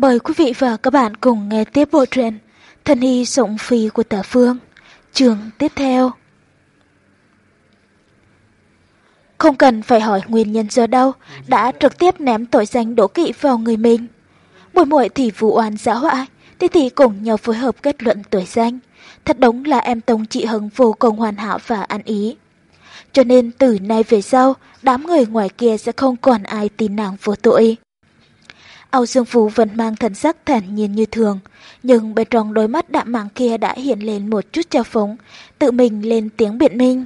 Mời quý vị và các bạn cùng nghe tiếp bộ truyện Thân y rộng phi của tả phương. Trường tiếp theo. Không cần phải hỏi nguyên nhân do đâu, đã trực tiếp ném tội danh đổ kỵ vào người mình. Muội muội thì vụ oan giả họa, thì thì cùng nhau phối hợp kết luận tội danh. Thật đúng là em Tông chị Hưng vô cùng hoàn hảo và ăn ý. Cho nên từ nay về sau, đám người ngoài kia sẽ không còn ai tin nàng vô tội. Âu Dương Phú vẫn mang thần sắc thản nhiên như thường, nhưng bên trong đôi mắt đạm màng kia đã hiện lên một chút trao phóng, tự mình lên tiếng biện minh.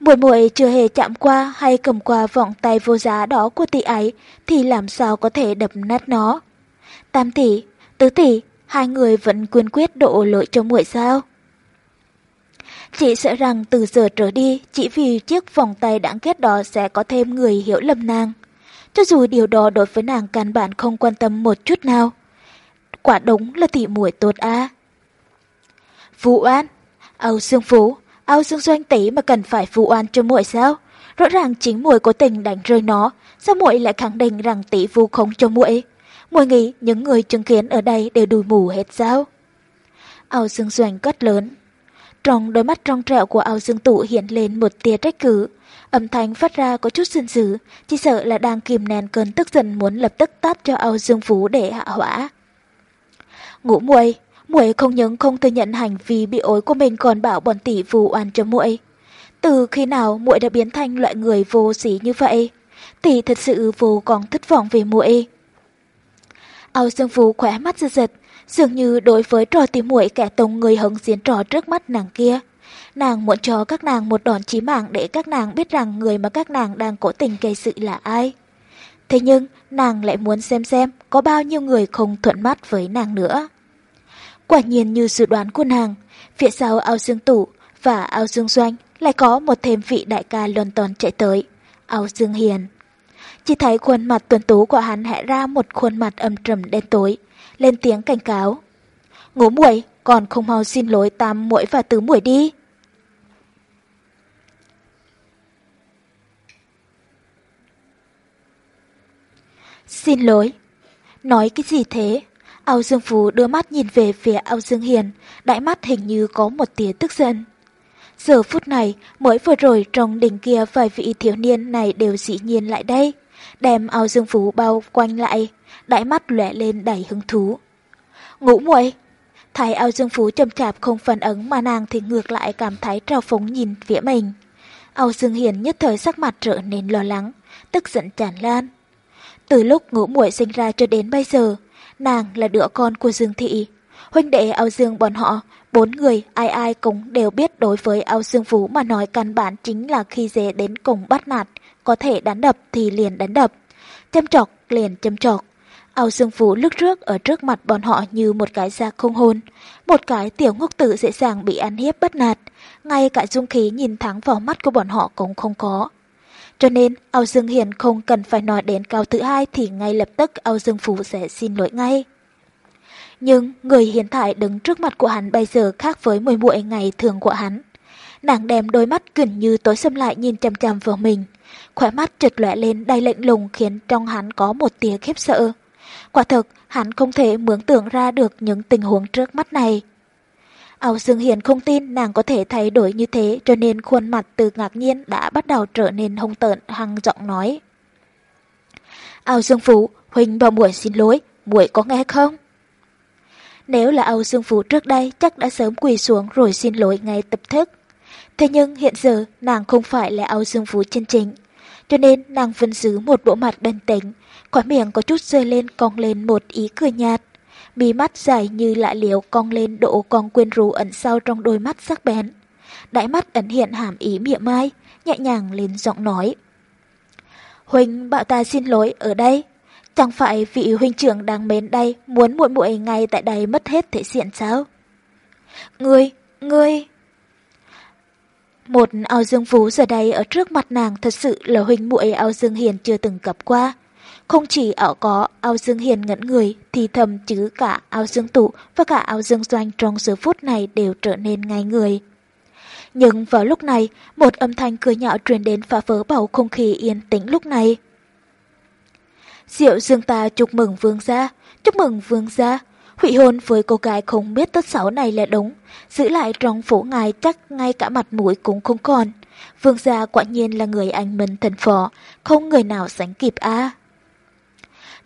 Muội muội chưa hề chạm qua hay cầm qua vòng tay vô giá đó của tỷ ấy thì làm sao có thể đập nát nó. Tam tỷ, tứ tỷ, hai người vẫn quyên quyết độ lỗi cho muội sao? Chị sợ rằng từ giờ trở đi, chỉ vì chiếc vòng tay đáng ghét đó sẽ có thêm người hiểu lầm nàng. Cho dù điều đó đối với nàng căn bản không quan tâm một chút nào. Quả đúng là tỷ muội tốt a. Vụ an, Âu Dương Phú, Âu Dương Doanh tỷ mà cần phải vụ an cho muội sao? Rõ ràng chính muội cố tình đánh rơi nó, sao muội lại khẳng định rằng tỷ vu không cho muội? Muội nghĩ những người chứng kiến ở đây đều đùi mù hết sao? Âu Dương Doanh cất lớn. Trong đôi mắt trong trẹo của Âu Dương Tụ hiện lên một tia trách cứ. Âm thanh phát ra có chút xin dữ, chỉ sợ là đang kìm nén cơn tức giận muốn lập tức tát cho Âu Dương Phú để hạ hỏa. Ngũ muội, muội không những không thừa nhận hành vi bị ối của mình còn bảo bọn tỷ vu oan cho muội. Từ khi nào muội đã biến thành loại người vô sĩ như vậy? Tỷ thật sự vô còn thất vọng về muội. Âu Dương Phú khỏe mắt giật giật, dường như đối với trò tìm muội kẻ tông người hứng diễn trò trước mắt nàng kia. Nàng muốn cho các nàng một đòn chí mạng để các nàng biết rằng người mà các nàng đang cố tình gây sự là ai. Thế nhưng, nàng lại muốn xem xem có bao nhiêu người không thuận mắt với nàng nữa. Quả nhiên như dự đoán của nàng, phía sau ao dương tủ và ao dương doanh lại có một thêm vị đại ca luân toàn chạy tới, ao dương hiền. Chỉ thấy khuôn mặt tuần tú của hắn hẽ ra một khuôn mặt âm trầm đen tối, lên tiếng cảnh cáo. Ngủ muội còn không mau xin lỗi tam muội và tứ muội đi. Xin lỗi. Nói cái gì thế? Âu Dương Phú đưa mắt nhìn về phía Âu Dương Hiền, đại mắt hình như có một tia tức giận. Giờ phút này, mới vừa rồi trong đỉnh kia vài vị thiếu niên này đều dĩ nhiên lại đây, đem Âu Dương Phú bao quanh lại, đại mắt lẻ lên đầy hứng thú. Ngủ muội Thái Âu Dương Phú chậm chạp không phản ứng mà nàng thì ngược lại cảm thấy trào phóng nhìn phía mình. Âu Dương Hiền nhất thời sắc mặt trở nên lo lắng, tức giận tràn lan. Từ lúc ngũ muội sinh ra cho đến bây giờ, nàng là đứa con của Dương Thị. Huynh đệ Âu Dương bọn họ, bốn người ai ai cũng đều biết đối với Âu Dương Phú mà nói căn bản chính là khi dễ đến cùng bắt nạt, có thể đánh đập thì liền đánh đập, châm trọc liền châm trọc. Âu Dương Phú lúc trước ở trước mặt bọn họ như một cái da không hôn, một cái tiểu ngốc tử dễ dàng bị ăn hiếp bất nạt, ngay cả dung khí nhìn thẳng vào mắt của bọn họ cũng không có. Cho nên, Âu Dương Hiền không cần phải nói đến cao thứ hai thì ngay lập tức Âu Dương Phú sẽ xin lỗi ngay. Nhưng người hiện tại đứng trước mặt của hắn bây giờ khác với mười muội ngày thường của hắn. Nàng đem đôi mắt gần như tối xâm lại nhìn chăm chăm vào mình. khóe mắt trượt lẻ lên đầy lệnh lùng khiến trong hắn có một tia khiếp sợ. Quả thực, hắn không thể mường tưởng ra được những tình huống trước mắt này. Âu Dương Hiền không tin nàng có thể thay đổi như thế cho nên khuôn mặt từ ngạc nhiên đã bắt đầu trở nên hung tợn hăng giọng nói. Âu Dương Phú, Huynh và muội xin lỗi, muội có nghe không? Nếu là Âu Dương Phú trước đây chắc đã sớm quỳ xuống rồi xin lỗi ngay tập thức. Thế nhưng hiện giờ nàng không phải là Âu Dương Phú chân chính, cho nên nàng vẫn giữ một bộ mặt đần tính, khóa miệng có chút rơi lên cong lên một ý cười nhạt mí mắt dài như lạ liếu cong lên độ con quyên rú ẩn sau trong đôi mắt sắc bén. Đại mắt ẩn hiện hàm ý miệng mai, nhẹ nhàng lên giọng nói. Huynh bảo ta xin lỗi ở đây. Chẳng phải vị huynh trưởng đang mến đây muốn muội muội ngay tại đây mất hết thể diện sao? Ngươi, ngươi... Một ao dương phú giờ đây ở trước mặt nàng thật sự là huynh muội ao dương hiền chưa từng gặp qua. Không chỉ ở có ao dương hiền ngẩn người thì thầm chứ cả ao dương tụ và cả ao dương doanh trong giờ phút này đều trở nên ngay người. Nhưng vào lúc này, một âm thanh cười nhạo truyền đến phá vỡ bầu không khí yên tĩnh lúc này. Diệu dương ta chúc mừng vương gia, chúc mừng vương gia. Hủy hôn với cô gái không biết tất xấu này là đúng, giữ lại trong phủ ngài chắc ngay cả mặt mũi cũng không còn. Vương gia quả nhiên là người anh minh thần phò, không người nào sánh kịp a.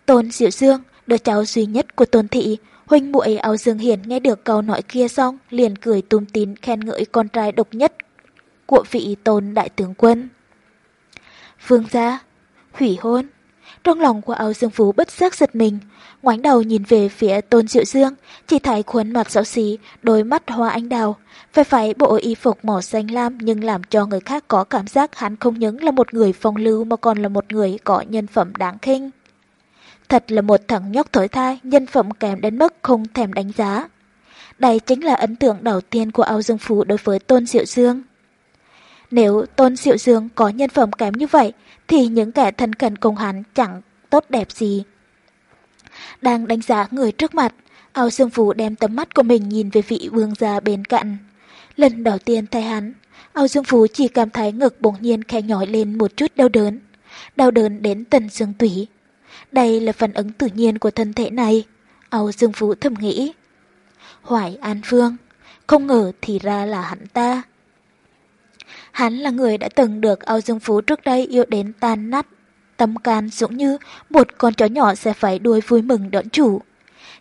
Tôn Diệu Dương, đứa cháu duy nhất của Tôn Thị, huynh muội áo Dương Hiền nghe được câu nói kia xong, liền cười tung tín khen ngợi con trai độc nhất của vị Tôn Đại Tướng Quân. Vương gia, hủy hôn. Trong lòng của áo Dương Phú bất giác giật mình, ngoảnh đầu nhìn về phía Tôn Diệu Dương, chỉ thấy khuôn mặt xấu xí, đôi mắt hoa anh đào, phải phải bộ y phục màu xanh lam nhưng làm cho người khác có cảm giác hắn không những là một người phong lưu mà còn là một người có nhân phẩm đáng khinh. Thật là một thằng nhóc thổi thai, nhân phẩm kém đến mức không thèm đánh giá. Đây chính là ấn tượng đầu tiên của Âu Dương Phú đối với Tôn Diệu Dương. Nếu Tôn Diệu Dương có nhân phẩm kém như vậy, thì những kẻ thân cận cùng hắn chẳng tốt đẹp gì. Đang đánh giá người trước mặt, Âu Dương Phú đem tấm mắt của mình nhìn về vị vương gia bên cạnh. Lần đầu tiên thấy hắn, Âu Dương Phú chỉ cảm thấy ngực bỗng nhiên khẽ nhói lên một chút đau đớn. Đau đớn đến tận xương tủy. Đây là phản ứng tự nhiên của thân thể này. Âu Dương Vũ thầm nghĩ. Hoài An Phương, không ngờ thì ra là hắn ta. Hắn là người đã từng được Âu Dương Phú trước đây yêu đến tan nát, tâm can dũng như một con chó nhỏ sẽ phải đuôi vui mừng đón chủ.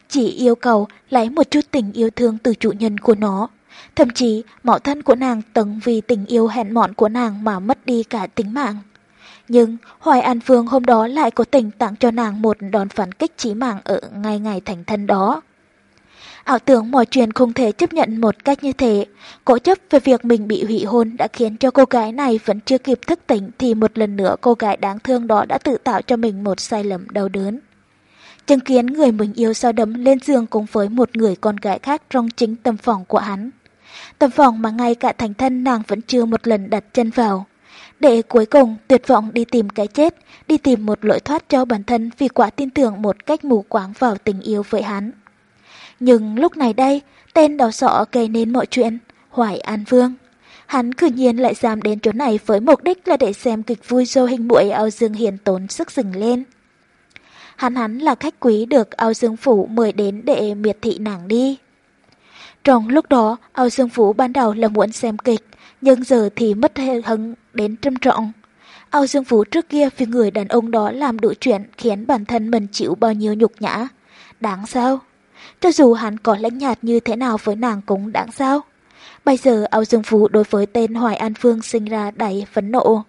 Chỉ yêu cầu lấy một chút tình yêu thương từ chủ nhân của nó. Thậm chí, mẫu thân của nàng từng vì tình yêu hẹn mọn của nàng mà mất đi cả tính mạng. Nhưng Hoài An Phương hôm đó lại có tình tặng cho nàng một đòn phản kích chí mạng ở ngay ngày thành thân đó. Ảo tưởng mọi chuyện không thể chấp nhận một cách như thế. Cố chấp về việc mình bị hủy hôn đã khiến cho cô gái này vẫn chưa kịp thức tỉnh thì một lần nữa cô gái đáng thương đó đã tự tạo cho mình một sai lầm đau đớn. Chứng kiến người mình yêu sao đấm lên giường cùng với một người con gái khác trong chính tâm phòng của hắn. Tâm phòng mà ngay cả thành thân nàng vẫn chưa một lần đặt chân vào. Để cuối cùng tuyệt vọng đi tìm cái chết, đi tìm một lối thoát cho bản thân vì quả tin tưởng một cách mù quáng vào tình yêu với hắn. Nhưng lúc này đây, tên đó sọ gây nên mọi chuyện, Hoài An Vương. Hắn cử nhiên lại dám đến chỗ này với mục đích là để xem kịch vui do hình muội ao dương hiền tốn sức dừng lên. Hắn hắn là khách quý được ao dương phủ mời đến để miệt thị nàng đi. Trong lúc đó, Âu dương Vũ ban đầu là muốn xem kịch, nhưng giờ thì mất hứng đến trầm trọng. Âu Dương Vũ trước kia vì người đàn ông đó làm đủ chuyện khiến bản thân mình chịu bao nhiêu nhục nhã. Đáng sao? Cho dù hắn có lãnh nhạt như thế nào với nàng cũng đáng sao? Bây giờ Âu Dương Vũ đối với tên Hoài An Phương sinh ra đầy phấn nộ.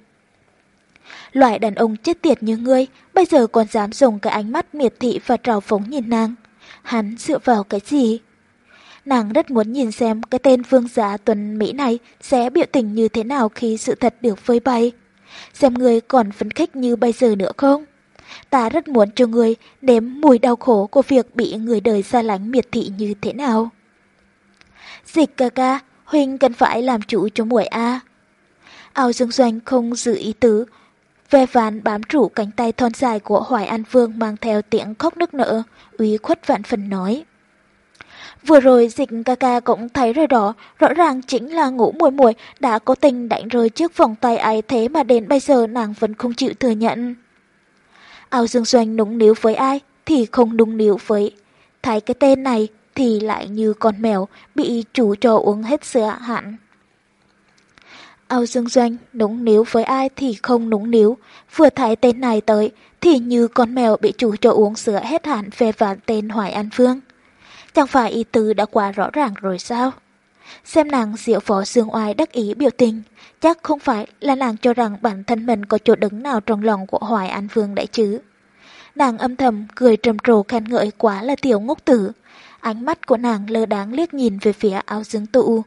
Loại đàn ông chết tiệt như ngươi, bây giờ còn dám dùng cái ánh mắt miệt thị và trào phóng nhìn nàng. Hắn dựa vào cái gì? Nàng rất muốn nhìn xem cái tên vương giả tuần Mỹ này sẽ biểu tình như thế nào khi sự thật được phơi bày. Xem người còn phấn khích như bây giờ nữa không? Ta rất muốn cho người nếm mùi đau khổ của việc bị người đời xa lánh miệt thị như thế nào. Dịch ca ca, Huynh cần phải làm chủ cho muội A. Ao Dương Doanh không giữ ý tứ, ve ván bám trụ cánh tay thon dài của Hoài An Vương mang theo tiếng khóc nức nở, úy khuất vạn phần nói. Vừa rồi dịch ca ca cũng thấy rồi đó, rõ ràng chính là ngủ muội muội đã có tình đánh rơi trước vòng tay ấy thế mà đến bây giờ nàng vẫn không chịu thừa nhận. Ao Dương Doanh núng níu với ai thì không núng níu với. Thấy cái tên này thì lại như con mèo bị chủ cho uống hết sữa hạn. Ao Dương Doanh núng níu với ai thì không núng níu, vừa thấy tên này tới thì như con mèo bị chủ cho uống sữa hết hạn về vạn tên Hoài An Phương. Chẳng phải ý tư đã quá rõ ràng rồi sao? Xem nàng diệu phó dương oai đắc ý biểu tình, chắc không phải là nàng cho rằng bản thân mình có chỗ đứng nào trong lòng của Hoài An Vương đấy chứ. Nàng âm thầm cười trầm trồ khen ngợi quá là tiểu ngốc tử. Ánh mắt của nàng lơ đáng liếc nhìn về phía áo dương tụ.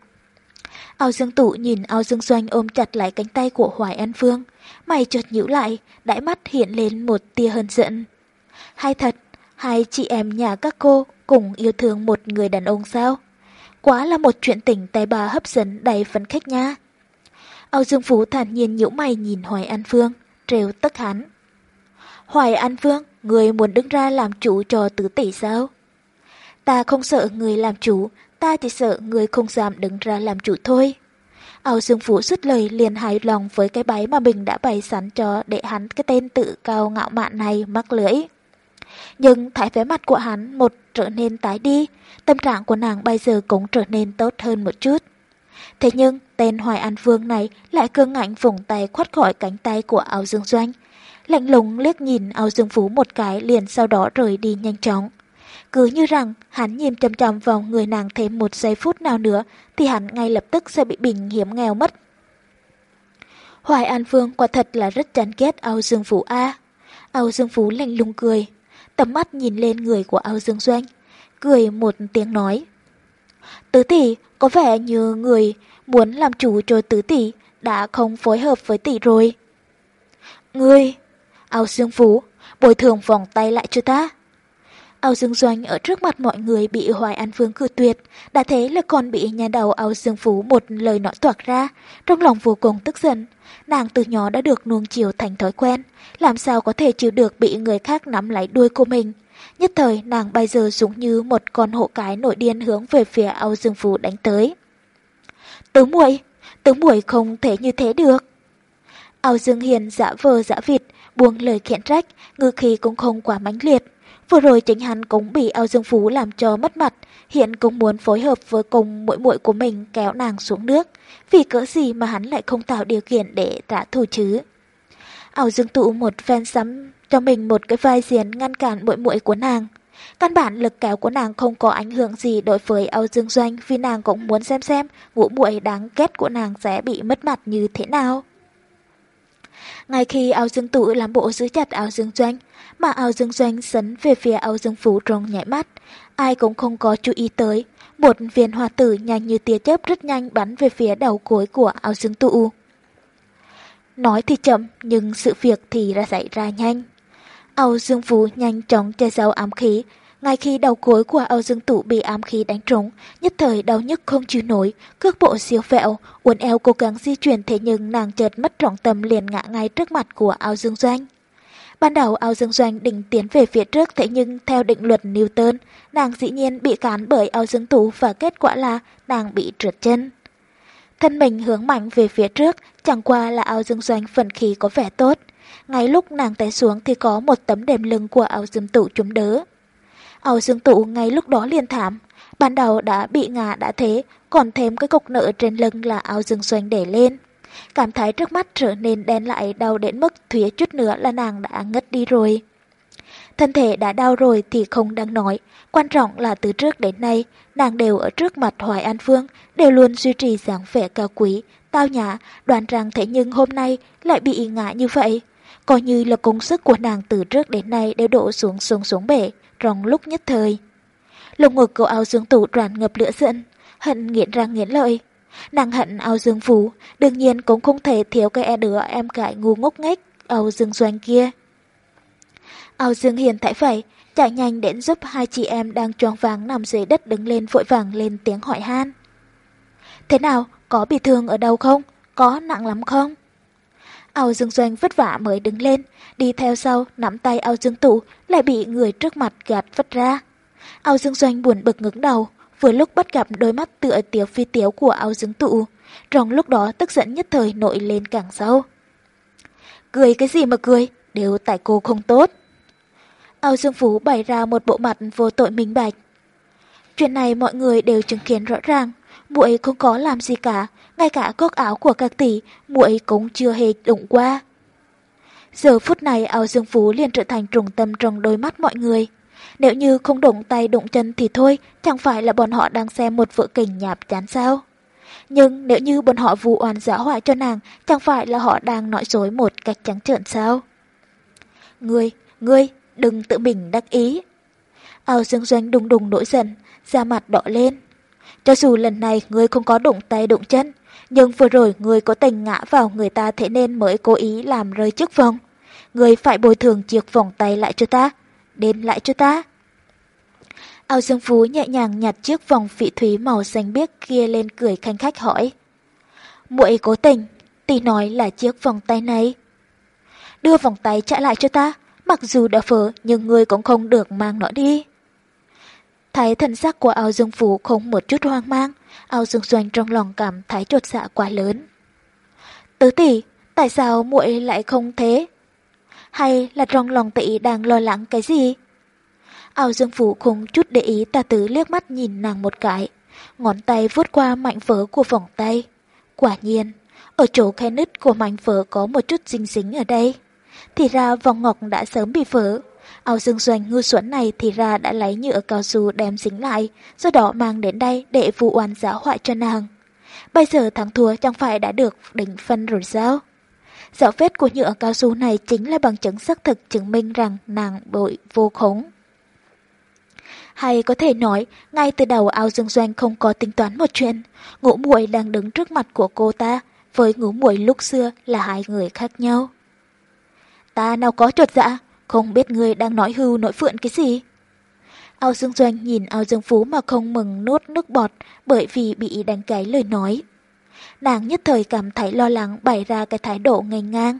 Áo dương tụ nhìn áo dương doanh ôm chặt lại cánh tay của Hoài An Vương. Mày chợt nhíu lại, đáy mắt hiện lên một tia hờn giận. Hay thật, hai chị em nhà các cô cùng yêu thương một người đàn ông sao? Quá là một chuyện tình tay bà hấp dẫn đầy phấn khích nha. Âu Dương Phú thản nhiên nhíu mày nhìn Hoài An Phương, trêu tức hắn. Hoài An Phương, người muốn đứng ra làm chủ cho tứ tỷ sao? Ta không sợ người làm chủ, ta chỉ sợ người không dám đứng ra làm chủ thôi. Âu Dương Phú xuất lời liền hài lòng với cái bái mà mình đã bày sẵn cho để hắn cái tên tự cao ngạo mạn này mắc lưỡi. Nhưng thấy vẻ mặt của hắn một trở nên tái đi, tâm trạng của nàng bây giờ cũng trở nên tốt hơn một chút. Thế nhưng tên Hoài An Vương này lại cương ngạnh vùng tay thoát khỏi cánh tay của áo dương doanh. Lạnh lùng liếc nhìn áo dương phú một cái liền sau đó rời đi nhanh chóng. Cứ như rằng hắn nhìn chăm chăm vào người nàng thêm một giây phút nào nữa thì hắn ngay lập tức sẽ bị bình hiểm nghèo mất. Hoài An Vương quả thật là rất chán ghét áo dương phú A. Áo dương phú lạnh lùng cười, tầm mắt nhìn lên người của Âu dương doanh, cười một tiếng nói. Tứ tỷ có vẻ như người muốn làm chủ cho tứ tỷ đã không phối hợp với tỷ rồi. Ngươi, Âu dương phú, bồi thường vòng tay lại cho ta. Âu dương doanh ở trước mặt mọi người bị Hoài An Vương cử tuyệt, đã thế là còn bị nhà đầu Âu dương phú một lời nói toạc ra, trong lòng vô cùng tức giận. Nàng từ nhỏ đã được nuông chiều thành thói quen, làm sao có thể chịu được bị người khác nắm lấy đuôi của mình. Nhất thời nàng bây giờ giống như một con hộ cái nổi điên hướng về phía Âu Dương Phú đánh tới. Tứ muội, tứ muội không thể như thế được. Âu Dương Hiền giả vờ giả vịt, buông lời khiển trách, ngư khí cũng không quá mãnh liệt. Vừa rồi chính hắn cũng bị Âu Dương Phú làm cho mất mặt, hiện cũng muốn phối hợp với cùng muội muội của mình kéo nàng xuống nước. Vì cỡ gì mà hắn lại không tạo điều kiện để trả thù chứ? Âu Dương tụ một phen sắm cho mình một cái vai diễn ngăn cản muội muội của nàng. Căn bản lực kéo của nàng không có ảnh hưởng gì đối với Âu Dương Doanh vì nàng cũng muốn xem xem ngũ muội đáng ghét của nàng sẽ bị mất mặt như thế nào. Ngay khi áo Dương Tụ làm bộ giữ chặt áo Dương Doanh, mà áo Dương Doanh sấn về phía áo Dương Phú trong nhảy mắt, ai cũng không có chú ý tới. Một viên hoa tử nhanh như tia chớp rất nhanh bắn về phía đầu cối của áo Dương Tụ. Nói thì chậm, nhưng sự việc thì ra xảy ra nhanh. Âu Dương Phú nhanh chóng che giấu ám khí. Ngay khi đầu cuối của Âu Dương Tụ bị ám khí đánh trúng, nhất thời đau nhức không chịu nổi, cước bộ siêu vẹo, uốn eo cố gắng di chuyển thế nhưng nàng chợt mất trọng tâm liền ngã ngay trước mặt của Âu Dương Doanh. Ban đầu Âu Dương Doanh định tiến về phía trước thế nhưng theo định luật Newton, nàng dĩ nhiên bị cán bởi Âu Dương Tụ và kết quả là nàng bị trượt chân. Thân mình hướng mạnh về phía trước, chẳng qua là Âu Dương Doanh phần khí có vẻ tốt, ngay lúc nàng té xuống thì có một tấm đệm lưng của áo dương tụ chống đỡ. Áo dương tụ ngay lúc đó liền thảm, ban đầu đã bị ngã đã thế, còn thêm cái cục nợ trên lưng là áo dương xoanh để lên. Cảm thấy trước mắt trở nên đen lại đau đến mức thúy chút nữa là nàng đã ngất đi rồi. Thân thể đã đau rồi thì không đang nói, quan trọng là từ trước đến nay, nàng đều ở trước mặt Hoài An Phương, đều luôn duy trì dáng vẻ cao quý, tao nhã, đoàn rằng thế nhưng hôm nay lại bị ngã như vậy coi như là công sức của nàng từ trước đến nay đều đổ xuống xuống xuống bể trong lúc nhất thời. Lục ngực của ao dương tủ tràn ngập lửa giận, hận nghiện răng nghiện lợi. Nàng hận ao dương phú, đương nhiên cũng không thể thiếu cái e đứa em gái ngu ngốc nghếch ao dương doanh kia. Ao dương hiền thấy vậy, chạy nhanh đến giúp hai chị em đang choáng váng nằm dưới đất đứng lên vội vàng lên tiếng hỏi han. Thế nào, có bị thương ở đâu không? Có nặng lắm không? Âu Dương Doanh vất vả mới đứng lên, đi theo sau nắm tay Âu Dương Tụ lại bị người trước mặt gạt vất ra. Âu Dương Doanh buồn bực ngứng đầu, vừa lúc bắt gặp đôi mắt tựa tiếu phi tiếu của Âu Dương Tụ. Trong lúc đó tức giận nhất thời nổi lên càng sâu. Cười cái gì mà cười, đều tại cô không tốt. Âu Dương Phú bày ra một bộ mặt vô tội minh bạch. Chuyện này mọi người đều chứng kiến rõ ràng, muội không có làm gì cả, ngay cả cốc áo của các tỷ, muội cũng chưa hề đụng qua. Giờ phút này áo dương phú liền trở thành trùng tâm trong đôi mắt mọi người. Nếu như không đụng tay đụng chân thì thôi, chẳng phải là bọn họ đang xem một vở kình nhạp chán sao. Nhưng nếu như bọn họ vụ oan giả hoại cho nàng, chẳng phải là họ đang nói dối một cách trắng trợn sao? Ngươi, ngươi, đừng tự mình đắc ý. Áo dương doanh đùng đùng nổi giận, da mặt đỏ lên. Cho dù lần này ngươi không có đụng tay đụng chân, nhưng vừa rồi ngươi có tình ngã vào người ta thế nên mới cố ý làm rơi chiếc vòng. Ngươi phải bồi thường chiếc vòng tay lại cho ta. Đến lại cho ta. Ao Dương Phú nhẹ nhàng nhặt chiếc vòng phỉ thúy màu xanh biếc kia lên cười khanh khách hỏi. muội cố tình, tỷ nói là chiếc vòng tay này. Đưa vòng tay trả lại cho ta, mặc dù đã phở nhưng ngươi cũng không được mang nó đi. Thấy thần sắc của ao dương Phủ không một chút hoang mang, ao dương doanh trong lòng cảm thấy trột dạ quá lớn. Tứ tỷ, tại sao muội lại không thế? Hay là trong lòng tỷ đang lo lắng cái gì? Ao dương phủ không chút để ý ta tứ liếc mắt nhìn nàng một cái. Ngón tay vuốt qua mảnh vỡ của vòng tay. Quả nhiên, ở chỗ khe nứt của mảnh vỡ có một chút dính dính ở đây. Thì ra vòng ngọc đã sớm bị vỡ. Âu dương doanh ngu xuẩn này thì ra đã lấy nhựa cao su đem dính lại, sau đó mang đến đây để vụ oan giáo họa cho nàng. Bây giờ thắng thua chẳng phải đã được định phân rồi sao? Dạo vết của nhựa cao su này chính là bằng chứng xác thực chứng minh rằng nàng bội vô khống. Hay có thể nói, ngay từ đầu ao dương doanh không có tính toán một chuyện, ngũ muội đang đứng trước mặt của cô ta, với ngũ muội lúc xưa là hai người khác nhau. Ta nào có trột dạ, không biết người đang nói hưu nội phượng cái gì. Ao Dương Doanh nhìn Ao Dương Phú mà không mừng nuốt nước bọt bởi vì bị đánh cái lời nói. Nàng nhất thời cảm thấy lo lắng bày ra cái thái độ ngành ngang.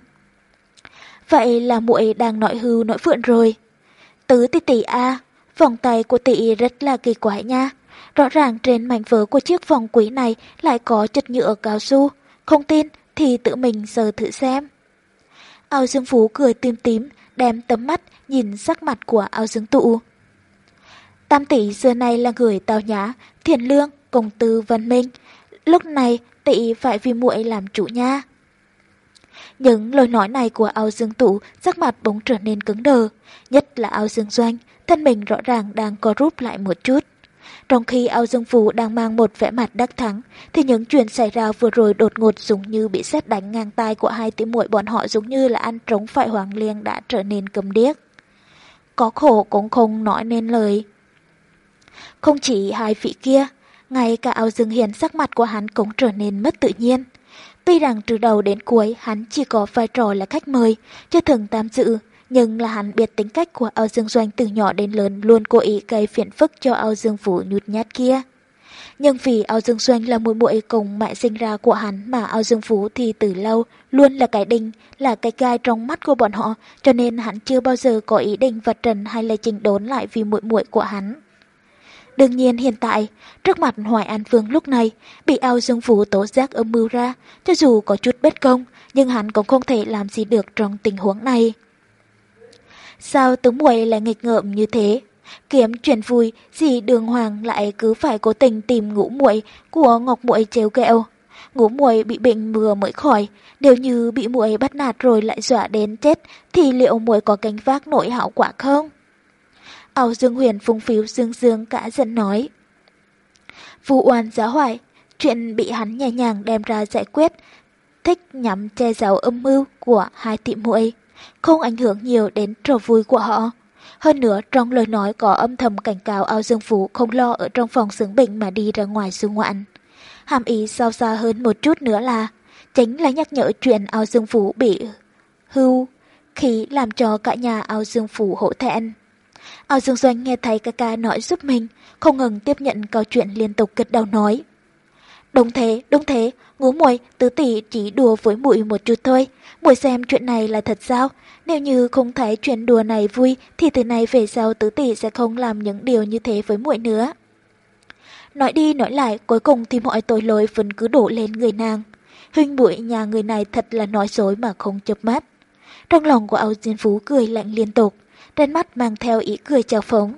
Vậy là muội đang nội hưu nội phượng rồi. Tứ tỷ tỷ a, vòng tay của tỷ rất là kỳ quái nha. Rõ ràng trên mảnh vỡ của chiếc vòng quý này lại có chất nhựa cao su. Không tin thì tự mình sờ thử xem. Ao Dương Phú cười tim tím, đem tấm mắt nhìn sắc mặt của ao Dương Tụ. Tam tỷ xưa nay là người tào nhã, thiền lương, công tư văn minh. Lúc này tỷ phải vì muội làm chủ nha. Những lời nói này của ao dương tụ sắc mặt bỗng trở nên cứng đờ, nhất là ao dương doanh, thân mình rõ ràng đang co rút lại một chút. Trong khi ao dương phù đang mang một vẻ mặt đắc thắng, thì những chuyện xảy ra vừa rồi đột ngột giống như bị xét đánh ngang tai của hai tỷ muội bọn họ giống như là ăn trống phải hoàng liên đã trở nên cầm điếc. Có khổ cũng không nói nên lời. Không chỉ hai vị kia, ngay cả ao dương hiền sắc mặt của hắn cũng trở nên mất tự nhiên. Tuy rằng từ đầu đến cuối hắn chỉ có vai trò là khách mời, chưa từng tham dự, nhưng là hắn biết tính cách của Âu dương doanh từ nhỏ đến lớn luôn cố ý gây phiền phức cho Âu dương phủ nhút nhát kia. Nhưng vì Âu dương doanh là muội muội cùng mẹ sinh ra của hắn mà Âu dương Vũ thì từ lâu luôn là cái đinh, là cái gai trong mắt của bọn họ, cho nên hắn chưa bao giờ có ý định vật trần hay là trình đốn lại vì muội muội của hắn. Đương nhiên hiện tại, trước mặt Hoài An Vương lúc này, bị Âu dương phủ tố giác âm mưu ra, cho dù có chút bất công, nhưng hắn cũng không thể làm gì được trong tình huống này. Sao Tống muội lại nghịch ngợm như thế? Kiếm chuyện vui, gì đường hoàng lại cứ phải cố tình tìm ngũ muội của ngọc muội trêu kẹo. Ngũ muội bị bệnh vừa mới khỏi, nếu như bị muội bắt nạt rồi lại dọa đến chết, thì liệu muội có cánh vác nổi hảo quả không? Âu Dương Huyền phung phiếu dương dương cả giận nói. Vụ oan giá hoài, chuyện bị hắn nhẹ nhàng đem ra giải quyết, thích nhắm che giấu âm mưu của hai tỷ muội, không ảnh hưởng nhiều đến trò vui của họ. Hơn nữa, trong lời nói có âm thầm cảnh cáo ao dương phủ không lo ở trong phòng dưỡng bệnh mà đi ra ngoài du ngoạn. Hàm ý sao xa hơn một chút nữa là, chính là nhắc nhở chuyện ao dương phủ bị hưu, khi làm cho cả nhà ao dương phủ hổ thẹn. Ao Dương Doanh nghe thấy ca ca nói giúp mình, không ngừng tiếp nhận câu chuyện liên tục gật đầu nói. Đúng thế, đúng thế, ngủ muội tứ tỷ chỉ đùa với muội một chút thôi. Muội xem chuyện này là thật sao? Nếu như không thấy chuyện đùa này vui, thì từ nay về sau tứ tỷ sẽ không làm những điều như thế với muội nữa. Nói đi nói lại, cuối cùng thì mọi tội lỗi vẫn cứ đổ lên người nàng. Huynh bụi nhà người này thật là nói dối mà không chớp mắt. Trong lòng của Âu Diên Phú cười lạnh liên tục trên mắt mang theo ý cười trào phóng.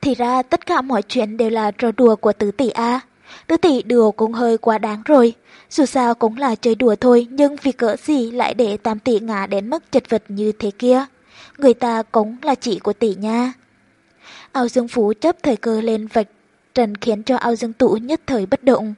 Thì ra tất cả mọi chuyện đều là trò đùa của tứ tỷ A. Tứ tỷ đùa cũng hơi quá đáng rồi. Dù sao cũng là chơi đùa thôi nhưng vì cỡ gì lại để tam tỷ ngã đến mức chật vật như thế kia. Người ta cũng là chị của tỷ nha. Ao Dương Phú chấp thời cơ lên vạch trần khiến cho ao Dương Tụ nhất thời bất động.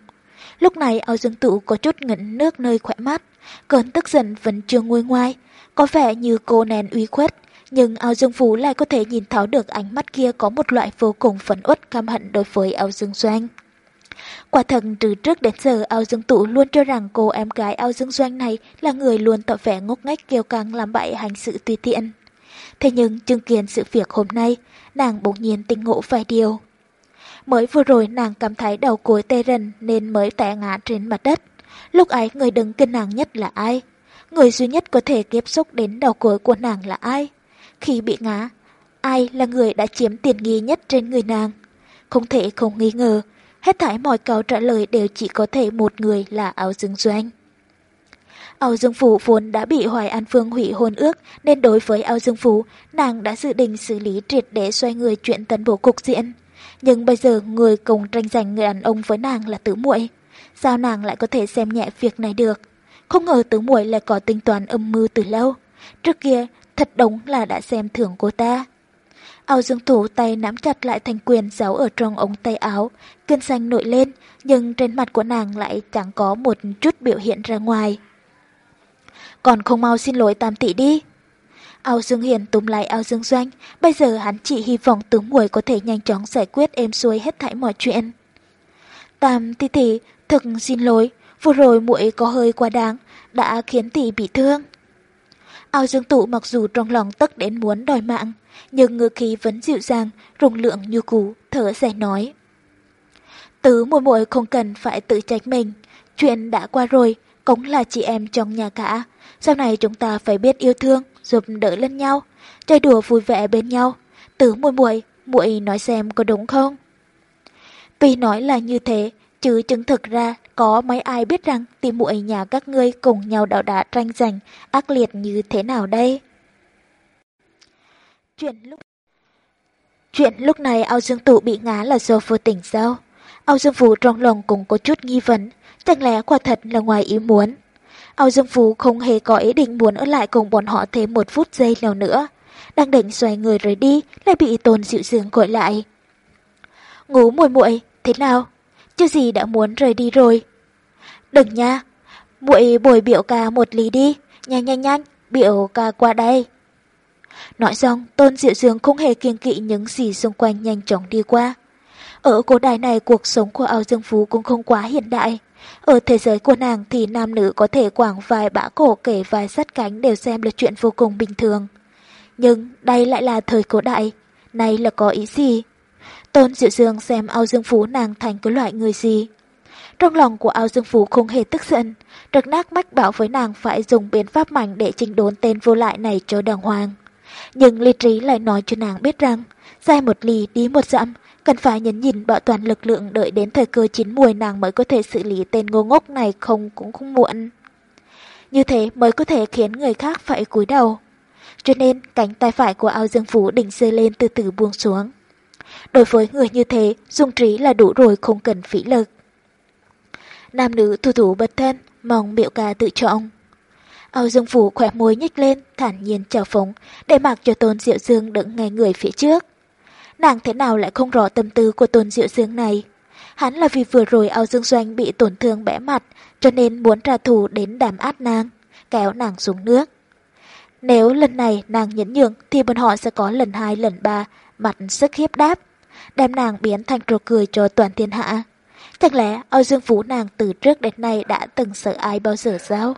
Lúc này ao Dương Tụ có chút ngẩn nước nơi khỏe mắt, cơn tức giận vẫn chưa nguôi ngoai, có vẻ như cô nén uy khuất, nhưng ao Dương Phú lại có thể nhìn thấu được ánh mắt kia có một loại vô cùng phấn uất căm hận đối với ao Dương Doanh. Quả thật từ trước đến giờ Ao Dương Tụ luôn cho rằng cô em gái Ao Dương Doanh này là người luôn tỏ vẻ ngốc nghếch kiêu căng làm bậy hành sự tùy tiện. Thế nhưng chứng kiến sự việc hôm nay, nàng bỗng nhiên tinh ngộ vài điều. Mới vừa rồi nàng cảm thấy đầu cối tê rần nên mới té ngã trên mặt đất. Lúc ấy người đứng kinh nàng nhất là ai? Người duy nhất có thể tiếp xúc đến đầu cối của nàng là ai? Khi bị ngã, ai là người đã chiếm tiền nghi nhất trên người nàng? Không thể không nghi ngờ, hết thảy mọi câu trả lời đều chỉ có thể một người là áo dương doanh. Âu Dương Phủ vốn đã bị Hoài An Phương hủy hôn ước, nên đối với Âu Dương Phủ, nàng đã dự định xử lý triệt để xoay người chuyện tân bổ cục diện. Nhưng bây giờ người cùng tranh giành người đàn ông với nàng là tứ muội Sao nàng lại có thể xem nhẹ việc này được? Không ngờ tứ muội lại có tính toán âm mưu từ lâu. Trước kia, thật đúng là đã xem thưởng cô ta. Âu Dương Thủ tay nắm chặt lại thành quyền giấu ở trong ống tay áo, cơn xanh nổi lên, nhưng trên mặt của nàng lại chẳng có một chút biểu hiện ra ngoài. Còn không mau xin lỗi tam tỷ đi. Âu Dương Hiền túm lại Âu Dương Doanh, bây giờ hắn chỉ hy vọng tướng muội có thể nhanh chóng giải quyết êm xuôi hết thảy mọi chuyện. Tam tỷ tỷ, thực xin lỗi, vừa rồi muội có hơi quá đáng, đã khiến tỷ bị thương. Âu Dương Tụ mặc dù trong lòng tức đến muốn đòi mạng, nhưng ngữ khí vẫn dịu dàng, rung lượng như cũ, thở dài nói. Tứ muội muội không cần phải tự trách mình, chuyện đã qua rồi, cũng là chị em trong nhà cả. Sau này chúng ta phải biết yêu thương, giúp đỡ lẫn nhau, chơi đùa vui vẻ bên nhau. Tứ muội muội, muội nói xem có đúng không? Tuy nói là như thế, chứ chứng thực ra có mấy ai biết rằng tìm muội nhà các ngươi cùng nhau đạo đá tranh giành ác liệt như thế nào đây? Chuyện lúc Chuyện lúc này Âu Dương Tụ bị ngá là do vô tình sao? Âu Dương Phú trong lòng cũng có chút nghi vấn, chẳng lẽ quả thật là ngoài ý muốn. Âu Dương Phú không hề có ý định muốn ở lại cùng bọn họ thêm một phút giây nào nữa. Đang định xoay người rời đi, lại bị Tôn Diệu Dương gọi lại. Ngủ muội muội, thế nào? Chưa gì đã muốn rời đi rồi. Đừng nha, muội bồi biểu ca một lý đi, nhanh nhanh nhanh, biểu ca qua đây. Nói xong, Tôn Diệu Dương không hề kiêng kỵ những gì xung quanh nhanh chóng đi qua. Ở cổ đại này cuộc sống của Âu Dương Phú cũng không quá hiện đại. Ở thế giới của nàng thì nam nữ có thể quảng vài bã cổ kể vài sắt cánh đều xem là chuyện vô cùng bình thường. Nhưng đây lại là thời cổ đại, này là có ý gì? Tôn Diệu Dương xem Âu Dương Phú nàng thành cái loại người gì? Trong lòng của Âu Dương Phú không hề tức giận, trực nác mách bảo với nàng phải dùng biện pháp mạnh để trình đốn tên vô lại này cho đàng hoàng. Nhưng lý trí lại nói cho nàng biết rằng, dài một ly đi một dặm, cần phải nhấn nhìn bỏ toàn lực lượng đợi đến thời cơ chín mùi nàng mới có thể xử lý tên ngô ngốc này không cũng không muộn. Như thế mới có thể khiến người khác phải cúi đầu. Cho nên cánh tay phải của ao dương phú đỉnh rơi lên từ từ buông xuống. Đối với người như thế, dung trí là đủ rồi không cần phí lực. Nam nữ thủ thủ bật thân, mong biểu ca tự chọn. Âu Dương Phủ khỏe môi nhích lên, thản nhiên chờ phóng, để mặc cho Tôn Diệu Dương đứng ngay người phía trước. Nàng thế nào lại không rõ tâm tư của Tôn Diệu Dương này? Hắn là vì vừa rồi Âu Dương Doanh bị tổn thương bẽ mặt, cho nên muốn trả thù đến đàm át nàng, kéo nàng xuống nước. Nếu lần này nàng nhẫn nhượng thì bọn họ sẽ có lần hai lần ba, mặt sức hiếp đáp, đem nàng biến thành trò cười cho toàn thiên hạ. Chẳng lẽ Âu Dương Phú nàng từ trước đến nay đã từng sợ ai bao giờ sao?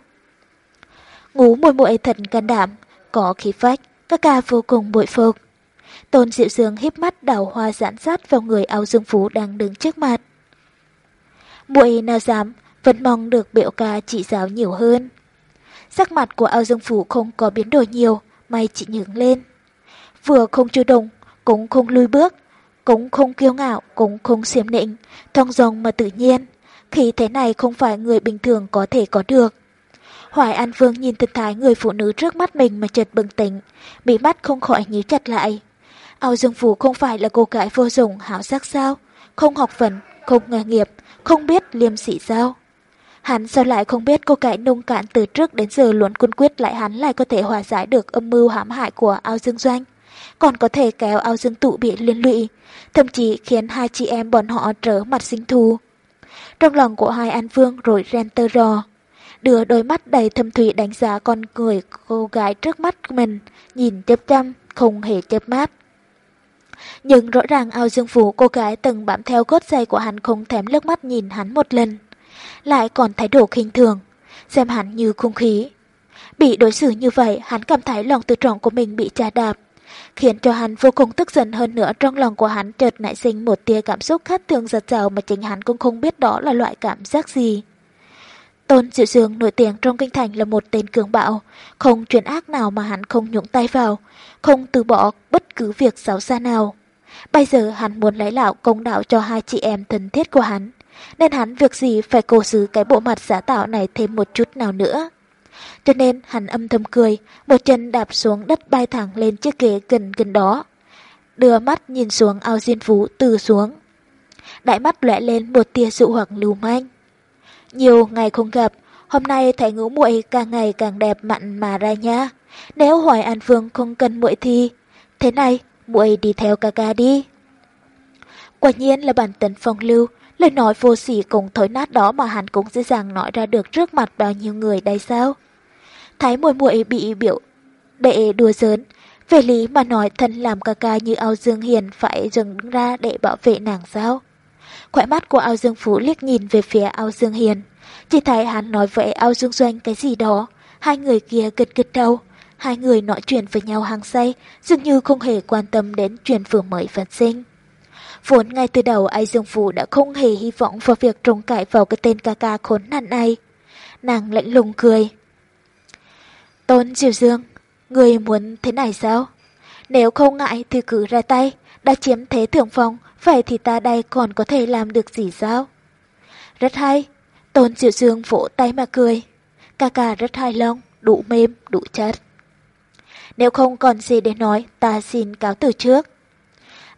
Ngủ muội muội thật can đảm, có khí phách, các ca vô cùng bội phục. Tôn Diệu Dương híp mắt đào hoa giãn sát vào người áo dương phú đang đứng trước mặt. Muội nào dám, vẫn mong được biểu ca chỉ giáo nhiều hơn. Sắc mặt của áo dương phú không có biến đổi nhiều, may chỉ nhướng lên. Vừa không chủ động, cũng không lùi bước, cũng không kiêu ngạo, cũng không xiêm nịnh, thong dong mà tự nhiên. Khi thế này không phải người bình thường có thể có được. Hoài An Vương nhìn tình thái người phụ nữ trước mắt mình mà chợt bừng tỉnh, bị mắt không khỏi nhíu chặt lại. Âu Dương Phủ không phải là cô gái vô dụng hảo sắc sao, không học vấn, không nghề nghiệp, không biết liêm sĩ sao. Hắn sao lại không biết cô gái nông cạn từ trước đến giờ luôn quân quyết lại hắn lại có thể hòa giải được âm mưu hãm hại của Âu Dương Doanh, còn có thể kéo Âu Dương Tụ bị liên lụy, thậm chí khiến hai chị em bọn họ trở mặt sinh thù. Trong lòng của hai An Vương rồi ren tơ rò đưa đôi mắt đầy thâm thủy đánh giá con người cô gái trước mắt mình, nhìn chớp chăm, không hề chớp mắt Nhưng rõ ràng ao dương phủ cô gái từng bám theo cốt giày của hắn không thèm lướt mắt nhìn hắn một lần. Lại còn thái độ khinh thường, xem hắn như không khí. Bị đối xử như vậy, hắn cảm thấy lòng tự trọng của mình bị trà đạp, khiến cho hắn vô cùng tức giận hơn nữa trong lòng của hắn chợt nảy sinh một tia cảm xúc khát thường giật rào mà chính hắn cũng không biết đó là loại cảm giác gì. Tôn Diệu Dương nổi tiếng trong kinh thành là một tên cường bạo, không chuyện ác nào mà hắn không nhũng tay vào, không từ bỏ bất cứ việc xấu xa nào. Bây giờ hắn muốn lấy lão công đạo cho hai chị em thân thiết của hắn, nên hắn việc gì phải cố giữ cái bộ mặt giả tạo này thêm một chút nào nữa. Cho nên hắn âm thầm cười, một chân đạp xuống đất bay thẳng lên chiếc ghế gần gần đó. Đưa mắt nhìn xuống ao diên phú từ xuống. Đại mắt lóe lên một tia dụ hoặc lưu manh. Nhiều ngày không gặp, hôm nay thấy ngũ muội càng ngày càng đẹp mặn mà ra nha. Nếu Hoài An Phương không cần muội thì... Thế này, muội đi theo ca ca đi. Quả nhiên là bản tính phong lưu, lời nói vô sỉ cùng thối nát đó mà hắn cũng dễ dàng nói ra được trước mặt bao nhiêu người đây sao. Thái muội muội bị biểu đệ đùa giỡn, về lý mà nói thân làm ca ca như ao dương hiền phải dừng ra để bảo vệ nàng sao. Khỏe mắt của ao dương phú liếc nhìn về phía ao dương hiền, chỉ thấy hắn nói với ao dương doanh cái gì đó, hai người kia gật gật đầu. Hai người nói chuyện với nhau hàng say, dường như không hề quan tâm đến chuyện vừa mới phát sinh. Vốn ngay từ đầu ai Dương Phủ đã không hề hy vọng vào việc trông cãi vào cái tên ca ca khốn nạn này. Nàng lạnh lùng cười. Tôn Diệu Dương, người muốn thế này sao? Nếu không ngại thì cứ ra tay, đã chiếm thế thượng phong, vậy thì ta đây còn có thể làm được gì sao? Rất hay, Tôn Diệu Dương vỗ tay mà cười. Ca ca rất hài lòng, đủ mềm, đủ chất. Nếu không còn gì để nói, ta xin cáo từ trước.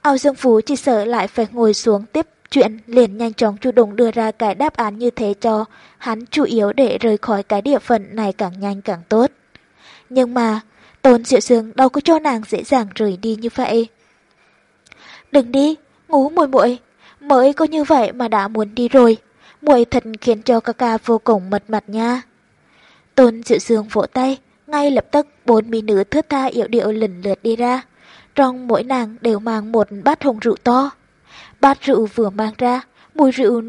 Ao Dương Phú chỉ sợ lại phải ngồi xuống tiếp chuyện liền nhanh chóng chủ động đưa ra cái đáp án như thế cho hắn chủ yếu để rời khỏi cái địa phận này càng nhanh càng tốt. Nhưng mà, Tôn Diệu Dương đâu có cho nàng dễ dàng rời đi như vậy. Đừng đi, ngủ muội muội mới có như vậy mà đã muốn đi rồi. muội thật khiến cho ca ca vô cùng mật mặt nha. Tôn Diệu Dương vỗ tay, ngay lập tức bốn mỹ nữ thướt tha yếu điệu lần lượt đi ra. Trong mỗi nàng đều mang một bát hồng rượu to. Bát rượu vừa mang ra, mùi rượu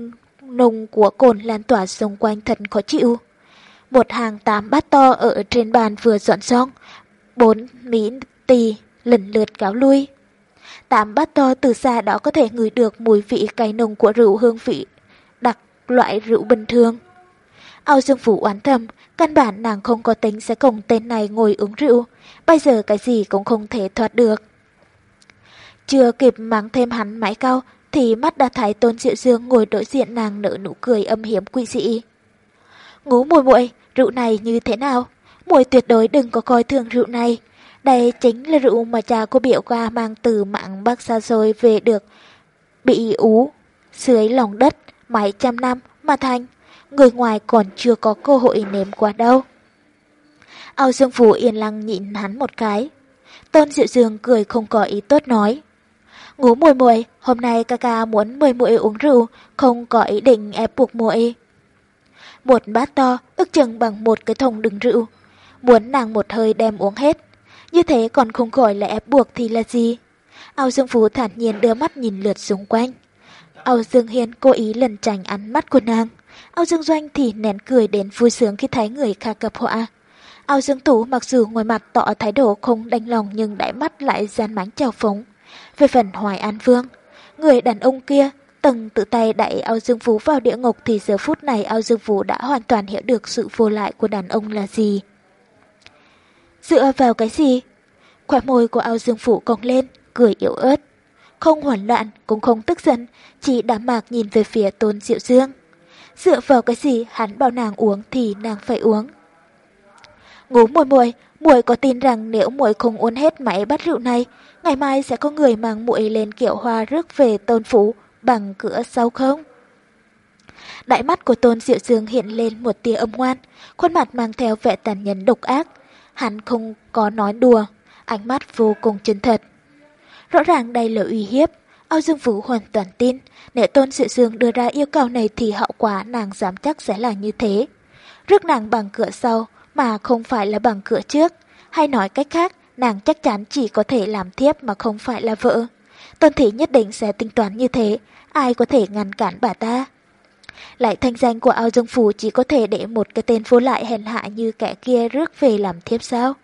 nồng của cồn lan tỏa xung quanh thật khó chịu. Một hàng tám bát to ở trên bàn vừa dọn xong, bốn mỹ tỳ lần lượt cáo lui. Tám bát to từ xa đó có thể ngửi được mùi vị cay nồng của rượu hương vị đặc loại rượu bình thường. Ao Dương Phủ oán thầm, căn bản nàng không có tính sẽ cùng tên này ngồi uống rượu, bây giờ cái gì cũng không thể thoát được. Chưa kịp mang thêm hắn mãi cao, thì mắt đã thấy Tôn Diệu Dương ngồi đối diện nàng nở nụ cười âm hiểm quỷ dị. Ngủ mùi muội rượu này như thế nào? Muội tuyệt đối đừng có coi thường rượu này. Đây chính là rượu mà cha cô biểu ca mang từ mạng Bắc xa xôi về được. Bị ú, dưới lòng đất, mấy trăm năm mà thành. Người ngoài còn chưa có cơ hội nếm qua đâu. Âu Dương Phủ yên lặng nhịn hắn một cái. Tôn Diệu Dương cười không có ý tốt nói. Ngủ muội muội, hôm nay ca ca muốn mời muội uống rượu, không có ý định ép buộc muội. Một bát to, ước chừng bằng một cái thùng đựng rượu. Muốn nàng một hơi đem uống hết. Như thế còn không khỏi là ép buộc thì là gì? Ao Dương Phú thản nhiên đưa mắt nhìn lượt xung quanh. Ao Dương Hiên cố ý lần tránh ánh mắt của nàng. Ao Dương Doanh thì nén cười đến vui sướng khi thấy người kha cập họa. Ao Dương Tú mặc dù ngoài mặt tỏ thái độ không đành lòng nhưng đại mắt lại gian mánh trào phóng. Về phần Hoài An Vương, người đàn ông kia từng tự tay đẩy Ao Dương Phú vào địa ngục thì giờ phút này Ao Dương Phú đã hoàn toàn hiểu được sự vô lại của đàn ông là gì. Dựa vào cái gì? Khóa môi của Ao Dương Phủ cong lên, cười yếu ớt. Không hoảng loạn, cũng không tức giận, chỉ đám mạc nhìn về phía Tôn Diệu Dương. Dựa vào cái gì hắn bảo nàng uống thì nàng phải uống. Ngủ muội muội, muội có tin rằng nếu muội không uống hết máy bát rượu này, ngày mai sẽ có người mang muội lên kiệu hoa rước về tôn phủ bằng cửa sau không? Đại mắt của tôn diệu dương hiện lên một tia âm ngoan, khuôn mặt mang theo vẻ tàn nhẫn độc ác. Hắn không có nói đùa, ánh mắt vô cùng chân thật. Rõ ràng đây là uy hiếp, Ao Dương Vũ hoàn toàn tin, nếu Tôn sự Dương đưa ra yêu cầu này thì hậu quả nàng dám chắc sẽ là như thế. Rước nàng bằng cửa sau mà không phải là bằng cửa trước, hay nói cách khác, nàng chắc chắn chỉ có thể làm thiếp mà không phải là vợ. Tôn Thị nhất định sẽ tính toán như thế, ai có thể ngăn cản bà ta. Lại thanh danh của ao dương phủ chỉ có thể để một cái tên vô lại hèn hạ như kẻ kia rước về làm thiếp sao?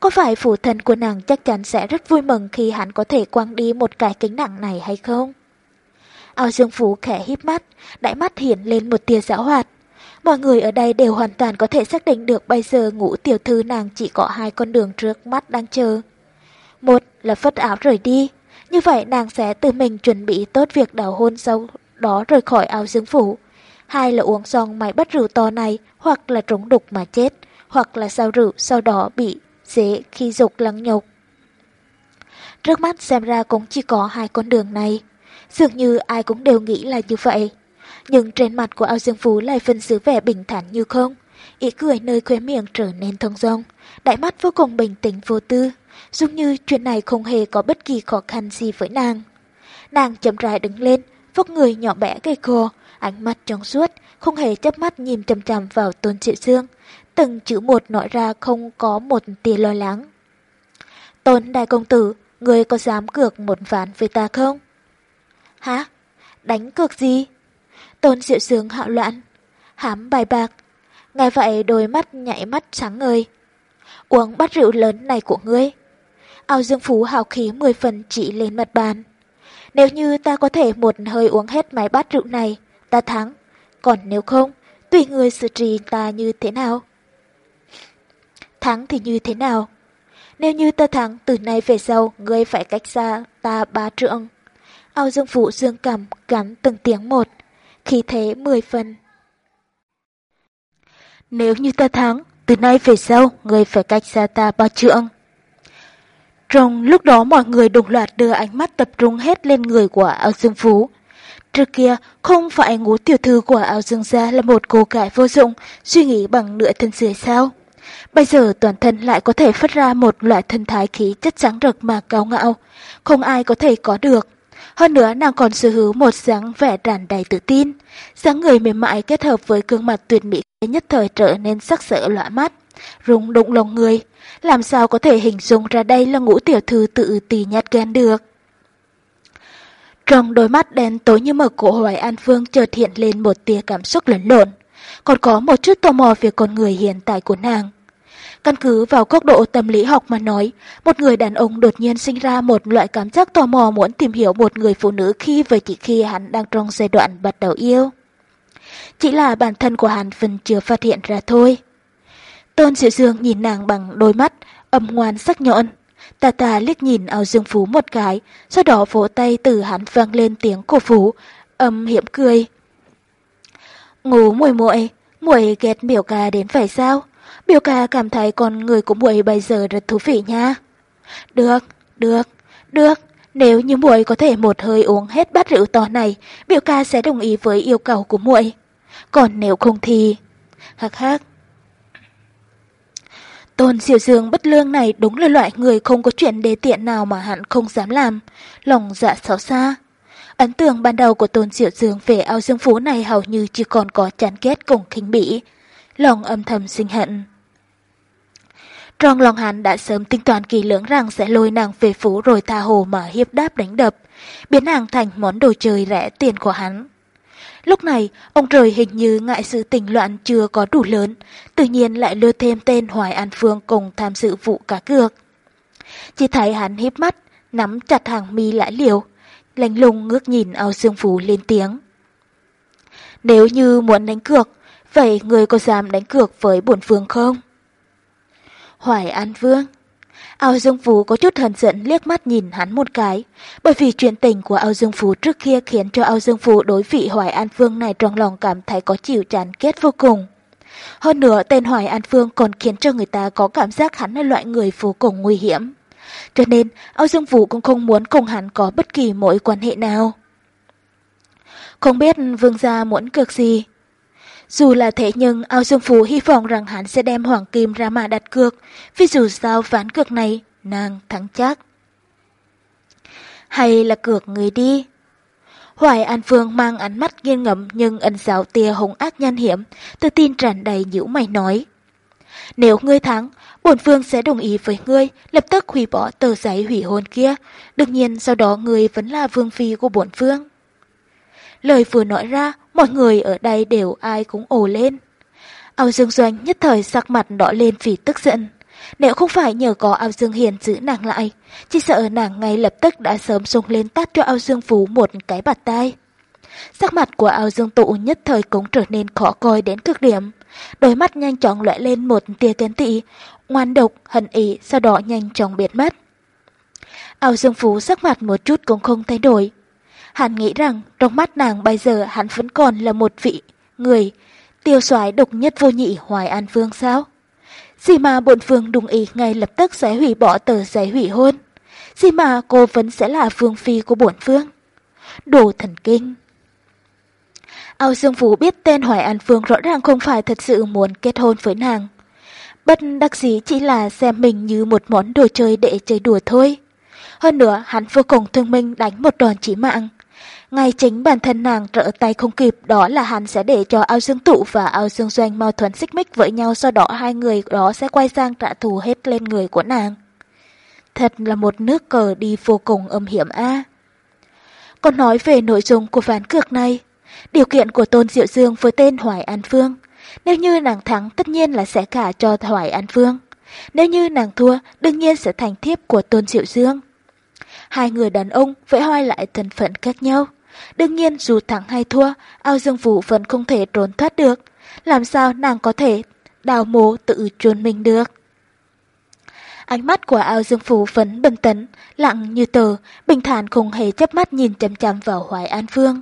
Có phải phủ thần của nàng chắc chắn sẽ rất vui mừng khi hắn có thể quăng đi một cái kính nặng này hay không? Ao dương phủ khẽ híp mắt, đại mắt hiện lên một tia giáo hoạt. Mọi người ở đây đều hoàn toàn có thể xác định được bây giờ ngũ tiểu thư nàng chỉ có hai con đường trước mắt đang chờ. Một là phất áo rời đi, như vậy nàng sẽ tự mình chuẩn bị tốt việc đào hôn sau đó rời khỏi ao dương phủ. Hai là uống xong máy bắt rượu to này hoặc là trúng đục mà chết, hoặc là sao rượu sau đó bị dễ khi dục lăng nhục. Trước mắt xem ra cũng chỉ có hai con đường này. Dường như ai cũng đều nghĩ là như vậy. Nhưng trên mặt của Ao Dương Phú lại phân xứ vẻ bình thản như không. Ý cười nơi khóe miệng trở nên thông dong. Đại mắt vô cùng bình tĩnh vô tư. dường như chuyện này không hề có bất kỳ khó khăn gì với nàng. Nàng chậm rãi đứng lên, vóc người nhỏ bé cây khô, ánh mắt trong suốt, không hề chớp mắt nhìn chằm chằm vào Tôn Triệu Dương. Từng chữ một nói ra không có một tia lo lắng. Tôn đại công tử, người có dám cược một ván với ta không? Hả? Đánh cược gì? Tôn Diệu Dương hạo loạn. Hám bài bạc. Ngay vậy đôi mắt nhảy mắt sáng ngời. Uống bát rượu lớn này của ngươi. Ao Dương Phú hào khí mười phần chỉ lên mặt bàn. Nếu như ta có thể một hơi uống hết mấy bát rượu này, ta thắng. Còn nếu không, tùy người xử trì ta như thế nào. Thắng thì như thế nào? Nếu như ta thắng, từ nay về sau, ngươi phải cách xa ta ba trượng. Ao Dương Phụ dương cầm cắn từng tiếng một, khí thế mười phần. Nếu như ta thắng, từ nay về sau, ngươi phải cách xa ta ba trượng. Trong lúc đó mọi người đồng loạt đưa ánh mắt tập trung hết lên người của áo Dương Phú. Trước kia, không phải ngũ tiểu thư của áo Dương Gia là một cô gái vô dụng, suy nghĩ bằng nửa thân dưới sao. Bây giờ toàn thân lại có thể phát ra một loại thân thái khí chất trắng rực mà cao ngạo, không ai có thể có được. Hơn nữa nàng còn sở hữu một dáng vẻ tràn đầy tự tin, dáng người mềm mại kết hợp với gương mặt tuyệt mỹ nhất thời trở nên sắc sỡ lạ mắt, rung động lòng người. Làm sao có thể hình dung ra đây là ngũ tiểu thư tự tì nhát ghen được. Trong đôi mắt đen tối như mực của Hoài An Phương chợt hiện lên một tia cảm xúc lẫn lộn, còn có một chút tò mò về con người hiện tại của nàng. Căn cứ vào góc độ tâm lý học mà nói, một người đàn ông đột nhiên sinh ra một loại cảm giác tò mò muốn tìm hiểu một người phụ nữ khi và chỉ khi hắn đang trong giai đoạn bắt đầu yêu. Chỉ là bản thân của hắn vẫn chưa phát hiện ra thôi. Tôn Diệu Dương nhìn nàng bằng đôi mắt, âm ngoan sắc nhọn. Tà tà liếc nhìn ao dương phú một cái, sau đó vỗ tay từ hắn vang lên tiếng cổ phú, âm hiểm cười. Ngủ muội muội, muội ghét biểu ca đến phải sao? Biểu ca cảm thấy con người của muội bây giờ rất thú vị nha. Được, được, được. Nếu như muội có thể một hơi uống hết bát rượu to này, biểu ca sẽ đồng ý với yêu cầu của muội. Còn nếu không thì... Hắc hắc. Tôn Diệu Dương bất lương này đúng là loại người không có chuyện đê tiện nào mà hắn không dám làm. Lòng dạ xấu xa. Ấn tượng ban đầu của Tôn Diệu Dương về ao dương phú này hầu như chỉ còn có chán ghét cùng khinh bỉ. Lòng âm thầm sinh hận. Trong lòng hắn đã sớm tính toán kỳ lưỡng rằng sẽ lôi nàng về phủ rồi tha hồ mà hiếp đáp đánh đập, biến nàng thành món đồ chơi rẻ tiền của hắn. Lúc này, ông trời hình như ngại sự tình loạn chưa có đủ lớn, tự nhiên lại đưa thêm tên Hoài An Phương cùng tham dự vụ cá cược. Chỉ thấy hắn híp mắt, nắm chặt hàng mi lại liều, lạnh lùng ngước nhìn ao dương phú lên tiếng. Nếu như muốn đánh cược, vậy người có dám đánh cược với bổn phương không? Hoài An Vương Ao Dương Phú có chút hờn giận liếc mắt nhìn hắn một cái, bởi vì chuyện tình của Ao Dương Phú trước kia khiến cho Ao Dương Phú đối vị Hoài An Phương này trong lòng cảm thấy có chịu chán kết vô cùng. Hơn nữa tên Hoài An Phương còn khiến cho người ta có cảm giác hắn là loại người vô cùng nguy hiểm. Cho nên Ao Dương Phú cũng không muốn cùng hắn có bất kỳ mối quan hệ nào. Không biết Vương gia muốn cược gì, dù là thế nhưng Ao Dương Phú hy vọng rằng hắn sẽ đem Hoàng Kim ra mà đặt cược, vì dù sao ván cược này, nàng thắng chắc. Hay là cược người đi? Hoài An Phương mang ánh mắt nghiêng ngẫm nhưng ẩn giáo tia hùng ác nhan hiểm, tự tin tràn đầy nhũ mày nói. Nếu ngươi thắng, bổn phương sẽ đồng ý với ngươi, lập tức hủy bỏ tờ giấy hủy hôn kia. Đương nhiên sau đó ngươi vẫn là vương phi của bổn phương. Lời vừa nói ra, mọi người ở đây đều ai cũng ồ lên. Ao Dương Doanh nhất thời sắc mặt đỏ lên vì tức giận. Nếu không phải nhờ có Ao Dương Hiền giữ nàng lại, chỉ sợ nàng ngay lập tức đã sớm xông lên tát cho Ao Dương Phú một cái bạt tay. Sắc mặt của Ao Dương Tụ nhất thời cũng trở nên khó coi đến cực điểm. Đôi mắt nhanh chóng lóe lên một tia kén tị, ngoan độc, hận ý, sau đó nhanh chóng biến mất. Ao Dương Phú sắc mặt một chút cũng không thay đổi, Hắn nghĩ rằng trong mắt nàng bây giờ hắn vẫn còn là một vị người tiêu soái độc nhất vô nhị Hoài An Vương sao? Gì mà bổn vương đồng ý ngay lập tức sẽ hủy bỏ tờ giấy hủy hôn. Gì mà cô vẫn sẽ là vương phi của bổn vương. Đồ thần kinh. Ao Dương Phú biết tên Hoài An Phương rõ ràng không phải thật sự muốn kết hôn với nàng. Bất đắc dĩ chỉ là xem mình như một món đồ chơi để chơi đùa thôi. Hơn nữa, hắn vô cùng thương minh đánh một đòn chí mạng. Ngay chính bản thân nàng trở tay không kịp đó là hắn sẽ để cho ao dương tụ và ao dương doanh mâu thuẫn xích mích với nhau sau đó hai người đó sẽ quay sang trả thù hết lên người của nàng. Thật là một nước cờ đi vô cùng âm hiểm a. Còn nói về nội dung của ván cược này, điều kiện của Tôn Diệu Dương với tên Hoài An Phương. Nếu như nàng thắng tất nhiên là sẽ cả cho Hoài An Phương. Nếu như nàng thua đương nhiên sẽ thành thiếp của Tôn Diệu Dương. Hai người đàn ông vẽ hoai lại thân phận khác nhau. Đương nhiên dù thắng hay thua, ao dương vũ vẫn không thể trốn thoát được. Làm sao nàng có thể đào mố tự chôn mình được? Ánh mắt của ao dương phủ vẫn bình tĩnh, lặng như tờ, bình thản không hề chấp mắt nhìn chăm chăm vào Hoài An Phương.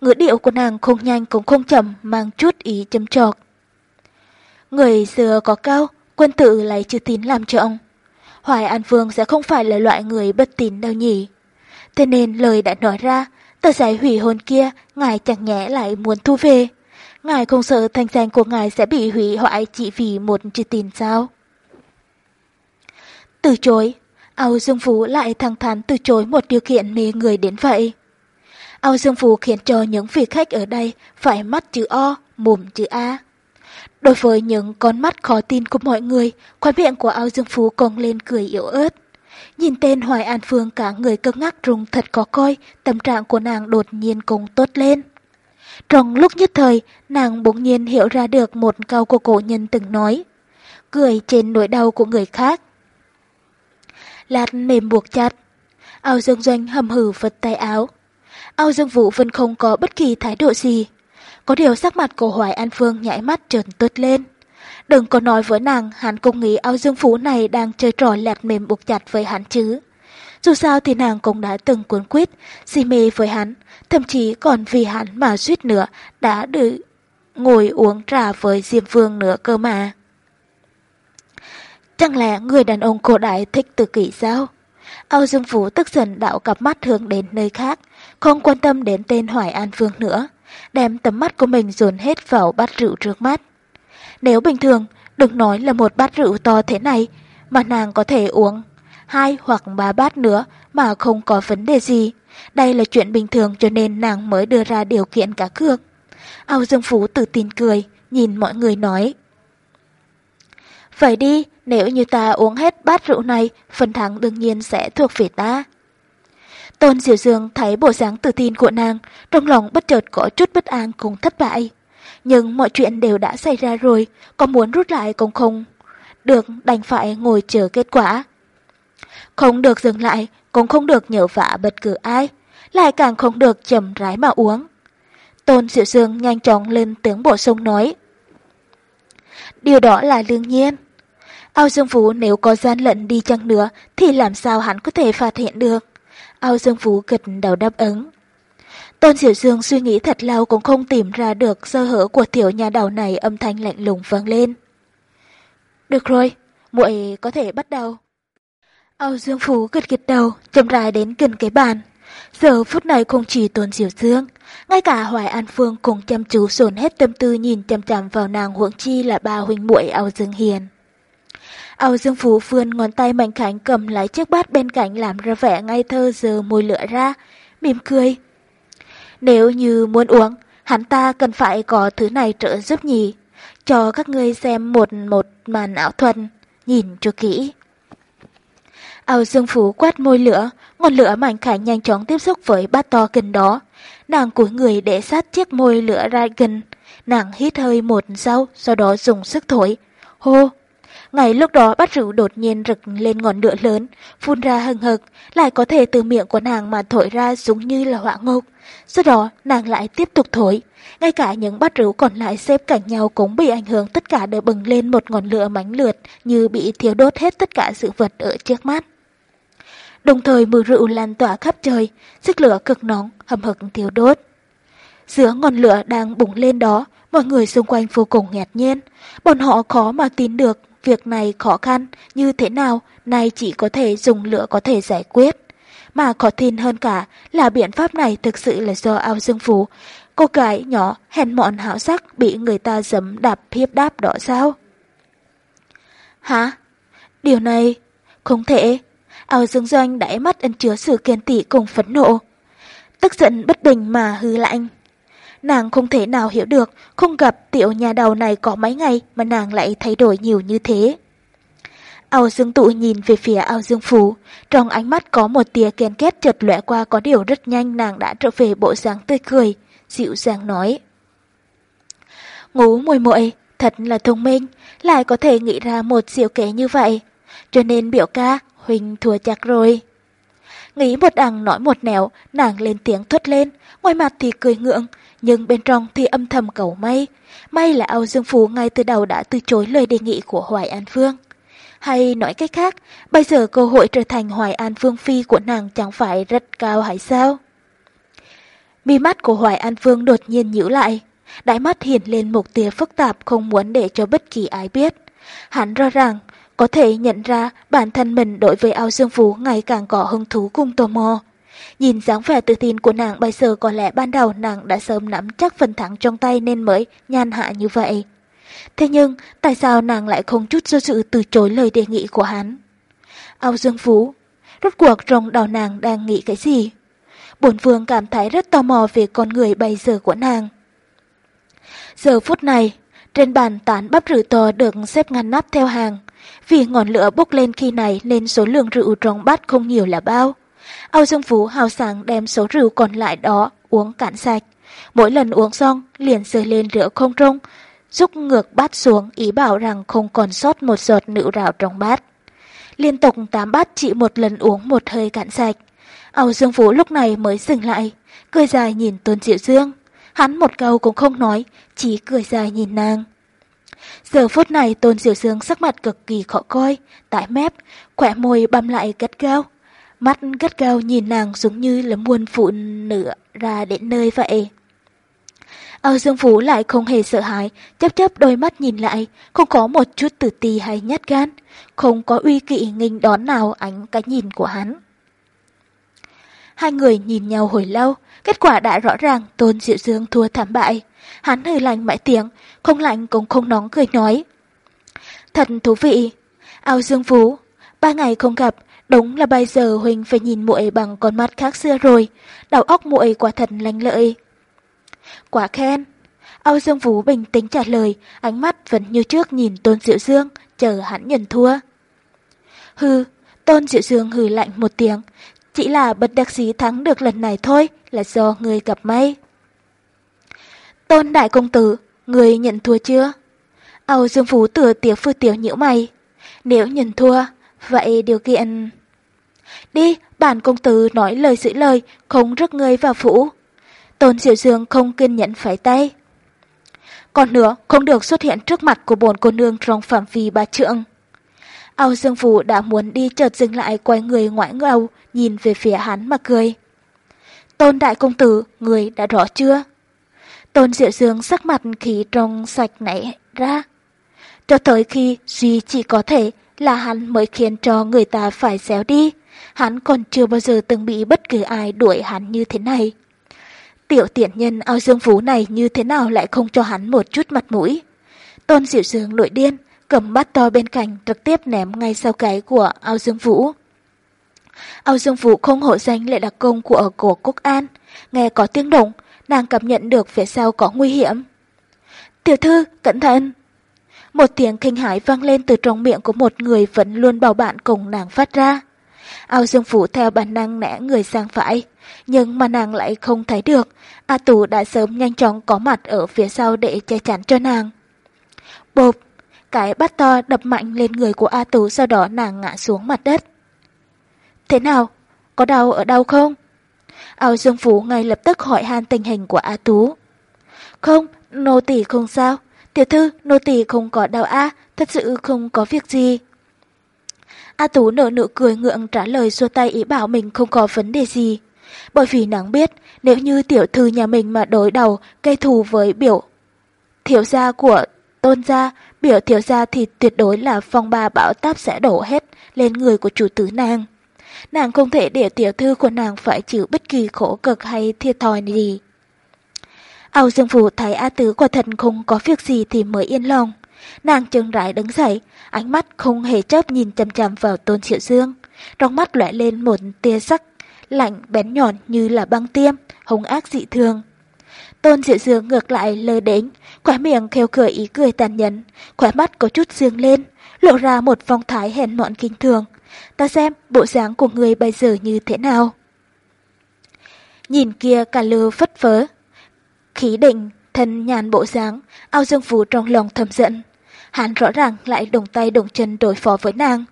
Ngữ điệu của nàng không nhanh cũng không chậm, mang chút ý châm trọc. Người xưa có cao, quân tử lấy chữ tín làm trọng. Hoài An Phương sẽ không phải là loại người bất tín đâu nhỉ. Thế nên lời đã nói ra, tờ giấy hủy hôn kia, ngài chẳng nhẽ lại muốn thu về. Ngài không sợ thanh danh của ngài sẽ bị hủy hoại chỉ vì một chữ tin sao? Từ chối, Âu Dương Phú lại thẳng thắn từ chối một điều kiện mê người đến vậy. Âu Dương Phú khiến cho những vị khách ở đây phải mắt chữ O, mồm chữ A. Đối với những con mắt khó tin của mọi người, khoái miệng của Âu Dương Phú cong lên cười yếu ớt. Nhìn tên Hoài An Phương cả người cưng ngắc rung thật có coi, tâm trạng của nàng đột nhiên cũng tốt lên. Trong lúc nhất thời, nàng bỗng nhiên hiểu ra được một câu của cổ nhân từng nói. Cười trên nỗi đau của người khác. Lát mềm buộc chặt. Ao dương doanh hầm hử vật tay áo. Ao dương vũ vẫn không có bất kỳ thái độ gì. Có điều sắc mặt của Hoài An Phương nhảy mắt trần tốt lên. Đừng có nói với nàng hắn cũng nghĩ áo dương phú này đang chơi trò lẹt mềm buộc chặt với hắn chứ. Dù sao thì nàng cũng đã từng cuốn quyết, si mê với hắn, thậm chí còn vì hắn mà suýt nữa đã được ngồi uống trà với Diêm Vương nữa cơ mà. Chẳng lẽ người đàn ông cổ đại thích tự kỷ sao? Âu Dương Phú tức giận đạo cặp mắt hướng đến nơi khác, không quan tâm đến tên Hoài An Phương nữa, đem tấm mắt của mình dồn hết vào bát rượu trước mắt. Nếu bình thường, đừng nói là một bát rượu to thế này, mà nàng có thể uống hai hoặc ba bát nữa mà không có vấn đề gì. Đây là chuyện bình thường cho nên nàng mới đưa ra điều kiện cá cược. Âu Dương Phú tự tin cười, nhìn mọi người nói. Vậy đi, nếu như ta uống hết bát rượu này, phần thắng đương nhiên sẽ thuộc về ta. Tôn Diệu Dương thấy bộ dáng tự tin của nàng, trong lòng bất chợt có chút bất an cùng thất bại. Nhưng mọi chuyện đều đã xảy ra rồi, có muốn rút lại cũng không. Được đành phải ngồi chờ kết quả. Không được dừng lại, cũng không được nhờ vả bất cứ ai, lại càng không được chầm rái mà uống. Tôn Diệu Dương nhanh chóng lên tiếng bổ sung nói. Điều đó là đương nhiên. Ao Dương Phú nếu có gian lận đi chăng nữa thì làm sao hắn có thể phát hiện được. Ao Dương Phú gật đầu đáp ứng. Tôn Diệu Dương suy nghĩ thật lâu cũng không tìm ra được sơ hở của tiểu nhà đầu này âm thanh lạnh lùng vang lên. Được rồi, muội có thể bắt đầu. Âu Dương Phú gật gật đầu, chậm rãi đến gần cái bàn. Giờ phút này không chỉ Tôn Diệu Dương, ngay cả Hoài An Phương cũng chăm chú dồn hết tâm tư nhìn chăm chăm vào nàng huống chi là ba huynh muội Âu Dương Hiền. Âu Dương Phú vươn ngón tay mạnh khảnh cầm lấy chiếc bát bên cạnh làm ra vẻ ngây thơ giờ môi lửa ra, mỉm cười. Nếu như muốn uống, hắn ta cần phải có thứ này trợ giúp nhỉ. Cho các ngươi xem một một màn ảo thuật, nhìn cho kỹ. Ao Dương Phú quát môi lửa, ngọn lửa mảnh khảnh nhanh chóng tiếp xúc với bát to gần đó. Nàng cúi người để sát chiếc môi lửa ra gần. Nàng hít hơi một sau, sau đó dùng sức thổi. Hô! Ngay lúc đó bát rượu đột nhiên rực lên ngọn lửa lớn, phun ra hừng hực, lại có thể từ miệng của nàng mà thổi ra giống như là hỏa ngục. Sau đó nàng lại tiếp tục thổi. Ngay cả những bát rượu còn lại xếp cạnh nhau cũng bị ảnh hưởng tất cả đều bừng lên một ngọn lửa mãnh lượt như bị thiêu đốt hết tất cả sự vật ở trước mắt. Đồng thời mùi rượu lan tỏa khắp trời, sức lửa cực nóng, hầm hực thiêu đốt. Giữa ngọn lửa đang bùng lên đó, mọi người xung quanh vô cùng ngạc nhiên. Bọn họ khó mà tin được việc này khó khăn như thế nào, nay chỉ có thể dùng lửa có thể giải quyết. Mà khó tin hơn cả là biện pháp này thực sự là do ao dương phú. Cô gái nhỏ hèn mọn hảo sắc bị người ta dấm đạp hiếp đáp đó sao? Hả? Điều này... Không thể. Ao dương doanh đáy mắt ẩn chứa sự kiên tị cùng phẫn nộ. Tức giận bất bình mà hư lạnh. Nàng không thể nào hiểu được, không gặp tiểu nhà đầu này có mấy ngày mà nàng lại thay đổi nhiều như thế. Ao Dương Tụ nhìn về phía Ao Dương Phú, trong ánh mắt có một tia kén két chợt lóe qua có điều rất nhanh nàng đã trở về bộ dáng tươi cười, dịu dàng nói. Ngủ mùi muội thật là thông minh, lại có thể nghĩ ra một diệu kế như vậy, cho nên biểu ca, Huỳnh thua chắc rồi. Nghĩ một đằng nói một nẻo, nàng lên tiếng thốt lên, ngoài mặt thì cười ngượng, nhưng bên trong thì âm thầm cầu may. May là Âu Dương Phú ngay từ đầu đã từ chối lời đề nghị của Hoài An Phương. Hay nói cách khác, bây giờ cơ hội trở thành Hoài An Phương Phi của nàng chẳng phải rất cao hay sao? Mi mắt của Hoài An Phương đột nhiên nhíu lại. Đáy mắt hiện lên một tia phức tạp không muốn để cho bất kỳ ai biết. Hắn rõ ràng, có thể nhận ra bản thân mình đối với ao dương phú ngày càng có hứng thú cùng tò mò. Nhìn dáng vẻ tự tin của nàng bây giờ có lẽ ban đầu nàng đã sớm nắm chắc phần thắng trong tay nên mới nhan hạ như vậy. Thế nhưng, tại sao nàng lại không chút do dự từ chối lời đề nghị của hắn? Ao Dương Phú, rốt cuộc trong đầu nàng đang nghĩ cái gì? Bổn vương cảm thấy rất tò mò về con người bây giờ của nàng. Giờ phút này, trên bàn tán bắp rượu to được xếp ngăn nắp theo hàng. Vì ngọn lửa bốc lên khi này nên số lượng rượu trong bát không nhiều là bao. Âu Dương Phú hào sảng đem số rượu còn lại đó uống cạn sạch. Mỗi lần uống xong liền rơi lên rượu không trung, rút ngược bát xuống ý bảo rằng không còn sót một giọt nữ rào trong bát. Liên tục tám bát chỉ một lần uống một hơi cạn sạch. Âu Dương Phú lúc này mới dừng lại, cười dài nhìn Tôn Diệu Dương. Hắn một câu cũng không nói, chỉ cười dài nhìn nàng. Giờ phút này Tôn Diệu Dương sắc mặt cực kỳ khó coi, tái mép, khỏe môi băm lại gắt gao. Mắt gắt gao nhìn nàng giống như là muôn phụ nữ ra đến nơi vậy. Âu Dương Phú lại không hề sợ hãi, chấp chấp đôi mắt nhìn lại, không có một chút tử tì hay nhát gan, không có uy kỵ nghinh đón nào ánh cái nhìn của hắn. Hai người nhìn nhau hồi lâu, kết quả đã rõ ràng Tôn Diệu Dương thua thảm bại. Hắn hơi lạnh mãi tiếng, không lạnh cũng không nóng cười nói. Thật thú vị. Âu Dương Phú, ba ngày không gặp, đúng là bây giờ Huỳnh phải nhìn muội bằng con mắt khác xưa rồi. Đầu óc muội quả thật lanh lợi. Quả khen. Ao Dương Vũ bình tĩnh trả lời, ánh mắt vẫn như trước nhìn Tôn Diệu Dương, chờ hắn nhận thua. Hừ, Tôn Diệu Dương hừ lạnh một tiếng, chỉ là bất đắc dĩ thắng được lần này thôi, là do người gặp may. Tôn Đại Công Tử, người nhận thua chưa? Âu Dương Phú tựa tiểu phu tiểu nhiễu mày. Nếu nhận thua, vậy điều kiện... Đi, bản công tử nói lời giữ lời, không rước người vào phủ. Tôn Diệu Dương không kiên nhẫn phải tay. Còn nữa, không được xuất hiện trước mặt của bồn cô nương trong phạm vi ba trượng. Âu Dương Vũ đã muốn đi chợt dừng lại quay người ngoại ngầu, nhìn về phía hắn mà cười. Tôn Đại Công Tử, người đã rõ chưa? Tôn Diệu Dương sắc mặt khí trong sạch nảy ra. Cho tới khi duy chỉ có thể là hắn mới khiến cho người ta phải xéo đi. Hắn còn chưa bao giờ từng bị bất cứ ai đuổi hắn như thế này. Tiểu tiện nhân ao dương phú này như thế nào lại không cho hắn một chút mặt mũi. Tôn Diệu Dương nổi điên, cầm bát to bên cạnh trực tiếp ném ngay sau cái của ao dương vũ. Ao dương vũ không hộ danh lại đặc công của ở cổ Quốc An. Nghe có tiếng động, nàng cảm nhận được phía sau có nguy hiểm. Tiểu thư, cẩn thận! Một tiếng kinh hãi vang lên từ trong miệng của một người vẫn luôn bảo bạn cùng nàng phát ra. Ao Dương Phủ theo bản năng nẽ người sang phải, nhưng mà nàng lại không thấy được. A Tú đã sớm nhanh chóng có mặt ở phía sau để che chắn cho nàng. Bộp, cái bát to đập mạnh lên người của A Tú sau đó nàng ngã xuống mặt đất. Thế nào? Có đau ở đâu không? Ao Dương Phú ngay lập tức hỏi han tình hình của A Tú. Không, nô tỳ không sao. Tiểu thư, nô tỳ không có đau A, thật sự không có việc gì. A Tú nở nụ cười ngượng trả lời xua tay ý bảo mình không có vấn đề gì. Bởi vì nàng biết, nếu như tiểu thư nhà mình mà đối đầu gây thù với biểu thiếu gia của tôn gia, biểu thiếu gia thì tuyệt đối là phong ba bão táp sẽ đổ hết lên người của chủ tử nàng. Nàng không thể để tiểu thư của nàng phải chịu bất kỳ khổ cực hay thiệt thòi gì. Âu Dương Phủ thấy A Tứ quả thật không có việc gì thì mới yên lòng. Nàng chừng rãi đứng dậy, ánh mắt không hề chớp nhìn chằm chằm vào Tôn Triệu Dương. Trong mắt lóe lên một tia sắc lạnh bén nhọn như là băng tiêm, hung ác dị thường. Tôn triệu Dương ngược lại lơ đến, khóe miệng khêu cười ý cười tàn nhẫn, khóe mắt có chút dương lên, lộ ra một phong thái hèn mọn kinh thường. Ta xem bộ dáng của người bây giờ như thế nào. Nhìn kia cả lư phất phớ, khí định, thân nhàn bộ dáng, ao dương phú trong lòng thầm giận. Hắn rõ ràng lại đồng tay đồng chân đối phó với nàng.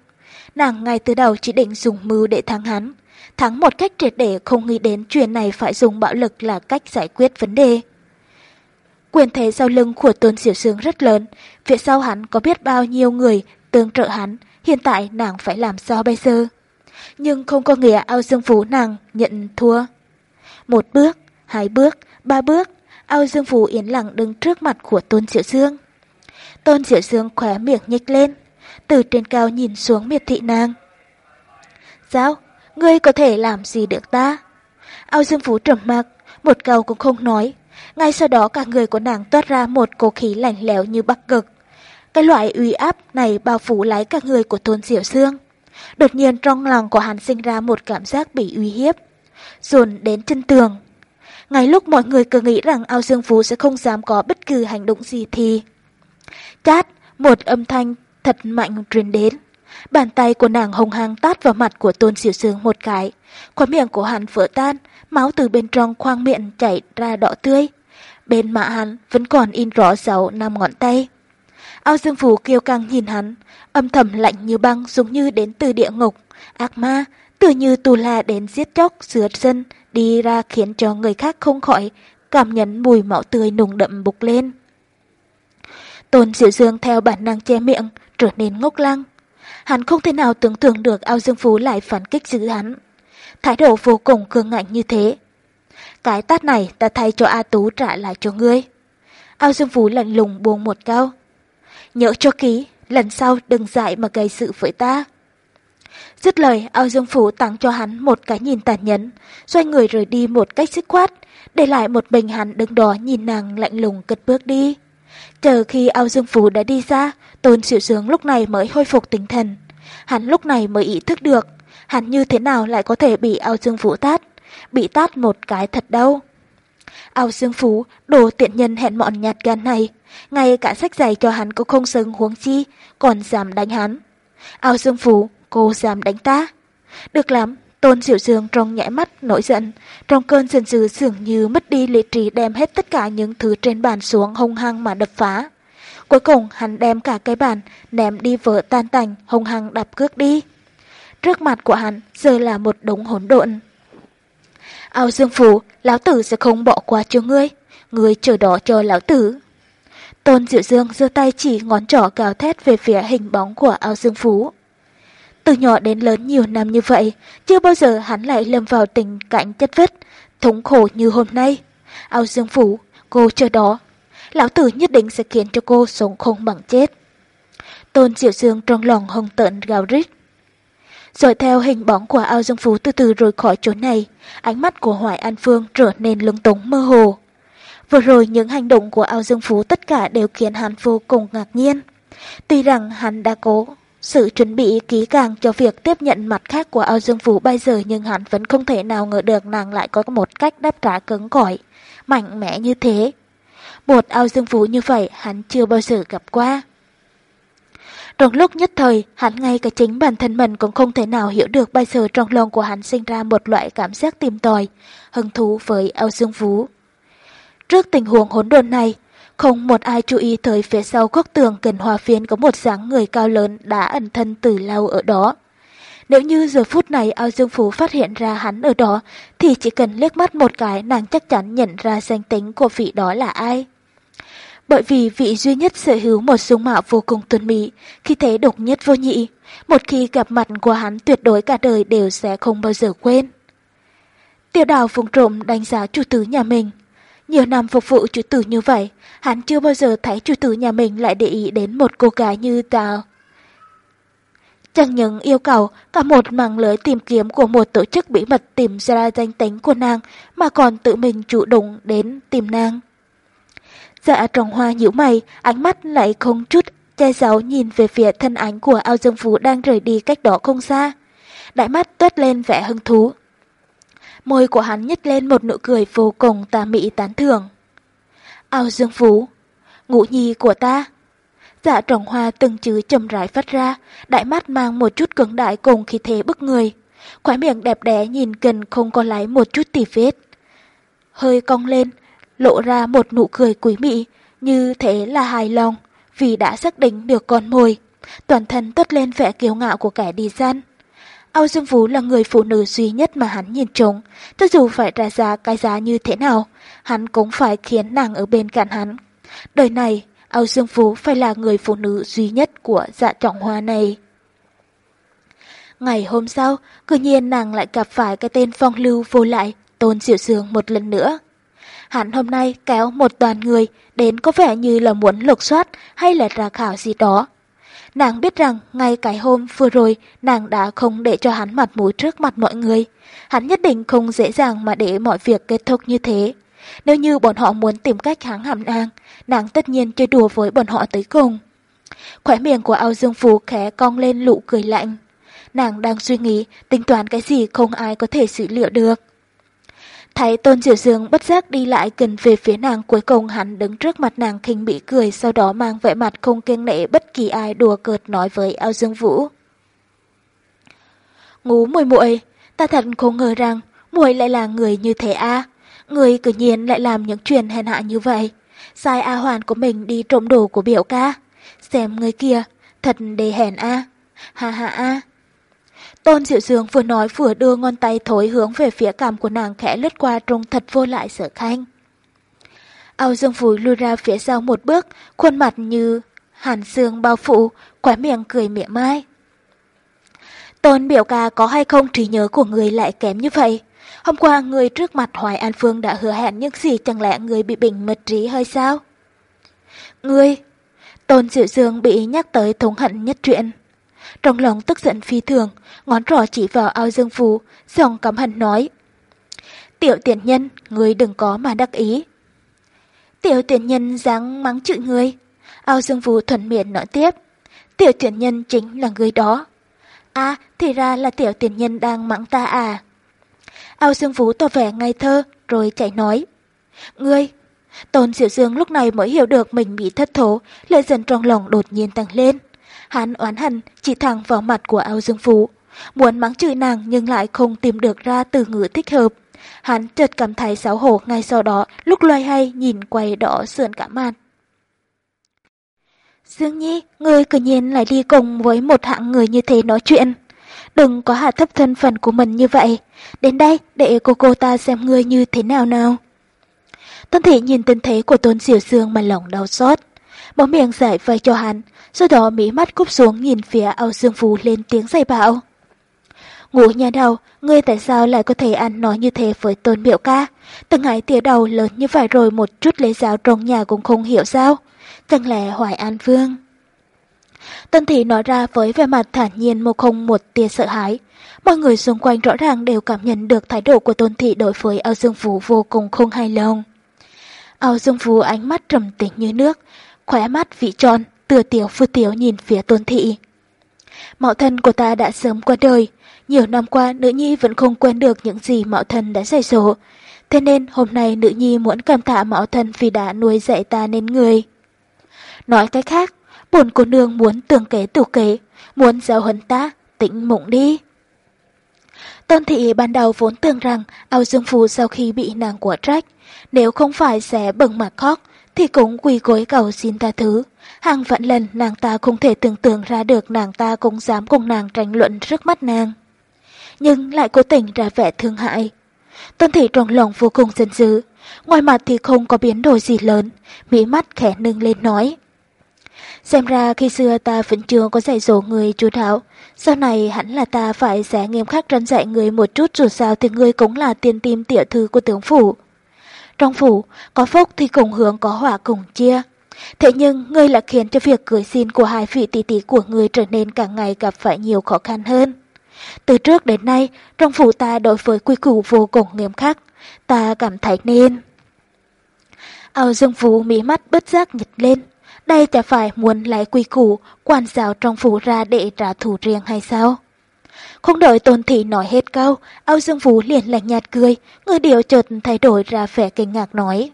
Nàng ngay từ đầu chỉ định dùng mưu để thắng hắn, thắng một cách triệt để không nghĩ đến chuyện này phải dùng bạo lực là cách giải quyết vấn đề. Quyền thế sau lưng của Tôn Diệu Sương rất lớn, phía sau hắn có biết bao nhiêu người tương trợ hắn, hiện tại nàng phải làm sao bây giờ? Nhưng không có nghĩa ao dương phú nàng nhận thua. Một bước, hai bước, ba bước, Âu dương phú yên lặng đứng trước mặt của Tôn Diệu Dương. Tôn Diệu Dương khóe miệng nhếch lên, từ trên cao nhìn xuống miệt thị nàng. Sao? Ngươi có thể làm gì được ta? Âu Dương Phú trầm mặc, một câu cũng không nói. Ngay sau đó cả người của nàng toát ra một cố khí lạnh lẽo như bắc cực. Cái loại uy áp này bao phủ lấy cả người của Tôn Diệu Sương. Đột nhiên trong lòng của hắn sinh ra một cảm giác bị uy hiếp. Dồn đến chân tường. Ngay lúc mọi người cứ nghĩ rằng Ao Dương Phú sẽ không dám có bất cứ hành động gì thì... Chát, một âm thanh thật mạnh truyền đến. Bàn tay của nàng hồng hăng tát vào mặt của tôn diệu sương một cái. Khóa miệng của hắn vỡ tan, máu từ bên trong khoang miệng chảy ra đỏ tươi. Bên mạ hắn vẫn còn in rõ dấu năm ngón tay. Ao dương Phú kêu căng nhìn hắn, âm thầm lạnh như băng giống như đến từ địa ngục, ác ma, tự như tù la đến giết chóc, giữa dân, đi ra khiến cho người khác không khỏi cảm nhận mùi máu tươi nùng đậm bục lên. Tôn Diệu Dương theo bản năng che miệng, trở nên ngốc lăng. Hắn không thể nào tưởng tượng được ao dương phú lại phản kích giữ hắn. Thái độ vô cùng cương ngạnh như thế. Cái tát này ta thay cho A Tú trả lại cho ngươi. Ao dương phú lạnh lùng buông một câu. Nhớ cho ký, lần sau đừng dại mà gây sự với ta. Dứt lời, ao dương phủ tặng cho hắn một cái nhìn tàn nhẫn, xoay người rời đi một cách dứt khoát, để lại một mình hắn đứng đó nhìn nàng lạnh lùng cất bước đi. Chờ khi ao dương phú đã đi ra, tôn siêu sướng lúc này mới hồi phục tinh thần. Hắn lúc này mới ý thức được, hắn như thế nào lại có thể bị ao dương phú tát, bị tát một cái thật đâu. Ao dương phú, đồ tiện nhân hẹn mọn nhạt gan này, ngay cả sách giày cho hắn cũng không xứng huống chi, còn dám đánh hắn. Ao dương phú, cô dám đánh ta. Được lắm, Tôn Diệu Dương trong nhảy mắt nổi giận, trong cơn giận dữ dường như mất đi lý trí đem hết tất cả những thứ trên bàn xuống hung hăng mà đập phá. Cuối cùng hắn đem cả cái bàn ném đi vỡ tan tành hung hăng đập cước đi. Trước mặt của hắn giờ là một đống hỗn độn. Ao Dương Phủ, lão tử sẽ không bỏ qua cho ngươi, ngươi chờ đó cho lão tử. Tôn Diệu Dương giơ tay chỉ ngón trỏ cào thét về phía hình bóng của Ao Dương Phú. Từ nhỏ đến lớn nhiều năm như vậy, chưa bao giờ hắn lại lâm vào tình cảnh chất vất, thống khổ như hôm nay. Ao Dương Phủ, cô chờ đó. Lão tử nhất định sẽ khiến cho cô sống không bằng chết. Tôn Diệu Dương trong lòng hồng tợn gào rít. Rồi theo hình bóng của Ao Dương Phú từ từ rời khỏi chỗ này, ánh mắt của Hoài An Phương trở nên lung túng mơ hồ. Vừa rồi những hành động của Ao Dương Phú tất cả đều khiến hắn vô cùng ngạc nhiên. Tuy rằng hắn đã cố sự chuẩn bị kỹ càng cho việc tiếp nhận mặt khác của Âu Dương Vũ bây giờ nhưng hắn vẫn không thể nào ngờ được nàng lại có một cách đáp trả cứng cỏi, mạnh mẽ như thế. Một Âu Dương Vũ như vậy hắn chưa bao giờ gặp qua. Trong lúc nhất thời, hắn ngay cả chính bản thân mình cũng không thể nào hiểu được bây giờ trong lòng của hắn sinh ra một loại cảm giác tìm tòi, hứng thú với Âu Dương Vũ. Trước tình huống hỗn độn này, không một ai chú ý tới phía sau góc tường gần hòa phiến có một dáng người cao lớn đã ẩn thân từ lâu ở đó. Nếu như giờ phút này ao dương phú phát hiện ra hắn ở đó, thì chỉ cần liếc mắt một cái nàng chắc chắn nhận ra danh tính của vị đó là ai. Bởi vì vị duy nhất sở hữu một dung mạo vô cùng tuân mỹ, khi thế độc nhất vô nhị, một khi gặp mặt của hắn tuyệt đối cả đời đều sẽ không bao giờ quên. Tiểu đào phùng trộm đánh giá chủ tứ nhà mình, nhiều năm phục vụ chủ tử như vậy, hắn chưa bao giờ thấy chủ tử nhà mình lại để ý đến một cô gái như tao. Chẳng những yêu cầu cả một mạng lưới tìm kiếm của một tổ chức bí mật tìm ra danh tính của nàng mà còn tự mình chủ động đến tìm nàng. Dạ trồng hoa nhíu mày, ánh mắt lại không chút che giấu nhìn về phía thân ảnh của ao dương phú đang rời đi cách đó không xa. Đại mắt tuét lên vẻ hứng thú. Môi của hắn nhếch lên một nụ cười vô cùng tà mị tán thưởng. Ao dương phú, ngũ nhi của ta. Dạ trọng hoa từng chữ chầm rãi phát ra, đại mắt mang một chút cứng đại cùng khí thế bức người. Khóe miệng đẹp đẽ nhìn gần không có lái một chút tỉ vết. Hơi cong lên, lộ ra một nụ cười quý mị, như thế là hài lòng, vì đã xác định được con mồi. Toàn thân tốt lên vẻ kiêu ngạo của kẻ đi săn. Âu Dương Vũ là người phụ nữ duy nhất mà hắn nhìn trúng, cho dù phải trả giá cái giá như thế nào, hắn cũng phải khiến nàng ở bên cạnh hắn. Đời này, Âu Dương Vũ phải là người phụ nữ duy nhất của dạ trọng hoa này. Ngày hôm sau, cư nhiên nàng lại gặp phải cái tên phong lưu vô lại, tôn diệu Dương một lần nữa. Hắn hôm nay kéo một đoàn người đến có vẻ như là muốn lục soát hay là ra khảo gì đó. Nàng biết rằng ngay cái hôm vừa rồi nàng đã không để cho hắn mặt mũi trước mặt mọi người. Hắn nhất định không dễ dàng mà để mọi việc kết thúc như thế. Nếu như bọn họ muốn tìm cách hãng hàm nàng, nàng tất nhiên chơi đùa với bọn họ tới cùng. Khỏe miệng của ao dương phú khẽ cong lên lụ cười lạnh. Nàng đang suy nghĩ, tính toán cái gì không ai có thể xử liệu được. Thấy Tôn Diệu Dương bất giác đi lại gần về phía nàng cuối cùng hắn đứng trước mặt nàng khinh bị cười sau đó mang vẻ mặt không kiêng nể bất kỳ ai đùa cợt nói với Ao Dương Vũ. Ngú mùi muội ta thật không ngờ rằng muội lại là người như thế a à? Người cử nhiên lại làm những chuyện hèn hạ như vậy. Sai A Hoàn của mình đi trộm đồ của biểu ca. Xem người kia, thật đề hèn a à? Ha ha a Tôn Diệu Dương vừa nói vừa đưa ngón tay thối hướng về phía cằm của nàng khẽ lướt qua trông thật vô lại sở khanh. Âu Dương Phú lùi ra phía sau một bước, khuôn mặt như hàn xương bao phủ, khóe miệng cười mỉa mai. Tôn biểu ca có hay không trí nhớ của người lại kém như vậy? Hôm qua người trước mặt Hoài An Phương đã hứa hẹn những gì chẳng lẽ người bị bệnh mật trí hơi sao? Ngươi! Tôn Diệu Dương bị nhắc tới thống hận nhất chuyện. Trong lòng tức giận phi thường, ngón trỏ chỉ vào ao dương phú, giọng cắm hận nói. Tiểu tiện nhân, người đừng có mà đắc ý. Tiểu tiện nhân dáng mắng chữ người. Ao dương phú thuần miệng nói tiếp. Tiểu tiện nhân chính là người đó. À, thì ra là tiểu tiện nhân đang mắng ta à. Ao dương phú tỏ vẻ ngây thơ, rồi chạy nói. Ngươi, Tôn Diệu Dương lúc này mới hiểu được mình bị thất thố, lệ dần trong lòng đột nhiên tăng lên. Hắn oán hận chỉ thẳng vào mặt của Âu Dương Phú. Muốn mắng chửi nàng nhưng lại không tìm được ra từ ngữ thích hợp. Hắn chợt cảm thấy xấu hổ ngay sau đó lúc loay hay nhìn quay đỏ sườn cả mặt. Dương Nhi, người cứ nhiên lại đi cùng với một hạng người như thế nói chuyện. Đừng có hạ thấp thân phận của mình như vậy. Đến đây để cô cô ta xem ngươi như thế nào nào. tân thị nhìn tình thế của tôn diệu dương mà lòng đau xót. Bỏ miệng giải vây cho hắn, sau đó mí mắt cúp xuống nhìn phía Âu Dương Phú lên tiếng dạy bảo. Ngủ nhà đầu, ngươi tại sao lại có thể ăn nói như thế với tôn biểu ca? Từng ngày tía đầu lớn như vậy rồi một chút lấy giáo trong nhà cũng không hiểu sao? Chẳng lẽ Hoài An Vương? Tân thị nói ra với vẻ mặt thản nhiên một không một tia sợ hãi. Mọi người xung quanh rõ ràng đều cảm nhận được thái độ của tôn thị đối với Âu Dương Phú vô cùng không hài lòng. Âu Dương Phú ánh mắt trầm tĩnh như nước, khóe mắt vị tròn, tựa tiểu phu tiểu nhìn phía tôn thị. Mạo thân của ta đã sớm qua đời, nhiều năm qua nữ nhi vẫn không quên được những gì mạo thân đã dạy dỗ. Thế nên hôm nay nữ nhi muốn cảm tạ mạo thân vì đã nuôi dạy ta nên người. Nói cách khác, bổn cô nương muốn tường kế tủ kế, muốn giáo huấn ta, tĩnh mộng đi. Tôn thị ban đầu vốn tưởng rằng Âu Dương Phù sau khi bị nàng của trách, nếu không phải sẽ bừng mặt khóc, thì cũng quỳ gối cầu xin ta thứ. Hàng vạn lần nàng ta không thể tưởng tượng ra được nàng ta cũng dám cùng nàng tranh luận trước mắt nàng. Nhưng lại cố tình ra vẻ thương hại. Tôn thị trong lòng vô cùng dân dữ, ngoài mặt thì không có biến đổi gì lớn, mỹ mắt khẽ nâng lên nói. Xem ra khi xưa ta vẫn chưa có dạy dỗ người chú đáo, sau này hẳn là ta phải sẽ nghiêm khắc răn dạy người một chút dù sao thì người cũng là tiên tim tiểu thư của tướng phủ trong phủ, có phúc thì cùng hướng có hỏa cùng chia. Thế nhưng, ngươi lại khiến cho việc cưới xin của hai vị tỷ tỷ của ngươi trở nên càng ngày gặp phải nhiều khó khăn hơn. Từ trước đến nay, trong phủ ta đối với quy củ vô cùng nghiêm khắc, ta cảm thấy nên. Âu Dương Phú mí mắt bất giác nhịch lên. Đây chả phải muốn lấy quy củ, quan giáo trong phủ ra để trả thù riêng hay sao? Không đợi tôn thị nói hết câu, Âu Dương vũ liền lạnh nhạt cười, người điệu chợt thay đổi ra vẻ kinh ngạc nói.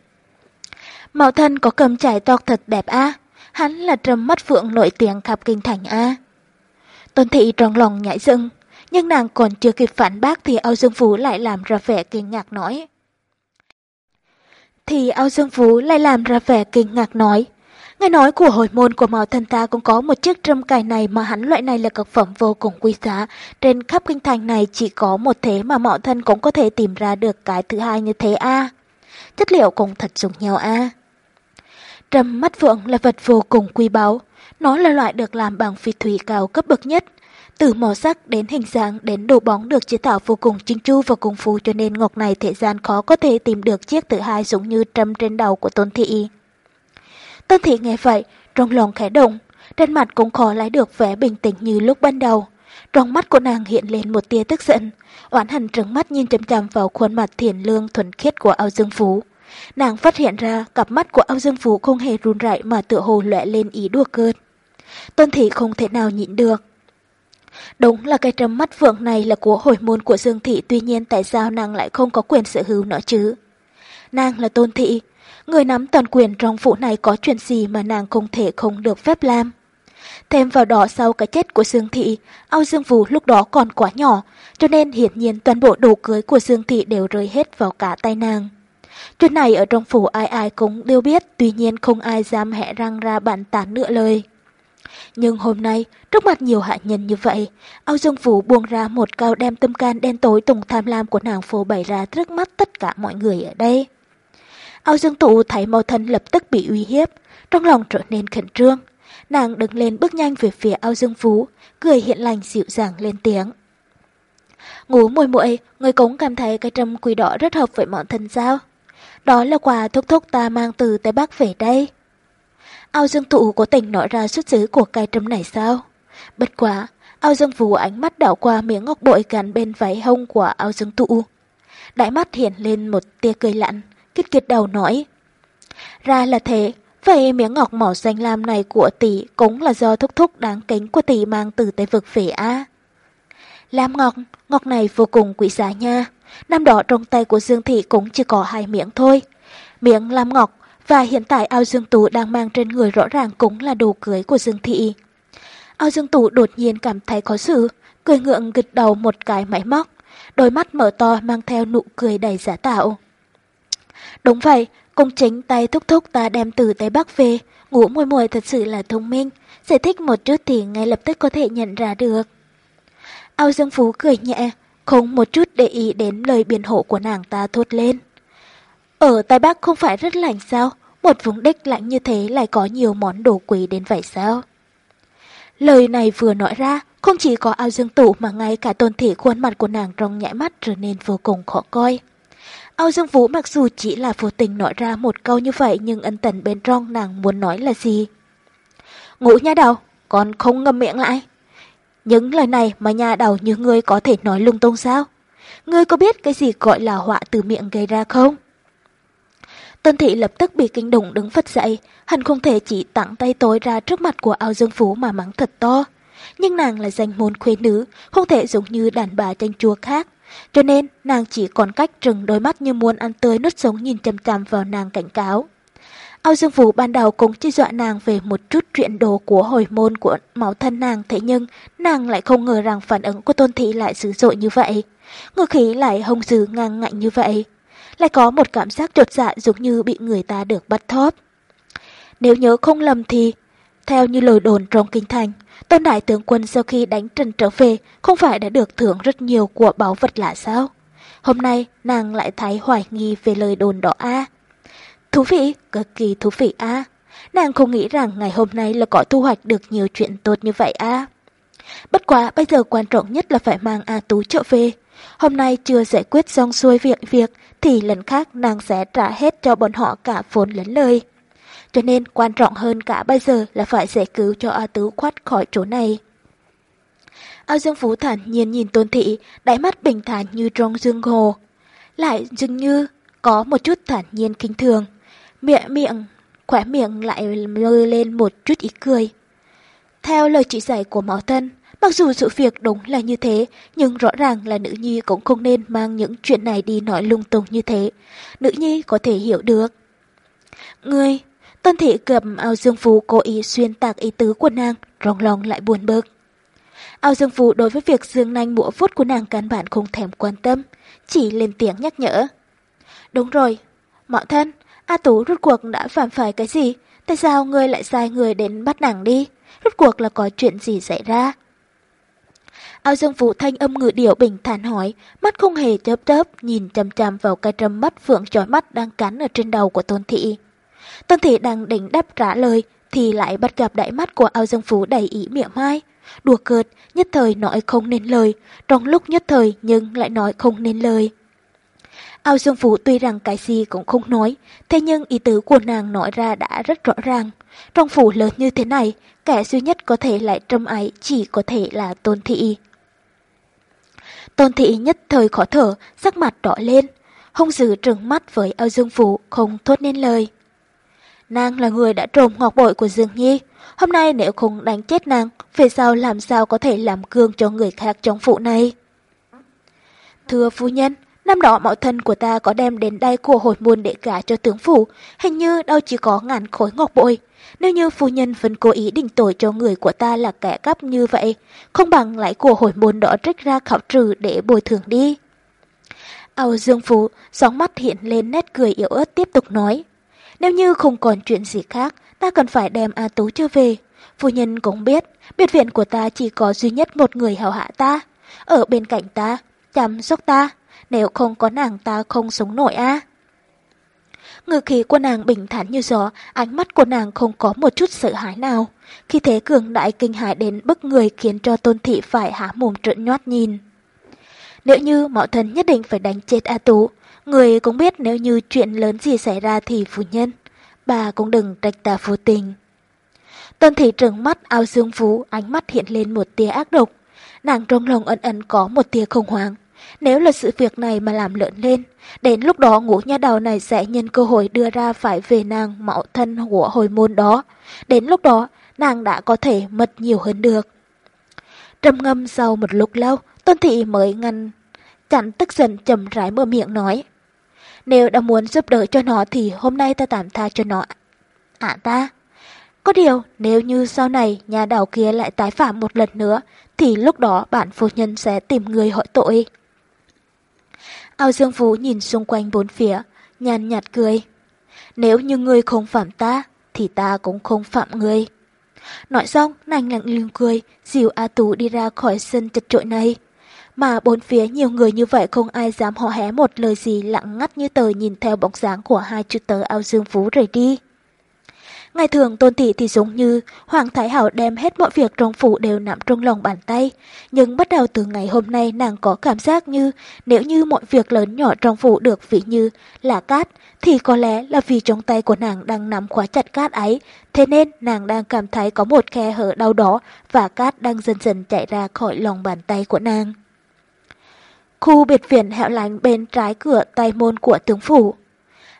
Mạo thân có cầm trải tóc thật đẹp a hắn là trầm mắt phượng nổi tiếng khắp kinh thành a Tôn thị trong lòng nhảy dựng, nhưng nàng còn chưa kịp phản bác thì Âu Dương vũ lại làm ra vẻ kinh ngạc nói. Thì Âu Dương vũ lại làm ra vẻ kinh ngạc nói. Nghe nói của hồi môn của mạo thân ta cũng có một chiếc trâm cài này mà hắn loại này là cực phẩm vô cùng quý giá. Trên khắp kinh thành này chỉ có một thế mà mạo thân cũng có thể tìm ra được cái thứ hai như thế a Chất liệu cũng thật dùng nhau a Trâm mắt phượng là vật vô cùng quý báu. Nó là loại được làm bằng phi thủy cao cấp bậc nhất. Từ màu sắc đến hình dạng đến độ bóng được chế tạo vô cùng chính chu và công phu cho nên ngọc này thế gian khó có thể tìm được chiếc thứ hai giống như trâm trên đầu của tôn thị. Tôn thị nghe vậy, trong lòng khẽ động, trên mặt cũng khó lái được vẻ bình tĩnh như lúc ban đầu. Trong mắt của nàng hiện lên một tia tức giận, oán hận trừng mắt nhìn chăm chăm vào khuôn mặt thiền lương thuần khiết của Âu Dương Phú. Nàng phát hiện ra cặp mắt của Âu Dương Phú không hề run rẩy mà tựa hồ lệ lên ý đùa cơn. Tôn thị không thể nào nhịn được. Đúng là cái trầm mắt phượng này là của hồi môn của Dương Thị tuy nhiên tại sao nàng lại không có quyền sở hữu nó chứ? Nàng là tôn thị, người nắm toàn quyền trong phủ này có chuyện gì mà nàng không thể không được phép làm. Thêm vào đó sau cái chết của Dương Thị, Âu Dương Vũ lúc đó còn quá nhỏ, cho nên hiển nhiên toàn bộ đồ cưới của Dương Thị đều rơi hết vào cả tay nàng. Chuyện này ở trong phủ ai ai cũng đều biết, tuy nhiên không ai dám hẹ răng ra bản tán nửa lời. Nhưng hôm nay, trước mặt nhiều hạ nhân như vậy, Âu Dương Vũ buông ra một cao đem tâm can đen tối tùng tham lam của nàng phô bày ra trước mắt tất cả mọi người ở đây. Âu Dương Tụ thấy Mâu thân lập tức bị uy hiếp, trong lòng trở nên khẩn trương. Nàng đứng lên bước nhanh về phía Âu Dương Phú, cười hiện lành dịu dàng lên tiếng. Ngủ mùi muội, người cũng cảm thấy cái trâm quỳ đỏ rất hợp với mọn thân sao? Đó là quà thúc thúc ta mang từ Tây Bắc về đây. Âu Dương Tụ có tình nói ra xuất xứ của cây trâm này sao? Bất quá, Âu Dương Vũ ánh mắt đảo qua miếng ngọc bội gắn bên váy hông của Âu Dương Tụ. Đại mắt hiện lên một tia cười lạnh, kết kết đầu nói. Ra là thế, vậy miếng ngọc màu xanh lam này của tỷ cũng là do thúc thúc đáng kính của tỷ mang từ Tây Vực về A. Lam ngọc, ngọc này vô cùng quý giá nha. Năm đó trong tay của Dương Thị cũng chỉ có hai miếng thôi. Miếng lam ngọc và hiện tại ao Dương Tú đang mang trên người rõ ràng cũng là đồ cưới của Dương Thị. Ao Dương Tú đột nhiên cảm thấy có sự, cười ngượng gật đầu một cái máy móc, đôi mắt mở to mang theo nụ cười đầy giả tạo. Đúng vậy, công chính tay thúc thúc ta đem từ Tây Bắc về, ngủ mùi mùi thật sự là thông minh, giải thích một chút thì ngay lập tức có thể nhận ra được. Ao Dương Phú cười nhẹ, không một chút để ý đến lời biện hộ của nàng ta thốt lên. Ở Tây Bắc không phải rất lạnh sao? Một vùng đất lạnh như thế lại có nhiều món đồ quý đến vậy sao? Lời này vừa nói ra, không chỉ có ao dương tụ mà ngay cả tôn thị khuôn mặt của nàng trong nhãi mắt trở nên vô cùng khó coi. Âu Dương Vũ mặc dù chỉ là vô tình nói ra một câu như vậy nhưng ân tần bên trong nàng muốn nói là gì? Ngủ nha đầu, còn không ngâm miệng lại. Những lời này mà nhà đầu như ngươi có thể nói lung tung sao? Ngươi có biết cái gì gọi là họa từ miệng gây ra không? Tân thị lập tức bị kinh động đứng phật dậy, hẳn không thể chỉ tặng tay tối ra trước mặt của ao dương phú mà mắng thật to. Nhưng nàng là danh môn khuê nữ, không thể giống như đàn bà tranh chua khác. Cho nên nàng chỉ còn cách trừng đôi mắt như muốn ăn tươi nuốt sống nhìn chằm chằm vào nàng cảnh cáo. Ao Dương Vũ ban đầu cũng chỉ dọa nàng về một chút chuyện đồ của hồi môn của máu thân nàng thế nhưng nàng lại không ngờ rằng phản ứng của tôn thị lại dữ dội như vậy. Ngư khí lại hông dữ ngang ngạnh như vậy. Lại có một cảm giác trột dạ giống như bị người ta được bắt thóp. Nếu nhớ không lầm thì, theo như lời đồn trong kinh thành, tôn đại tướng quân sau khi đánh trần trở về không phải đã được thưởng rất nhiều của báu vật lạ sao? Hôm nay nàng lại thấy hoài nghi về lời đồn đó a Thú vị, cực kỳ thú vị a. Nàng không nghĩ rằng ngày hôm nay là có thu hoạch được nhiều chuyện tốt như vậy a. Bất quá bây giờ quan trọng nhất là phải mang A Tú trở về. Hôm nay chưa giải quyết xong xuôi việc việc thì lần khác nàng sẽ trả hết cho bọn họ cả vốn lẫn lời. Cho nên quan trọng hơn cả bây giờ là phải giải cứu cho A Tứ thoát khỏi chỗ này. Ao Dương Phú thản nhiên nhìn Tôn Thị, đáy mắt bình thản như trong dương hồ. Lại dường như có một chút thản nhiên kinh thường. Miệng miệng, khỏe miệng lại lơi lên một chút ý cười. Theo lời chỉ dạy của Mạo Thân, mặc dù sự việc đúng là như thế, nhưng rõ ràng là nữ nhi cũng không nên mang những chuyện này đi nói lung tung như thế. Nữ nhi có thể hiểu được. Ngươi, Tôn Thị cầm ao dương phú cố ý xuyên tạc ý tứ của nàng, rong lòng lại buồn bực. Ao Dương Phú đối với việc dương nanh mũa phút của nàng căn bản không thèm quan tâm, chỉ lên tiếng nhắc nhở. Đúng rồi, mạo thân, A Tú rút cuộc đã phạm phải cái gì? Tại sao ngươi lại sai người đến bắt nàng đi? Rút cuộc là có chuyện gì xảy ra? Ao Dương Phú thanh âm ngự điệu bình thản hỏi, mắt không hề chớp chớp, nhìn chăm chăm vào cái trầm mắt phượng trói mắt đang cắn ở trên đầu của Tôn Thị. Tôn Thị đang định đáp trả lời, thì lại bắt gặp đại mắt của Ao Dương Phú đầy ý miệng mai đùa cợt, nhất thời nói không nên lời, trong lúc nhất thời nhưng lại nói không nên lời. Ao Dương Phủ tuy rằng cái gì cũng không nói, thế nhưng ý tứ của nàng nói ra đã rất rõ ràng. Trong phủ lớn như thế này, kẻ duy nhất có thể lại trâm ái chỉ có thể là Tôn Thị. Tôn Thị nhất thời khó thở, sắc mặt đỏ lên, hông dữ trừng mắt với Ao Dương Phủ không thốt nên lời. Nàng là người đã trộm ngọc bội của Dương Nhi, Hôm nay nếu không đánh chết nàng, về sau làm sao có thể làm cương cho người khác trong phụ này? Thưa phu nhân, năm đó mạo thân của ta có đem đến đây của hồi môn để gả cho tướng phủ, hình như đâu chỉ có ngàn khối ngọc bội. Nếu như phu nhân vẫn cố ý định tội cho người của ta là kẻ cắp như vậy, không bằng lại của hồi môn đó trích ra khảo trừ để bồi thường đi. Âu Dương Phú, sóng mắt hiện lên nét cười yếu ớt tiếp tục nói. Nếu như không còn chuyện gì khác, ta cần phải đem A Tú trở về. Phu nhân cũng biết, biệt viện của ta chỉ có duy nhất một người hào hạ ta. Ở bên cạnh ta, chăm sóc ta, nếu không có nàng ta không sống nổi a. Ngự khí của nàng bình thản như gió, ánh mắt của nàng không có một chút sợ hãi nào. Khi thế cường đại kinh hãi đến bức người khiến cho tôn thị phải há mồm trợn nhoát nhìn. Nếu như mạo thần nhất định phải đánh chết A Tú, người cũng biết nếu như chuyện lớn gì xảy ra thì phu nhân bà cũng đừng trách ta vô tình. Tân thị trừng mắt ao dương phú, ánh mắt hiện lên một tia ác độc. Nàng trong lòng ẩn ẩn có một tia khủng hoảng. Nếu là sự việc này mà làm lợn lên, đến lúc đó ngũ nha đầu này sẽ nhân cơ hội đưa ra phải về nàng mạo thân của hồi môn đó. Đến lúc đó, nàng đã có thể mất nhiều hơn được. Trầm ngâm sau một lúc lâu, tôn thị mới ngăn, chặn tức giận chầm rãi mở miệng nói. Nếu đã muốn giúp đỡ cho nó thì hôm nay ta tạm tha cho nó. À ta. Có điều, nếu như sau này nhà đảo kia lại tái phạm một lần nữa, thì lúc đó bản phu nhân sẽ tìm người hỏi tội. Ao Dương vũ nhìn xung quanh bốn phía, nhàn nhạt cười. Nếu như ngươi không phạm ta, thì ta cũng không phạm ngươi. Nói xong, nàng lặng lưng cười, dìu A Tú đi ra khỏi sân chật trội này. Mà bốn phía nhiều người như vậy không ai dám họ hé một lời gì lặng ngắt như tờ nhìn theo bóng dáng của hai chữ tớ ao dương phú rời đi. Ngày thường tôn thị thì giống như Hoàng Thái Hảo đem hết mọi việc trong phủ đều nằm trong lòng bàn tay. Nhưng bắt đầu từ ngày hôm nay nàng có cảm giác như nếu như mọi việc lớn nhỏ trong phủ được vị như là cát, thì có lẽ là vì trong tay của nàng đang nắm khóa chặt cát ấy. Thế nên nàng đang cảm thấy có một khe hở đau đó và cát đang dần dần chạy ra khỏi lòng bàn tay của nàng. Khu biệt viện hẻo lánh bên trái cửa tay môn của tướng phủ.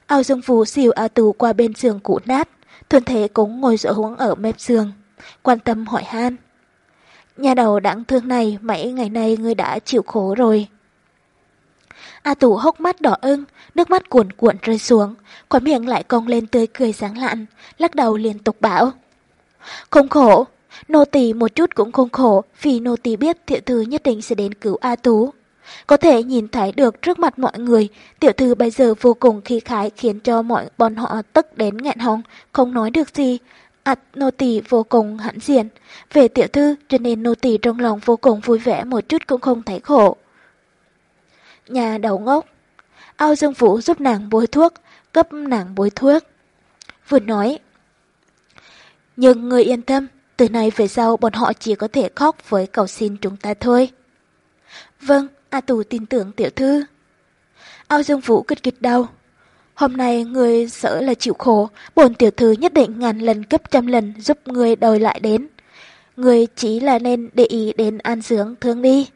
Ao Dương Phú xìu A Tú qua bên giường cũ nát, thuần thế cũng ngồi dỗ huống ở mép giường, quan tâm hỏi han. Nhà đầu đáng thương này mấy ngày nay ngươi đã chịu khổ rồi. A Tú hốc mắt đỏ ưng, nước mắt cuồn cuộn rơi xuống, khóe miệng lại cong lên tươi cười sáng lạn, lắc đầu liên tục bảo. Không khổ, nô tỳ một chút cũng không khổ, vì nô tỳ biết thiệu thư nhất định sẽ đến cứu A Tú. Có thể nhìn thấy được trước mặt mọi người, tiểu thư bây giờ vô cùng khí khái khiến cho mọi bọn họ tức đến nghẹn họng, không nói được gì. Ảt à, nô tỳ vô cùng hãn diện. Về tiểu thư cho nên nô tỳ trong lòng vô cùng vui vẻ một chút cũng không thấy khổ. Nhà đầu ngốc. Ao Dương Vũ giúp nàng bôi thuốc, cấp nàng bôi thuốc. Vừa nói. Nhưng người yên tâm, từ nay về sau bọn họ chỉ có thể khóc với cầu xin chúng ta thôi. Vâng, A Tù tin tưởng tiểu thư. Ao Dương Vũ kịch kịch đau. Hôm nay người sợ là chịu khổ, bổn tiểu thư nhất định ngàn lần cấp trăm lần giúp người đòi lại đến. Người chỉ là nên để ý đến an dưỡng thương đi.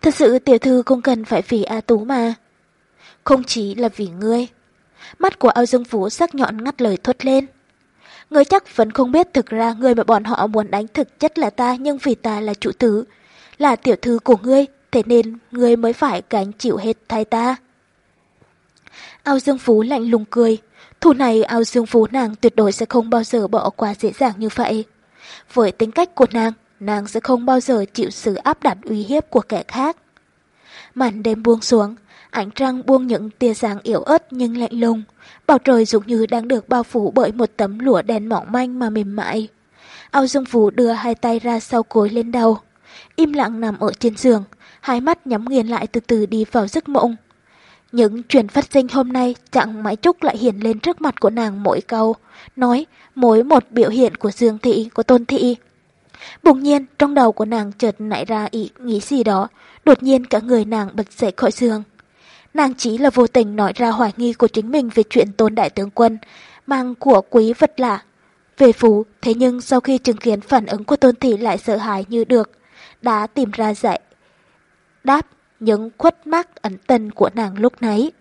Thật sự tiểu thư không cần phải vì A Tú mà. Không chỉ là vì ngươi. Mắt của Ao Dương Vũ sắc nhọn ngắt lời thốt lên. Ngươi chắc vẫn không biết thực ra người mà bọn họ muốn đánh thực chất là ta nhưng vì ta là chủ tử, là tiểu thư của ngươi, thế nên ngươi mới phải gánh chịu hết thay ta. Ao Dương Phú lạnh lùng cười, thủ này ao Dương Phú nàng tuyệt đối sẽ không bao giờ bỏ qua dễ dàng như vậy. Với tính cách của nàng, nàng sẽ không bao giờ chịu sự áp đặt uy hiếp của kẻ khác. Màn đêm buông xuống, ánh trăng buông những tia sáng yếu ớt nhưng lạnh lùng. Bầu trời giống như đang được bao phủ bởi một tấm lụa đen mỏng manh mà mềm mại. Ao Dương Phú đưa hai tay ra sau cối lên đầu. Im lặng nằm ở trên giường, hai mắt nhắm nghiền lại từ từ đi vào giấc mộng. Những chuyện phát sinh hôm nay chẳng mãi chúc lại hiện lên trước mặt của nàng mỗi câu, nói mỗi một biểu hiện của Dương Thị, của Tôn Thị. Bỗng nhiên trong đầu của nàng chợt nảy ra ý nghĩ gì đó, đột nhiên cả người nàng bật dậy khỏi giường. Nàng chỉ là vô tình nói ra hoài nghi của chính mình về chuyện tôn đại tướng quân, mang của quý vật lạ. Về phú, thế nhưng sau khi chứng kiến phản ứng của tôn thị lại sợ hãi như được, đã tìm ra giải Đáp những khuất mắc ẩn tình của nàng lúc nấy.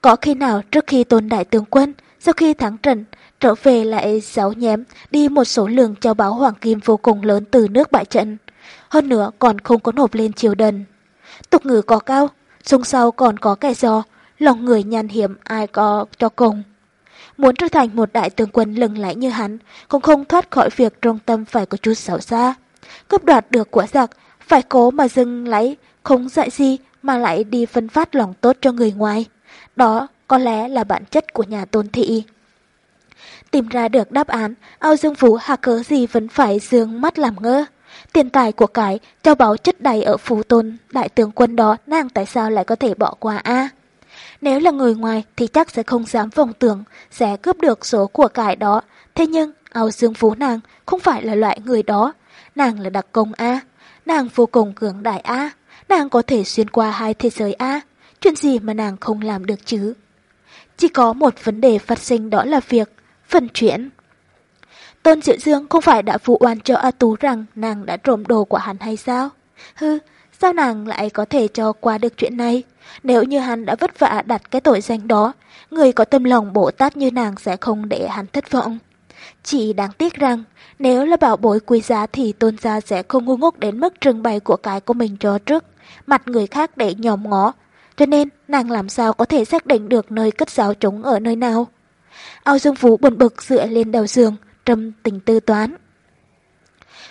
Có khi nào trước khi tôn đại tướng quân, sau khi thắng trận, trở về lại giáo nhém đi một số lượng châu báo hoàng kim vô cùng lớn từ nước bại trận. Hơn nữa còn không có nộp lên triều đần. Tục ngữ có cao, xung sau còn có kẻ do, lòng người nhàn hiểm ai có cho cùng. Muốn trở thành một đại tướng quân lừng lẫy như hắn, cũng không thoát khỏi việc trong tâm phải có chút xấu xa. Cướp đoạt được của giặc, phải cố mà dừng lấy, không dạy gì mà lại đi phân phát lòng tốt cho người ngoài. Đó có lẽ là bản chất của nhà tôn thị. Tìm ra được đáp án, ao dương phú hạ cớ gì vẫn phải dương mắt làm ngơ. Tiền tài của cái, châu báu chất đầy ở phú tôn, đại tướng quân đó nàng tại sao lại có thể bỏ qua a Nếu là người ngoài thì chắc sẽ không dám vòng tưởng, sẽ cướp được số của cải đó. Thế nhưng, ao dương phú nàng không phải là loại người đó. Nàng là đặc công a nàng vô cùng cường đại a nàng có thể xuyên qua hai thế giới a chuyện gì mà nàng không làm được chứ? Chỉ có một vấn đề phát sinh đó là việc vận chuyển. Tôn Diệu Dương không phải đã vụ oan cho A Tú rằng nàng đã trộm đồ của hắn hay sao? Hư, sao nàng lại có thể cho qua được chuyện này? Nếu như hắn đã vất vả đặt cái tội danh đó, người có tâm lòng bổ Tát như nàng sẽ không để hắn thất vọng. Chỉ đáng tiếc rằng, nếu là bảo bối quý giá thì tôn gia sẽ không ngu ngốc đến mức trưng bày của cái của mình cho trước, mặt người khác để nhòm ngó. Cho nên, nàng làm sao có thể xác định được nơi cất giáo chúng ở nơi nào? Ao Dương Phú buồn bực dựa lên đầu giường, trầm tình tư toán.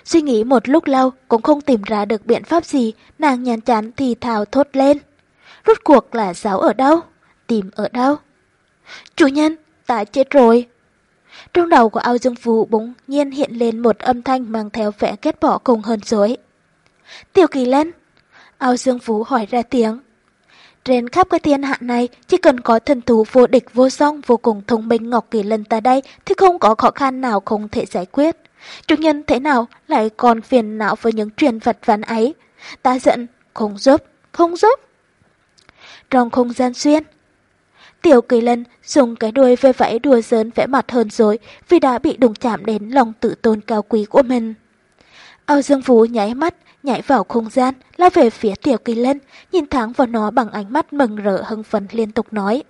Suy nghĩ một lúc lâu cũng không tìm ra được biện pháp gì, nàng nhàn chán thì thào thốt lên. Rốt cuộc là giáo ở đâu? Tìm ở đâu? Chủ nhân, ta chết rồi. Trong đầu của ao dương phú bỗng nhiên hiện lên một âm thanh mang theo vẻ kết bỏ cùng hơn dối. Tiểu kỳ lên. Ao dương phú hỏi ra tiếng. Trên khắp cái thiên hạ này, chỉ cần có thần thú vô địch vô song vô cùng thông minh Ngọc Kỳ Lân ta đây thì không có khó khăn nào không thể giải quyết. Chủ nhân thế nào lại còn phiền não với những chuyện vật ván ấy. Ta giận, không giúp, không giúp. Trong không gian xuyên, Tiểu Kỳ Lân dùng cái đuôi vê vẫy đùa giỡn vẽ mặt hơn rồi vì đã bị đụng chạm đến lòng tự tôn cao quý của mình. Âu Dương Phú nháy mắt, nhảy vào không gian, lao về phía Tiểu Kỳ Lân, nhìn thẳng vào nó bằng ánh mắt mừng rỡ hưng phấn liên tục nói.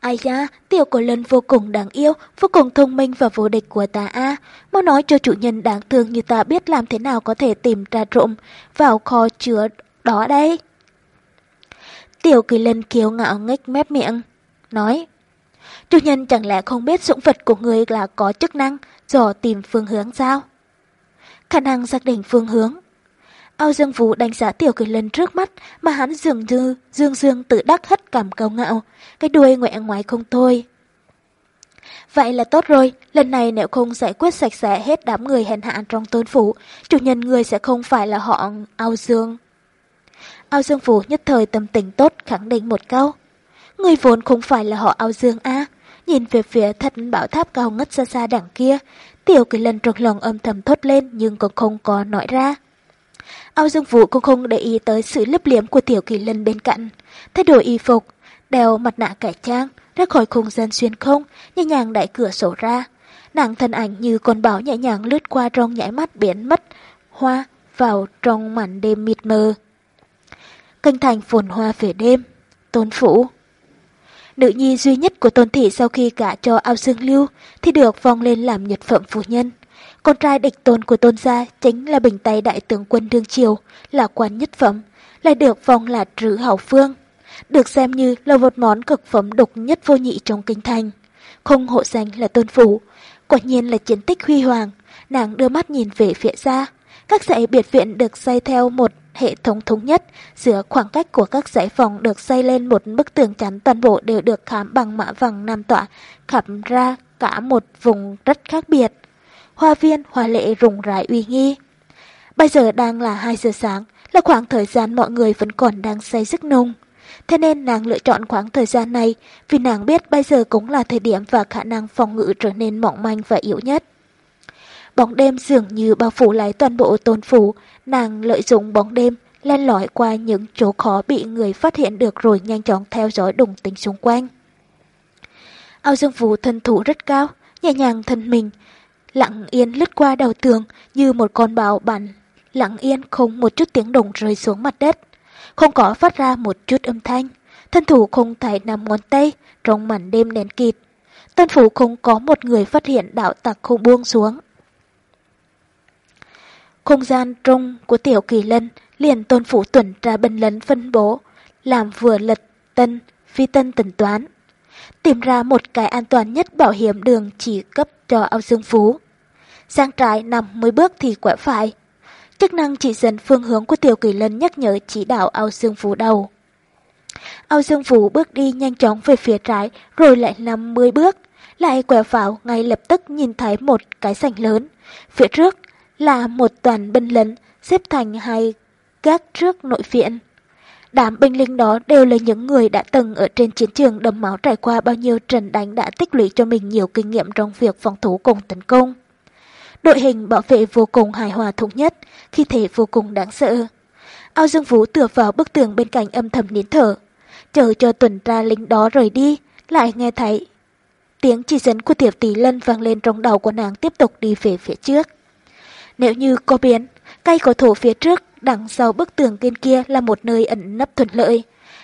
Ai da, Tiểu Cổ Lân vô cùng đáng yêu, vô cùng thông minh và vô địch của ta a. Mau nói cho chủ nhân đáng thương như ta biết làm thế nào có thể tìm ra trộm vào kho chứa đó đây. Tiểu kỳ lân kiêu ngạo ngách mép miệng, nói Chủ nhân chẳng lẽ không biết dụng vật của người là có chức năng dò tìm phương hướng sao? Khả năng xác định phương hướng. Ao Dương Vũ đánh giá tiểu kỳ lân trước mắt mà hắn dường như dương dương tự đắc hất cảm cao ngạo, cái đuôi ngoẹ ngoài không thôi. Vậy là tốt rồi, lần này nếu không giải quyết sạch sẽ hết đám người hèn hạ trong tôn phủ, chủ nhân người sẽ không phải là họ Ao Dương. Ao Dương Vũ nhất thời tâm tình tốt khẳng định một câu. Người vốn không phải là họ Ao Dương A. Nhìn về phía thật bảo tháp cao ngất xa xa đằng kia, tiểu kỳ lần trong lòng âm thầm thốt lên nhưng còn không có nói ra. Âu Dương Vũ cũng không để ý tới sự lấp liếm của Tiểu Kỳ Lân bên cạnh. Thay đổi y phục, đeo mặt nạ cải trang, ra khỏi không gian xuyên không, nhẹ nhàng đẩy cửa sổ ra. Nàng thân ảnh như con báo nhẹ nhàng lướt qua trong nhảy mắt biến mất, hoa vào trong màn đêm mịt mờ. Kênh thành phồn hoa về đêm, tôn phủ. Nữ nhi duy nhất của tôn thị sau khi gả cho ao dương lưu thì được vong lên làm nhật phẩm phu nhân. Con trai địch tôn của tôn gia chính là bình tay đại tướng quân đương triều, là quan nhất phẩm, lại được vong là trữ hảo phương. Được xem như là một món cực phẩm độc nhất vô nhị trong kinh thành. Không hộ danh là tôn phủ, quả nhiên là chiến tích huy hoàng. Nàng đưa mắt nhìn về phía xa. Các dãy biệt viện được xây theo một hệ thống thống nhất, giữa khoảng cách của các dãy phòng được xây lên một bức tường chắn toàn bộ đều được khám bằng mã vàng nam tọa, khảm ra cả một vùng rất khác biệt. Hoa viên hoa lệ rùng rải uy nghi. Bây giờ đang là 2 giờ sáng, là khoảng thời gian mọi người vẫn còn đang say giấc nung. Thế nên nàng lựa chọn khoảng thời gian này vì nàng biết bây giờ cũng là thời điểm và khả năng phòng ngự trở nên mỏng manh và yếu nhất. Bóng đêm dường như bao phủ lại toàn bộ tôn phủ, nàng lợi dụng bóng đêm, len lỏi qua những chỗ khó bị người phát hiện được rồi nhanh chóng theo dõi đồng tính xung quanh. Ao dương vũ thân thủ rất cao, nhẹ nhàng thân mình, lặng yên lướt qua đầu tường như một con bào bắn, lặng yên không một chút tiếng động rơi xuống mặt đất, không có phát ra một chút âm thanh, thân thủ không thể nằm ngón tay trong màn đêm đen kịt. Tân phủ không có một người phát hiện đạo tặc không buông xuống. Không gian trung của tiểu kỳ lân liền tôn phủ tuần tra bần lấn phân bố, làm vừa lật tân, phi tân tần toán. Tìm ra một cái an toàn nhất bảo hiểm đường chỉ cấp cho ao dương phú. Sang trái nằm mới bước thì quẹo phải. Chức năng chỉ dẫn phương hướng của tiểu kỳ lân nhắc nhở chỉ đạo ao dương phú đầu. Ao dương phú bước đi nhanh chóng về phía trái rồi lại nằm 10 bước. Lại quẹo vào ngay lập tức nhìn thấy một cái sảnh lớn. Phía trước là một toàn binh lính xếp thành hai gác trước nội viện. Đám binh lính đó đều là những người đã từng ở trên chiến trường đầm máu trải qua bao nhiêu trận đánh đã tích lũy cho mình nhiều kinh nghiệm trong việc phòng thủ cùng tấn công. Đội hình bảo vệ vô cùng hài hòa thống nhất, khi thể vô cùng đáng sợ. Ao Dương Vũ tựa vào bức tường bên cạnh âm thầm nín thở, chờ cho tuần tra lính đó rời đi, lại nghe thấy tiếng chỉ dẫn của tiểu tỷ lân vang lên trong đầu của nàng tiếp tục đi về phía trước. Nếu như có biến, cây cổ thụ phía trước, đằng sau bức tường bên kia là một nơi ẩn nấp thuận lợi.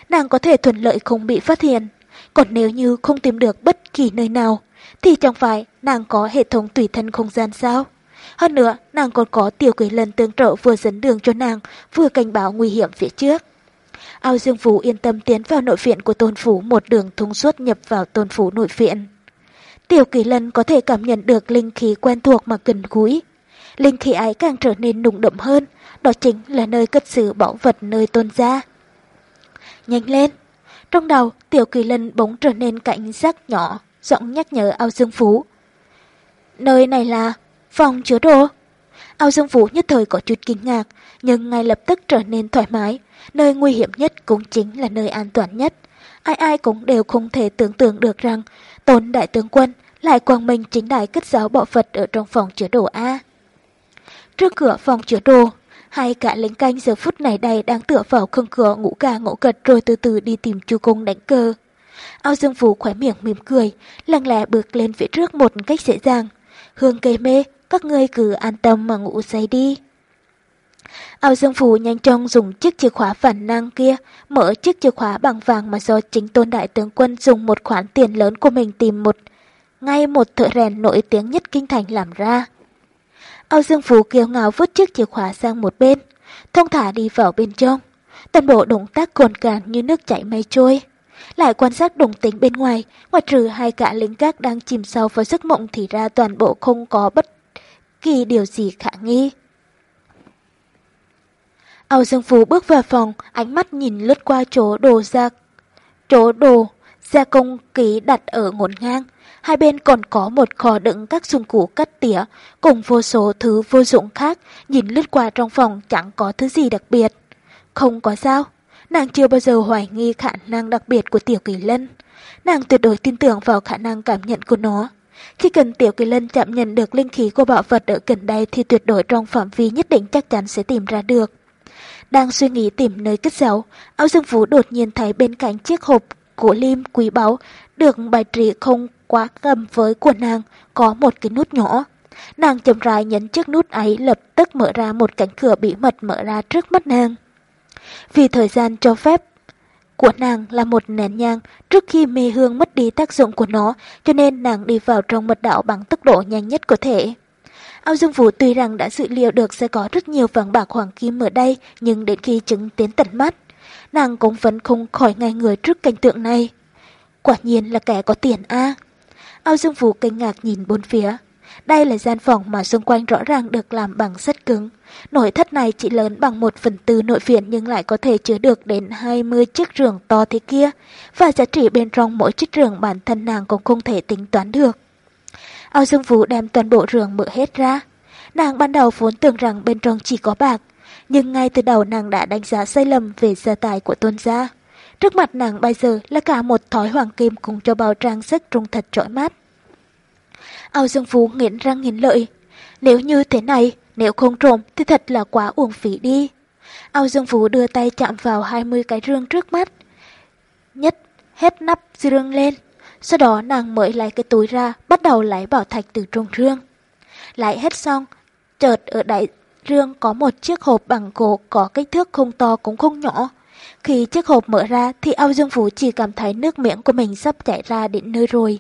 Nàng có thể thuận lợi không bị phát hiện. Còn nếu như không tìm được bất kỳ nơi nào, thì chẳng phải nàng có hệ thống tùy thân không gian sao? Hơn nữa, nàng còn có tiểu quỷ lần tương trợ vừa dẫn đường cho nàng, vừa cảnh báo nguy hiểm phía trước. Ao Dương Phú yên tâm tiến vào nội viện của tôn phủ một đường thông suốt nhập vào tôn phủ nội viện. Tiểu kỳ lân có thể cảm nhận được linh khí quen thuộc mà gần gũi, linh khí ấy càng trở nên nùng đậm hơn, đó chính là nơi cất giữ bảo vật nơi tôn gia. Nhanh lên! Trong đầu, tiểu kỳ lân bỗng trở nên cảnh giác nhỏ, giọng nhắc nhở ao dương phú. Nơi này là phòng chứa đồ. Ao dương phú nhất thời có chút kinh ngạc, nhưng ngay lập tức trở nên thoải mái. Nơi nguy hiểm nhất cũng chính là nơi an toàn nhất. Ai ai cũng đều không thể tưởng tượng được rằng tôn đại tướng quân lại quang minh chính đại cất giáo bảo vật ở trong phòng chứa đồ A. Trước cửa phòng chứa đồ, hai cả lính canh giờ phút này đây đang tựa vào khung cửa ngủ gà ngủ gật rồi từ từ đi tìm chu cung đánh cơ. Ao Dương Vũ khóe miệng mỉm cười, lặng lẽ bước lên phía trước một cách dễ dàng. Hương cây mê, các ngươi cứ an tâm mà ngủ say đi. Ao Dương Phú nhanh chóng dùng chiếc chìa khóa phản năng kia, mở chiếc chìa khóa bằng vàng mà do chính tôn đại tướng quân dùng một khoản tiền lớn của mình tìm một, ngay một thợ rèn nổi tiếng nhất kinh thành làm ra. Âu Dương Phú kiêu ngạo vứt chiếc chìa khóa sang một bên, thông thả đi vào bên trong. Toàn bộ động tác cồn càn như nước chảy mây trôi. Lại quan sát đồng tính bên ngoài, ngoài trừ hai cả lính gác đang chìm sâu vào giấc mộng thì ra toàn bộ không có bất kỳ điều gì khả nghi. Âu Dương Phú bước vào phòng, ánh mắt nhìn lướt qua chỗ đồ ra, chỗ đồ gia công ký đặt ở ngổn ngang, hai bên còn có một kho đựng các dụng cụ cắt tỉa, cùng vô số thứ vô dụng khác, nhìn lướt qua trong phòng chẳng có thứ gì đặc biệt. Không có sao, nàng chưa bao giờ hoài nghi khả năng đặc biệt của tiểu kỳ lân. Nàng tuyệt đối tin tưởng vào khả năng cảm nhận của nó. khi cần Tiểu Kỳ Lân chạm nhận được linh khí của bảo vật ở gần đây thì tuyệt đối trong phạm vi nhất định chắc chắn sẽ tìm ra được. Đang suy nghĩ tìm nơi cất giấu, áo dương vũ đột nhiên thấy bên cạnh chiếc hộp của lim quý báu được bài trí không quá gầm với của nàng có một cái nút nhỏ. Nàng chậm rãi nhấn chiếc nút ấy lập tức mở ra một cánh cửa bí mật mở ra trước mắt nàng. Vì thời gian cho phép của nàng là một nén nhang trước khi mê hương mất đi tác dụng của nó cho nên nàng đi vào trong mật đạo bằng tốc độ nhanh nhất có thể. Ao Dương Vũ tuy rằng đã dự liệu được sẽ có rất nhiều vàng bạc hoàng kim ở đây nhưng đến khi chứng tiến tận mắt, nàng cũng vẫn không khỏi ngay người trước cảnh tượng này. Quả nhiên là kẻ có tiền a. Ao Dương Vũ kinh ngạc nhìn bốn phía. Đây là gian phòng mà xung quanh rõ ràng được làm bằng sắt cứng. Nội thất này chỉ lớn bằng một phần tư nội viện nhưng lại có thể chứa được đến 20 chiếc giường to thế kia. Và giá trị bên trong mỗi chiếc giường bản thân nàng cũng không thể tính toán được. Ao Dương Vũ đem toàn bộ giường mở hết ra. Nàng ban đầu vốn tưởng rằng bên trong chỉ có bạc, nhưng ngay từ đầu nàng đã đánh giá sai lầm về gia tài của tôn gia. Trước mặt nàng bây giờ là cả một thỏi hoàng kim cùng cho bao trang sức trung thật trội mát. Âu Dương Phú nghiến răng nghiến lợi. Nếu như thế này, nếu không trộm thì thật là quá uổng phí đi. Âu Dương Phú đưa tay chạm vào 20 cái rương trước mắt. Nhất hết nắp rương lên. Sau đó nàng mới lấy cái túi ra, bắt đầu lấy bảo thạch từ trong rương. Lấy hết xong, chợt ở đại rương có một chiếc hộp bằng gỗ có kích thước không to cũng không nhỏ. Khi chiếc hộp mở ra thì Âu Dương Phú chỉ cảm thấy nước miệng của mình sắp chảy ra đến nơi rồi.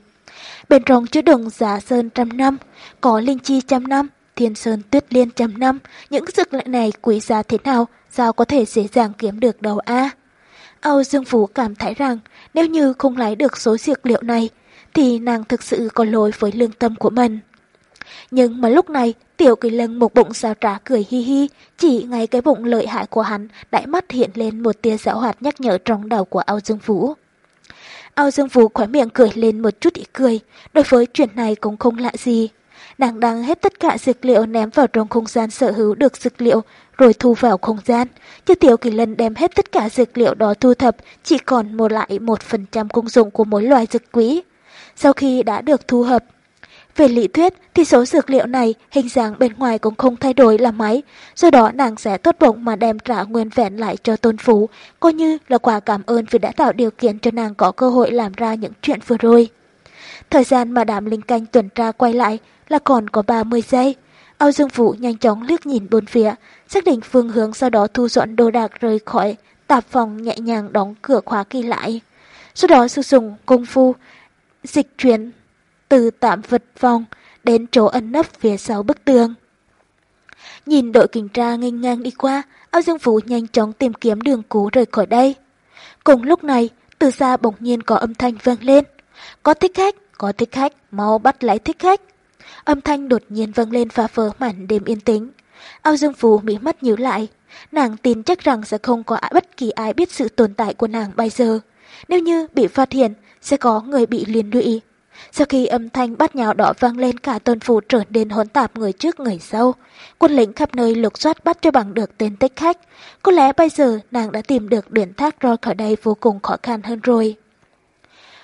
Bên trong chứa đựng giả sơn trăm năm, có linh chi trăm năm, thiên sơn tuyết liên trăm năm. Những dược liệu này quý giá thế nào, sao có thể dễ dàng kiếm được đâu a? Âu Dương Phú cảm thấy rằng nếu như không lấy được số dược liệu này, thì nàng thực sự có lỗi với lương tâm của mình. Nhưng mà lúc này, tiểu kỳ lân một bụng sao trá cười hi hi, chỉ ngay cái bụng lợi hại của hắn, đại mắt hiện lên một tia dạo hoạt nhắc nhở trong đầu của Âu Dương Vũ. Âu Dương Vũ khóe miệng cười lên một chút ý cười, đối với chuyện này cũng không lạ gì. Nàng đang hết tất cả dược liệu ném vào trong không gian sở hữu được dược liệu, rồi thu vào không gian. Chứ Tiểu Kỳ Lân đem hết tất cả dược liệu đó thu thập, chỉ còn một lại một phần trăm công dụng của mỗi loài dược quý. Sau khi đã được thu hợp, về lý thuyết thì số dược liệu này hình dáng bên ngoài cũng không thay đổi là mấy, do đó nàng sẽ tốt bụng mà đem trả nguyên vẹn lại cho tôn phú, coi như là quả cảm ơn vì đã tạo điều kiện cho nàng có cơ hội làm ra những chuyện vừa rồi. Thời gian mà đám linh canh tuần tra quay lại là còn có 30 giây. Âu Dương Vũ nhanh chóng liếc nhìn bốn phía, xác định phương hướng sau đó thu dọn đồ đạc rời khỏi tạp phòng nhẹ nhàng đóng cửa khóa kỳ lại. Sau đó sử dụng công phu, dịch chuyển từ tạm vật vòng đến chỗ ẩn nấp phía sau bức tường. Nhìn đội kiểm tra nghênh ngang đi qua, Âu Dương Vũ nhanh chóng tìm kiếm đường cú rời khỏi đây. Cùng lúc này, từ xa bỗng nhiên có âm thanh vang lên. Có thích khách, có thích khách, mau bắt lấy thích khách. Âm thanh đột nhiên vang lên phá vỡ mảnh đêm yên tĩnh. Âu Dương Vũ mỹ mắt nhíu lại. Nàng tin chắc rằng sẽ không có bất kỳ ai biết sự tồn tại của nàng bây giờ. Nếu như bị phát hiện, sẽ có người bị liên lụy. Sau khi âm thanh bắt nhào đỏ vang lên cả tôn phủ trở nên hỗn tạp người trước người sau. Quân lính khắp nơi lục soát bắt cho bằng được tên tích khách. Có lẽ bây giờ nàng đã tìm được điện thác roi khỏi đây vô cùng khó khăn hơn rồi.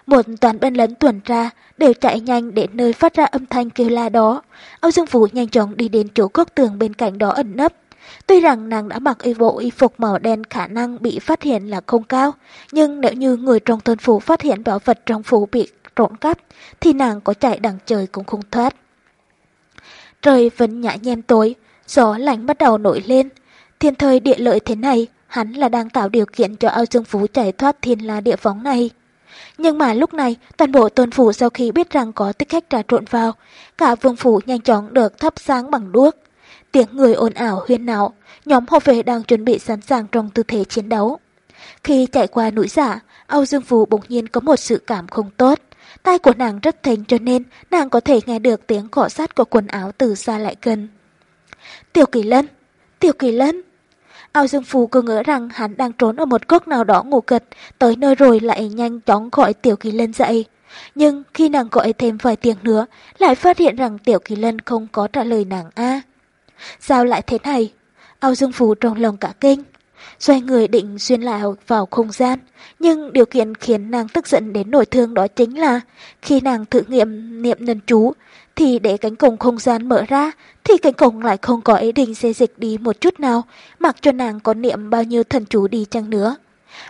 Một toàn bên lấn tuần tra đều chạy nhanh đến nơi phát ra âm thanh kêu la đó. Âu Dương Vũ nhanh chóng đi đến chỗ góc tường bên cạnh đó ẩn nấp. Tuy rằng nàng đã mặc y bộ y phục màu đen khả năng bị phát hiện là không cao, nhưng nếu như người trong thôn phủ phát hiện bảo vật trong phủ bị trộn cắp, thì nàng có chạy đằng trời cũng không thoát. Trời vẫn nhã nhem tối, gió lạnh bắt đầu nổi lên. Thiên thời địa lợi thế này, hắn là đang tạo điều kiện cho ao dương phú chạy thoát thiên la địa phóng này. Nhưng mà lúc này, toàn bộ tôn phủ sau khi biết rằng có tích khách trà trộn vào, cả vương phủ nhanh chóng được thắp sáng bằng đuốc. Tiếng người ồn ảo huyên náo, nhóm hộ vệ đang chuẩn bị sẵn sàng trong tư thế chiến đấu. Khi chạy qua núi giả, Âu Dương Phú bỗng nhiên có một sự cảm không tốt. Tai của nàng rất thính cho nên nàng có thể nghe được tiếng cọ sát của quần áo từ xa lại gần. Tiểu Kỳ Lân! Tiểu Kỳ Lân! Ao Dương Phù cứ ngỡ rằng hắn đang trốn ở một góc nào đó ngủ gật, tới nơi rồi lại nhanh chóng gọi Tiểu Kỳ Lân dậy. Nhưng khi nàng gọi thêm vài tiếng nữa, lại phát hiện rằng Tiểu Kỳ Lân không có trả lời nàng A. Sao lại thế này? Ao Dương Phù trong lòng cả kinh xoay người định xuyên lại vào không gian. Nhưng điều kiện khiến nàng tức giận đến nổi thương đó chính là khi nàng thử nghiệm niệm nhân chú thì để cánh cổng không gian mở ra thì cánh cổng lại không có ý định xê dịch đi một chút nào, mặc cho nàng có niệm bao nhiêu thần chú đi chăng nữa.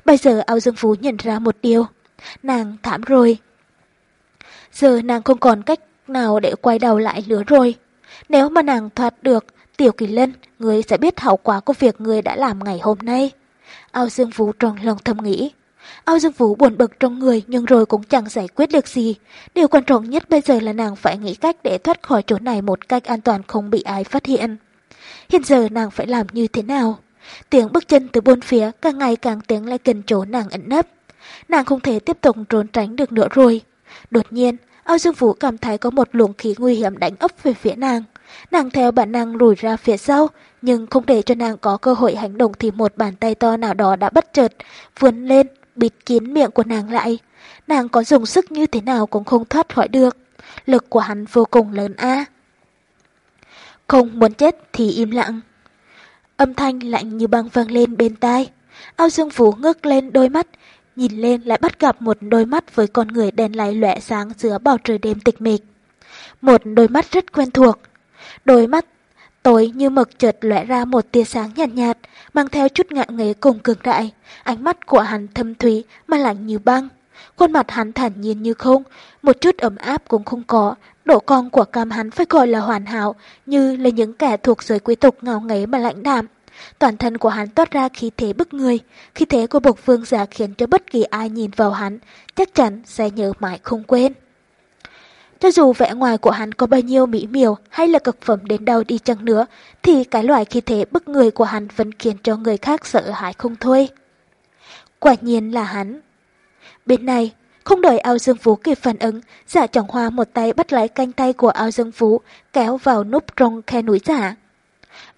Bây giờ ao dương phú nhận ra một điều. Nàng thảm rồi. Giờ nàng không còn cách nào để quay đầu lại nữa rồi. Nếu mà nàng thoát được Tiểu Kỳ Lân, người sẽ biết hậu quả của việc người đã làm ngày hôm nay. Ao Dương Vũ trong lòng thầm nghĩ. Ao Dương Vũ buồn bực trong người nhưng rồi cũng chẳng giải quyết được gì. Điều quan trọng nhất bây giờ là nàng phải nghĩ cách để thoát khỏi chỗ này một cách an toàn không bị ai phát hiện. Hiện giờ nàng phải làm như thế nào? Tiếng bước chân từ bốn phía càng ngày càng tiếng lại gần chỗ nàng ẩn nấp. Nàng không thể tiếp tục trốn tránh được nữa rồi. Đột nhiên, Ao Dương Vũ cảm thấy có một luồng khí nguy hiểm đánh ấp về phía nàng. Nàng theo bản năng lùi ra phía sau, nhưng không để cho nàng có cơ hội hành động thì một bàn tay to nào đó đã bất chợt, vươn lên, bịt kín miệng của nàng lại. Nàng có dùng sức như thế nào cũng không thoát khỏi được. Lực của hắn vô cùng lớn a. Không muốn chết thì im lặng. Âm thanh lạnh như băng vang lên bên tai. Ao Dương Phú ngước lên đôi mắt, nhìn lên lại bắt gặp một đôi mắt với con người đen láy lóe sáng giữa bầu trời đêm tịch mịch. Một đôi mắt rất quen thuộc, Đôi mắt tối như mực chợt lóe ra một tia sáng nhạt nhạt, mang theo chút ngạo nghế cùng cường đại. Ánh mắt của hắn thâm thúy mà lạnh như băng. Khuôn mặt hắn thản nhiên như không, một chút ấm áp cũng không có. Độ cong của cam hắn phải gọi là hoàn hảo, như là những kẻ thuộc giới quý tộc ngạo ngấy mà lãnh đạm. Toàn thân của hắn toát ra khí thế bức người, khí thế của bộc vương giả khiến cho bất kỳ ai nhìn vào hắn, chắc chắn sẽ nhớ mãi không quên. Cho dù vẻ ngoài của hắn có bao nhiêu mỹ miều hay là cực phẩm đến đâu đi chăng nữa, thì cái loại khí thế bức người của hắn vẫn khiến cho người khác sợ hãi không thôi. Quả nhiên là hắn. Bên này, không đợi ao dương phú kịp phản ứng, giả trọng hoa một tay bắt lấy canh tay của ao dương phú, kéo vào núp trong khe núi giả.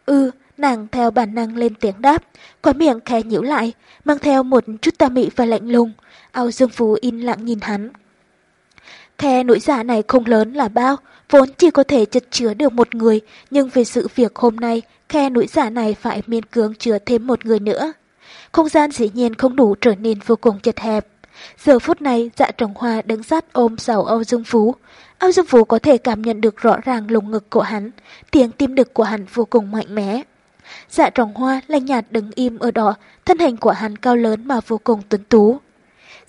Ừ, nàng theo bản năng lên tiếng đáp, quả miệng khe nhíu lại, mang theo một chút ta mị và lạnh lùng. Ao dương phú in lặng nhìn hắn, Khe núi giả này không lớn là bao, vốn chỉ có thể chật chứa được một người, nhưng vì sự việc hôm nay, khe núi giả này phải miên cưỡng chứa thêm một người nữa. Không gian dĩ nhiên không đủ trở nên vô cùng chật hẹp. Giờ phút này, dạ trồng hoa đứng sát ôm sầu Âu Dương Phú. Âu Dương Phú có thể cảm nhận được rõ ràng lồng ngực của hắn, tiếng tim đực của hắn vô cùng mạnh mẽ. Dạ trồng hoa lạnh nhạt đứng im ở đó, thân hình của hắn cao lớn mà vô cùng tuấn tú.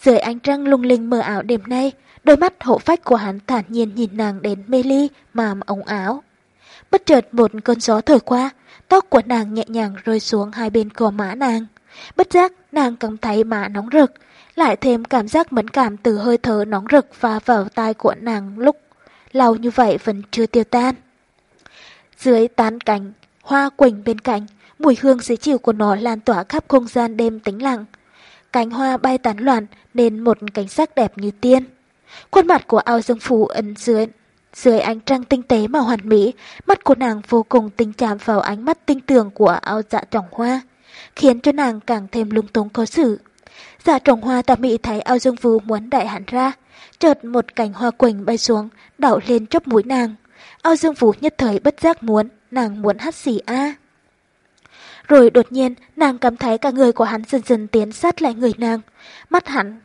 Dưới ánh trăng lung linh mờ ảo đêm nay, Đôi mắt hộ phách của hắn thản nhiên nhìn nàng đến mê ly mà ống áo. Bất chợt một cơn gió thổi qua, tóc của nàng nhẹ nhàng rơi xuống hai bên cò má nàng. Bất giác nàng cảm thấy má nóng rực, lại thêm cảm giác mẫn cảm từ hơi thở nóng rực và vào tai của nàng lúc lâu như vậy vẫn chưa tiêu tan. Dưới tán cành, hoa quỳnh bên cạnh, mùi hương dễ chịu của nó lan tỏa khắp không gian đêm tĩnh lặng. Cánh hoa bay tán loạn nên một cảnh sắc đẹp như tiên. Khuôn mặt của ao dương phù ẩn dưới, dưới ánh trăng tinh tế mà hoàn mỹ, mắt của nàng vô cùng tinh chạm vào ánh mắt tinh tường của ao dạ trọng hoa, khiến cho nàng càng thêm lung tung khó xử. Dạ trọng hoa tà mị thấy ao dương phù muốn đại hắn ra, chợt một cành hoa quỳnh bay xuống, đảo lên chóp mũi nàng. Ao dương phù nhất thời bất giác muốn, nàng muốn hát xì a. Rồi đột nhiên, nàng cảm thấy cả người của hắn dần dần tiến sát lại người nàng. Mắt hắn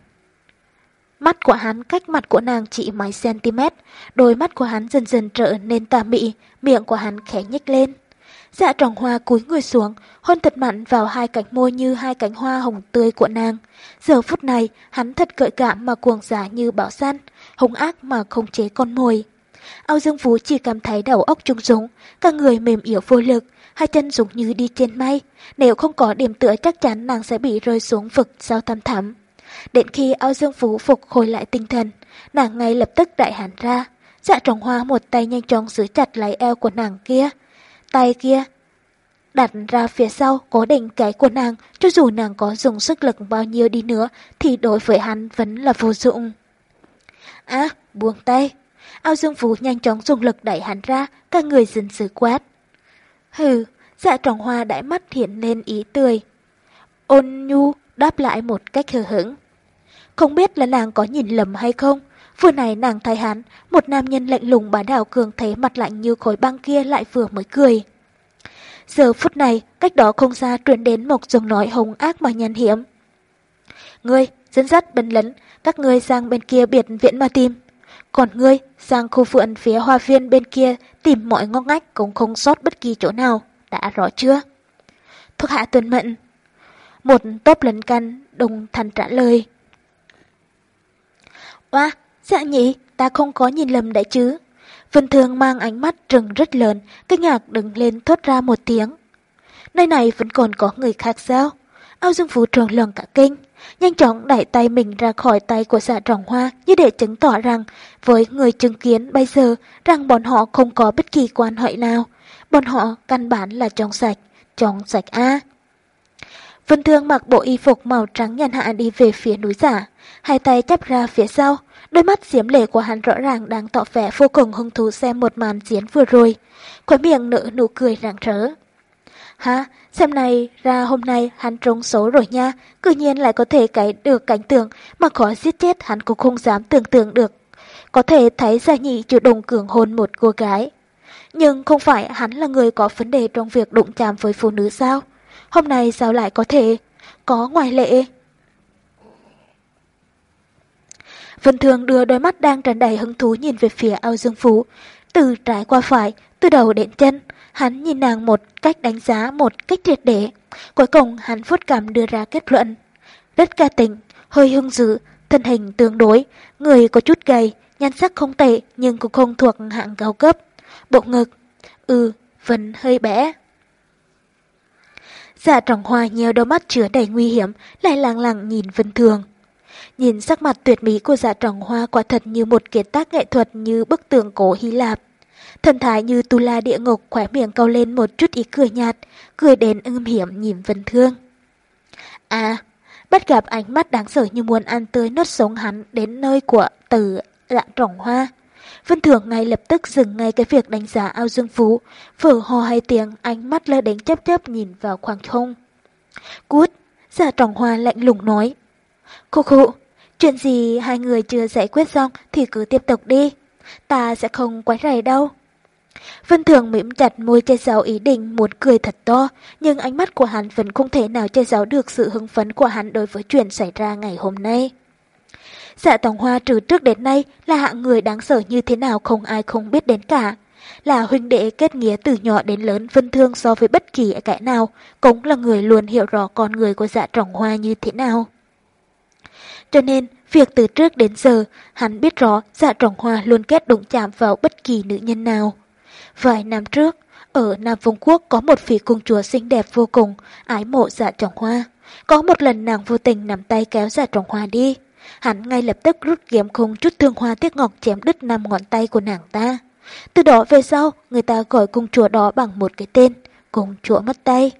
Mắt của hắn cách mặt của nàng chỉ mấy cm, đôi mắt của hắn dần dần trở nên tà mị, miệng của hắn khẽ nhếch lên. Dạ tròn hoa cúi người xuống, hôn thật mặn vào hai cánh môi như hai cánh hoa hồng tươi của nàng. Giờ phút này, hắn thật gợi cảm mà cuồng giả như bão săn, hung ác mà không chế con mồi. Âu Dương Phú chỉ cảm thấy đầu óc trùng rúng, cả người mềm yếu vô lực, hai chân giống như đi trên mây. Nếu không có điểm tựa chắc chắn nàng sẽ bị rơi xuống vực sao thăm thẳm. Đến khi Âu dương phú phục hồi lại tinh thần, nàng ngay lập tức đại hẳn ra. Dạ Trồng hoa một tay nhanh chóng giữ chặt lấy eo của nàng kia. Tay kia đặt ra phía sau cố định cái của nàng, cho dù nàng có dùng sức lực bao nhiêu đi nữa thì đối với hắn vẫn là vô dụng. À, buông tay. Ao Dương Phú nhanh chóng dùng lực đẩy hắn ra, các người dần dữ quát. Hừ, dạ trọng hoa đãi mắt hiện lên ý tươi. Ôn nhu đáp lại một cách hờ hững. Không biết là nàng có nhìn lầm hay không? Vừa này nàng thấy hắn, một nam nhân lạnh lùng bá đạo cường thấy mặt lạnh như khối băng kia lại vừa mới cười. Giờ phút này, cách đó không xa truyền đến một giọng nói hồng ác mà nhàn hiểm. Ngươi, dẫn dắt bấn lấn, các ngươi sang bên kia biệt viện mà tìm. Còn ngươi, sang khu vườn phía hoa viên bên kia tìm mọi ngóc ngách cũng không sót bất kỳ chỗ nào. Đã rõ chưa? Thuộc hạ tuần mệnh. Một tốp lấn căn, đồng thần trả lời. Oa, dạ nhỉ, ta không có nhìn lầm đấy chứ. Vân Thương mang ánh mắt trừng rất lớn, kinh ngạc đứng lên thốt ra một tiếng. Nơi này vẫn còn có người khác sao? Ao Dương Phú tròn lần cả kinh, nhanh chóng đẩy tay mình ra khỏi tay của dạ trọng hoa như để chứng tỏ rằng với người chứng kiến bây giờ rằng bọn họ không có bất kỳ quan hệ nào. Bọn họ căn bản là trong sạch, trong sạch A. Vân Thương mặc bộ y phục màu trắng nhàn hạ đi về phía núi giả, hai tay chắp ra phía sau, đôi mắt diễm lệ của hắn rõ ràng đang tỏ vẻ vô cùng hứng thú xem một màn diễn vừa rồi, khóe miệng nở nụ cười rạng rỡ. Ha, xem này, ra hôm nay hắn trúng số rồi nha, cư nhiên lại có thể cái được cảnh tượng mà khó giết chết hắn cũng không dám tưởng tượng được. Có thể thấy gia nhị chủ động cường hôn một cô gái. Nhưng không phải hắn là người có vấn đề trong việc đụng chạm với phụ nữ sao? Hôm nay sao lại có thể? Có ngoại lệ. Vân Thường đưa đôi mắt đang tràn đầy hứng thú nhìn về phía ao dương phú. Từ trái qua phải, từ đầu đến chân, hắn nhìn nàng một cách đánh giá một cách triệt để. Cuối cùng hắn phút cảm đưa ra kết luận. Rất ca tình, hơi hung dữ, thân hình tương đối, người có chút gầy, nhan sắc không tệ nhưng cũng không thuộc hạng cao cấp. Bộ ngực, ừ, vẫn hơi bé. Dạ trọng hoa nheo đôi mắt chứa đầy nguy hiểm, lại lặng lặng nhìn Vân Thường. Nhìn sắc mặt tuyệt mỹ của dạ trọng hoa quả thật như một kiệt tác nghệ thuật như bức tường cổ Hy Lạp. Thần thái như tu la địa ngục khỏe miệng cau lên một chút ý cười nhạt, cười đến ưm hiểm nhìn Vân Thương. À, bắt gặp ánh mắt đáng sợ như muốn ăn tươi nốt sống hắn đến nơi của tử dạ trọng hoa. Vân Thường ngay lập tức dừng ngay cái việc đánh giá ao dương phú, vừa hò hai tiếng, ánh mắt lơ đánh chấp chấp nhìn vào khoảng không. Cút, giả trọng hoa lạnh lùng nói. Khô khụ, chuyện gì hai người chưa giải quyết xong thì cứ tiếp tục đi, ta sẽ không quấy rầy đâu. Vân Thường mỉm chặt môi che giấu ý định muốn cười thật to, nhưng ánh mắt của hắn vẫn không thể nào che giấu được sự hứng phấn của hắn đối với chuyện xảy ra ngày hôm nay. Dạ Tòng Hoa từ trước đến nay là hạng người đáng sợ như thế nào không ai không biết đến cả. Là huynh đệ kết nghĩa từ nhỏ đến lớn vân thương so với bất kỳ kẻ nào, cũng là người luôn hiểu rõ con người của dạ tòng Hoa như thế nào. Cho nên, việc từ trước đến giờ, hắn biết rõ dạ tòng Hoa luôn kết đụng chạm vào bất kỳ nữ nhân nào. Vài năm trước, ở Nam Vương Quốc có một vị cung chúa xinh đẹp vô cùng, ái mộ dạ Trọng Hoa. Có một lần nàng vô tình nắm tay kéo dạ Trọng Hoa đi. Hắn ngay lập tức rút kiếm không chút thương hoa tiếc ngọc chém đứt năm ngón tay của nàng ta. Từ đó về sau, người ta gọi cung chúa đó bằng một cái tên, cung chúa mất tay.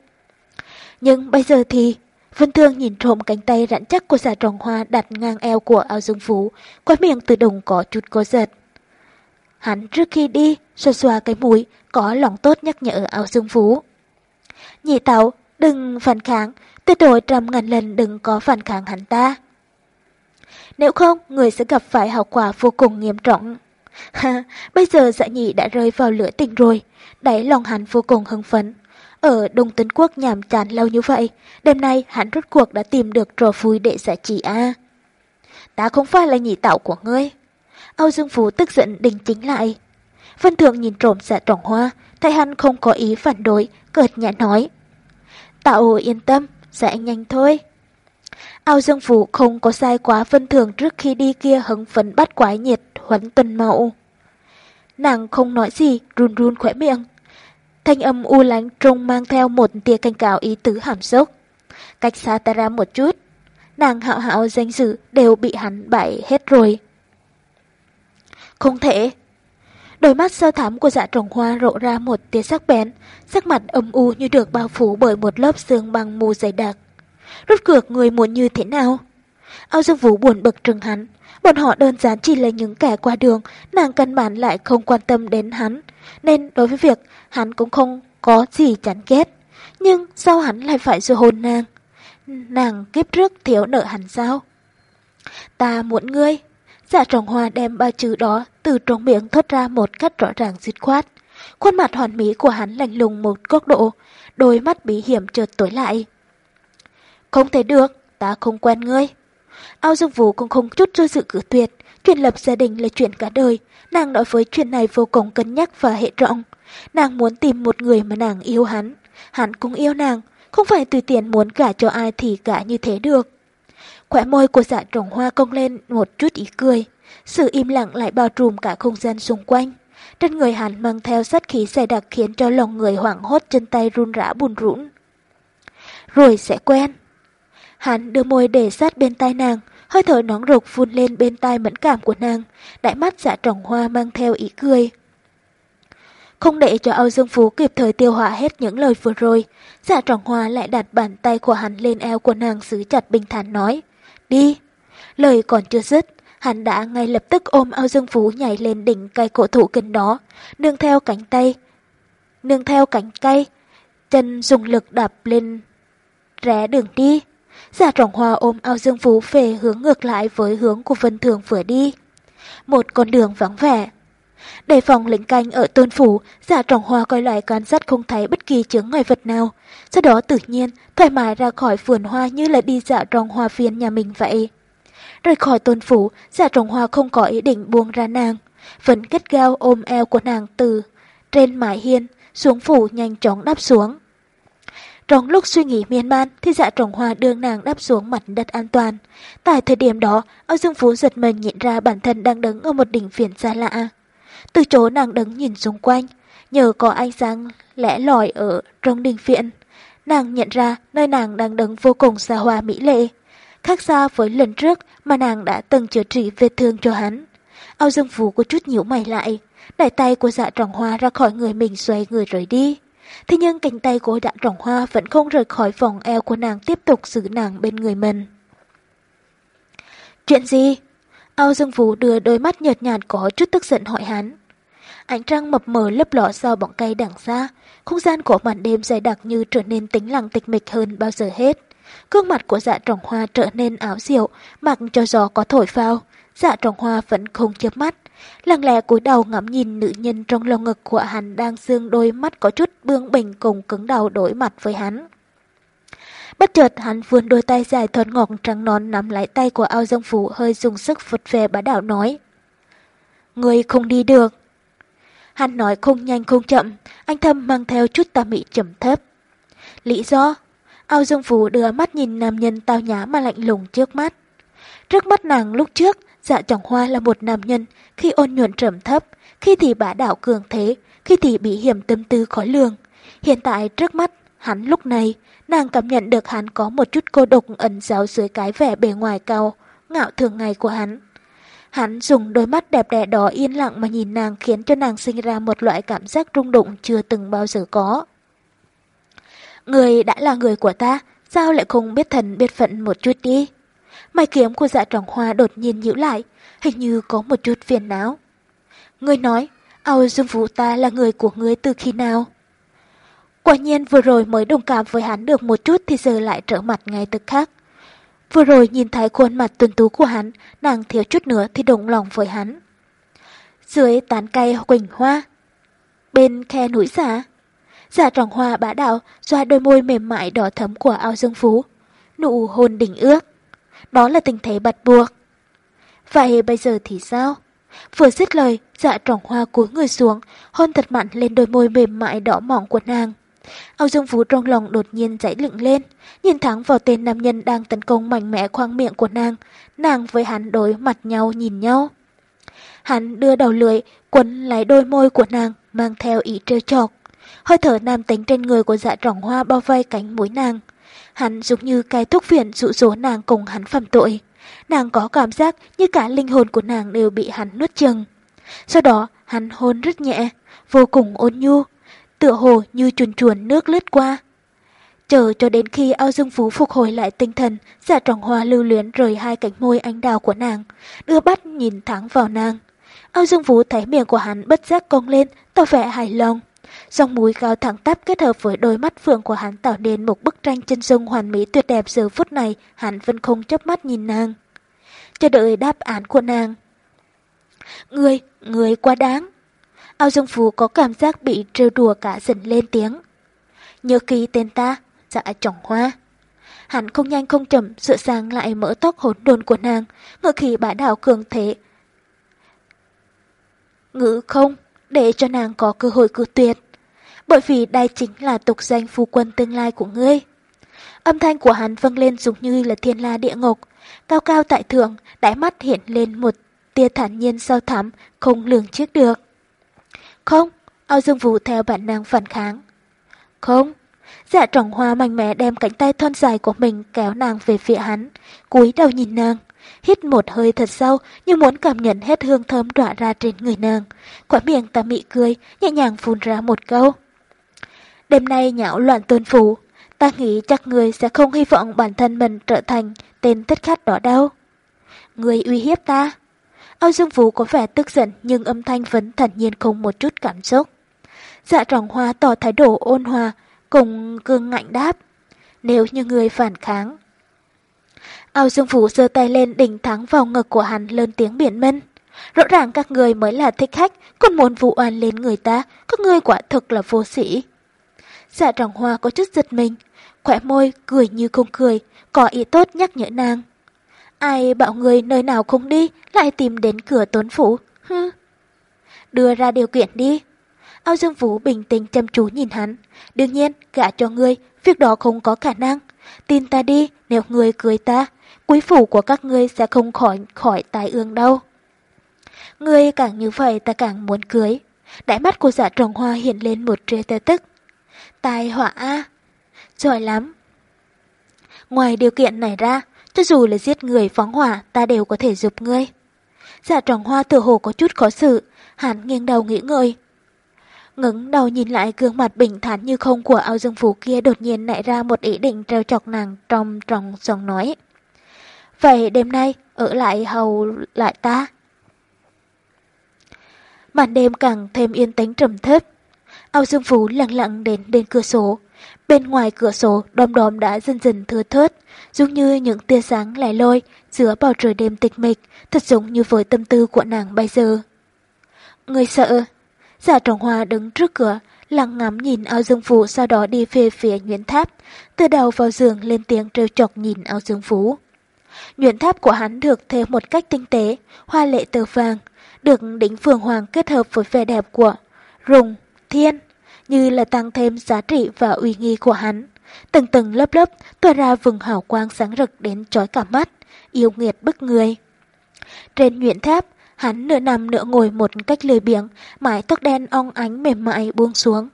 Nhưng bây giờ thì, Vân Thương nhìn trộm cánh tay rắn chắc của giả tròn hoa đặt ngang eo của ao dương phú, quái miệng từ đồng có chút co giật. Hắn trước khi đi, xoa xoa cái mũi, có lòng tốt nhắc nhở ao dương phú. Nhị tàu, đừng phản kháng, tuyệt đối trăm ngàn lần đừng có phản kháng hắn ta. Nếu không, người sẽ gặp phải hậu quả vô cùng nghiêm trọng. Ha, bây giờ dạ nhị đã rơi vào lửa tình rồi. Đáy lòng hắn vô cùng hưng phấn. Ở Đông Tấn Quốc nhàm chán lâu như vậy, đêm nay hắn rốt cuộc đã tìm được trò vui để giải trí à? a. Ta không phải là nhị tạo của ngươi. Âu Dương Phú tức giận đình chính lại. Vân Thượng nhìn trộm dạ trọng hoa, thấy hắn không có ý phản đối, cợt nhã nói. Tạo yên tâm, dạ sẽ nhanh thôi. Ao Dương Phủ không có sai quá vân thường trước khi đi kia hứng phấn bắt quái nhiệt huấn tuần mậu. Nàng không nói gì, run run khỏe miệng. Thanh âm u lánh trung mang theo một tia cảnh cáo ý tứ hàm sốc. Cách xa ta ra một chút, nàng hạo hạo danh dự đều bị hắn bại hết rồi. Không thể. Đôi mắt sơ thắm của dạ trồng hoa rộ ra một tia sắc bén, sắc mặt âm u như được bao phủ bởi một lớp xương băng mù dày đặc. Rốt cuộc người muốn như thế nào? Ao Dương Vũ buồn bực trừng hắn. Bọn họ đơn giản chỉ là những kẻ qua đường, nàng căn bản lại không quan tâm đến hắn. Nên đối với việc hắn cũng không có gì chán ghét. Nhưng sao hắn lại phải rồi hôn nàng? Nàng kiếp trước thiếu nợ hắn sao? Ta muốn ngươi. Dạ trọng hoa đem ba chữ đó từ trong miệng thoát ra một cách rõ ràng dứt khoát. Khuôn mặt hoàn mỹ của hắn lạnh lùng một góc độ, đôi mắt bí hiểm chợt tối lại. Không thể được, ta không quen ngươi. Ao Dương Vũ cũng không chút do sự cử tuyệt, chuyện lập gia đình là chuyện cả đời, nàng nói với chuyện này vô cùng cân nhắc và hệ trọng. Nàng muốn tìm một người mà nàng yêu hắn, hắn cũng yêu nàng, không phải tùy tiện muốn gả cho ai thì gả như thế được. Khỏe môi của dạ trồng hoa cong lên một chút ý cười, sự im lặng lại bao trùm cả không gian xung quanh. Trên người hắn mang theo sát khí dày đặc khiến cho lòng người hoảng hốt chân tay run rã buồn rũn. Rồi sẽ quen. Hắn đưa môi để sát bên tai nàng, hơi thở nóng rực phun lên bên tai mẫn cảm của nàng, đại mắt dạ trồng hoa mang theo ý cười. Không để cho Âu Dương Phú kịp thời tiêu hóa hết những lời vừa rồi, dạ trọng hoa lại đặt bàn tay của hắn lên eo của nàng giữ chặt bình thản nói. Đi! Lời còn chưa dứt, hắn đã ngay lập tức ôm Âu Dương Phú nhảy lên đỉnh cây cổ thụ kinh đó, nương theo cánh tay. Nương theo cánh cây, chân dùng lực đạp lên rẽ đường đi. Giả trọng hoa ôm ao Dương Phú về hướng ngược lại với hướng của Vân Thường vừa đi. Một con đường vắng vẻ, để phòng lĩnh canh ở tôn phủ, giả trọng hoa coi lại quan sát không thấy bất kỳ chứng ngại vật nào. Sau đó tự nhiên, thoải mái ra khỏi vườn hoa như là đi dạo trong hoa viên nhà mình vậy. Rời khỏi tôn phủ, giả trọng hoa không có ý định buông ra nàng. Vẫn kết gao ôm eo của nàng từ trên mái hiên, xuống phủ nhanh chóng đáp xuống. Trong lúc suy nghĩ miên man thì dạ trồng hoa đưa nàng đáp xuống mặt đất an toàn. Tại thời điểm đó, Âu Dương Phú giật mình nhận ra bản thân đang đứng ở một đỉnh phiền xa lạ. Từ chỗ nàng đứng nhìn xung quanh, nhờ có ánh sáng lẽ lỏi ở trong đình viện. Nàng nhận ra nơi nàng đang đứng vô cùng xa hoa mỹ lệ, khác xa với lần trước mà nàng đã từng chữa trị vết thương cho hắn. Âu Dương Phú có chút nhíu mày lại, đại tay của dạ trọng hoa ra khỏi người mình xoay người rời đi. Thế nhưng cánh tay của dạ trọng hoa vẫn không rời khỏi vòng eo của nàng tiếp tục giữ nàng bên người mình. Chuyện gì? Âu Dương Vũ đưa đôi mắt nhợt nhạt có chút tức giận hỏi hắn. Ánh trăng mập mờ lấp ló sau bóng cây đằng xa, không gian của màn đêm dày đặc như trở nên tĩnh lặng tịch mịch hơn bao giờ hết. Gương mặt của dạ trọng hoa trở nên áo diệu, mặc cho gió có thổi vào. Dạ trọng hoa vẫn không chớp mắt, lặng lẽ cúi đầu ngắm nhìn nữ nhân trong lồng ngực của hắn đang dương đôi mắt có chút bương bình cùng cứng đầu đối mặt với hắn. Bất chợt hắn vươn đôi tay dài thuần ngọc trắng nón nắm lấy tay của ao dương phủ hơi dùng sức vật về bá đạo nói. Người không đi được. Hắn nói không nhanh không chậm, anh thâm mang theo chút tà mị trầm thấp. Lý do? Ao dương phủ đưa mắt nhìn nam nhân tao nhã mà lạnh lùng trước mắt. Trước mắt nàng lúc trước, dạ trọng hoa là một nam nhân, khi ôn nhuận trầm thấp, khi thì bá đạo cường thế, khi thì bị hiểm tâm tư khó lường. Hiện tại trước mắt, hắn lúc này, nàng cảm nhận được hắn có một chút cô độc ẩn giấu dưới cái vẻ bề ngoài cao, ngạo thường ngày của hắn. Hắn dùng đôi mắt đẹp đẽ đó yên lặng mà nhìn nàng khiến cho nàng sinh ra một loại cảm giác rung động chưa từng bao giờ có. Người đã là người của ta, sao lại không biết thần biết phận một chút đi? Mai kiếm của dạ trọng hoa đột nhiên nhíu lại, hình như có một chút phiền não. Ngươi nói, Âu Dương Vũ ta là người của ngươi từ khi nào? Quả nhiên vừa rồi mới đồng cảm với hắn được một chút thì giờ lại trở mặt ngay tức khác. Vừa rồi nhìn thấy khuôn mặt tuần tú của hắn, nàng thiếu chút nữa thì đồng lòng với hắn. Dưới tán cây quỳnh hoa, bên khe núi giả, giả dạ tròn hoa bá đạo xoa đôi môi mềm mại đỏ thấm của ao dương phú, nụ hôn đỉnh ước. Đó là tình thế bắt buộc. Vậy bây giờ thì sao? Vừa dứt lời, dạ trọng hoa cúi người xuống, hôn thật mặn lên đôi môi mềm mại đỏ mỏng của nàng. Âu Dương Vũ trong lòng đột nhiên dãy lựng lên, nhìn thẳng vào tên nam nhân đang tấn công mạnh mẽ khoang miệng của nàng, nàng với hắn đối mặt nhau nhìn nhau. Hắn đưa đầu lưỡi, quấn lấy đôi môi của nàng, mang theo ý trêu chọc. Hơi thở nam tính trên người của dạ trọng hoa bao vây cánh mũi nàng. Hắn giống như cái thuốc phiện dụ dỗ nàng cùng hắn phạm tội. Nàng có cảm giác như cả linh hồn của nàng đều bị hắn nuốt chừng. Sau đó, hắn hôn rất nhẹ, vô cùng ôn nhu, tựa hồ như chuồn chuồn nước lướt qua. Chờ cho đến khi ao dương phú phục hồi lại tinh thần, giả trọng hoa lưu luyến rời hai cánh môi anh đào của nàng, đưa bắt nhìn thẳng vào nàng. Ao dương phú thấy miệng của hắn bất giác cong lên, tỏ vẻ hài lòng. Dòng mũi cao thẳng tắp kết hợp với đôi mắt phượng của hắn tạo nên một bức tranh chân dung hoàn mỹ tuyệt đẹp giờ phút này, hắn vẫn không chớp mắt nhìn nàng. Chờ đợi đáp án của nàng. Người, người quá đáng. Ao Dương Phú có cảm giác bị trêu đùa cả dần lên tiếng. Nhớ ký tên ta, dạ trọng hoa. Hắn không nhanh không chậm dựa sang lại mỡ tóc hỗn đồn của nàng, ngựa khí bá đạo cường thế. Ngữ không, để cho nàng có cơ hội cử tuyệt. Bởi vì đây chính là tục danh phu quân tương lai của ngươi. Âm thanh của hắn vâng lên giống như là thiên la địa ngục, cao cao tại thượng, đáy mắt hiện lên một tia thản nhiên sâu thẳm, không lường trước được. Không, ao dương vũ theo bản năng phản kháng. Không, dạ trọng hoa mạnh mẽ đem cánh tay thon dài của mình kéo nàng về phía hắn, cúi đầu nhìn nàng. Hít một hơi thật sâu như muốn cảm nhận hết hương thơm tỏa ra trên người nàng. Quả miệng ta mị cười, nhẹ nhàng phun ra một câu. Đêm nay nhão loạn tôn phủ, ta nghĩ chắc người sẽ không hy vọng bản thân mình trở thành tên thích khách đó đâu. Người uy hiếp ta. Âu Dương Vũ có vẻ tức giận nhưng âm thanh vẫn thản nhiên không một chút cảm xúc. Dạ trọng hoa tỏ thái độ ôn hòa, cùng cương ngạnh đáp. Nếu như người phản kháng. Âu Dương Vũ giơ tay lên đỉnh thắng vào ngực của hắn lớn tiếng biển minh. Rõ ràng các người mới là thích khách, còn muốn vụ oan lên người ta, các người quả thực là vô sĩ. Dạ trọng hoa có chút giật mình, khỏe môi cười như không cười, có ý tốt nhắc nhở nàng. Ai bảo người nơi nào không đi, lại tìm đến cửa tốn phủ, hư. Đưa ra điều kiện đi. Ao Dương Vũ bình tĩnh chăm chú nhìn hắn. Đương nhiên, gả cho ngươi, việc đó không có khả năng. Tin ta đi, nếu ngươi cưới ta, quý phủ của các ngươi sẽ không khỏi khỏi tai ương đâu. Ngươi càng như vậy ta càng muốn cưới. Đại mắt của dạ trồng hoa hiện lên một trê tơ tức. Tai họa a Giỏi lắm. Ngoài điều kiện này ra, cho dù là giết người phóng hỏa, ta đều có thể giúp ngươi. Dạ tròn hoa tự hồ có chút khó xử, hắn nghiêng đầu nghĩ ngợi. Ngứng đầu nhìn lại gương mặt bình thản như không của ao dương phú kia đột nhiên nảy ra một ý định treo chọc nàng trong trong giọng nói. Vậy đêm nay, ở lại hầu lại ta. Màn đêm càng thêm yên tĩnh trầm thấp. Âu Dương Phú lặng lặng đến bên cửa sổ, Bên ngoài cửa sổ, đom đóm đã dần dần thưa thớt, giống như những tia sáng lẻ loi giữa bầu trời đêm tịch mịch, thật giống như với tâm tư của nàng bây giờ. Người sợ. Giả trọng hoa đứng trước cửa, lặng ngắm nhìn áo dương phú sau đó đi về phía Nguyễn Tháp, từ đầu vào giường lên tiếng trêu chọc nhìn áo dương phú. Nguyễn Tháp của hắn được thêm một cách tinh tế, hoa lệ tờ vàng, được đỉnh phường hoàng kết hợp với vẻ đẹp của rùng, thiên, như là tăng thêm giá trị và uy nghi của hắn. Từng từng lớp lớp tỏa ra vừng hào quang sáng rực đến trói cả mắt, yêu nghiệt bức người. Trên nhuyễn tháp, hắn nửa nằm nửa ngồi một cách lười biếng, mái tóc đen ong ánh mềm mại buông xuống,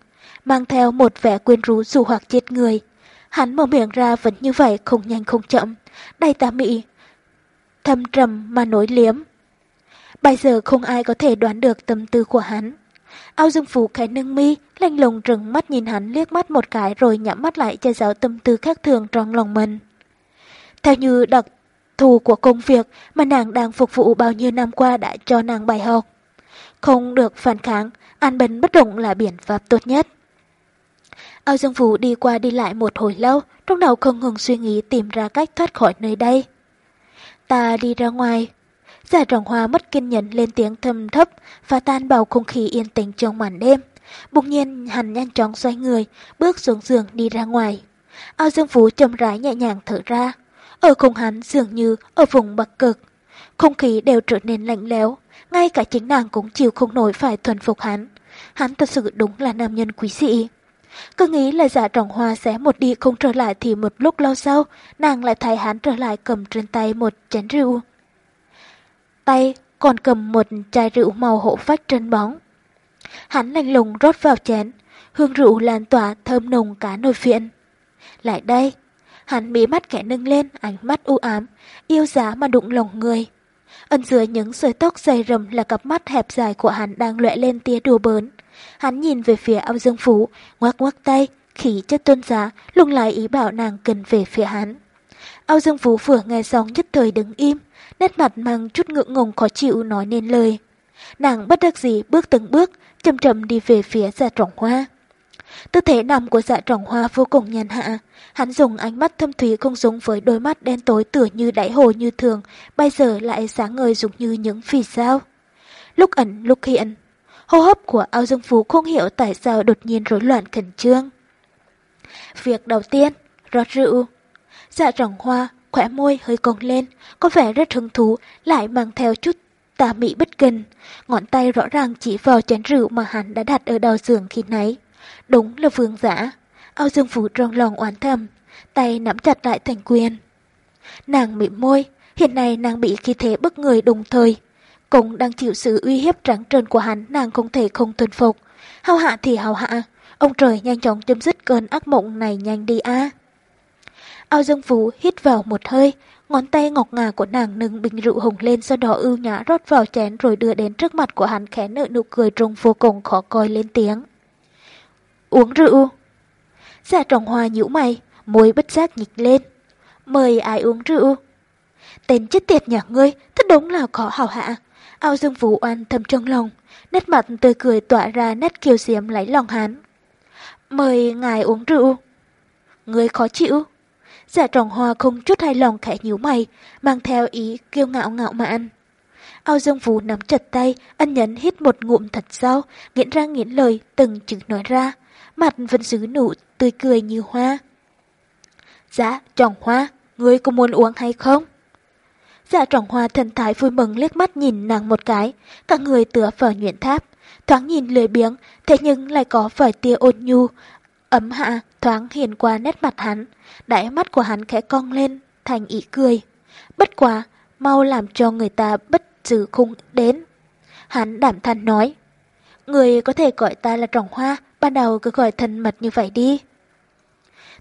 mang theo một vẻ quyến rũ dù hoặc chết người. Hắn mở miệng ra vẫn như vậy không nhanh không chậm, đầy tà mị, thâm trầm mà nối liếm. Bây giờ không ai có thể đoán được tâm tư của hắn. Ao Dương Phú khẽ nâng mi, lanh lùng trừng mắt nhìn hắn liếc mắt một cái rồi nhắm mắt lại che giấu tâm tư khác thường trong lòng mình. Theo như đặc thù của công việc mà nàng đang phục vụ bao nhiêu năm qua đã cho nàng bài học. Không được phản kháng, an bình bất động là biện pháp tốt nhất. Ao Dương Phú đi qua đi lại một hồi lâu, trong đầu không ngừng suy nghĩ tìm ra cách thoát khỏi nơi đây. Ta đi ra ngoài, Giả trọng hoa mất kiên nhẫn lên tiếng thâm thấp, và tan bầu không khí yên tĩnh trong màn đêm. Bỗng nhiên hắn nhanh chóng xoay người, bước xuống giường đi ra ngoài. Ao Dương Phú chậm rãi nhẹ nhàng thở ra. Ở cùng hắn dường như ở vùng bắc cực. Không khí đều trở nên lạnh lẽo, ngay cả chính nàng cũng chịu không nổi phải thuần phục hắn. Hắn thật sự đúng là nam nhân quý sĩ. Cứ nghĩ là giả trọng hoa sẽ một đi không trở lại thì một lúc lâu sau, nàng lại thấy hắn trở lại cầm trên tay một chén rượu tay còn cầm một chai rượu màu hổ phách trên bóng. Hắn lạnh lùng rót vào chén, hương rượu lan tỏa thơm nồng cả nồi phiện. Lại đây, hắn mí mắt kẻ nâng lên, ánh mắt u ám, yêu giá mà đụng lòng người. Ẩn dưới những sợi tóc dày rầm là cặp mắt hẹp dài của hắn đang lệ lên tia đùa bớn. Hắn nhìn về phía ông Dương Phú, ngoắc ngoắc tay, khí chất tôn giá, lung lại ý bảo nàng cần về phía hắn. Âu Dương Phú vừa nghe xong nhất thời đứng im, nét mặt mang chút ngượng ngùng khó chịu nói nên lời. Nàng bất đắc dĩ bước từng bước, chậm chậm đi về phía dạ trọng hoa. Tư thế nằm của dạ trọng hoa vô cùng nhàn hạ, hắn dùng ánh mắt thâm thúy không giống với đôi mắt đen tối tựa như đáy hồ như thường, bây giờ lại sáng ngời giống như những vì sao. Lúc ẩn lúc hiện, hô hấp của Ao Dương Phú không hiểu tại sao đột nhiên rối loạn khẩn trương. Việc đầu tiên, rót rượu. Dạ trọng hoa, khỏe môi hơi cong lên, có vẻ rất hứng thú, lại mang theo chút tà mị bất kinh. Ngón tay rõ ràng chỉ vào chén rượu mà hắn đã đặt ở đầu giường khi nãy. Đúng là vương giả. Âu Dương Phú trong lòng oán thầm, tay nắm chặt lại thành quyền. Nàng mỉm môi, hiện nay nàng bị khí thế bức người đồng thời. Cũng đang chịu sự uy hiếp trắng trơn của hắn nàng không thể không thuần phục. Hào hạ thì hào hạ, ông trời nhanh chóng chấm dứt cơn ác mộng này nhanh đi a. Ao Dương Phú hít vào một hơi, ngón tay ngọc ngà của nàng nâng bình rượu hồng lên sau đó ưu nhã rót vào chén rồi đưa đến trước mặt của hắn khẽ nợ nụ cười trông vô cùng khó coi lên tiếng. Uống rượu. Giả trọng hoa nhũ mày, môi bất giác nhịch lên. Mời ai uống rượu? Tên chết tiệt nhà ngươi, thật đúng là khó hảo hạ. Ao Dương Vũ oan thầm trong lòng, nét mặt tươi cười tỏa ra nét kiều diễm lấy lòng hắn. Mời ngài uống rượu. Ngươi khó chịu. Dạ trọng hoa không chút hài lòng khẽ nhíu mày, mang theo ý kiêu ngạo ngạo mạn. Ao Dương Vũ nắm chặt tay, ân nhấn hít một ngụm thật sâu, nghiến ra nghiến lời, từng chữ nói ra. Mặt vẫn giữ nụ, tươi cười như hoa. Dạ, trọng hoa, ngươi có muốn uống hay không? Dạ trọng hoa thần thái vui mừng liếc mắt nhìn nàng một cái, cả người tựa vào nhuyễn tháp, thoáng nhìn lười biếng, thế nhưng lại có vài tia ôn nhu, ấm hạ, thoáng hiền qua nét mặt hắn, đại mắt của hắn khẽ cong lên, thành ý cười. Bất quá, mau làm cho người ta bất giữ khung đến. Hắn đảm than nói, người có thể gọi ta là trọng hoa, ban đầu cứ gọi thân mật như vậy đi.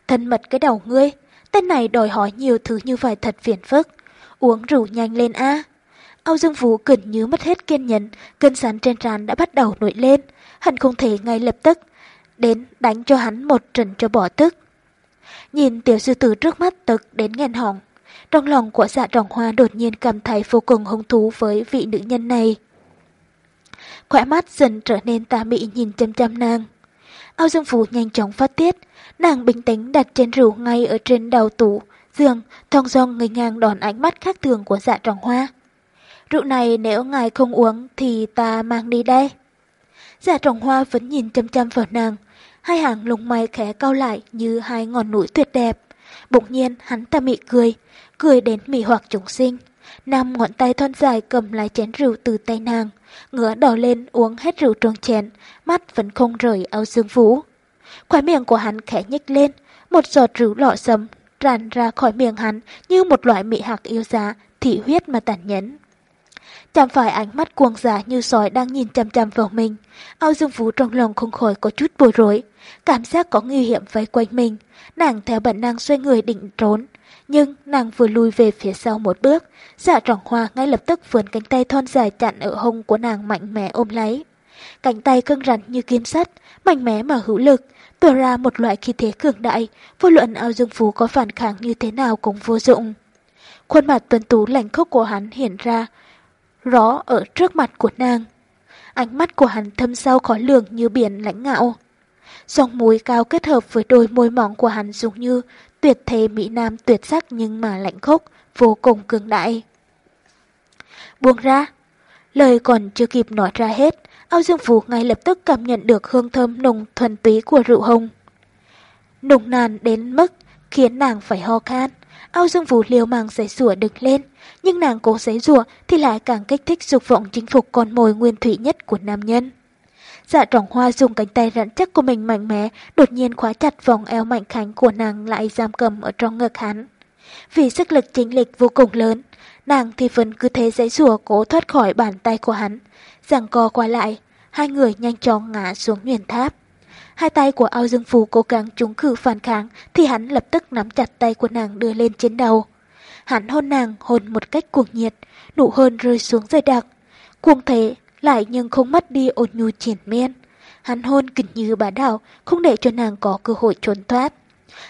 Thân mật cái đầu ngươi, tên này đòi hỏi nhiều thứ như vậy thật phiền phức. Uống rượu nhanh lên a. Âu Dương Vũ gần như mất hết kiên nhẫn, cơn sán trên trán đã bắt đầu nổi lên, hắn không thể ngay lập tức đến đánh cho hắn một trận cho bỏ tức. Nhìn tiểu sư tử trước mắt tức đến nghẹn họng, trong lòng của dạ trọng hoa đột nhiên cảm thấy vô cùng hứng thú với vị nữ nhân này. Khỏe mắt dần trở nên tà mị nhìn chăm chăm nàng. ao Dương Phú nhanh chóng phát tiết, nàng bình tĩnh đặt chén rượu ngay ở trên đầu tủ, giường, thong dong ngây ngang đòn ánh mắt khác thường của dạ trọng hoa. Rượu này nếu ngài không uống thì ta mang đi đây. Dạ trọng hoa vẫn nhìn chăm chăm vào nàng, hai hàng lông mày khẽ cao lại như hai ngọn núi tuyệt đẹp. Bỗng nhiên hắn ta mị cười, cười đến mị hoặc chúng sinh. Năm ngọn tay thon dài cầm lại chén rượu từ tay nàng, ngửa đỏ lên uống hết rượu trong chén, mắt vẫn không rời ao dương vũ. Khóe miệng của hắn khẽ nhích lên, một giọt rượu lọ sấm tràn ra khỏi miệng hắn như một loại mị hạc yêu giá, thị huyết mà tàn nhẫn. Chẳng phải ánh mắt cuồng giả như sói đang nhìn chằm chằm vào mình. Ao Dương Vũ trong lòng không khỏi có chút bối rối. Cảm giác có nguy hiểm vây quanh mình. Nàng theo bản năng xoay người định trốn. Nhưng nàng vừa lùi về phía sau một bước. Dạ trọng hoa ngay lập tức vươn cánh tay thon dài chặn ở hông của nàng mạnh mẽ ôm lấy. Cánh tay cưng rắn như kim sắt, mạnh mẽ mà hữu lực, tỏa ra một loại khí thế cường đại, vô luận ao dương phú có phản kháng như thế nào cũng vô dụng. Khuôn mặt tuấn tú lạnh khốc của hắn hiện ra, rõ ở trước mặt của nàng. Ánh mắt của hắn thâm sâu khó lường như biển lãnh ngạo. Dòng mũi cao kết hợp với đôi môi mỏng của hắn giống như tuyệt thế mỹ nam tuyệt sắc nhưng mà lạnh khốc, vô cùng cường đại. Buông ra, lời còn chưa kịp nói ra hết, Âu Dương Phú ngay lập tức cảm nhận được hương thơm nồng thuần túy của rượu hồng. Nồng nàn đến mức khiến nàng phải ho khan. Âu Dương Vũ liều mang giấy rủa đứng lên, nhưng nàng cố giấy rủa thì lại càng kích thích dục vọng chính phục con mồi nguyên thủy nhất của nam nhân. Dạ trọng hoa dùng cánh tay rắn chắc của mình mạnh mẽ, đột nhiên khóa chặt vòng eo mạnh khánh của nàng lại giam cầm ở trong ngực hắn. Vì sức lực chính lịch vô cùng lớn, nàng thì vẫn cứ thế giấy rùa cố thoát khỏi bàn tay của hắn. Giằng co qua lại, hai người nhanh chóng ngã xuống huyền tháp. Hai tay của ao dương phù cố gắng chống cự phản kháng thì hắn lập tức nắm chặt tay của nàng đưa lên trên đầu. Hắn hôn nàng hôn một cách cuồng nhiệt, nụ hôn rơi xuống dày đặc. Cuồng thế lại nhưng không mất đi ôn nhu triển miên. Hắn hôn kinh như bá đạo, không để cho nàng có cơ hội trốn thoát.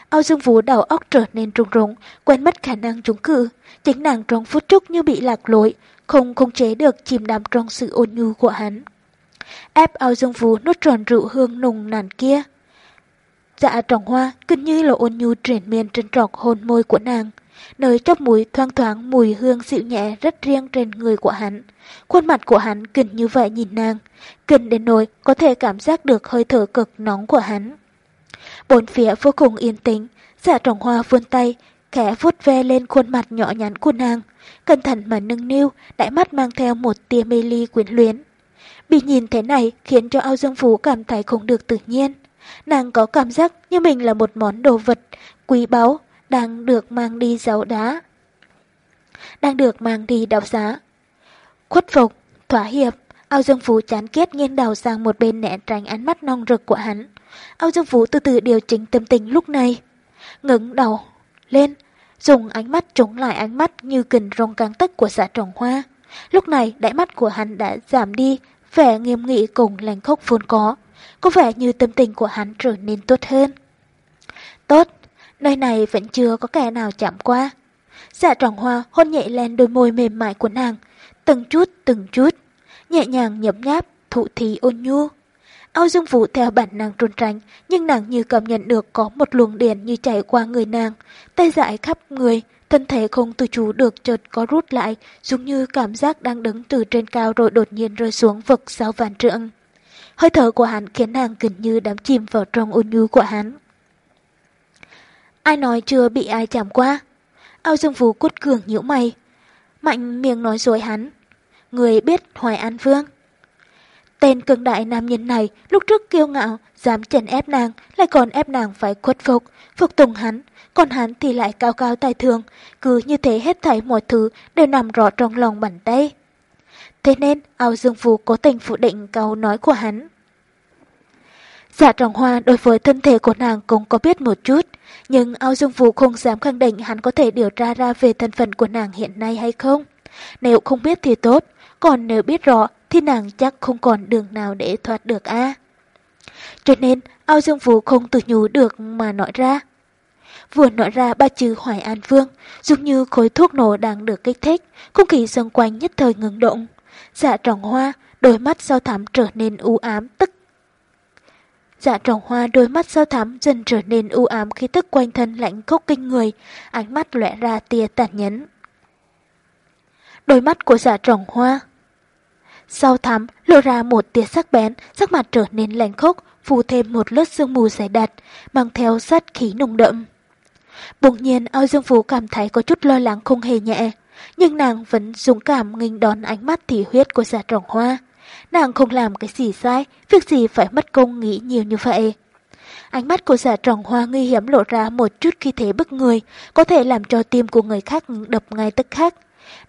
Ao Dương Vũ đầu óc trở nên rung rung, quên mất khả năng chống cự. Chính nàng trong phút chốc như bị lạc lối, không khống chế được chìm đắm trong sự ôn nhu của hắn. Ép Ao Dương Vũ nuốt tròn rượu hương nùng nàn kia. Dạ trọng hoa, kinh như là ôn nhu triển miên trên trọc hôn môi của nàng. Nơi chóp mũi thoang thoáng mùi hương dịu nhẹ rất riêng trên người của hắn. Khuôn mặt của hắn kinh như vậy nhìn nàng, kinh đến nỗi có thể cảm giác được hơi thở cực nóng của hắn. Bốn phía vô cùng yên tĩnh, dạ trọng hoa vươn tay, khẽ vuốt ve lên khuôn mặt nhỏ nhắn của nàng, cẩn thận mà nâng niu, đại mắt mang theo một tia mê ly quyến luyến. Bị nhìn thế này khiến cho ao dương phú cảm thấy không được tự nhiên. Nàng có cảm giác như mình là một món đồ vật quý báu đang được mang đi giáo đá. Đang được mang đi đào giá. Khuất phục, thỏa hiệp, ao dương phú chán kết nghiêng đầu sang một bên né tránh ánh mắt non rực của hắn. Ao dương phú từ từ điều chỉnh tâm tình lúc này. ngẩng đầu, lên, dùng ánh mắt chống lại ánh mắt như kình rong căng tức của xã trồng hoa. Lúc này đại mắt của hắn đã giảm đi, vẻ nghiêm nghị cùng lành khốc vốn có. Có vẻ như tâm tình của hắn trở nên tốt hơn. Tốt, nơi này vẫn chưa có kẻ nào chạm qua. Dạ trọng hoa hôn nhẹ lên đôi môi mềm mại của nàng, từng chút từng chút, nhẹ nhàng nhấm nháp, thụ thí ôn nhu. Âu Dương Vũ theo bản năng trốn tránh, nhưng nàng như cảm nhận được có một luồng điện như chảy qua người nàng, tay dại khắp người, thân thể không tự chủ được chợt có rút lại, giống như cảm giác đang đứng từ trên cao rồi đột nhiên rơi xuống vực sáu vạn trượng. Hơi thở của hắn khiến nàng gần như đắm chìm vào trong ôn nhu của hắn. Ai nói chưa bị ai chạm qua? Ao Dương Vũ cốt cường nhíu mày. Mạnh miệng nói dối hắn. Người biết Hoài An Vương. Tên cường đại nam nhân này lúc trước kiêu ngạo, dám chèn ép nàng, lại còn ép nàng phải khuất phục, phục tùng hắn, còn hắn thì lại cao cao tài thường, cứ như thế hết thảy mọi thứ đều nằm rõ trong lòng bàn tay. Thế nên, ao dương phù cố tình phủ định câu nói của hắn. Dạ trọng hoa đối với thân thể của nàng cũng có biết một chút, nhưng ao dương phù không dám khẳng định hắn có thể điều tra ra về thân phận của nàng hiện nay hay không. Nếu không biết thì tốt, còn nếu biết rõ thì nàng chắc không còn đường nào để thoát được a. Cho nên, ao dương phù không tự nhủ được mà nói ra. Vừa nói ra ba chữ Hoài An Vương, giống như khối thuốc nổ đang được kích thích, không khí xung quanh nhất thời ngừng động. Dạ trọng hoa, đôi mắt sao thắm trở nên u ám tức. Dạ trọng hoa đôi mắt sao thắm dần trở nên u ám khi tức quanh thân lạnh khốc kinh người, ánh mắt lóe ra tia tàn nhẫn. Đôi mắt của dạ trọng hoa sau thắm lộ ra một tia sắc bén, sắc mặt trở nên lạnh khốc, phủ thêm một lớp sương mù dày đặc, mang theo sát khí nồng đậm. Bỗng nhiên ao dương phú cảm thấy có chút lo lắng không hề nhẹ, nhưng nàng vẫn dũng cảm nghênh đón ánh mắt thị huyết của giả trọng hoa. Nàng không làm cái gì sai, việc gì phải mất công nghĩ nhiều như vậy. Ánh mắt của giả trọng hoa nguy hiểm lộ ra một chút khi thế bức người, có thể làm cho tim của người khác đập ngay tức khắc.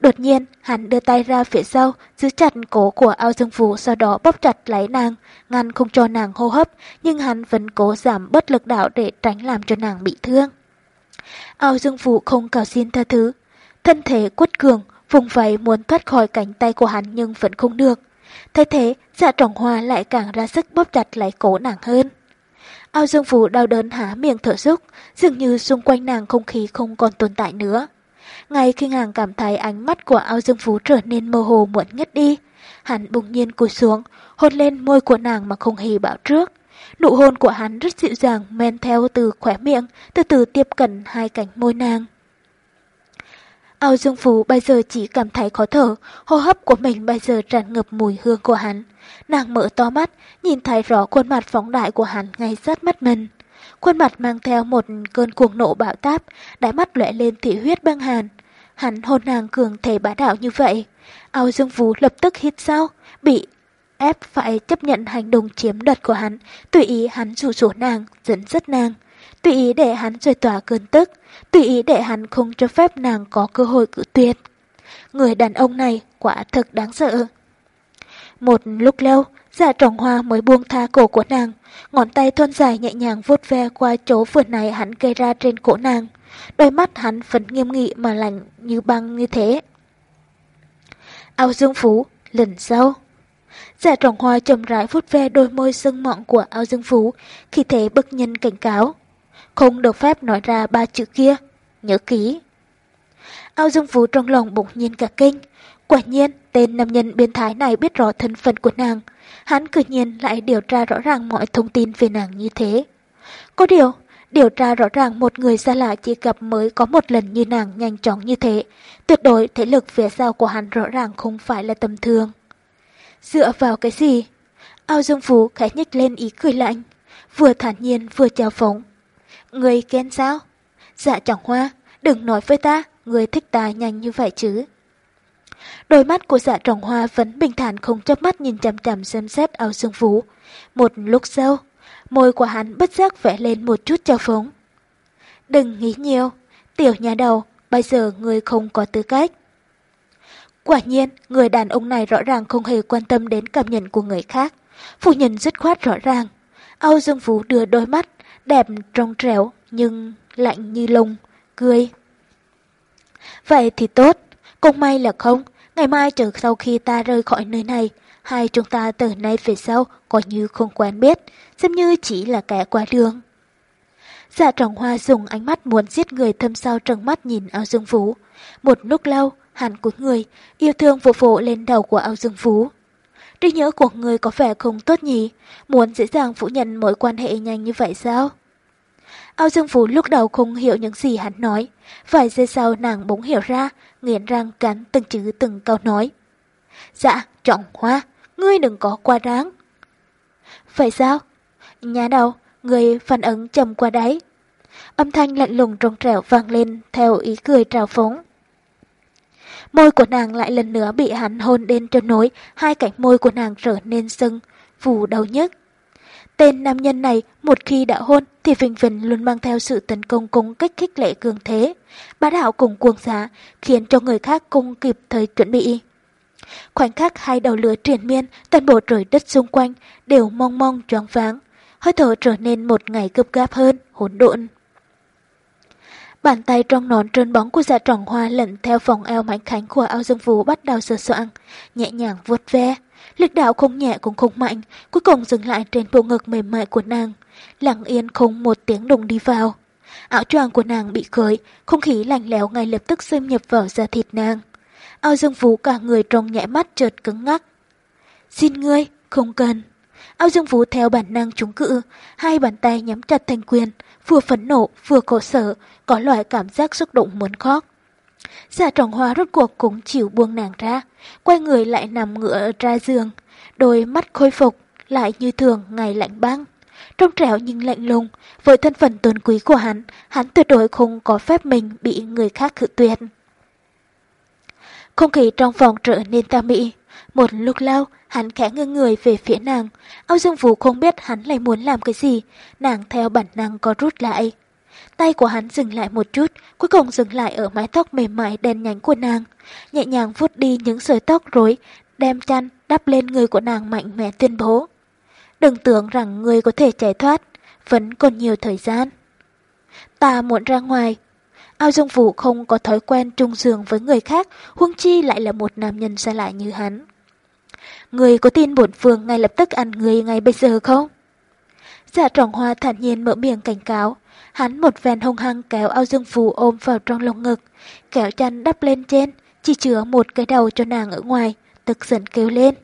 Đột nhiên, hắn đưa tay ra phía sau, giữ chặt cổ của ao dương phú sau đó bóp chặt lấy nàng, ngăn không cho nàng hô hấp, nhưng hắn vẫn cố giảm bất lực đạo để tránh làm cho nàng bị thương. Ao dương Vũ không cầu xin tha thứ, thân thể quất cường, vùng vẫy muốn thoát khỏi cánh tay của hắn nhưng vẫn không được. Thay thế, dạ trọng hoa lại càng ra sức bóp chặt lấy cổ nàng hơn. Ao dương Vũ đau đớn há miệng thở dốc, dường như xung quanh nàng không khí không còn tồn tại nữa. Ngay khi nàng cảm thấy ánh mắt của ao dương phú trở nên mơ hồ muộn ngất đi, hắn bỗng nhiên cúi xuống, hôn lên môi của nàng mà không hề bảo trước. Nụ hôn của hắn rất dịu dàng men theo từ khóe miệng, từ từ tiếp cận hai cánh môi nàng. Ao Dương Phú bây giờ chỉ cảm thấy khó thở, hô hấp của mình bây giờ tràn ngập mùi hương của hắn. Nàng mở to mắt, nhìn thấy rõ khuôn mặt phóng đại của hắn ngay sát mắt mình. Khuôn mặt mang theo một cơn cuồng nộ bạo táp, đáy mắt lóe lên thị huyết băng hàn. Hắn hôn nàng cường thể bá đạo như vậy. Ao Dương Phú lập tức hít sao, bị ép phải chấp nhận hành động chiếm đoạt của hắn, tùy ý hắn dụ dỗ nàng, dẫn dắt nàng, tùy ý để hắn rời tỏa cơn tức, tùy ý để hắn không cho phép nàng có cơ hội cự tuyệt. Người đàn ông này quả thật đáng sợ. Một lúc lâu, dạ trọng hoa mới buông tha cổ của nàng, ngón tay thon dài nhẹ nhàng vuốt ve qua chỗ vườn này hắn gây ra trên cổ nàng. Đôi mắt hắn vẫn nghiêm nghị mà lạnh như băng như thế. Ao Dương Phú, lần sau. Dạ trọng hoa chậm rãi vuốt ve đôi môi sưng mọng của ao Dương Phú, khi thế bức nhân cảnh cáo. Không được phép nói ra ba chữ kia, nhớ kỹ. Ao Dương Phú trong lòng bỗng nhiên cả kinh. Quả nhiên, tên nam nhân biến thái này biết rõ thân phận của nàng. Hắn cử nhiên lại điều tra rõ ràng mọi thông tin về nàng như thế. Có điều, Điều tra rõ ràng một người xa lạ chỉ gặp mới có một lần như nàng nhanh chóng như thế. Tuyệt đối thể lực phía sau của hắn rõ ràng không phải là tầm thường. Dựa vào cái gì? Ao Dương Phú khẽ nhích lên ý cười lạnh, vừa thản nhiên vừa trào phóng. Người ghen sao? Dạ chẳng hoa, đừng nói với ta, người thích ta nhanh như vậy chứ. Đôi mắt của dạ trọng hoa vẫn bình thản không chấp mắt nhìn chằm chằm xem xét ao dương phú. Một lúc sau, môi của hắn bất giác vẽ lên một chút trao phóng. Đừng nghĩ nhiều, tiểu nhà đầu, bây giờ người không có tư cách. Quả nhiên, người đàn ông này rõ ràng không hề quan tâm đến cảm nhận của người khác. Phụ nhân dứt khoát rõ ràng. Âu Dương Phú đưa đôi mắt, đẹp trong trẻo nhưng lạnh như lông, cười. Vậy thì tốt, cũng may là không, ngày mai chờ sau khi ta rời khỏi nơi này, hai chúng ta từ nay về sau coi như không quen biết, xem như chỉ là kẻ qua đường. Dạ trọng hoa dùng ánh mắt muốn giết người thâm sao trừng mắt nhìn ao dương phú. Một lúc lâu, hắn cúi người, yêu thương vụ vỗ lên đầu của Âu dương phú. Trí nhớ của người có vẻ không tốt nhỉ, muốn dễ dàng phủ nhận mối quan hệ nhanh như vậy sao? Âu Dương Phú lúc đầu không hiểu những gì hắn nói. Vài giây sau nàng bỗng hiểu ra, nghiến răng cắn từng chữ từng câu nói. Dạ, trọng hoa, ngươi đừng có qua đáng. Vậy sao? Nhà đầu, người phản ứng chầm qua đáy. Âm thanh lạnh lùng trong trẻo vang lên theo ý cười trào phóng. Môi của nàng lại lần nữa bị hắn hôn đến cho nối, hai cạnh môi của nàng trở nên sưng, phủ đau nhức Tên nam nhân này một khi đã hôn thì Vinh Vinh luôn mang theo sự tấn công cung cách khích lệ cường thế, bá đạo cùng cuồng giá, khiến cho người khác cung kịp thời chuẩn bị. Khoảnh khắc hai đầu lửa triển miên, toàn bộ trời đất xung quanh đều mong mong choáng váng, hơi thở trở nên một ngày gấp gáp hơn, hỗn độn. Bàn tay trong nón trơn bóng của dạ trọng hoa lẫn theo vòng eo mảnh khánh của ao dương vũ bắt đầu sờ soạn, nhẹ nhàng vuốt ve. Lực đạo không nhẹ cũng không mạnh, cuối cùng dừng lại trên bộ ngực mềm mại của nàng. Lặng yên không một tiếng đùng đi vào. Áo choàng của nàng bị cởi, không khí lạnh lẽo ngay lập tức xâm nhập vào da thịt nàng. Ao dương vũ cả người trong nhẹ mắt chợt cứng ngắc. Xin ngươi, không cần. Ao dương vũ theo bản năng chống cự, hai bàn tay nhắm chặt thành quyền, vừa phấn nộ vừa khổ sở, có loại cảm giác xúc động muốn khóc. Giả trọng hoa rốt cuộc cũng chịu buông nàng ra, quay người lại nằm ngựa ra giường, đôi mắt khôi phục, lại như thường ngày lạnh băng. Trong trẻo nhưng lạnh lùng, với thân phận tôn quý của hắn, hắn tuyệt đối không có phép mình bị người khác cự tuyệt. Không khí trong phòng trở nên ta mị. Một lúc lâu, hắn khẽ ngưng người về phía nàng. Âu Dương Vũ không biết hắn lại muốn làm cái gì, nàng theo bản năng có rút lại. Tay của hắn dừng lại một chút, cuối cùng dừng lại ở mái tóc mềm mại đen nhánh của nàng. Nhẹ nhàng vuốt đi những sợi tóc rối, đem chăn đắp lên người của nàng mạnh mẽ tuyên bố. Đừng tưởng rằng người có thể chạy thoát, vẫn còn nhiều thời gian. Ta muốn ra ngoài. Ao Dương Vũ không có thói quen chung giường với người khác, huống chi lại là một nam nhân xa lạ như hắn. Người có tin bổn vương ngay lập tức ăn người ngay bây giờ không? Dạ trọng hoa thản nhiên mở miệng cảnh cáo. Hắn một ven hung hăng kéo ao dương phù ôm vào trong lồng ngực, kéo chăn đắp lên trên, chỉ chứa một cái đầu cho nàng ở ngoài, tức giận kêu lên.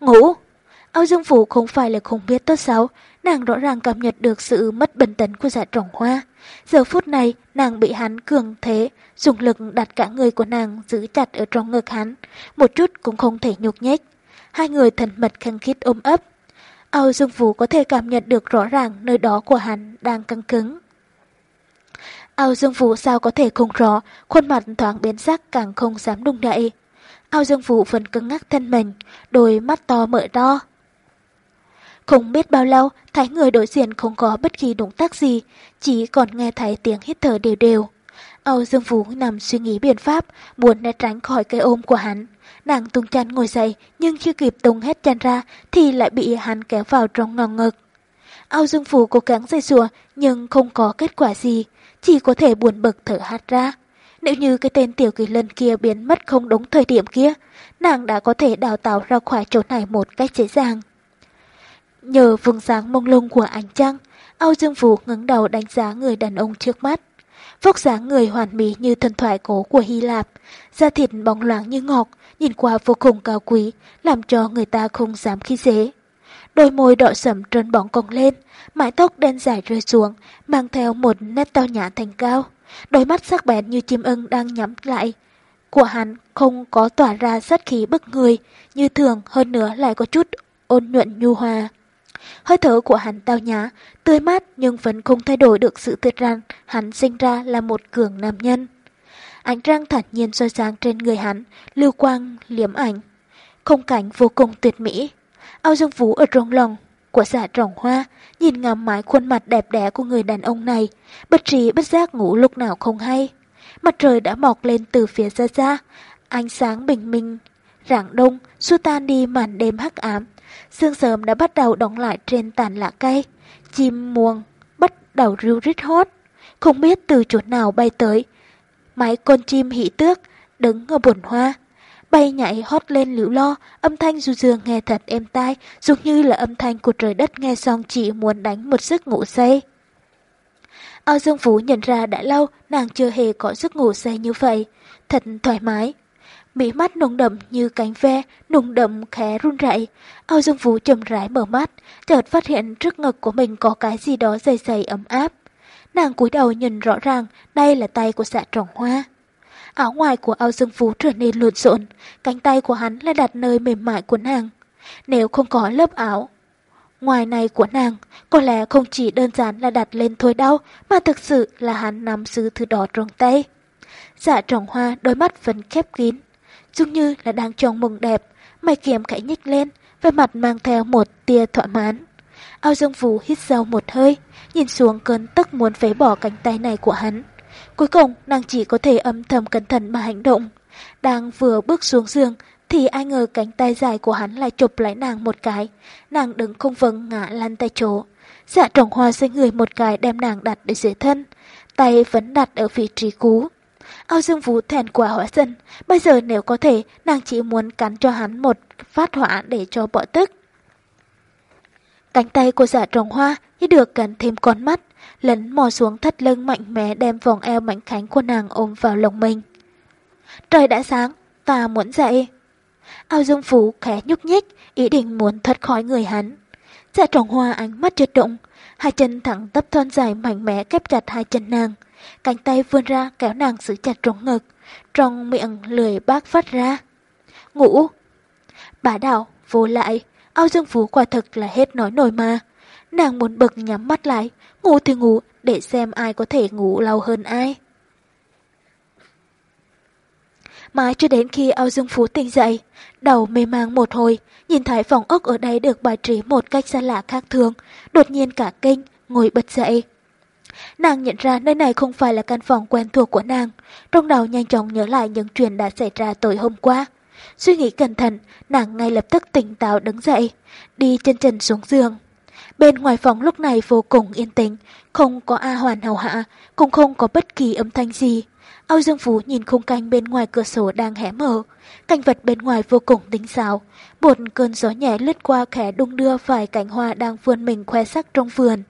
Ngủ! Ao dương phù không phải là không biết tốt xấu, nàng rõ ràng cảm nhận được sự mất bình tĩnh của dạ trọng hoa. Giờ phút này, nàng bị hắn cường thế, dùng lực đặt cả người của nàng giữ chặt ở trong ngực hắn, một chút cũng không thể nhục nhích. Hai người thân mật khăng khít ôm ấp. Âu Dương Vũ có thể cảm nhận được rõ ràng nơi đó của hắn đang căng cứng. Âu Dương Vũ sao có thể không rõ, khuôn mặt thoáng biến sắc càng không dám đung đậy. Âu Dương Vũ vẫn cứng ngắc thân mình, đôi mắt to mở to. Không biết bao lâu, thấy người đối diện không có bất kỳ động tác gì, chỉ còn nghe thấy tiếng hít thở đều đều. Âu Dương Vũ nằm suy nghĩ biện pháp, muốn né tránh khỏi cái ôm của hắn. Nàng tung chăn ngồi dậy, nhưng chưa kịp tung hết chăn ra thì lại bị hắn kéo vào trong ngòng ngực. Âu Dương Vũ cố gắng dây sùa nhưng không có kết quả gì, chỉ có thể buồn bực thở hắt ra. Nếu như cái tên tiểu kỳ lân kia biến mất không đúng thời điểm kia, nàng đã có thể đào tạo ra khỏi chỗ này một cách dễ dàng. Nhờ vùng sáng mông lung của ánh trăng, Âu Dương Vũ ngẩng đầu đánh giá người đàn ông trước mắt. Vóc dáng người hoàn mỹ như thần thoại cổ của Hy Lạp, da thịt bóng loáng như ngọc, nhìn qua vô cùng cao quý, làm cho người ta không dám khi dễ. đôi môi đỏ sẫm trơn bóng cong lên, mái tóc đen dài rơi xuống, mang theo một nét tao nhã thành cao. Đôi mắt sắc bén như chim ưng đang nhắm lại. Của hắn không có tỏa ra sát khí bức người, như thường hơn nữa lại có chút ôn nhuận nhu hòa. Hơi thở của hắn tao nhã, tươi mát nhưng vẫn không thay đổi được sự tuyệt rằng hắn sinh ra là một cường nam nhân. Ánh trăng thản nhiên soi sáng trên người hắn, lưu quang liếm ảnh. Không cảnh vô cùng tuyệt mỹ. Ao Dương Vũ ở trong lòng của giả trọng hoa, nhìn ngắm mái khuôn mặt đẹp đẽ của người đàn ông này, bất trí bất giác ngủ lúc nào không hay. Mặt trời đã mọc lên từ phía xa xa, ánh sáng bình minh, rạng đông, xua tan đi màn đêm hắc ám. Sương sớm đã bắt đầu đóng lại trên tàn lạ cây, chim muông bắt đầu ríu rít hót, không biết từ chỗ nào bay tới. Mấy con chim hỷ tước đứng ở bồn hoa, bay nhảy hót lên liễu lo, âm thanh du dương nghe thật êm tai, giống như là âm thanh của trời đất nghe xong chỉ muốn đánh một giấc ngủ say. Ao Dương Phú nhận ra đã lâu nàng chưa hề có giấc ngủ say như vậy, thật thoải mái. Mỹ mắt nồng đậm như cánh ve, nồng đậm khẽ run rẩy. Ao Dương Phú chậm rãi mở mắt, chợt phát hiện trước ngực của mình có cái gì đó dày dày ấm áp. Nàng cúi đầu nhìn rõ ràng đây là tay của dạ trồng hoa. Áo ngoài của Ao Dương Phú trở nên lộn xộn, cánh tay của hắn là đặt nơi mềm mại của nàng. Nếu không có lớp áo, ngoài này của nàng, có lẽ không chỉ đơn giản là đặt lên thôi đâu, mà thực sự là hắn nắm giữ thứ đó trong tay. Dạ trồng hoa đôi mắt vẫn khép kín, dường như là đang trong mừng đẹp, mày kiếm khẽ nhích lên, vẻ mặt mang theo một tia thỏa mãn. Ao Dương Vũ hít sâu một hơi, nhìn xuống cơn tức muốn phế bỏ cánh tay này của hắn. Cuối cùng, nàng chỉ có thể âm thầm cẩn thận mà hành động. Đang vừa bước xuống giường, thì ai ngờ cánh tay dài của hắn lại chụp lấy nàng một cái. Nàng đứng không vững ngã lăn tay chỗ. Dạ trồng hoa xoay người một cái đem nàng đặt để dưới thân. Tay vẫn đặt ở vị trí cú. Ao Dương Vũ thèn quả hóa dân. Bây giờ nếu có thể, nàng chỉ muốn cắn cho hắn một phát hỏa để cho bỏ tức. Cánh tay của dạ trồng hoa như được cắn thêm con mắt lấn mò xuống thắt lưng mạnh mẽ đem vòng eo mạnh khánh của nàng ôm vào lòng mình. Trời đã sáng, ta muốn dậy. Ao Dương Phú khẽ nhúc nhích, ý định muốn thoát khỏi người hắn. Dạ Trồng hoa ánh mắt trượt động, hai chân thẳng tấp thon dài mạnh mẽ kép chặt hai chân nàng. Cánh tay vươn ra kéo nàng giữ chặt trong ngực, trong miệng lười bác phát ra. Ngủ! bà đảo, vô lại, ao dương phú quả thực là hết nói nổi mà. Nàng muốn bực nhắm mắt lại, ngủ thì ngủ để xem ai có thể ngủ lâu hơn ai. Mãi cho đến khi ao dương phú tỉnh dậy, đầu mê mang một hồi, nhìn thấy phòng ốc ở đây được bài trí một cách xa lạ khác thường, đột nhiên cả kinh, ngồi bật dậy. Nàng nhận ra nơi này không phải là căn phòng quen thuộc của nàng, trong đầu nhanh chóng nhớ lại những chuyện đã xảy ra tối hôm qua. Suy nghĩ cẩn thận, nàng ngay lập tức tỉnh táo đứng dậy, đi chân trần xuống giường. Bên ngoài phòng lúc này vô cùng yên tĩnh, không có A Hoàn hầu hạ, cũng không có bất kỳ âm thanh gì. Âu Dương Phú nhìn khung cảnh bên ngoài cửa sổ đang hé mở, cảnh vật bên ngoài vô cùng tính xảo. Một cơn gió nhẹ lướt qua khẽ đung đưa vài cánh hoa đang vươn mình khoe sắc trong vườn.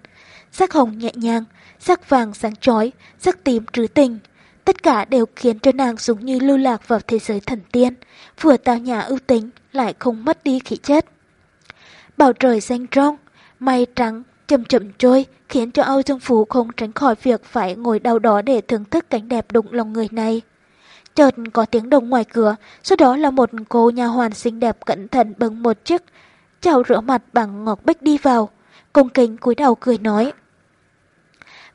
Sắc hồng nhẹ nhàng, sắc vàng sáng chói, sắc tím trứ tình. Tất cả đều khiến cho nàng giống như lưu lạc vào thế giới thần tiên, vừa tao nhã ưu tính, lại không mất đi khí chất. Bầu trời xanh trong, mây trắng chậm chậm trôi, khiến cho Âu Dương Phú không tránh khỏi việc phải ngồi đau đó để thưởng thức cảnh đẹp đụng lòng người này. Chợt có tiếng đồng ngoài cửa, sau đó là một cô nhà hoàn xinh đẹp cẩn thận bưng một chiếc chào rửa mặt bằng ngọc bích đi vào. Công kính cúi đầu cười nói.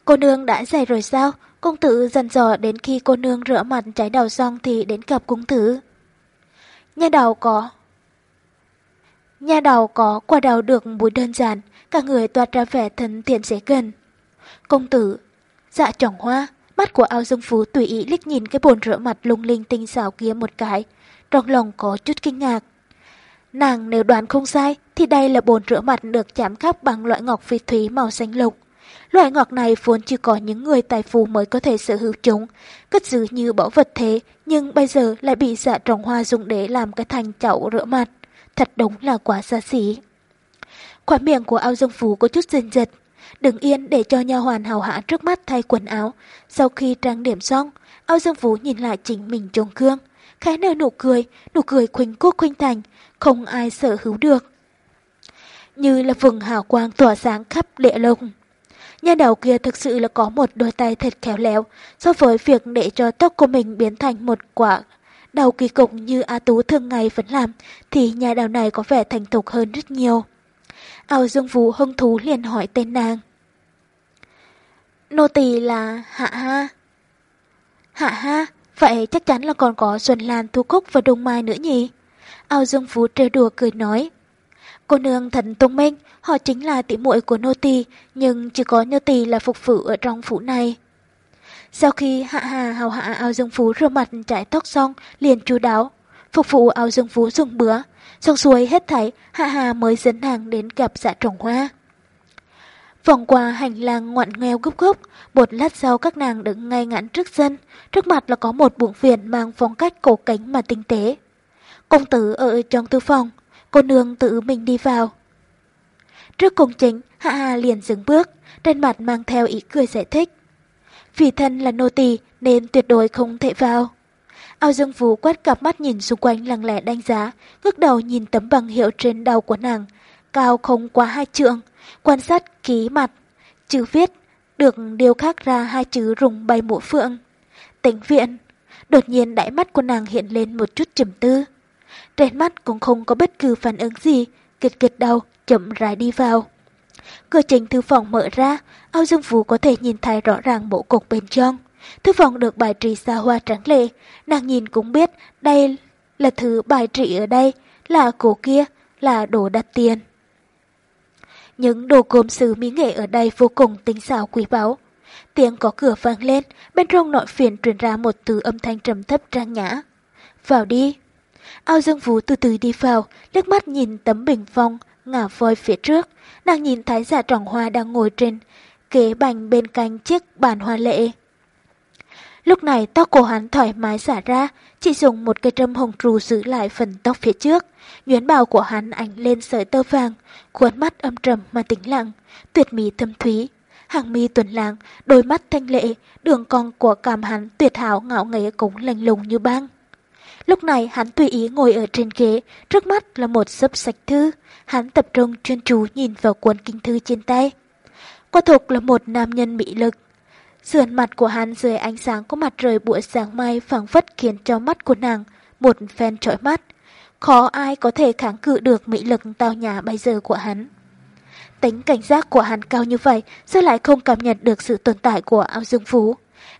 Cô nương đã dậy rồi sao? Công tử dần dò đến khi cô nương rửa mặt trái đầu xong thì đến gặp cung tử. Nhà đầu có. Nhà đầu có quả đầu được búi đơn giản, cả người toát ra vẻ thân thiện dễ gần. Công tử, dạ trọng hoa, mắt của ao dung phú tùy ý liếc nhìn cái bồn rửa mặt lung linh tinh xảo kia một cái, trong lòng có chút kinh ngạc. Nàng nếu đoán không sai thì đây là bồn rửa mặt được chạm khắc bằng loại ngọc phi thúy màu xanh lục. Loại ngọc này vốn chỉ có những người tài phú mới có thể sở hữu chúng, cất giữ như bảo vật thế, nhưng bây giờ lại bị dạ trồng hoa dùng để làm cái thành chậu rửa mặt. Thật đúng là quá xa xỉ. Khóa miệng của ao dương phú có chút dần giật. Đừng yên để cho nha hoàn hào hạ trước mắt thay quần áo. Sau khi trang điểm xong, ao dương phú nhìn lại chính mình trong gương. Khẽ nở nụ cười, nụ cười khuynh quốc khuynh thành, không ai sở hữu được. như là vừng hào quang tỏa sáng khắp địa lông. Nhà đầu kia thực sự là có một đôi tay thật khéo léo, so với việc để cho tóc của mình biến thành một quả đầu kỳ cục như A Tú thường ngày vẫn làm, thì nhà đầu này có vẻ thành thục hơn rất nhiều. ao dương vũ hưng thú liền hỏi tên nàng. Nô tỳ là Hạ Ha. Hạ Ha, vậy chắc chắn là còn có Xuân Lan, Thu Cúc và Đông Mai nữa nhỉ? ao dương vũ trêu đùa cười nói. Cô nương thần thông minh, họ chính là tỷ muội của nô tỳ, nhưng chỉ có nô tỳ là phục vụ ở trong phủ này. Sau khi hạ hà hào hạ ao dương phú rửa mặt trải tóc xong, liền chú đáo. Phục vụ ao dương phú dùng bữa, xong xuôi hết thảy, hạ hà mới dẫn nàng đến gặp dạ trồng hoa. Vòng qua hành lang ngoạn nghèo gấp gốc, một lát sau các nàng đứng ngay ngắn trước sân, trước mặt là có một buồng viện mang phong cách cổ cánh mà tinh tế. Công tử ở trong tư phòng, cô nương tự mình đi vào. Trước cung chính, Hạ Hà liền dừng bước, trên mặt mang theo ý cười giải thích. Vì thân là nô tỳ nên tuyệt đối không thể vào. Ao Dương Vũ quét cặp mắt nhìn xung quanh lặng lẽ đánh giá, ngước đầu nhìn tấm bằng hiệu trên đầu của nàng, cao không quá hai trượng, quan sát ký mặt, chữ viết, được điều khắc ra hai chữ rùng bay mũ phượng. Tỉnh viện, đột nhiên đáy mắt của nàng hiện lên một chút trầm tư. Trên mắt cũng không có bất cứ phản ứng gì, kịch kịch đầu, chậm rãi đi vào. Cửa chính thư phòng mở ra, Âu Dương Vũ có thể nhìn thấy rõ ràng bộ cục bên trong. Thư phòng được bài trí xa hoa trắng lệ, nàng nhìn cũng biết đây là thứ bài trí ở đây, là cổ kia, là đồ đặt tiền. Những đồ gốm sứ mỹ nghệ ở đây vô cùng tinh xảo quý báu. Tiếng có cửa vang lên, bên trong nội phiền truyền ra một từ âm thanh trầm thấp trang nhã. Vào đi. Ao Dương Vũ từ từ đi vào, liếc mắt nhìn tấm bình phong, ngả voi phía trước. Nàng nhìn thấy giả trọng hoa đang ngồi trên kế bành bên cạnh chiếc bàn hoa lệ. Lúc này tóc của hắn thoải mái xả ra, chỉ dùng một cây trâm hồng trù giữ lại phần tóc phía trước. Nhuyễn bào của hắn ảnh lên sợi tơ vàng, khuôn mắt âm trầm mà tĩnh lặng, tuyệt mỹ thâm thúy. Hàng mi tuần lãng, đôi mắt thanh lệ, đường cong của cảm hắn tuyệt hảo ngạo nghễ cũng lành lùng như băng. Lúc này hắn tùy ý ngồi ở trên ghế, trước mắt là một sấp sạch thư. Hắn tập trung chuyên chú nhìn vào cuốn kinh thư trên tay. Quả thực là một nam nhân mỹ lực. Sườn mặt của hắn dưới ánh sáng của mặt trời buổi sáng mai phẳng phất khiến cho mắt của nàng một phen trọi mắt. Khó ai có thể kháng cự được mỹ lực tao nhã bây giờ của hắn. Tính cảnh giác của hắn cao như vậy, sao lại không cảm nhận được sự tồn tại của ao dương phú?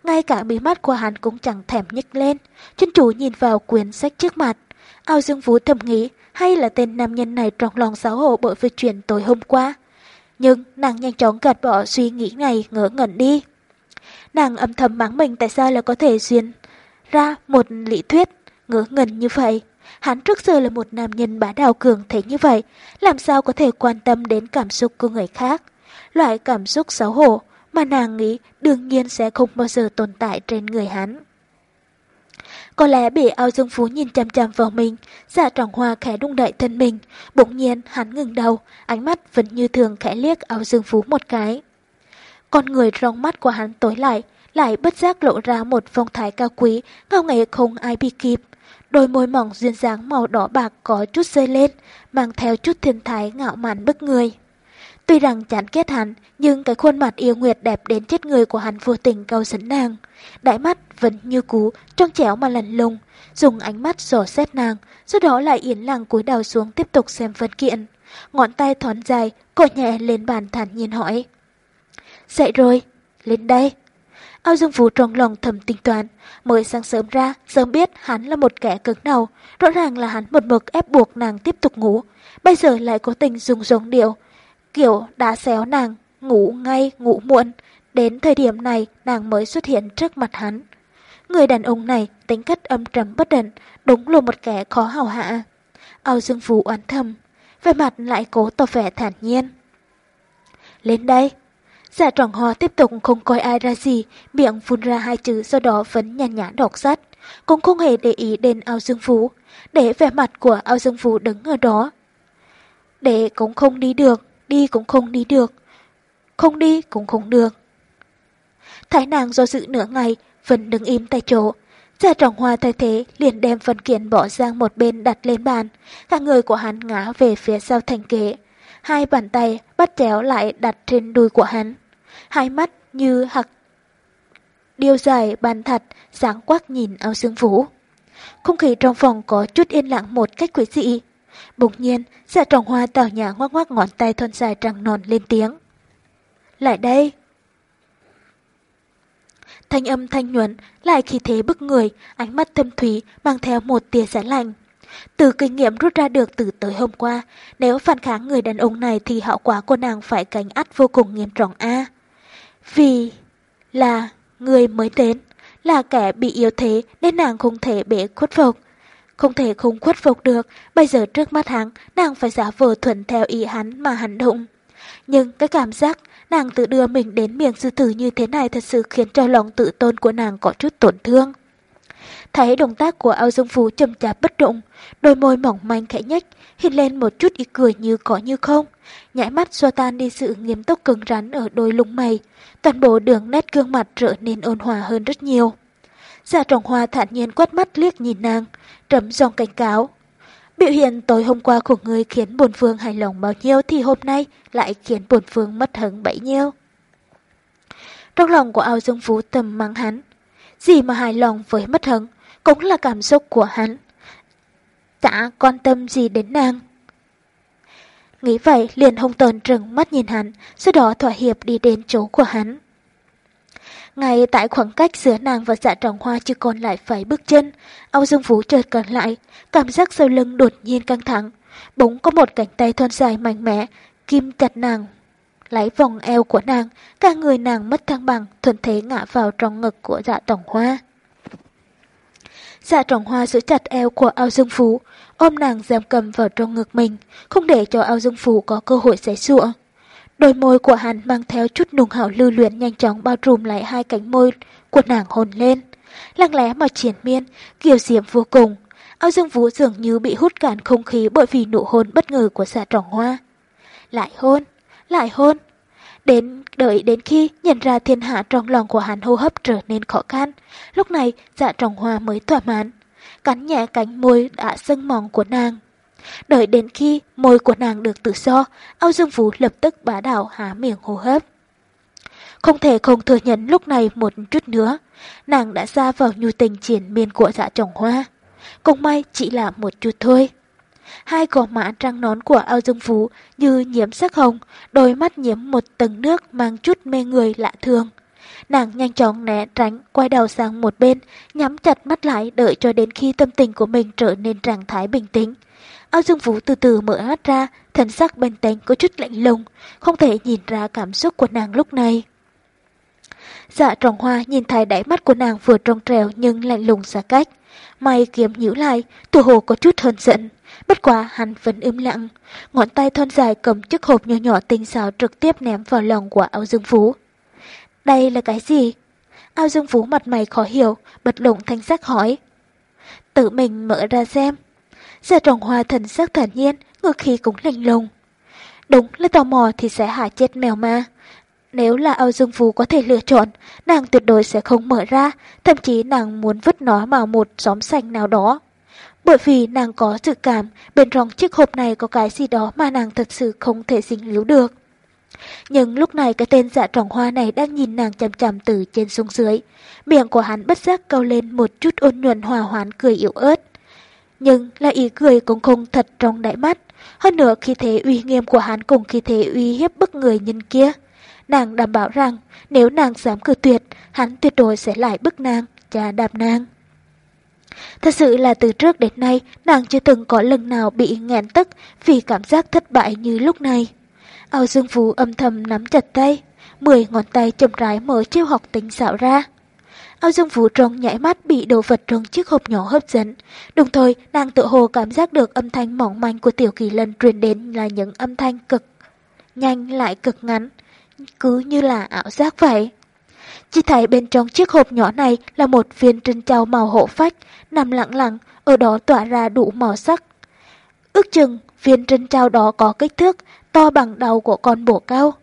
Ngay cả bí mắt của hắn cũng chẳng thèm nhích lên, chân chủ nhìn vào quyển sách trước mặt. Ao dương vũ thầm nghĩ, hay là tên nam nhân này trong lòng xấu hổ bởi vì chuyện tối hôm qua. Nhưng nàng nhanh chóng gạt bỏ suy nghĩ này ngỡ ngẩn đi. Nàng âm thầm mắng mình tại sao là có thể duyên ra một lý thuyết ngỡ ngẩn như vậy. Hắn trước giờ là một nam nhân bá đạo cường thế như vậy, làm sao có thể quan tâm đến cảm xúc của người khác. Loại cảm xúc xấu hổ mà nàng nghĩ đương nhiên sẽ không bao giờ tồn tại trên người hắn. Có lẽ bị ao dương phú nhìn chăm chăm vào mình, dạ trọng hoa khẽ đung đậy thân mình. Bỗng nhiên hắn ngừng đầu, ánh mắt vẫn như thường khẽ liếc ao dương phú một cái. Con người trong mắt của hắn tối lại, lại bất giác lộ ra một phong thái cao quý, ngao ngày không ai bị kịp. Đôi môi mỏng duyên dáng màu đỏ bạc có chút rơi lên, mang theo chút thiên thái ngạo mạn bức người. Tuy rằng chán ghét hắn, nhưng cái khuôn mặt yêu nguyệt đẹp đến chết người của hắn vô tình cao sấn nàng. Đại mắt vẫn như cú, trong chéo mà lần lùng, dùng ánh mắt dò xét nàng, sau đó lại yến lặng cúi đầu xuống tiếp tục xem văn kiện. Ngón tay thoáng dài, cổ nhẹ lên bàn thản nhiên hỏi. Dậy rồi, lên đây. Ao Dương Phú trong lòng thầm tính toán, mới sáng sớm ra, sớm biết hắn là một kẻ cứng đầu, rõ ràng là hắn một mực ép buộc nàng tiếp tục ngủ, bây giờ lại có tình dùng giống điệu, kiểu đã xéo nàng, ngủ ngay, ngủ muộn, đến thời điểm này nàng mới xuất hiện trước mặt hắn. Người đàn ông này tính cách âm trầm bất định, đúng là một kẻ khó hào hạ. Âu Dương Phú oán thầm, về mặt lại cố tỏ vẻ thản nhiên. Lên đây! Giả trọng hoa tiếp tục không coi ai ra gì, miệng phun ra hai chữ sau đó vẫn nhàn nhã đọc sách. Cũng không hề để ý đến ao dương phú, để vẻ mặt của ao dương phú đứng ở đó. Để cũng không đi được, đi cũng không đi được, không đi cũng không được. Thái nàng do dự nửa ngày, vẫn đứng im tại chỗ. Gia trọng hoa thay thế liền đem phần kiện bỏ sang một bên đặt lên bàn, cả người của hắn ngã về phía sau thành kế. hai bàn tay bắt chéo lại đặt trên đùi của hắn. Hai mắt như hạc điêu dài bàn thật, sáng quắc nhìn ao dương vũ. Không khí trong phòng có chút yên lặng một cách quỷ dị. Bỗng nhiên, dạ trọng hoa tỏ nhà ngoắc ngoắc ngón tay thon dài trăng nòn lên tiếng. Lại đây! Thanh âm thanh nhuận, lại khí thế bức người, ánh mắt thâm thúy, mang theo một tia giá lạnh. Từ kinh nghiệm rút ra được từ tới hôm qua, nếu phản kháng người đàn ông này thì hậu quả của nàng phải cánh ắt vô cùng nghiêm trọng a. Vì là người mới đến, là kẻ bị yếu thế nên nàng không thể bể khuất phục. Không thể không khuất phục được, bây giờ trước mắt hắn, nàng phải giả vờ thuận theo ý hắn mà hành động. Nhưng cái cảm giác nàng tự đưa mình đến miệng sư tử như thế này thật sự khiến cho lòng tự tôn của nàng có chút tổn thương. Thấy động tác của ao dương phú chậm chạp bất động, đôi môi mỏng manh khẽ nhếch, hiện lên một chút ý cười như có như không. Nhãi mắt xoa tan đi sự nghiêm túc cứng rắn ở đôi lông mày, toàn bộ đường nét gương mặt trở nên ôn hòa hơn rất nhiều. Dạ trọng hoa thản nhiên quát mắt liếc nhìn nàng, trầm giọng cảnh cáo. Biểu hiện tối hôm qua của người khiến bồn phương hài lòng bao nhiêu thì hôm nay lại khiến bồn phương mất hứng bấy nhiêu. Trong lòng của ao dương phú tầm mắng hắn, gì mà hài lòng với mất hứng, cũng là cảm xúc của hắn. Chả quan tâm gì đến nàng. Nghĩ vậy liền hung tờn trừng mắt nhìn hắn, sau đó thỏa hiệp đi đến chỗ của hắn. Ngay tại khoảng cách giữa nàng và dạ trọng hoa chỉ còn lại phải bước chân, Âu Dương Vũ chợt cẩn lại, cảm giác sau lưng đột nhiên căng thẳng. Bỗng có một cánh tay thon dài mạnh mẽ, kim chặt nàng. Lấy vòng eo của nàng, cả người nàng mất thăng bằng, thuần thế ngã vào trong ngực của dạ trọng hoa. Dạ trọng hoa giữ chặt eo của Âu Dương Phú, ôm nàng giam cầm vào trong ngực mình, không để cho Âu Dương Phú có cơ hội xé sụa. Đôi môi của hắn mang theo chút nùng hảo lưu luyện nhanh chóng bao trùm lại hai cánh môi của nàng hồn lên. Lăng lẽ mà triển miên, kiều diệm vô cùng. ao Dương Vũ dường như bị hút cạn không khí bởi vì nụ hôn bất ngờ của dạ xạ tròn hoa. Lại hôn, lại hôn. Đến đợi đến khi nhận ra thiên hạ trong lòng của hắn hô hấp trở nên khó khăn. Lúc này dạ tròn hoa mới thỏa mãn. Cắn nhẹ cánh môi đã sưng mòn của nàng. Đợi đến khi môi của nàng được tự do, Âu Dương Vũ lập tức bá đảo há miệng hô hấp. Không thể không thừa nhận lúc này một chút nữa, nàng đã ra vào nhu tình triển miên của dạ trồng hoa. Cũng may chỉ là một chút thôi. Hai gò má trăng nón của Âu Dương Vũ như nhiễm sắc hồng, đôi mắt nhiễm một tầng nước mang chút mê người lạ thường. Nàng nhanh chóng né tránh, quay đầu sang một bên, nhắm chặt mắt lại đợi cho đến khi tâm tình của mình trở nên trạng thái bình tĩnh. Ao Dương Vũ từ từ mở mắt ra, thần sắc bên tánh có chút lạnh lùng, không thể nhìn ra cảm xúc của nàng lúc này. Dạ trọng hoa nhìn thấy đáy mắt của nàng vừa trong trèo nhưng lạnh lùng xa cách. Mày kiếm nhíu lại, tù hồ có chút hơn giận. Bất quá hắn vẫn im lặng, ngón tay thon dài cầm chiếc hộp nhỏ nhỏ tinh xảo trực tiếp ném vào lòng của Ao Dương Vũ. Đây là cái gì? Ao Dương Vũ mặt mày khó hiểu, bật lụng thanh sắc hỏi. Tự mình mở ra xem. Giờ trọng hoa thần sắc thản nhiên, ngược khí cũng lạnh lùng. Đúng là tò mò thì sẽ hại chết mèo ma. Nếu là ao Dương Phú có thể lựa chọn, nàng tuyệt đối sẽ không mở ra, thậm chí nàng muốn vứt nó vào một xóm xanh nào đó. Bởi vì nàng có dự cảm bên trong chiếc hộp này có cái gì đó mà nàng thật sự không thể dính líu được. Nhưng lúc này cái tên dạ trọng hoa này đang nhìn nàng chằm chằm từ trên xuống dưới. Miệng của hắn bất giác câu lên một chút ôn nhuận hòa hoán cười yếu ớt nhưng là ý cười cũng không thật trong đại mắt. Hơn nữa khi thế uy nghiêm của hắn cùng khi thế uy hiếp bức người nhân kia. Nàng đảm bảo rằng nếu nàng dám cử tuyệt, hắn tuyệt đối sẽ lại bức nàng, cha đạp nàng. Thật sự là từ trước đến nay, nàng chưa từng có lần nào bị nghẹn tức vì cảm giác thất bại như lúc này. Ao Dương Phú âm thầm nắm chặt tay, mười ngón tay chậm rãi mở chiêu học tính xạo ra. Ao Dương Vũ trong nhảy mắt bị đồ vật trong chiếc hộp nhỏ hấp dẫn. Đồng thời, nàng tự hồ cảm giác được âm thanh mỏng manh của Tiểu Kỳ Lân truyền đến là những âm thanh cực nhanh lại cực ngắn, cứ như là ảo giác vậy. Chỉ thấy bên trong chiếc hộp nhỏ này là một viên trân châu màu hộ phách, nằm lặng lặng, ở đó tỏa ra đủ màu sắc. Ước chừng, viên trân châu đó có kích thước to bằng đầu của con bổ cao.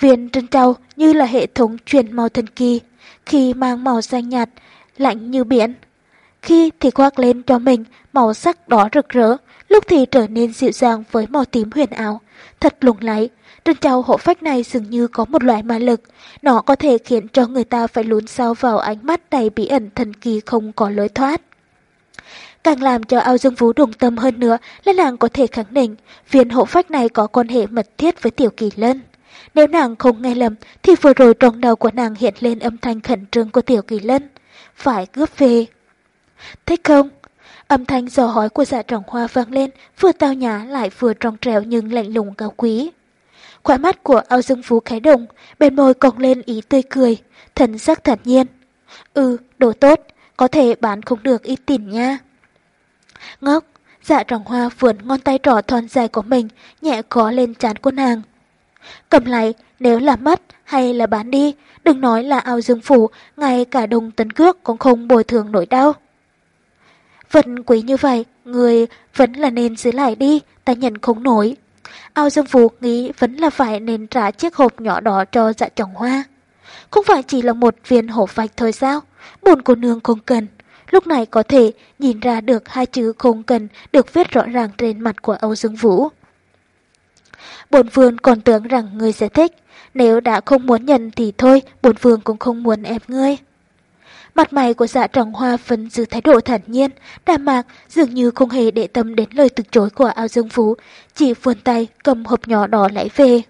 Viên trân châu như là hệ thống truyền màu thần kỳ, khi mang màu xanh nhạt, lạnh như biển. Khi thì khoác lên cho mình màu sắc đỏ rực rỡ, lúc thì trở nên dịu dàng với màu tím huyền ảo, thật lùng láy. Trân châu hộ phách này dường như có một loại ma lực, nó có thể khiến cho người ta phải lún sâu vào ánh mắt đầy bí ẩn thần kỳ không có lối thoát. Càng làm cho ao dương vũ đồng tâm hơn nữa là nàng có thể khẳng định viên hộ phách này có quan hệ mật thiết với tiểu kỳ lân. Nếu nàng không nghe lầm thì vừa rồi trong đầu của nàng hiện lên âm thanh khẩn trương của tiểu kỳ lân. Phải cướp về. Thích không? Âm thanh dò hỏi của dạ trọng hoa vang lên, vừa tao nhã lại vừa trong trèo nhưng lạnh lùng cao quý. Khóa mắt của ao dương phú khái động, bên môi cong lên ý tươi cười, thần sắc thản nhiên. Ừ, đồ tốt, có thể bán không được ít tiền nha. Ngốc, dạ trọng hoa vườn ngón tay trỏ thon dài của mình, nhẹ có lên chán của nàng. Cầm lại, nếu là mất hay là bán đi, đừng nói là ao dương phủ, ngay cả đồng tấn cước cũng không bồi thường nỗi đau. Vật quý như vậy, người vẫn là nên giữ lại đi, ta nhận không nổi. Ao Dương Phú nghĩ vẫn là phải nên trả chiếc hộp nhỏ đó cho dạ trọng hoa. Không phải chỉ là một viên hộp vạch thôi sao? Buồn cô nương không cần. Lúc này có thể nhìn ra được hai chữ không cần được viết rõ ràng trên mặt của Âu Dương Vũ. Bồn vương còn tưởng rằng người sẽ thích. Nếu đã không muốn nhận thì thôi, bồn vương cũng không muốn ép ngươi. Mặt mày của dạ trọng hoa vẫn giữ thái độ thản nhiên, đàm mạc dường như không hề để tâm đến lời từ chối của ao dương phú, chỉ vươn tay cầm hộp nhỏ đỏ lại về.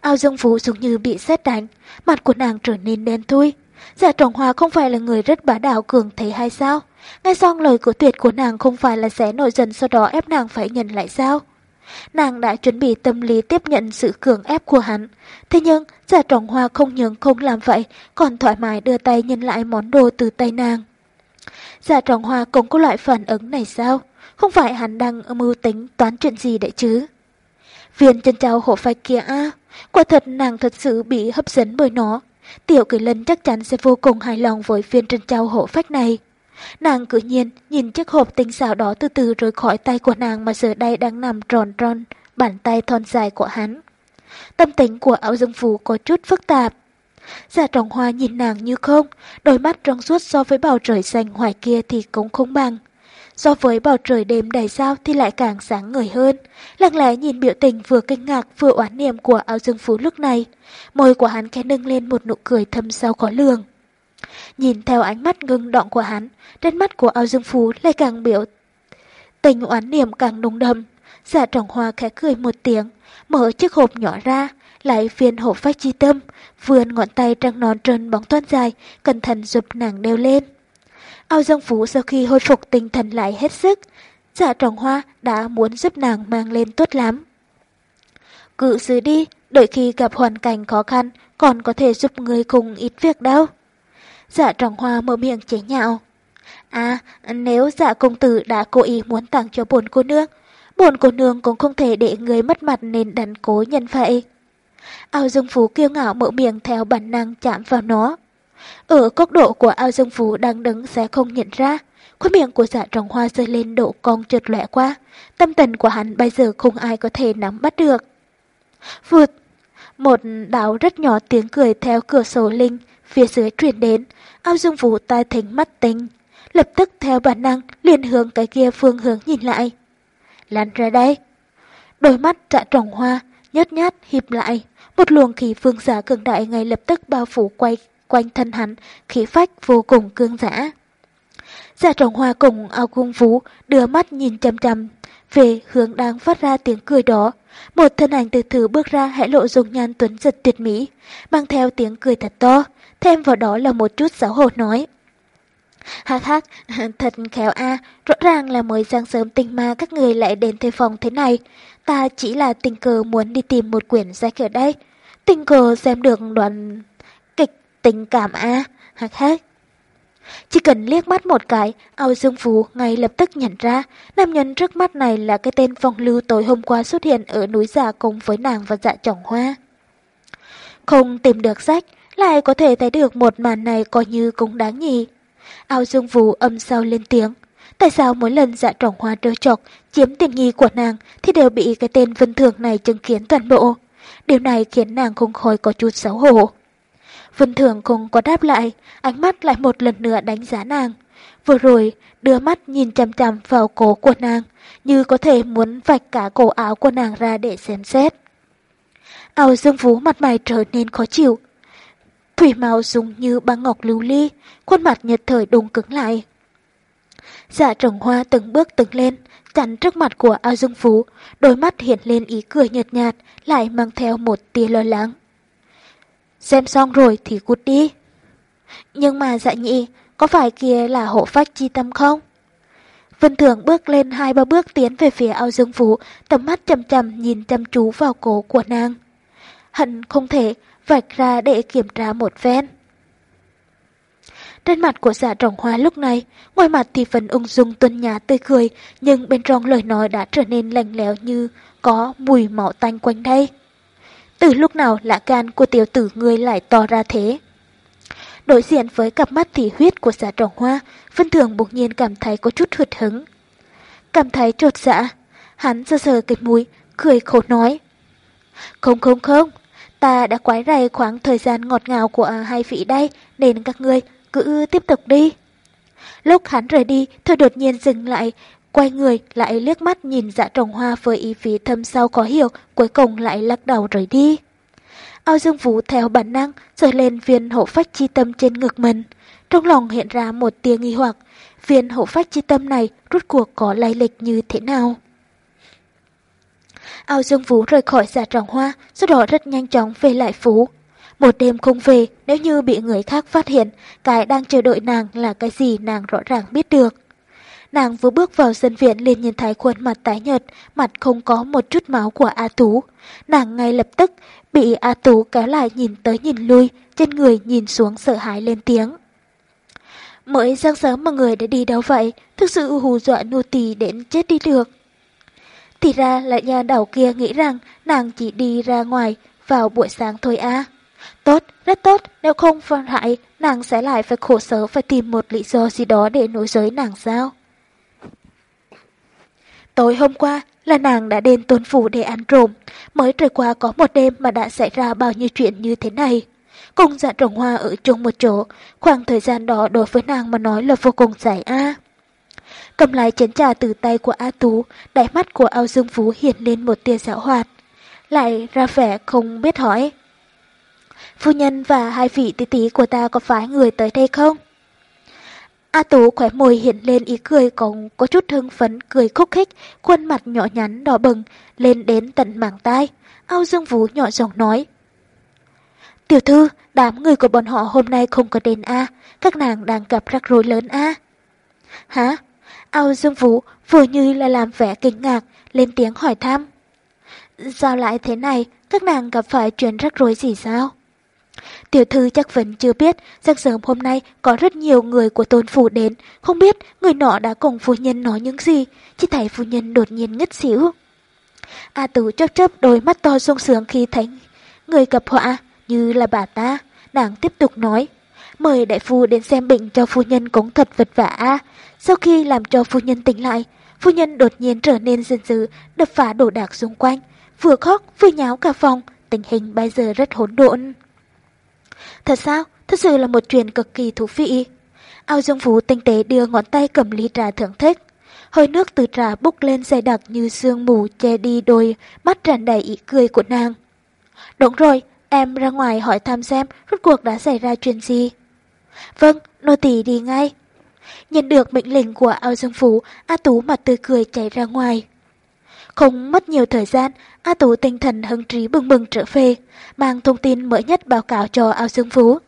Ao dương phú giống như bị xét đánh, mặt của nàng trở nên đen thui. Dạ trọng hoa không phải là người rất bá đạo cường thế hay sao? Nghe xong lời của tuyệt của nàng không phải là sẽ nổi dần sau đó ép nàng phải nhận lại sao? Nàng đã chuẩn bị tâm lý tiếp nhận sự cường ép của hắn. Thế nhưng, giả trọng hoa không những không làm vậy, còn thoải mái đưa tay nhân lại món đồ từ tay nàng. Giả trọng hoa cũng có loại phản ứng này sao? Không phải hắn đang mưu tính toán chuyện gì đấy chứ? Viên chân trao hộ phách kia a quả thật nàng thật sự bị hấp dẫn bởi nó. Tiểu kỳ lân chắc chắn sẽ vô cùng hài lòng với viên chân trao hộ phách này. Nàng cử nhiên nhìn chiếc hộp tinh xảo đó từ từ rời khỏi tay của nàng mà giờ đây đang nằm tròn tròn bàn tay thon dài của hắn. Tâm tính của áo dương phủ có chút phức tạp. Giả trọng hoa nhìn nàng như không, đôi mắt trong suốt so với bầu trời xanh ngoài kia thì cũng không bằng. So với bầu trời đêm đầy sao thì lại càng sáng ngời hơn. Lặng lẽ nhìn biểu tình vừa kinh ngạc vừa oán niệm của áo dương phú lúc này. Môi của hắn khẽ nâng lên một nụ cười thâm sâu khó lường. Nhìn theo ánh mắt ngưng động của hắn, trên mắt của ao dương phú lại càng biểu tình oán niệm càng nồng đâm. Dạ trọng hoa khẽ cười một tiếng, mở chiếc hộp nhỏ ra, lại viên hộp phách chi tâm, vươn ngọn tay trăng non trơn bóng toan dài, cẩn thận giúp nàng đeo lên. Ao Dương Phú sau khi hồi phục tinh thần lại hết sức, dạ trọng hoa đã muốn giúp nàng mang lên tốt lắm. Cự giữ đi, đợi khi gặp hoàn cảnh khó khăn, còn có thể giúp người cùng ít việc đâu. Dạ trọng hoa mở miệng chế nhạo. À, nếu dạ công tử đã cố ý muốn tặng cho bồn cô nương, bồn cô nương cũng không thể để người mất mặt nên đắn cố nhân vậy. Ao Dương Phú kiêu ngạo mở miệng theo bản năng chạm vào nó. Ở góc độ của ao Dương Phú đang đứng sẽ không nhận ra, khuôn miệng của dạ trọng hoa rơi lên độ cong trượt lẻ qua, tâm tình của hắn bây giờ không ai có thể nắm bắt được. Vụt, một đạo rất nhỏ tiếng cười theo cửa sổ linh, phía dưới truyền đến, ao dương vũ tai thính mắt tinh, lập tức theo bản năng liền hướng cái kia phương hướng nhìn lại. Lăn ra đây. Đôi mắt trạ trồng hoa, nhớt nhát hiệp lại, một luồng khí phương giả cường đại ngay lập tức bao phủ quay quanh thân hắn, khí phách vô cùng cương giả. Dạ giả trồng hoa cùng ao cung vũ đưa mắt nhìn chăm chăm về hướng đang phát ra tiếng cười đó. Một thân ảnh từ từ bước ra hãy lộ dung nhan tuấn giật tuyệt mỹ, mang theo tiếng cười thật to, thêm vào đó là một chút xấu hổ nói. Hắc hắc, thật khéo a, rõ ràng là mới sáng sớm tình ma các người lại đến thuê phòng thế này. Ta chỉ là tình cờ muốn đi tìm một quyển sách ở đây. Tình cờ xem được đoạn kịch tình cảm a, hắc hắc. Chỉ cần liếc mắt một cái, Âu dương phú ngay lập tức nhận ra, nam nhân trước mắt này là cái tên phong lưu tối hôm qua xuất hiện ở núi giả cùng với nàng và dạ trọng hoa. Không tìm được sách, lại có thể thấy được một màn này coi như cũng đáng nhì. Ao dương Vũ âm sau lên tiếng. Tại sao mỗi lần dạ trọng hoa trơ trọc, chiếm tiền nghi của nàng thì đều bị cái tên vân thường này chứng kiến toàn bộ. Điều này khiến nàng không khỏi có chút xấu hổ. Vân Thường không có đáp lại, ánh mắt lại một lần nữa đánh giá nàng. Vừa rồi, đưa mắt nhìn chằm chằm vào cổ của nàng, như có thể muốn vạch cả cổ áo của nàng ra để xem xét. Ao Dương Vũ mặt mày trở nên khó chịu. Thủy màu dùng như băng ngọc lưu ly, khuôn mặt nhật thời đùng cứng lại. Dạ trồng hoa từng bước từng lên, chắn trước mặt của Ao Dương Phú, đôi mắt hiện lên ý cười nhợt nhạt, lại mang theo một tia lo lắng. Xem xong rồi thì cút đi. Nhưng mà dạ nhị, có phải kia là hộ phách chi tâm không? Vân Thường bước lên hai ba bước tiến về phía ao dương phú, tầm mắt chầm chầm nhìn chăm chú vào cổ của nàng. Hận không thể vạch ra để kiểm tra một phen. Trên mặt của giả trọng hoa lúc này, ngoài mặt thì phần ung dung tuân nhã tươi cười, nhưng bên trong lời nói đã trở nên lạnh lẽo như có mùi máu tanh quanh đây. Từ lúc nào lạ gan của tiểu tử người lại to ra thế? Đối diện với cặp mắt thị huyết của giả trọng hoa, Vân Thường bỗng nhiên cảm thấy có chút hụt hứng. Cảm thấy trột dạ, hắn sơ sờ cái mũi, cười khổ nói. Không không không, ta đã quái rầy khoảng thời gian ngọt ngào của hai vị đây, nên các ngươi cứ tiếp tục đi. Lúc hắn rời đi, thôi đột nhiên dừng lại, quay người lại liếc mắt nhìn dạ trồng hoa với ý vị thâm sâu có hiểu, cuối cùng lại lắc đầu rời đi. Ao Dương Vũ theo bản năng giơ lên viên hộ phách chi tâm trên ngực mình. Trong lòng hiện ra một tia nghi hoặc, viên hộ phách chi tâm này rút cuộc có lai lịch như thế nào? Ao Dương Vũ rời khỏi giả trọng hoa, sau đó rất nhanh chóng về lại Phú. Một đêm không về, nếu như bị người khác phát hiện, cái đang chờ đợi nàng là cái gì nàng rõ ràng biết được. Nàng vừa bước vào sân viện liền nhìn thấy khuôn mặt tái nhợt, mặt không có một chút máu của A Tú. Nàng ngay lập tức bị A Tú kéo lại nhìn tới nhìn lui, trên người nhìn xuống sợ hãi lên tiếng. Mới sáng sớm mà người đã đi đâu vậy, thực sự hù dọa nô tỳ đến chết đi được. Thì ra là nhà đầu kia nghĩ rằng nàng chỉ đi ra ngoài vào buổi sáng thôi à. Tốt, rất tốt, nếu không phân hại, nàng sẽ lại phải khổ sở phải tìm một lý do gì đó để nối giới nàng sao. Tối hôm qua là nàng đã đến tôn phủ để ăn trộm, mới trời qua có một đêm mà đã xảy ra bao nhiêu chuyện như thế này. Cùng dạ trồng hoa ở chung một chỗ, khoảng thời gian đó đối với nàng mà nói là vô cùng dài a. Cầm lại chén trà từ tay của A Tú, đáy mắt của ao dương phú hiện lên một tia giảo hoạt. Lại ra vẻ không biết hỏi. Phu nhân và hai vị tí tí của ta có phải người tới đây không? A Tú khỏe môi hiện lên ý cười còn có chút hưng phấn cười khúc khích, khuôn mặt nhỏ nhắn đỏ bừng, lên đến tận mảng tai. Ao Dương Vũ nhỏ giọng nói. Tiểu thư, đám người của bọn họ hôm nay không có đến A, các nàng đang gặp rắc rối lớn A. Hả? Âu Dương Vũ vừa như là làm vẻ kinh ngạc, lên tiếng hỏi thăm. Sao lại thế này, các nàng gặp phải chuyện rắc rối gì sao? Tiểu thư chắc vẫn chưa biết, sáng sớm hôm nay có rất nhiều người của tôn phủ đến, không biết người nọ đã cùng phu nhân nói những gì, chỉ thấy phu nhân đột nhiên ngất xỉu. A Tú chớp chớp đôi mắt to sung sướng khi thấy người gặp họa à, như là bà ta, nàng tiếp tục nói. Mời đại phu đến xem bệnh cho phu nhân cũng thật vật vả. À. Sau khi làm cho phu nhân tỉnh lại, phu nhân đột nhiên trở nên giận dữ, đập phá đổ đạc xung quanh, vừa khóc vừa nháo cả phòng, tình hình bây giờ rất hỗn độn. Thật sao? Thật sự là một chuyện cực kỳ thú vị. Ao Dương Phú tinh tế đưa ngón tay cầm ly trà thưởng thức. Hơi nước từ trà bốc lên dày đặc như sương mù che đi đôi mắt tràn đầy ý cười của nàng. Đúng rồi, em ra ngoài hỏi thăm xem rốt cuộc đã xảy ra chuyện gì. Vâng, nô tỳ đi ngay. Nhận được mệnh lệnh của Ao Dương Phú, A Tú mặt tươi cười chạy ra ngoài. Không mất nhiều thời gian, A Tú tinh thần hứng trí bừng bừng trở về, mang thông tin mới nhất báo cáo cho Ao Dương Phú.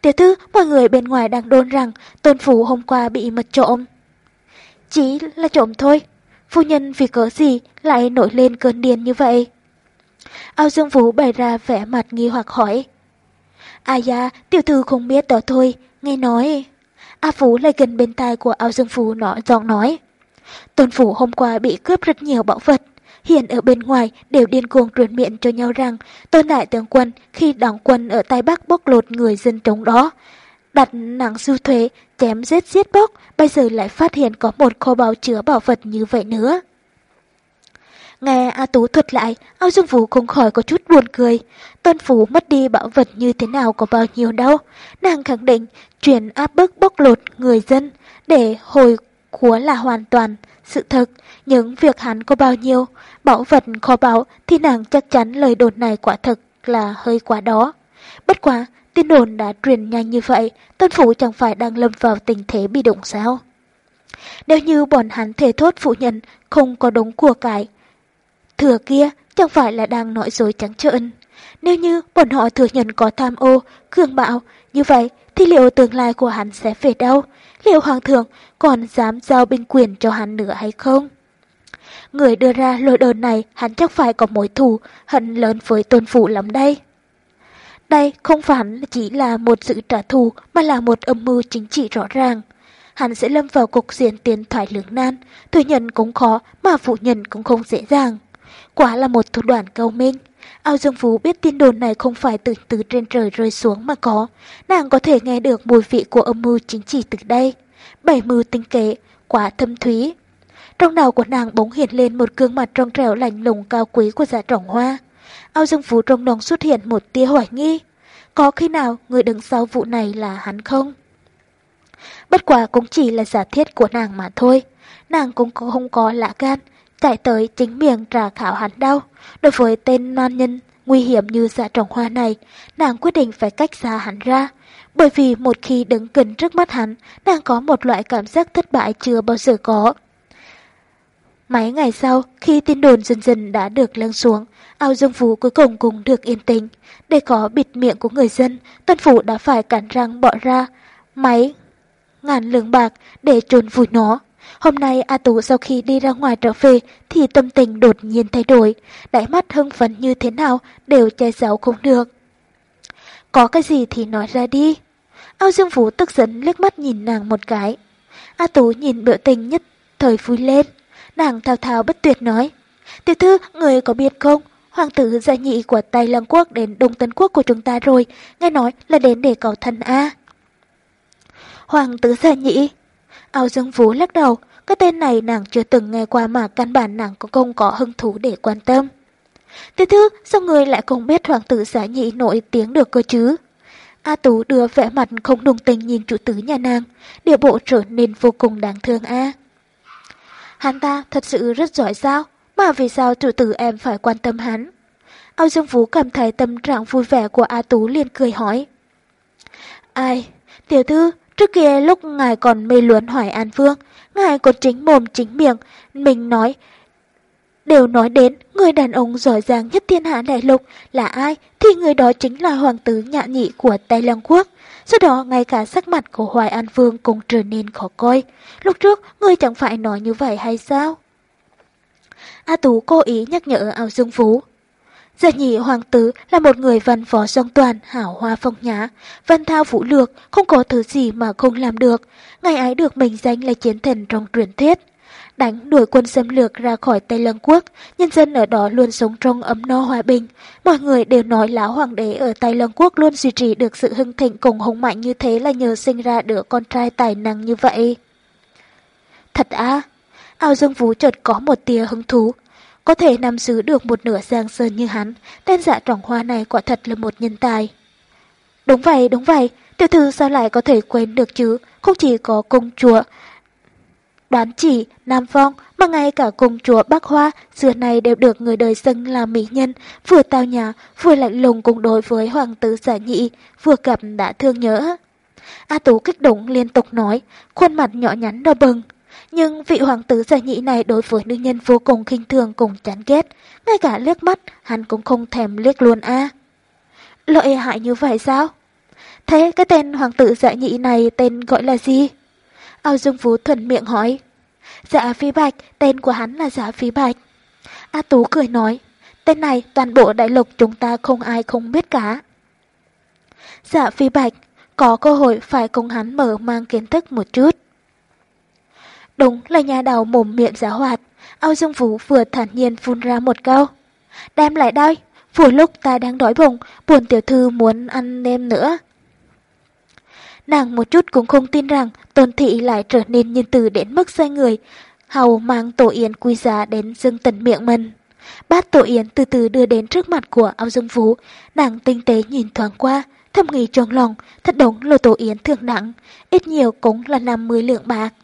Tiểu thư, mọi người bên ngoài đang đôn rằng Tôn Phú hôm qua bị mật trộm. Chỉ là trộm thôi, phu nhân vì cớ gì lại nổi lên cơn điên như vậy? Ao Dương Phú bày ra vẻ mặt nghi hoặc hỏi. À da, tiểu thư không biết đó thôi, nghe nói. A Phú lại gần bên tai của Ao Dương Phú nói giọng nói. Tôn Phủ hôm qua bị cướp rất nhiều bảo vật. Hiện ở bên ngoài đều điên cuồng truyền miệng cho nhau rằng Tôn Đại Tướng Quân khi đóng quân ở Tây Bắc bóc lột người dân chống đó. Đặt nặng sư thuế, chém giết giết bóc, bây giờ lại phát hiện có một kho báu chứa bảo vật như vậy nữa. Nghe A Tú thuật lại, Ao Dương Vũ không khỏi có chút buồn cười. Tôn Phú mất đi bảo vật như thế nào có bao nhiêu đâu. Nàng khẳng định chuyện áp bức bóc lột người dân để hồi của là hoàn toàn sự thật, những việc hắn có bao nhiêu, bảo vật khó bảo thì nàng chắc chắn lời đồn này quả thực là hơi quá đó. Bất quá, tin đồn đã truyền nhanh như vậy, tân phủ chẳng phải đang lâm vào tình thế bị động sao? Nếu như bọn hắn thể thốt phụ nhân không có đống của cải, thừa kia chẳng phải là đang nói dối trắng trợn. Nếu như bọn họ thừa nhận có tham ô, cường bạo, như vậy thì liệu tương lai của hắn sẽ về đâu? Liệu hoàng thượng còn dám giao binh quyền cho hắn nữa hay không? Người đưa ra lời đơn này hắn chắc phải có mối thù, hận lớn với tôn phụ lắm đây. Đây không phải chỉ là một sự trả thù mà là một âm mưu chính trị rõ ràng. Hắn sẽ lâm vào cục diện tiền thoại lưỡng nan, thừa nhận cũng khó mà phụ nhận cũng không dễ dàng. Quả là một thủ đoạn cao minh. Ao Dương Phú biết tin đồn này không phải từ từ trên trời rơi xuống mà có. Nàng có thể nghe được mùi vị của âm mưu chính trị từ đây. Bảy mưu tinh kế, quá thâm thúy. Trong đầu của nàng bỗng hiện lên một gương mặt trong trẻo lạnh lùng cao quý của giả trọng hoa. Ao Dương Phú trong lòng xuất hiện một tia hoài nghi. Có khi nào người đứng sau vụ này là hắn không? Bất quả cũng chỉ là giả thiết của nàng mà thôi. Nàng cũng không có lạ gan, chạy tới chính miệng trả khảo hắn đau. Đối với tên nam nhân nguy hiểm như dạ trồng hoa này, nàng quyết định phải cách xa hắn ra. Bởi vì một khi đứng gần trước mắt hắn, nàng có một loại cảm giác thất bại chưa bao giờ có. Mấy ngày sau, khi tin đồn dần dần đã được lắng xuống, ao dương phú cuối cùng cũng được yên tĩnh. Để có bịt miệng của người dân, tân phủ đã phải cản răng bỏ ra máy ngàn lượng bạc để trốn vùi nó. Hôm nay A Tú sau khi đi ra ngoài trở về thì tâm tình đột nhiên thay đổi, đáy mắt hưng phấn như thế nào đều che giấu không được. Có cái gì thì nói ra đi. Ao Dương vũ tức giận liếc mắt nhìn nàng một cái. A Tú nhìn biểu tình nhất thời vui lên. Nàng thao thao bất tuyệt nói. Tiểu thư, người có biết không? Hoàng tử gia nhị của Tây Lăng Quốc đến Đông Tân Quốc của chúng ta rồi. Nghe nói là đến để cầu thân A. Hoàng tử gia nhị. Ao Dương Vũ lắc đầu. Cái tên này nàng chưa từng nghe qua mà căn bản nàng cũng không có hứng thú để quan tâm. Tiểu thư, sao người lại không biết hoàng tử giả nhị nổi tiếng được cơ chứ? A Tú đưa vẻ mặt không đồng tình nhìn chủ tử nhà nàng, địa bộ trở nên vô cùng đáng thương a. Hắn ta thật sự rất giỏi sao, mà vì sao chủ tử em phải quan tâm hắn? Ao Dương Vũ cảm thấy tâm trạng vui vẻ của A Tú liền cười hỏi. Ai? Tiểu thư, trước kia lúc ngài còn mê luận hỏi An Vương, ngài còn chính mồm chính miệng, mình nói đều nói đến người đàn ông giỏi giang nhất thiên hạ đại lục là ai thì người đó chính là hoàng tử nhạ nhị của Tây Lăng Quốc. Sau đó ngay cả sắc mặt của Hoài An Vương cũng trở nên khó coi. Lúc trước người chẳng phải nói như vậy hay sao? A Tú cố ý nhắc nhở ao dương phú. Giật nhị hoàng tử là một người văn võ song toàn, hảo hoa phong nhã, văn thao vũ lược, không có thứ gì mà không làm được. ngài ấy được mình danh là chiến thần trong truyền thuyết đánh đuổi quân xâm lược ra khỏi Tây Lăng Quốc, nhân dân ở đó luôn sống trong ấm no hòa bình. Mọi người đều nói lão hoàng đế ở Tây Lăng Quốc luôn duy trì được sự hưng thịnh cùng hùng mạnh như thế là nhờ sinh ra đứa con trai tài năng như vậy. Thật á, ao dương vũ chợt có một tia hứng thú. Có thể nắm giữ được một nửa giang sơn như hắn, tên dạ trọng hoa này quả thật là một nhân tài. Đúng vậy, đúng vậy, tiểu thư sao lại có thể quên được chứ, không chỉ có công chúa, Đoán chỉ, Nam Phong, mà ngay cả công chúa Bắc Hoa xưa này đều được người đời xưng là mỹ nhân, vừa tao nhã, vừa lạnh lùng cùng đối với hoàng tử giả nhị, vừa gặp đã thương nhớ. A Tú kích động liên tục nói, khuôn mặt nhỏ nhắn đỏ bừng. Nhưng vị hoàng tử giả nhị này đối với nữ nhân vô cùng khinh thường cùng chán ghét, ngay cả liếc mắt hắn cũng không thèm liếc luôn a. Lợi hại như vậy sao? Thế cái tên hoàng tử dạ nhị này tên gọi là gì? Ao Dương Vũ thuần miệng hỏi. Dạ Phi Bạch, tên của hắn là Dạ Phi Bạch. A Tú cười nói, tên này toàn bộ đại lục chúng ta không ai không biết cả. Dạ Phi Bạch, có cơ hội phải cùng hắn mở mang kiến thức một chút. Đúng là nhà đầu mồm miệng giả hoạt, Âu Dương Vũ vừa thản nhiên phun ra một câu. Đem lại đây, vừa lúc ta đang đói bụng, buồn tiểu thư muốn ăn nem nữa. Nàng một chút cũng không tin rằng Tôn Thị lại trở nên nhân từ đến mức say người. Hầu mang tổ yến quý giá đến dâng tần miệng mình. Bát tổ yến từ từ đưa đến trước mặt của Âu Dương vũ. Nàng tinh tế nhìn thoáng qua, thầm nghĩ trong lòng, thật đúng là tổ yến thường nặng, ít nhiều cũng là 50 lượng bạc.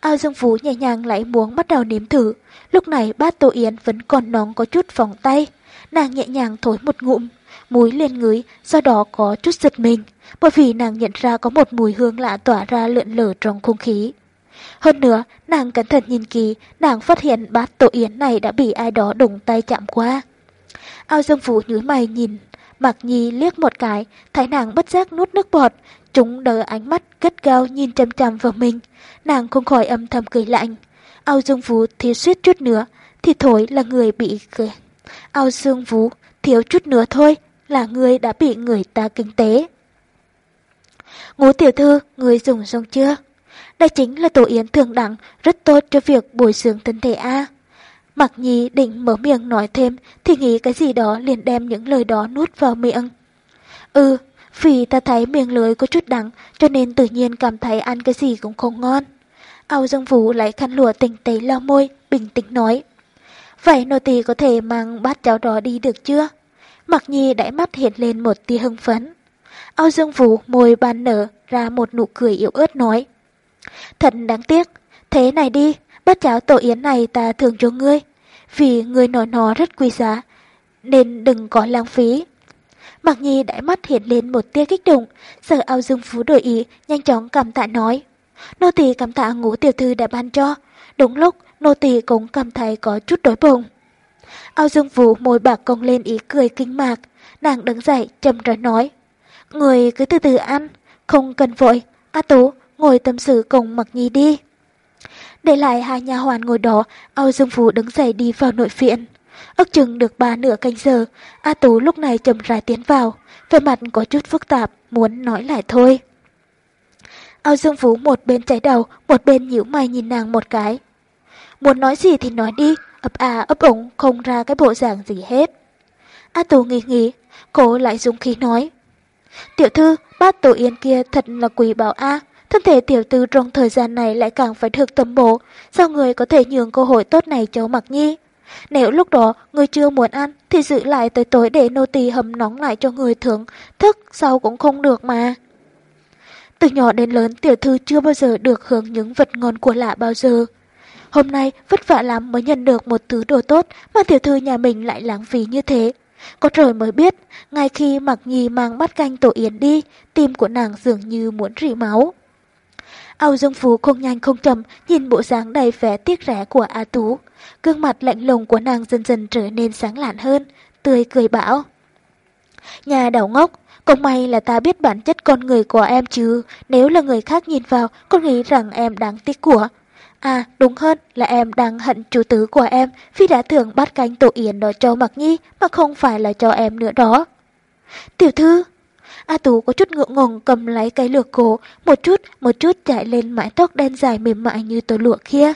Ao Dương Phú nhẹ nhàng lại muốn bắt đầu nếm thử. Lúc này bát Tô Yến vẫn còn nóng có chút vòng tay. Nàng nhẹ nhàng thổi một ngụm, mũi lên ngửi, sau đó có chút giật mình, bởi vì nàng nhận ra có một mùi hương lạ tỏa ra lượn lờ trong không khí. Hơn nữa, nàng cẩn thận nhìn kỹ, nàng phát hiện bát Tô Yến này đã bị ai đó đụng tay chạm qua. Ao Dương Phú nhíu mày nhìn, Mạc Nhi liếc một cái, thấy nàng bất giác nuốt nước bọt, chúng đỡ ánh mắt gắt gao nhìn chăm chăm vào mình. Nàng không khỏi âm thầm cười lạnh. Ao Dương Vũ thì suýt chút nữa, thì thối là người bị cười. Ao Dương Vũ thiếu chút nữa thôi là người đã bị người ta kinh tế. Ngũ tiểu thư, người dùng xong chưa? Đây chính là tổ yến thường đẳng, rất tốt cho việc bồi dưỡng thân thể A. Mặc nhi định mở miệng nói thêm thì nghĩ cái gì đó liền đem những lời đó nuốt vào miệng. Ừ, vì ta thấy miệng lưới có chút đắng cho nên tự nhiên cảm thấy ăn cái gì cũng không ngon. Âu Dương Vũ lại khăn lụa tỉnh tế lau môi, bình tĩnh nói. Vậy nô tỳ có thể mang bát cháo đó đi được chưa? Mặc nhi đáy mắt hiện lên một tia hưng phấn. Âu Dương Vũ môi ban nở ra một nụ cười yếu ớt nói. Thật đáng tiếc, thế này đi, bát cháo tổ yến này ta thường cho ngươi, vì ngươi nói nó rất quý giá, nên đừng có lãng phí. Mặc nhi đáy mắt hiện lên một tia kích động, sợ ao dương phú đổi ý, nhanh chóng cảm tạ nói. Nô tỳ cảm tạ ngũ tiểu thư đã ban cho, đúng lúc nô tỳ cũng cảm thấy có chút đối bụng. Ao dương phú môi bạc cong lên ý cười kinh mạc, nàng đứng dậy chậm rãi nói. Người cứ từ từ ăn, không cần vội, A Tú ngồi tâm sự cùng Mặc Nhi đi. Để lại hai nhà hoàn ngồi đó, Âu Dương Phú đứng dậy đi vào nội viện. Ước chừng được ba nửa canh giờ, A Tú lúc này chậm rãi tiến vào, vẻ mặt có chút phức tạp, muốn nói lại thôi. Âu Dương Phú một bên cháy đầu, một bên nhíu mày nhìn nàng một cái. Muốn nói gì thì nói đi, ấp à ấp ủng không ra cái bộ dạng gì hết. A Tú nghĩ nghĩ, cô lại dùng khí nói. Tiểu thư, bát tổ yên kia thật là quỷ bảo A, thân thể tiểu thư trong thời gian này lại càng phải được tâm bổ, sao người có thể nhường cơ hội tốt này cho Mặc Nhi? Nếu lúc đó người chưa muốn ăn thì giữ lại tới tối để nô tỳ hầm nóng lại cho người thưởng, thức sau cũng không được mà. Từ nhỏ đến lớn tiểu thư chưa bao giờ được hưởng những vật ngon của lạ bao giờ. Hôm nay vất vả lắm mới nhận được một thứ đồ tốt mà tiểu thư nhà mình lại lãng phí như thế. Có trời mới biết, ngay khi mặc nhì mang bát canh tổ yến đi, tim của nàng dường như muốn rỉ máu. Âu Dương Phú không nhanh không chậm nhìn bộ dáng đầy vẻ tiếc rẻ của A Tú. Gương mặt lạnh lùng của nàng dần dần trở nên sáng lạn hơn, tươi cười bảo. Nhà đảo ngốc, cũng may là ta biết bản chất con người của em chứ, nếu là người khác nhìn vào, con nghĩ rằng em đáng tiếc của. À, đúng hơn là em đang hận chủ tứ của em vì đã thường bắt canh tổ yến đó cho Mặc Nhi mà không phải là cho em nữa đó. Tiểu thư, A Tú có chút ngượng ngùng cầm lấy cái lược cổ, một chút, một chút chạy lên mái tóc đen dài mềm mại như tơ lụa kia.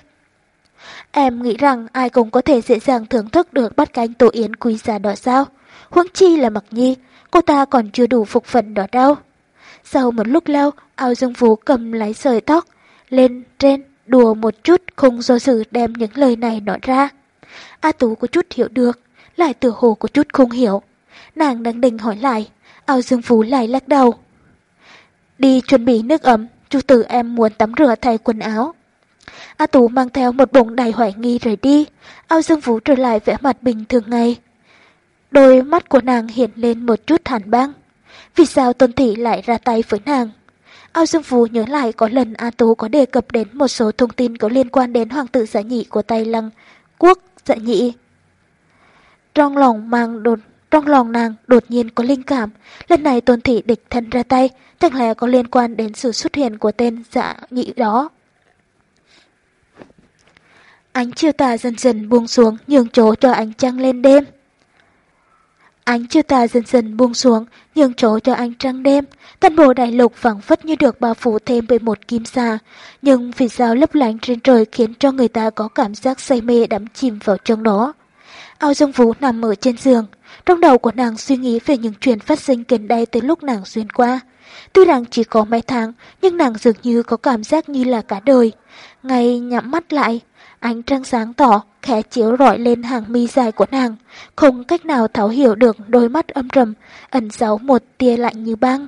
Em nghĩ rằng ai cũng có thể dễ dàng thưởng thức được bát canh tổ yến quý giá đó sao? Huống chi là Mặc Nhi, cô ta còn chưa đủ phục phần đó đâu. Sau một lúc lâu, ao dương vũ cầm lấy sợi tóc, lên trên, đùa một chút không do dự đem những lời này nói ra. A Tú có chút hiểu được, lại tự hồ có chút không hiểu. Nàng đang định hỏi lại, ao dương phú lại lắc đầu. Đi chuẩn bị nước ấm, chú tử em muốn tắm rửa thay quần áo. A Tú mang theo một bụng đầy hoài nghi rời đi, ao dương phú trở lại vẻ mặt bình thường ngày. Đôi mắt của nàng hiện lên một chút hàn băng. Vì sao Tôn Thị lại ra tay với nàng? Ao Dương Phú nhớ lại có lần A Tú có đề cập đến một số thông tin có liên quan đến hoàng tử giả nhị của Tây Lăng, quốc giả nhị. Trong lòng mang đột trong lòng nàng đột nhiên có linh cảm, lần này tôn thị địch thân ra tay, chẳng lẽ có liên quan đến sự xuất hiện của tên dạ nhị đó. Ánh chiều tà dần dần buông xuống, nhường chỗ cho ánh trăng lên đêm. Ánh chiều tà dần dần buông xuống, nhường chỗ cho ánh trăng đêm. Toàn bộ đại lục phẳng phất như được bao phủ thêm bởi một kim sa. Nhưng vì sao lấp lánh trên trời khiến cho người ta có cảm giác say mê đắm chìm vào trong đó. Ao Dương Vũ nằm ở trên giường. Trong đầu của nàng suy nghĩ về những chuyện phát sinh gần đây từ lúc nàng xuyên qua. Tuy rằng chỉ có mấy tháng, nhưng nàng dường như có cảm giác như là cả đời. Ngay nhắm mắt lại, ánh trăng sáng tỏ, khẽ chiếu rọi lên hàng mi dài của nàng, không cách nào thấu hiểu được đôi mắt âm trầm, ẩn giấu một tia lạnh như băng.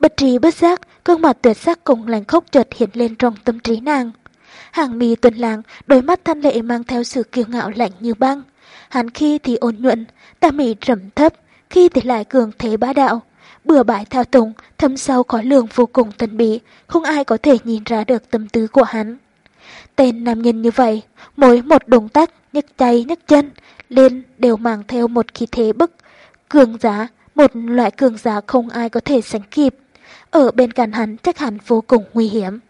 Bất trí bất giác, gương mặt tuyệt sắc cùng lành khốc chợt hiện lên trong tâm trí nàng. hàng mi tuần làng, đôi mắt thanh lệ mang theo sự kiêu ngạo lạnh như băng. Hắn khi thì ôn nhuận, ta mị trầm thấp, khi thì lại cường thế bá đạo. Bừa bãi thao túng, thâm sâu có lường vô cùng tân bí, không ai có thể nhìn ra được tâm tư của hắn. Tên nam nhân như vậy, mỗi một động tác, nhấc tay nhấc chân, lên đều mang theo một khí thế bức, cường giá, một loại cường giá không ai có thể sánh kịp. Ở bên cạnh hắn chắc hẳn vô cùng nguy hiểm.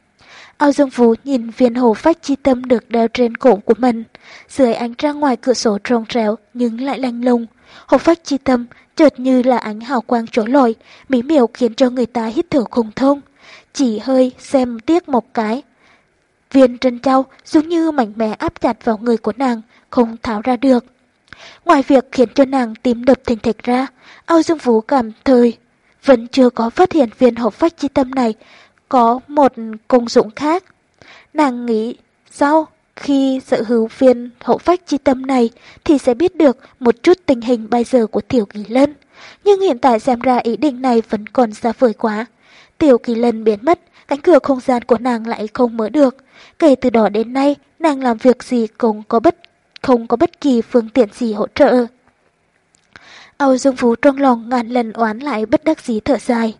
Ao Dương Phú nhìn viên hồ phách chi tâm được đeo trên cổ của mình. Dưới ánh ra ngoài cửa sổ trông tréo nhưng lại lanh lùng. Hồ phách chi tâm chợt như là ánh hào quang trổ lội, mỹ miều khiến cho người ta hít thở không thông. Chỉ hơi xem tiếc một cái. Viên trân trao giống như mảnh mẽ áp chặt vào người của nàng, không tháo ra được. Ngoài việc khiến cho nàng tím đập thình thịch ra, Âu Dương Vũ cảm thời vẫn chưa có phát hiện viên hộp phách chi tâm này có một công dụng khác. Nàng nghĩ sau khi sở hữu viên hậu phách chi tâm này thì sẽ biết được một chút tình hình bây giờ của Tiểu Kỳ Lân. Nhưng hiện tại xem ra ý định này vẫn còn xa vời quá. Tiểu Kỳ Lân biến mất, cánh cửa không gian của nàng lại không mở được. Kể từ đó đến nay, nàng làm việc gì cũng có bất không có bất kỳ phương tiện gì hỗ trợ. Âu Dương Phú trong lòng ngàn lần oán lại bất đắc dĩ thở dài.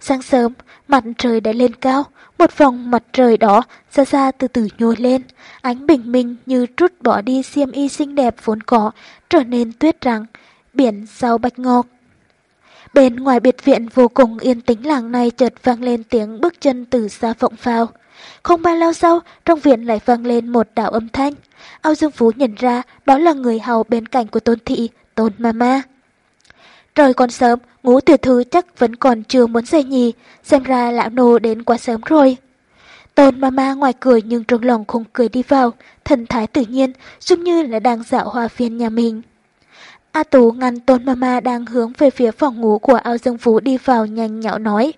Sáng sớm, mặt trời đã lên cao, một vòng mặt trời đó xa xa từ từ nhô lên, ánh bình minh như trút bỏ đi xiêm y xinh đẹp vốn có, trở nên tuyết trắng, biển sau bạch ngọc. Bên ngoài biệt viện vô cùng yên tĩnh làng này chợt vang lên tiếng bước chân từ xa vọng vào. Không bao lâu sau, trong viện lại vang lên một đạo âm thanh. Âu Dương Phú nhận ra đó là người hầu bên cạnh của Tôn Thị, Tôn Mama. Trời còn sớm, ngũ tiểu thư chắc vẫn còn chưa muốn dậy nhì, xem ra lão nô đến quá sớm rồi. Tôn mama ngoài cười nhưng trong lòng không cười đi vào, thần thái tự nhiên, giống như là đang dạo hoa phiên nhà mình. A Tú ngăn Tôn Mama đang hướng về phía phòng ngủ của ao dương phú đi vào nhanh nhạo nói.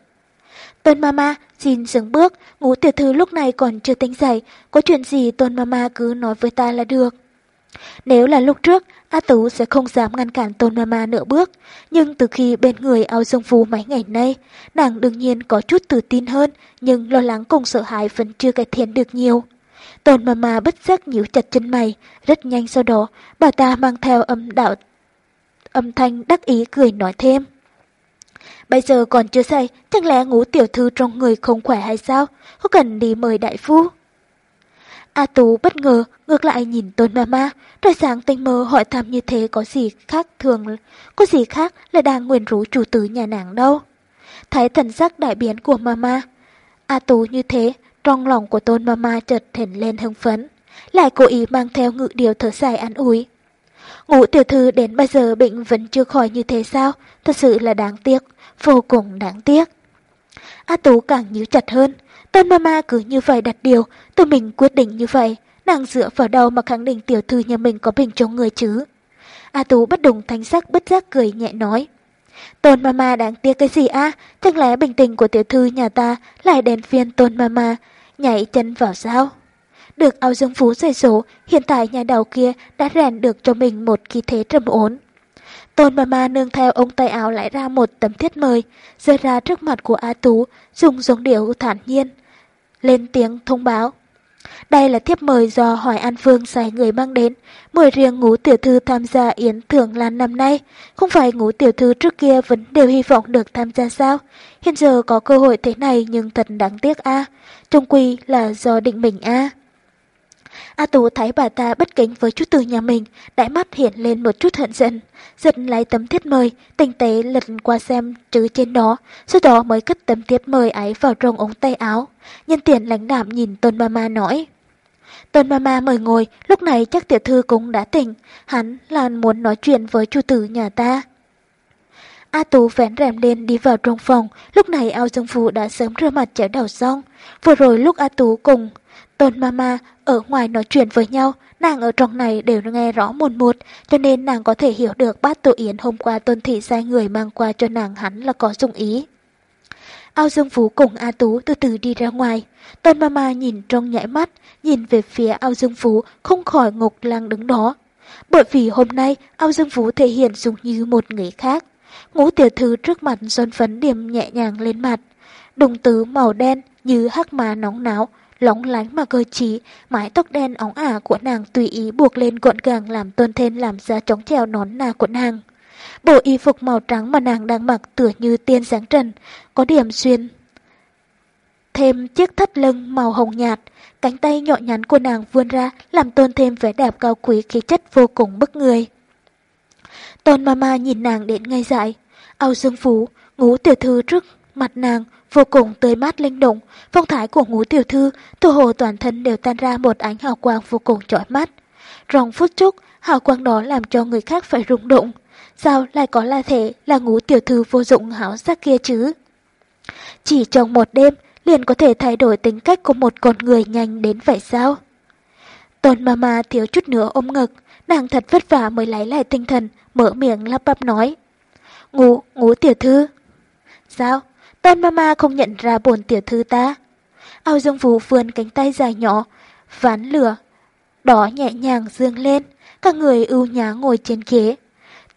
Tôn Mama, xin dừng bước, ngũ tiểu thư lúc này còn chưa tỉnh dậy, có chuyện gì Tôn Mama cứ nói với ta là được. Nếu là lúc trước, A Tú sẽ không dám ngăn cản Tôn Mama nửa bước, nhưng từ khi bên người ao dương phú mấy ngày nay, nàng đương nhiên có chút tự tin hơn, nhưng lo lắng cùng sợ hãi vẫn chưa cải thiện được nhiều. Tôn Mama bất giác nhíu chặt chân mày, rất nhanh sau đó, bà ta mang theo âm đạo âm thanh đắc ý cười nói thêm. Bây giờ còn chưa say, chẳng lẽ ngũ tiểu thư trong người không khỏe hay sao? Có cần đi mời đại phu? A Tú bất ngờ, ngược lại nhìn Tôn Mama, đôi sáng tinh mơ hỏi thăm như thế có gì khác thường, có gì khác là đang nguyền rủ chủ tử nhà nàng đâu. Thấy thần sắc đại biến của Mama, A Tú như thế, trong lòng của Tôn Mama chợt thển lên hưng phấn, lại cố ý mang theo ngự điều thở dài an ủi. Ngũ tiểu thư đến bây giờ bệnh vẫn chưa khỏi như thế sao? Thật sự là đáng tiếc, vô cùng đáng tiếc. A Tú càng nhíu chặt hơn. Tôn Mama cứ như vậy đặt điều, tự mình quyết định như vậy. Nàng dựa vào đâu mà khẳng định tiểu thư nhà mình có bình chống người chứ? A Tú bất đồng thanh sắc bất giác cười nhẹ nói. Tôn Mama đáng tiếc cái gì a? Chẳng lẽ bình tình của tiểu thư nhà ta lại đèn phiên Tôn Mama nhảy chân vào sao? Được ao dương phú dạy dỗ, hiện tại nhà đầu kia đã rèn được cho mình một khí thế trầm ổn. Tôn Mama nương theo ông tay áo lại ra một tấm thiết mời, rơi ra trước mặt của A Tú, dùng giống điệu thản nhiên. Lên tiếng thông báo. Đây là thiếp mời do Hỏi An Phương sai người mang đến, mời riêng ngũ tiểu thư tham gia yến thưởng lan năm nay. Không phải ngũ tiểu thư trước kia vẫn đều hy vọng được tham gia sao? Hiện giờ có cơ hội thế này nhưng thật đáng tiếc a à. Trung quy là do định mình a à. A Tú thấy bà ta bất kính với chú từ nhà mình, đại mắt hiện lên một chút hận giận, giật lấy tấm thiết mời, tinh tế lật qua xem chữ trên đó, sau đó mới cất tấm thiết mời ấy vào trong ống tay áo. Nhân tiện lãnh đạm nhìn Tôn Mama nói. Tôn Mama mời ngồi, lúc này chắc tiểu thư cũng đã tỉnh, hắn là muốn nói chuyện với chú tử nhà ta. A Tú vén rèm lên đi vào trong phòng, lúc này ao dương phụ đã sớm rửa mặt chải đầu xong. Vừa rồi lúc A Tú cùng Tôn Mama ở ngoài nói chuyện với nhau, nàng ở trong này đều nghe rõ mồn một, cho nên nàng có thể hiểu được bát tổ yến hôm qua Tôn Thị sai người mang qua cho nàng hắn là có dụng ý. Ao Dương Phú cùng A Tú từ từ đi ra ngoài. Tôn Mama nhìn trong nhảy mắt, nhìn về phía Ao Dương Phú không khỏi ngục lang đứng đó. Bởi vì hôm nay Ao Dương Phú thể hiện giống như một người khác. Ngũ tiểu thư trước mặt son phấn điểm nhẹ nhàng lên mặt. Đồng tứ màu đen như hắc má nóng náo, lóng lánh mà cơ trí, mái tóc đen óng ả của nàng tùy ý buộc lên gọn gàng làm tôn thêm làm ra trống treo nón nà của nàng. Bộ y phục màu trắng mà nàng đang mặc tựa như tiên sáng trần, có điểm xuyên. Thêm chiếc thắt lưng màu hồng nhạt, cánh tay nhỏ nhắn của nàng vươn ra làm tôn thêm vẻ đẹp cao quý khí chất vô cùng bức người. Tôn mama nhìn nàng đến ngay dại, ao dương phú, ngũ tiểu thư trước mặt nàng vô cùng tươi mát linh động, phong thái của ngũ tiểu thư, từ hồ toàn thân đều tan ra một ánh hào quang vô cùng chói mắt. Trong phút chốc, hào quang đó làm cho người khác phải rung động. Sao lại có là thể là ngũ tiểu thư vô dụng háo sắc kia chứ? Chỉ trong một đêm, liền có thể thay đổi tính cách của một con người nhanh đến vậy sao? Tôn mama thiếu chút nữa ôm ngực, nàng thật vất vả mới lấy lại tinh thần, mở miệng lắp bắp nói. Ngũ, ngũ tiểu thư. Sao? Tôn mama không nhận ra bồn tiểu thư ta. Ao dương vũ vươn cánh tay dài nhỏ, ván lửa, đỏ nhẹ nhàng dương lên, các người ưu nhá ngồi trên ghế.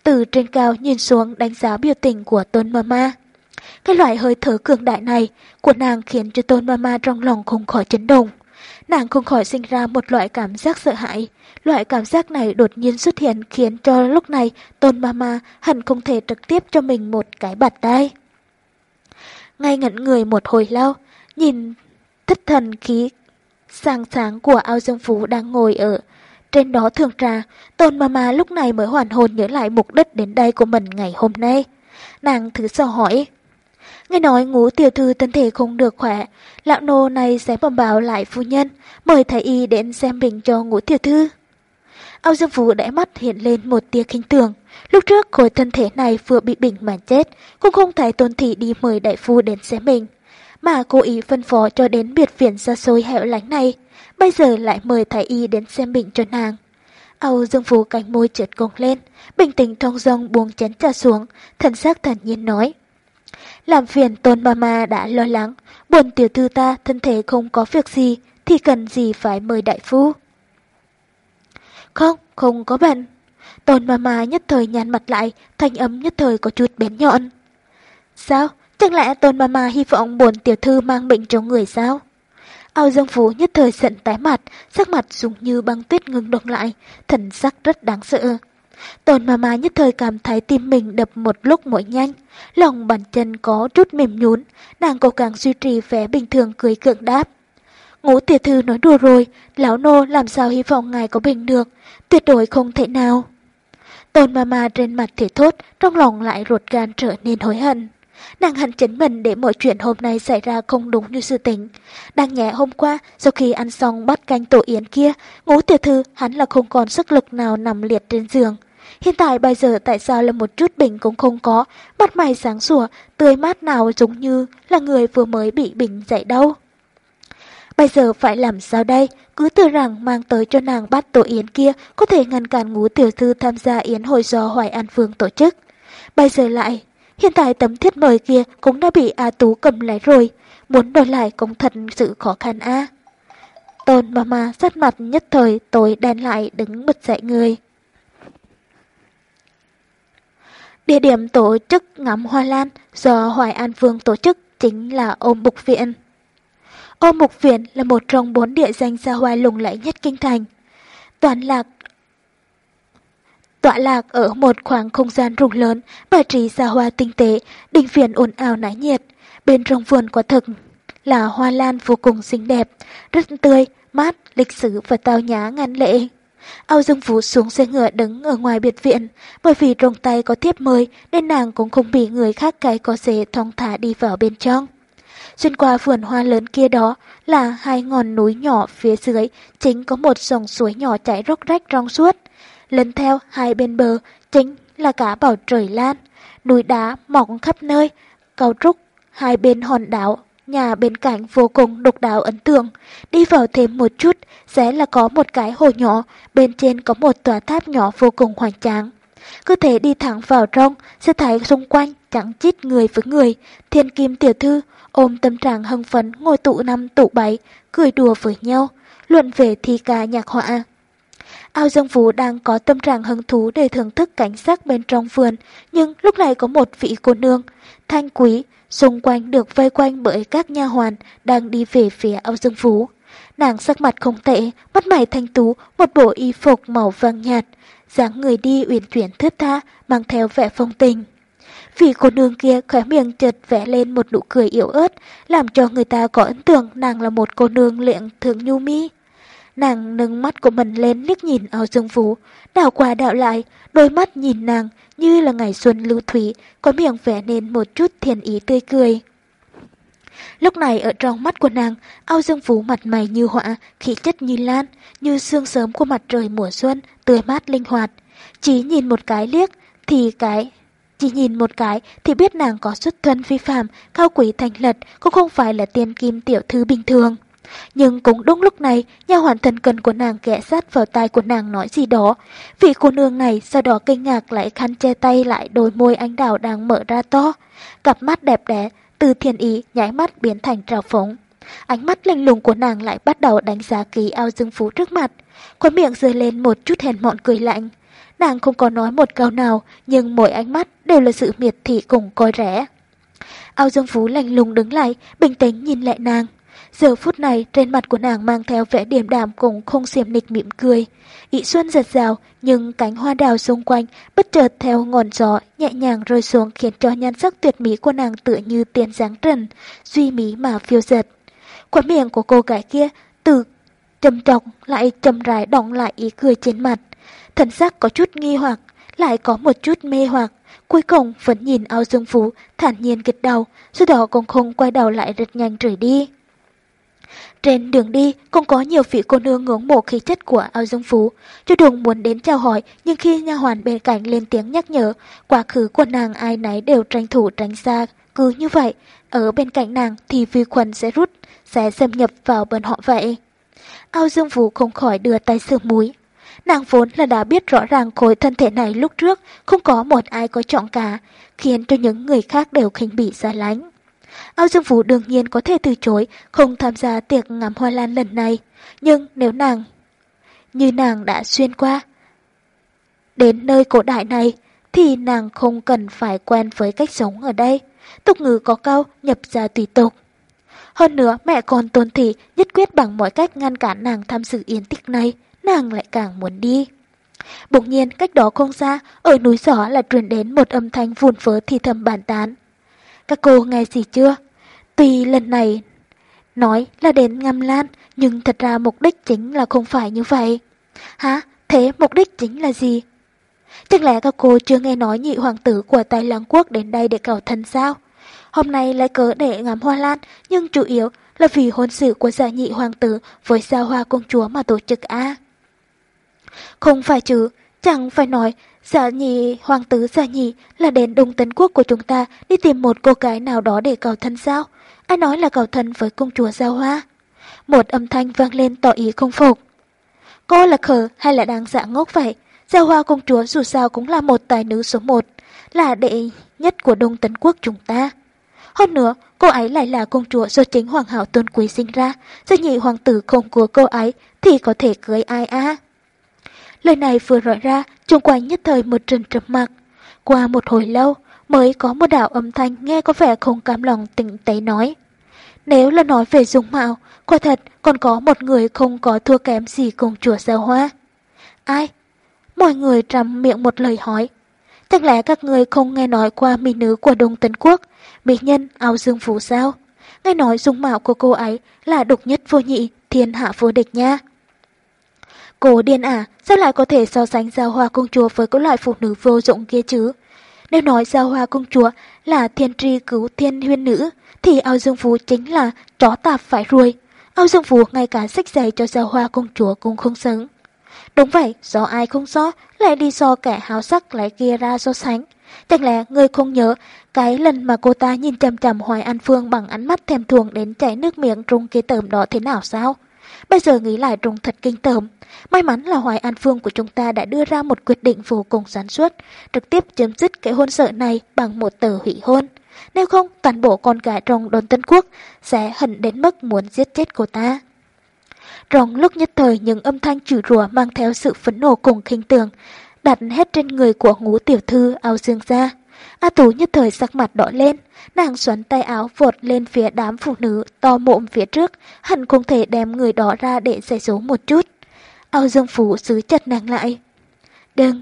Từ trên cao nhìn xuống đánh giá biểu tình của tôn mama. Cái loại hơi thở cường đại này của nàng khiến cho tôn mama trong lòng không khỏi chấn động. Nàng không khỏi sinh ra một loại cảm giác sợ hãi. Loại cảm giác này đột nhiên xuất hiện khiến cho lúc này tôn mama hẳn không thể trực tiếp cho mình một cái bạt tay. Ngay ngẩn người một hồi lâu, nhìn thất thần khí sáng sáng của ao dương phú đang ngồi ở trên đó thường trà, tôn mama lúc này mới hoàn hồn nhớ lại mục đích đến đây của mình ngày hôm nay. Nàng thử dò hỏi. Nghe nói ngũ tiểu thư thân thể không được khỏe, lão nô này sẽ bẩm báo lại phu nhân, mời thầy y đến xem bệnh cho ngũ tiểu thư. Âu Dương Vũ đẽ mắt hiện lên một tia kinh tường. Lúc trước khối thân thể này vừa bị bệnh mà chết, cũng không thấy tôn thị đi mời đại phu đến xem mình. Mà cố ý phân phó cho đến biệt viện xa xôi hẻo lánh này, bây giờ lại mời thái y đến xem bệnh cho nàng. Âu Dương Vũ cánh môi trượt cong lên, bình tĩnh thong dong buông chén trà xuống, thần sắc thần nhiên nói. Làm phiền tôn mama đã lo lắng, buồn tiểu thư ta thân thể không có việc gì, thì cần gì phải mời đại phu. Không, không có bệnh. Tôn mama nhất thời nhàn mặt lại, thanh âm nhất thời có chút bén nhọn. Sao? Chẳng lẽ tôn mama hy vọng buồn tiểu thư mang bệnh cho người sao? Ao Dương Phú nhất thời giận tái mặt, sắc mặt giống như băng tuyết ngừng động lại, thần sắc rất đáng sợ. Tôn Mama nhất thời cảm thấy tim mình đập một lúc mỗi nhanh, lòng bàn chân có chút mềm nhún, nàng cố gắng duy trì vẻ bình thường cười cưỡng đáp. Ngũ tiểu thư nói đùa rồi, lão nô làm sao hy vọng ngài có bình được, tuyệt đối không thể nào. Tôn Mama trên mặt thể thốt, trong lòng lại ruột gan trở nên hối hận. Nàng hận chính mình để mọi chuyện hôm nay xảy ra không đúng như dự tính. Đang nhẹ hôm qua, sau khi ăn xong bát canh tổ yến kia, ngũ tiểu thư hắn là không còn sức lực nào nằm liệt trên giường. Hiện tại bây giờ tại sao là một chút bình cũng không có, mặt mày sáng sủa, tươi mát nào giống như là người vừa mới bị bình dậy đâu. Bây giờ phải làm sao đây? Cứ tưởng rằng mang tới cho nàng bắt tổ yến kia có thể ngăn cản ngũ tiểu thư tham gia yến hội do Hoài An Phương tổ chức. Bây giờ lại, hiện tại tấm thiết mời kia cũng đã bị A Tú cầm lấy rồi, muốn đòi lại cũng thật sự khó khăn a. Tôn mama sát mặt nhất thời tối đen lại đứng bật dậy người. Địa điểm tổ chức ngắm hoa lan do Hoài An Phương tổ chức chính là ôm bục viện. Ôm Mục Viện là một trong bốn địa danh xa hoa lùng lẫy nhất kinh thành. Toàn lạc Tọa lạc ở một khoảng không gian rộng lớn, bài trí xa hoa tinh tế, đình viện ồn ào náo nhiệt. Bên trong vườn quả thực là hoa lan vô cùng xinh đẹp, rất tươi, mát, lịch sử và tao nhã ngăn lệ. Âu Dương Vũ xuống xe ngựa đứng ở ngoài biệt viện, bởi vì trong tay có thiếp mời nên nàng cũng không bị người khác cái có dễ thong thả đi vào bên trong. Xuyên qua vườn hoa lớn kia đó là hai ngọn núi nhỏ phía dưới, chính có một dòng suối nhỏ chảy róc rách trong suốt. Lần theo hai bên bờ, chính là cả bảo trời lan, núi đá mọc khắp nơi, cầu trúc, hai bên hòn đảo, nhà bên cạnh vô cùng độc đáo ấn tượng. Đi vào thêm một chút, sẽ là có một cái hồ nhỏ, bên trên có một tòa tháp nhỏ vô cùng hoành tráng. Cứ thể đi thẳng vào trong, sẽ thấy xung quanh chẳng chít người với người, thiên kim tiểu thư, ôm tâm trạng hưng phấn ngồi tụ năm tụ bảy, cười đùa với nhau, luận về thi ca nhạc họa. Ao Dương Vũ đang có tâm trạng hứng thú để thưởng thức cảnh sắc bên trong vườn, nhưng lúc này có một vị cô nương, thanh quý, xung quanh được vây quanh bởi các nha hoàn đang đi về phía Ao Dương Vũ. Nàng sắc mặt không tệ, mắt mày thanh tú, một bộ y phục màu vàng nhạt, dáng người đi uyển chuyển thướt tha, mang theo vẻ phong tình vì cô nương kia khóe miệng chợt vẽ lên một nụ cười yếu ớt, làm cho người ta có ấn tượng nàng là một cô nương liệng thường nhu mi. Nàng nâng mắt của mình lên liếc nhìn ao dương phú, đảo qua đảo lại, đôi mắt nhìn nàng như là ngày xuân lưu thủy, có miệng vẽ nên một chút thiền ý tươi cười. Lúc này ở trong mắt của nàng, ao dương phú mặt mày như họa, khí chất như lan, như sương sớm của mặt trời mùa xuân, tươi mát linh hoạt. Chỉ nhìn một cái liếc, thì cái chỉ nhìn một cái thì biết nàng có xuất thân phi phạm, cao quý thành lật, cũng không phải là tiên kim tiểu thư bình thường. Nhưng cũng đúng lúc này, nhà hoàn thần cần của nàng kẽ sát vào tai của nàng nói gì đó. Vị cô nương này sau đó kinh ngạc lại khăn che tay lại đôi môi anh đào đang mở ra to. Cặp mắt đẹp đẽ, từ thiên ý nháy mắt biến thành trào phóng. Ánh mắt lạnh lùng của nàng lại bắt đầu đánh giá ký ao dương phú trước mặt. khuôn miệng rơi lên một chút hèn mọn cười lạnh. Nàng không có nói một câu nào, nhưng mỗi ánh mắt đều là sự miệt thị cùng coi rẻ. Ao Dương Phú lạnh lùng đứng lại, bình tĩnh nhìn lại nàng. Giờ phút này trên mặt của nàng mang theo vẻ điềm đạm cùng không xiêm nịch mỉm cười. Ý xuân giật rào nhưng cánh hoa đào xung quanh bất chợt theo ngọn gió nhẹ nhàng rơi xuống khiến cho nhan sắc tuyệt mỹ của nàng tựa như tiền dáng trần, duy mỹ mà phiêu giật. Quả miệng của cô gái kia từ trầm trọng lại trầm rãi đóng lại ý cười trên mặt. Thần sắc có chút nghi hoặc, lại có một chút mê hoặc, cuối cùng vẫn nhìn ao dương phú, thản nhiên gật đầu, sau đó cũng không quay đầu lại rất nhanh rời đi. Trên đường đi, cũng có nhiều vị cô nương ngưỡng mộ khí chất của ao dương phú. Cho đường muốn đến chào hỏi, nhưng khi nha hoàn bên cạnh lên tiếng nhắc nhở, quá khứ của nàng ai nấy đều tranh thủ tránh xa. Cứ như vậy, ở bên cạnh nàng thì vi khuẩn sẽ rút, sẽ xâm nhập vào bên họ vậy. Ao dương phú không khỏi đưa tay sửa mũi. Nàng vốn là đã biết rõ ràng khối thân thể này lúc trước không có một ai có chọn cả, khiến cho những người khác đều khinh bị xa lánh. Ao Dương Vũ đương nhiên có thể từ chối không tham gia tiệc ngắm hoa lan lần này, nhưng nếu nàng như nàng đã xuyên qua đến nơi cổ đại này thì nàng không cần phải quen với cách sống ở đây. Tục ngữ có câu nhập ra tùy tục. Hơn nữa mẹ con tôn thị nhất quyết bằng mọi cách ngăn cản nàng tham dự yến tiệc này, nàng lại càng muốn đi. Bỗng nhiên cách đó không xa, ở núi gió là truyền đến một âm thanh vùn vớ thì thầm bàn tán. Các cô nghe gì chưa? Tuy lần này nói là đến ngâm lan, nhưng thật ra mục đích chính là không phải như vậy. Hả? Thế mục đích chính là gì? Chắc lẽ các cô chưa nghe nói nhị hoàng tử của Tây Lăng Quốc đến đây để cầu thân sao? Hôm nay lại cớ để ngắm hoa lan, nhưng chủ yếu là vì hôn sự của gia nhị hoàng tử với gia hoa công chúa mà tổ chức a. Không phải chứ, chẳng phải nói Giả nhị, hoàng tử giả nhị là đến đông tấn quốc của chúng ta đi tìm một cô gái nào đó để cầu thân sao? Ai nói là cầu thân với công chúa Giao Hoa? Một âm thanh vang lên tỏ ý không phục. Cô là khờ hay là đang giả ngốc vậy? Giao Hoa công chúa dù sao cũng là một tài nữ số một, là đệ nhất của đông tấn quốc chúng ta. Hơn nữa, cô ấy lại là công chúa do chính hoàng hảo tôn quý sinh ra, gia nhị hoàng tử không của cô ấy thì có thể cưới ai á? Lời này vừa nói ra, chung quanh nhất thời một trận trầm mặc. Qua một hồi lâu, mới có một đạo âm thanh nghe có vẻ không cam lòng tỉnh tế nói. Nếu là nói về dung mạo, quả thật còn có một người không có thua kém gì cùng chùa giao hoa. Ai? Mọi người trầm miệng một lời hỏi. Chắc lẽ các người không nghe nói qua mỹ nữ của Đông Tấn Quốc, mỹ nhân áo dương phủ sao? Nghe nói dung mạo của cô ấy là độc nhất vô nhị, thiên hạ vô địch nha. Cô điên à, sao lại có thể so sánh giao hoa công chúa với các loại phụ nữ vô dụng kia chứ? Nếu nói giao hoa công chúa là thiên tri cứu thiên huyên nữ, thì ao dương phú chính là chó tạp phải ruồi. Ao dương phú ngay cả sách giày cho giao hoa công chúa cũng không xứng. Đúng vậy, do ai không rõ, lại đi so kẻ háo sắc lại kia ra so sánh. Chẳng lẽ người không nhớ cái lần mà cô ta nhìn chằm chằm Hoài An Phương bằng ánh mắt thèm thuồng đến chảy nước miệng trung kia tờm đó thế nào sao? Bây giờ nghĩ lại trông thật kinh tởm. May mắn là Hoài An Phương của chúng ta đã đưa ra một quyết định vô cùng sáng suốt, trực tiếp chấm dứt cái hôn sợ này bằng một tờ hủy hôn. Nếu không, toàn bộ con gái trong đồn Tân Quốc sẽ hận đến mức muốn giết chết cô ta. Trong lúc nhất thời những âm thanh chửi rủa mang theo sự phẫn nộ cùng khinh tường, đặt hết trên người của ngũ tiểu thư ao dương ra. A Tú nhất thời sắc mặt đỏ lên, nàng xoắn tay áo vột lên phía đám phụ nữ to mộm phía trước, hẳn không thể đem người đó ra để giải số một chút. Âu Dương Phú giữ chặt nàng lại. Đừng!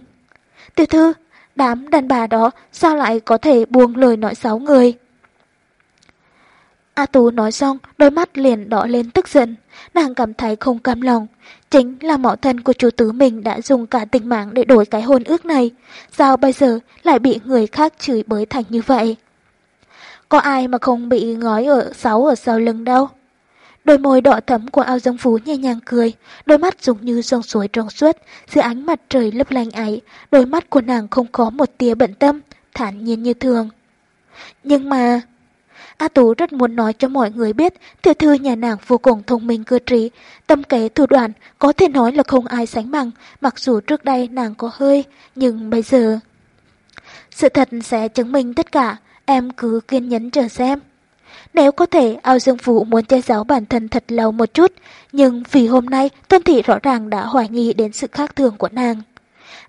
Tiểu thư, đám đàn bà đó sao lại có thể buông lời nói xấu người? A Tú nói xong, đôi mắt liền đỏ lên tức giận. Nàng cảm thấy không cam lòng. Chính là mẫu thân của chủ tứ mình đã dùng cả tình mạng để đổi cái hôn ước này. Sao bây giờ lại bị người khác chửi bới thành như vậy? Có ai mà không bị ngói ở sáu ở sau lưng đâu? Đôi môi đỏ thấm của ao dương phú nhẹ nhàng cười, đôi mắt giống như dòng suối trong suốt, dưới ánh mặt trời lấp lánh ấy, đôi mắt của nàng không có một tia bận tâm, thản nhiên như thường. Nhưng mà... A Tú rất muốn nói cho mọi người biết tiểu thư nhà nàng vô cùng thông minh cơ trí, tâm kế thủ đoạn có thể nói là không ai sánh bằng, mặc dù trước đây nàng có hơi, nhưng bây giờ... Sự thật sẽ chứng minh tất cả, em cứ kiên nhẫn chờ xem. Nếu có thể, ao dương vũ muốn che giấu bản thân thật lâu một chút, nhưng vì hôm nay Tôn Thị rõ ràng đã hoài nghi đến sự khác thường của nàng.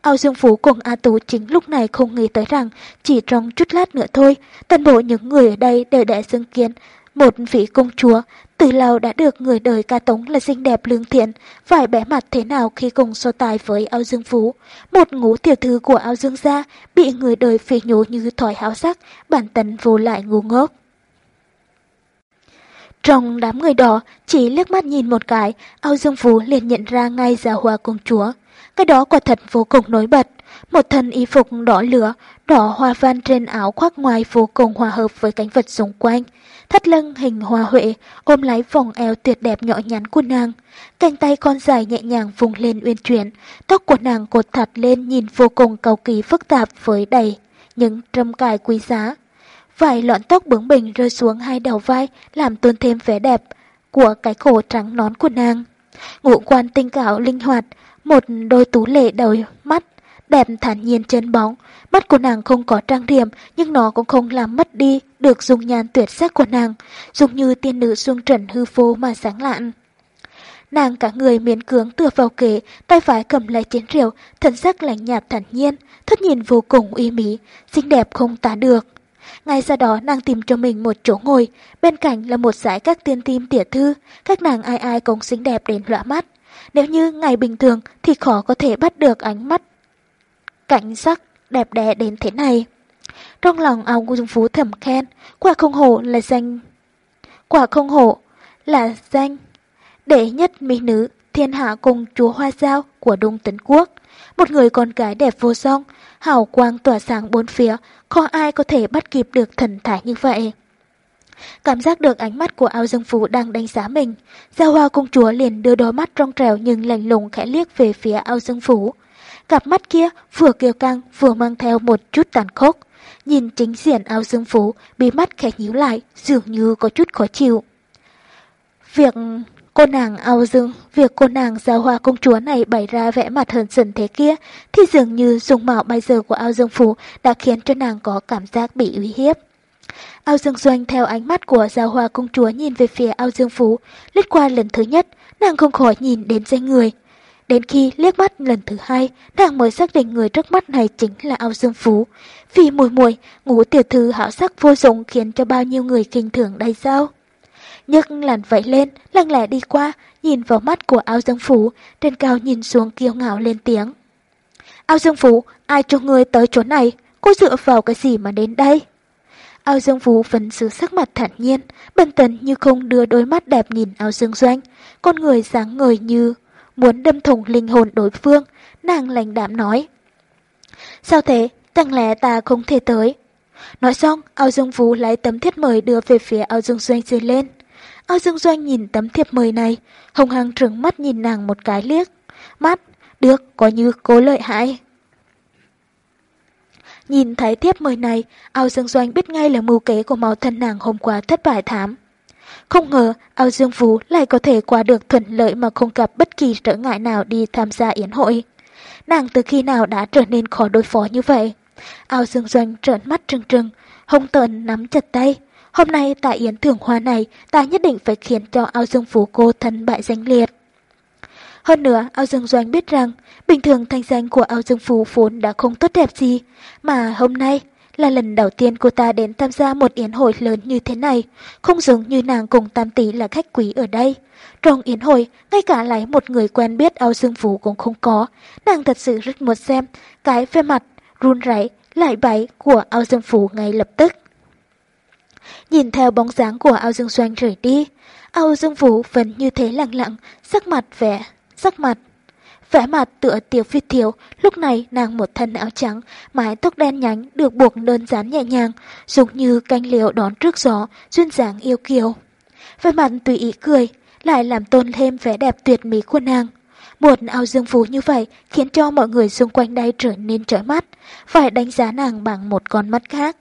Ao Dương Phú cùng A Tú chính lúc này không nghĩ tới rằng chỉ trong chút lát nữa thôi, toàn bộ những người ở đây đều đã xưng kiến một vị công chúa, từ lâu đã được người đời ca tống là xinh đẹp lương thiện, phải bé mặt thế nào khi cùng so tài với Ao Dương Phú. Một ngũ tiểu thư của Ao Dương gia bị người đời phỉ nhổ như thỏi háo sắc, bản tần vô lại ngu ngốc. Trong đám người đó, chỉ liếc mắt nhìn một cái, Ao Dương Phú liền nhận ra ngay giả hòa công chúa. Cái đó quả thật vô cùng nổi bật. Một thân y phục đỏ lửa, đỏ hoa văn trên áo khoác ngoài vô cùng hòa hợp với cánh vật xung quanh. Thắt lưng hình hoa huệ, ôm lấy vòng eo tuyệt đẹp nhỏ nhắn của nàng. Cánh tay con dài nhẹ nhàng vùng lên uyên chuyển, tóc của nàng cột thật lên nhìn vô cùng cầu kỳ phức tạp với đầy những trâm cài quý giá. Vài lọn tóc bướng bỉnh rơi xuống hai đầu vai làm tôn thêm vẻ đẹp của cái cổ trắng nón của nàng. Ngũ quan tinh cảo linh hoạt, một đôi tú lệ đầu mắt, đẹp thản nhiên chân bóng. Mắt của nàng không có trang điểm, nhưng nó cũng không làm mất đi được dung nhan tuyệt sắc của nàng, giống như tiên nữ xuông trần hư vô mà sáng lạn. Nàng cả người miến cưỡng tựa vào kế, tay phải cầm lấy chén rượu, thần sắc lạnh nhạt thản nhiên, thất nhìn vô cùng uy mỹ, xinh đẹp không tả được. Ngay sau đó nàng tìm cho mình một chỗ ngồi, bên cạnh là một dãy các tiên tim tỉa thư, các nàng ai ai cũng xinh đẹp đến lạ mắt. Nếu như ngày bình thường thì khó có thể bắt được ánh mắt cảnh sắc đẹp đẽ đến thế này. Trong lòng ông Dương Phú thầm khen, quả không hổ là danh quả không hổ là danh đệ nhất mỹ nữ thiên hạ cùng chúa hoa giao của Đông Tấn Quốc. Một người con gái đẹp vô song, hào quang tỏa sáng bốn phía, khó ai có thể bắt kịp được thần thái như vậy. Cảm giác được ánh mắt của ao dương phú đang đánh giá mình, Giao hoa công chúa liền đưa đôi mắt trong trèo nhưng lạnh lùng khẽ liếc về phía ao dương phú. Cặp mắt kia vừa kiêu căng vừa mang theo một chút tàn khốc. Nhìn chính diện ao dương phú, bí mắt khẽ nhíu lại, dường như có chút khó chịu. Việc cô nàng ao dương, việc cô nàng giao hoa công chúa này bày ra vẽ mặt hờn dần thế kia, thì dường như dùng mạo bây giờ của ao dương phú đã khiến cho nàng có cảm giác bị uy hiếp. Ao Dương Doanh theo ánh mắt của Giao Hoa công chúa nhìn về phía Ao Dương Phú, lướt qua lần thứ nhất, nàng không khỏi nhìn đến danh người. Đến khi liếc mắt lần thứ hai, nàng mới xác định người trước mắt này chính là Ao Dương Phú. Vì mùi mùi, ngũ tiểu thư hảo sắc vô dụng khiến cho bao nhiêu người kinh thường đầy sao. Nhưng làn vẫy lên, lặng lẽ đi qua, nhìn vào mắt của Ao Dương Phú, trên cao nhìn xuống kiêu ngạo lên tiếng. Ao Dương Phú, ai cho người tới chỗ này? Cô dựa vào cái gì mà đến đây? Ao Dương Vũ vẫn giữ sắc mặt thản nhiên, bần tần như không đưa đôi mắt đẹp nhìn Ao Dương Doanh, con người sáng người như muốn đâm thủng linh hồn đối phương, nàng lành đạm nói. Sao thế, chẳng lẽ ta không thể tới? Nói xong, Ao Dương Vũ lấy tấm thiếp mời đưa về phía Ao Dương Doanh dưới lên. Ao Dương Doanh nhìn tấm thiệp mời này, hồng hăng trừng mắt nhìn nàng một cái liếc. Mắt, được, có như cố lợi hại. Nhìn thấy thiếp mời này, Ao Dương Doanh biết ngay là mưu kế của máu thân nàng hôm qua thất bại thảm. Không ngờ, Ao Dương Phú lại có thể qua được thuận lợi mà không gặp bất kỳ trở ngại nào đi tham gia yến hội. Nàng từ khi nào đã trở nên khó đối phó như vậy? Ao Dương Doanh trợn mắt trừng trừng, hông tợn nắm chặt tay. Hôm nay tại yến thưởng hoa này, ta nhất định phải khiến cho Ao Dương Phú cô thân bại danh liệt. Hơn nữa, Ao Dương Doanh biết rằng, bình thường thanh danh của Ao Dương Phú vốn đã không tốt đẹp gì, mà hôm nay là lần đầu tiên cô ta đến tham gia một yến hội lớn như thế này, không giống như nàng cùng Tam Tỷ là khách quý ở đây. Trong yến hội, ngay cả lấy một người quen biết Âu Dương Phú cũng không có. Nàng thật sự rất muốn xem cái vẻ mặt run rẩy lại bẫy của Âu Dương Phú ngay lập tức. Nhìn theo bóng dáng của Âu Dương Doanh rời đi, Âu Dương Phú vẫn như thế lặng lặng, sắc mặt vẻ, sắc mặt Vẻ mặt tựa tiểu phi thiếu, lúc này nàng một thân áo trắng, mái tóc đen nhánh được buộc đơn giản nhẹ nhàng, giống như canh liễu đón trước gió, duyên dáng yêu kiều. Vẻ mặt tùy ý cười, lại làm tôn thêm vẻ đẹp tuyệt mỹ của nàng. Một áo dương phú như vậy khiến cho mọi người xung quanh đây trở nên trói mắt, phải đánh giá nàng bằng một con mắt khác.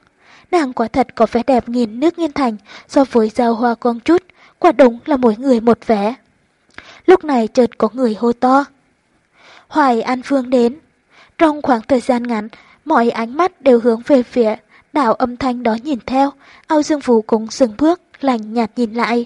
Nàng quả thật có vẻ đẹp nghìn nước nghiên thành so với giao hoa con chút, quả đúng là mỗi người một vẻ. Lúc này chợt có người hô to. Hoài An Phương đến. Trong khoảng thời gian ngắn, mọi ánh mắt đều hướng về phía đảo âm thanh đó nhìn theo, Âu Dương Vũ cũng dừng bước, lành nhạt nhìn lại.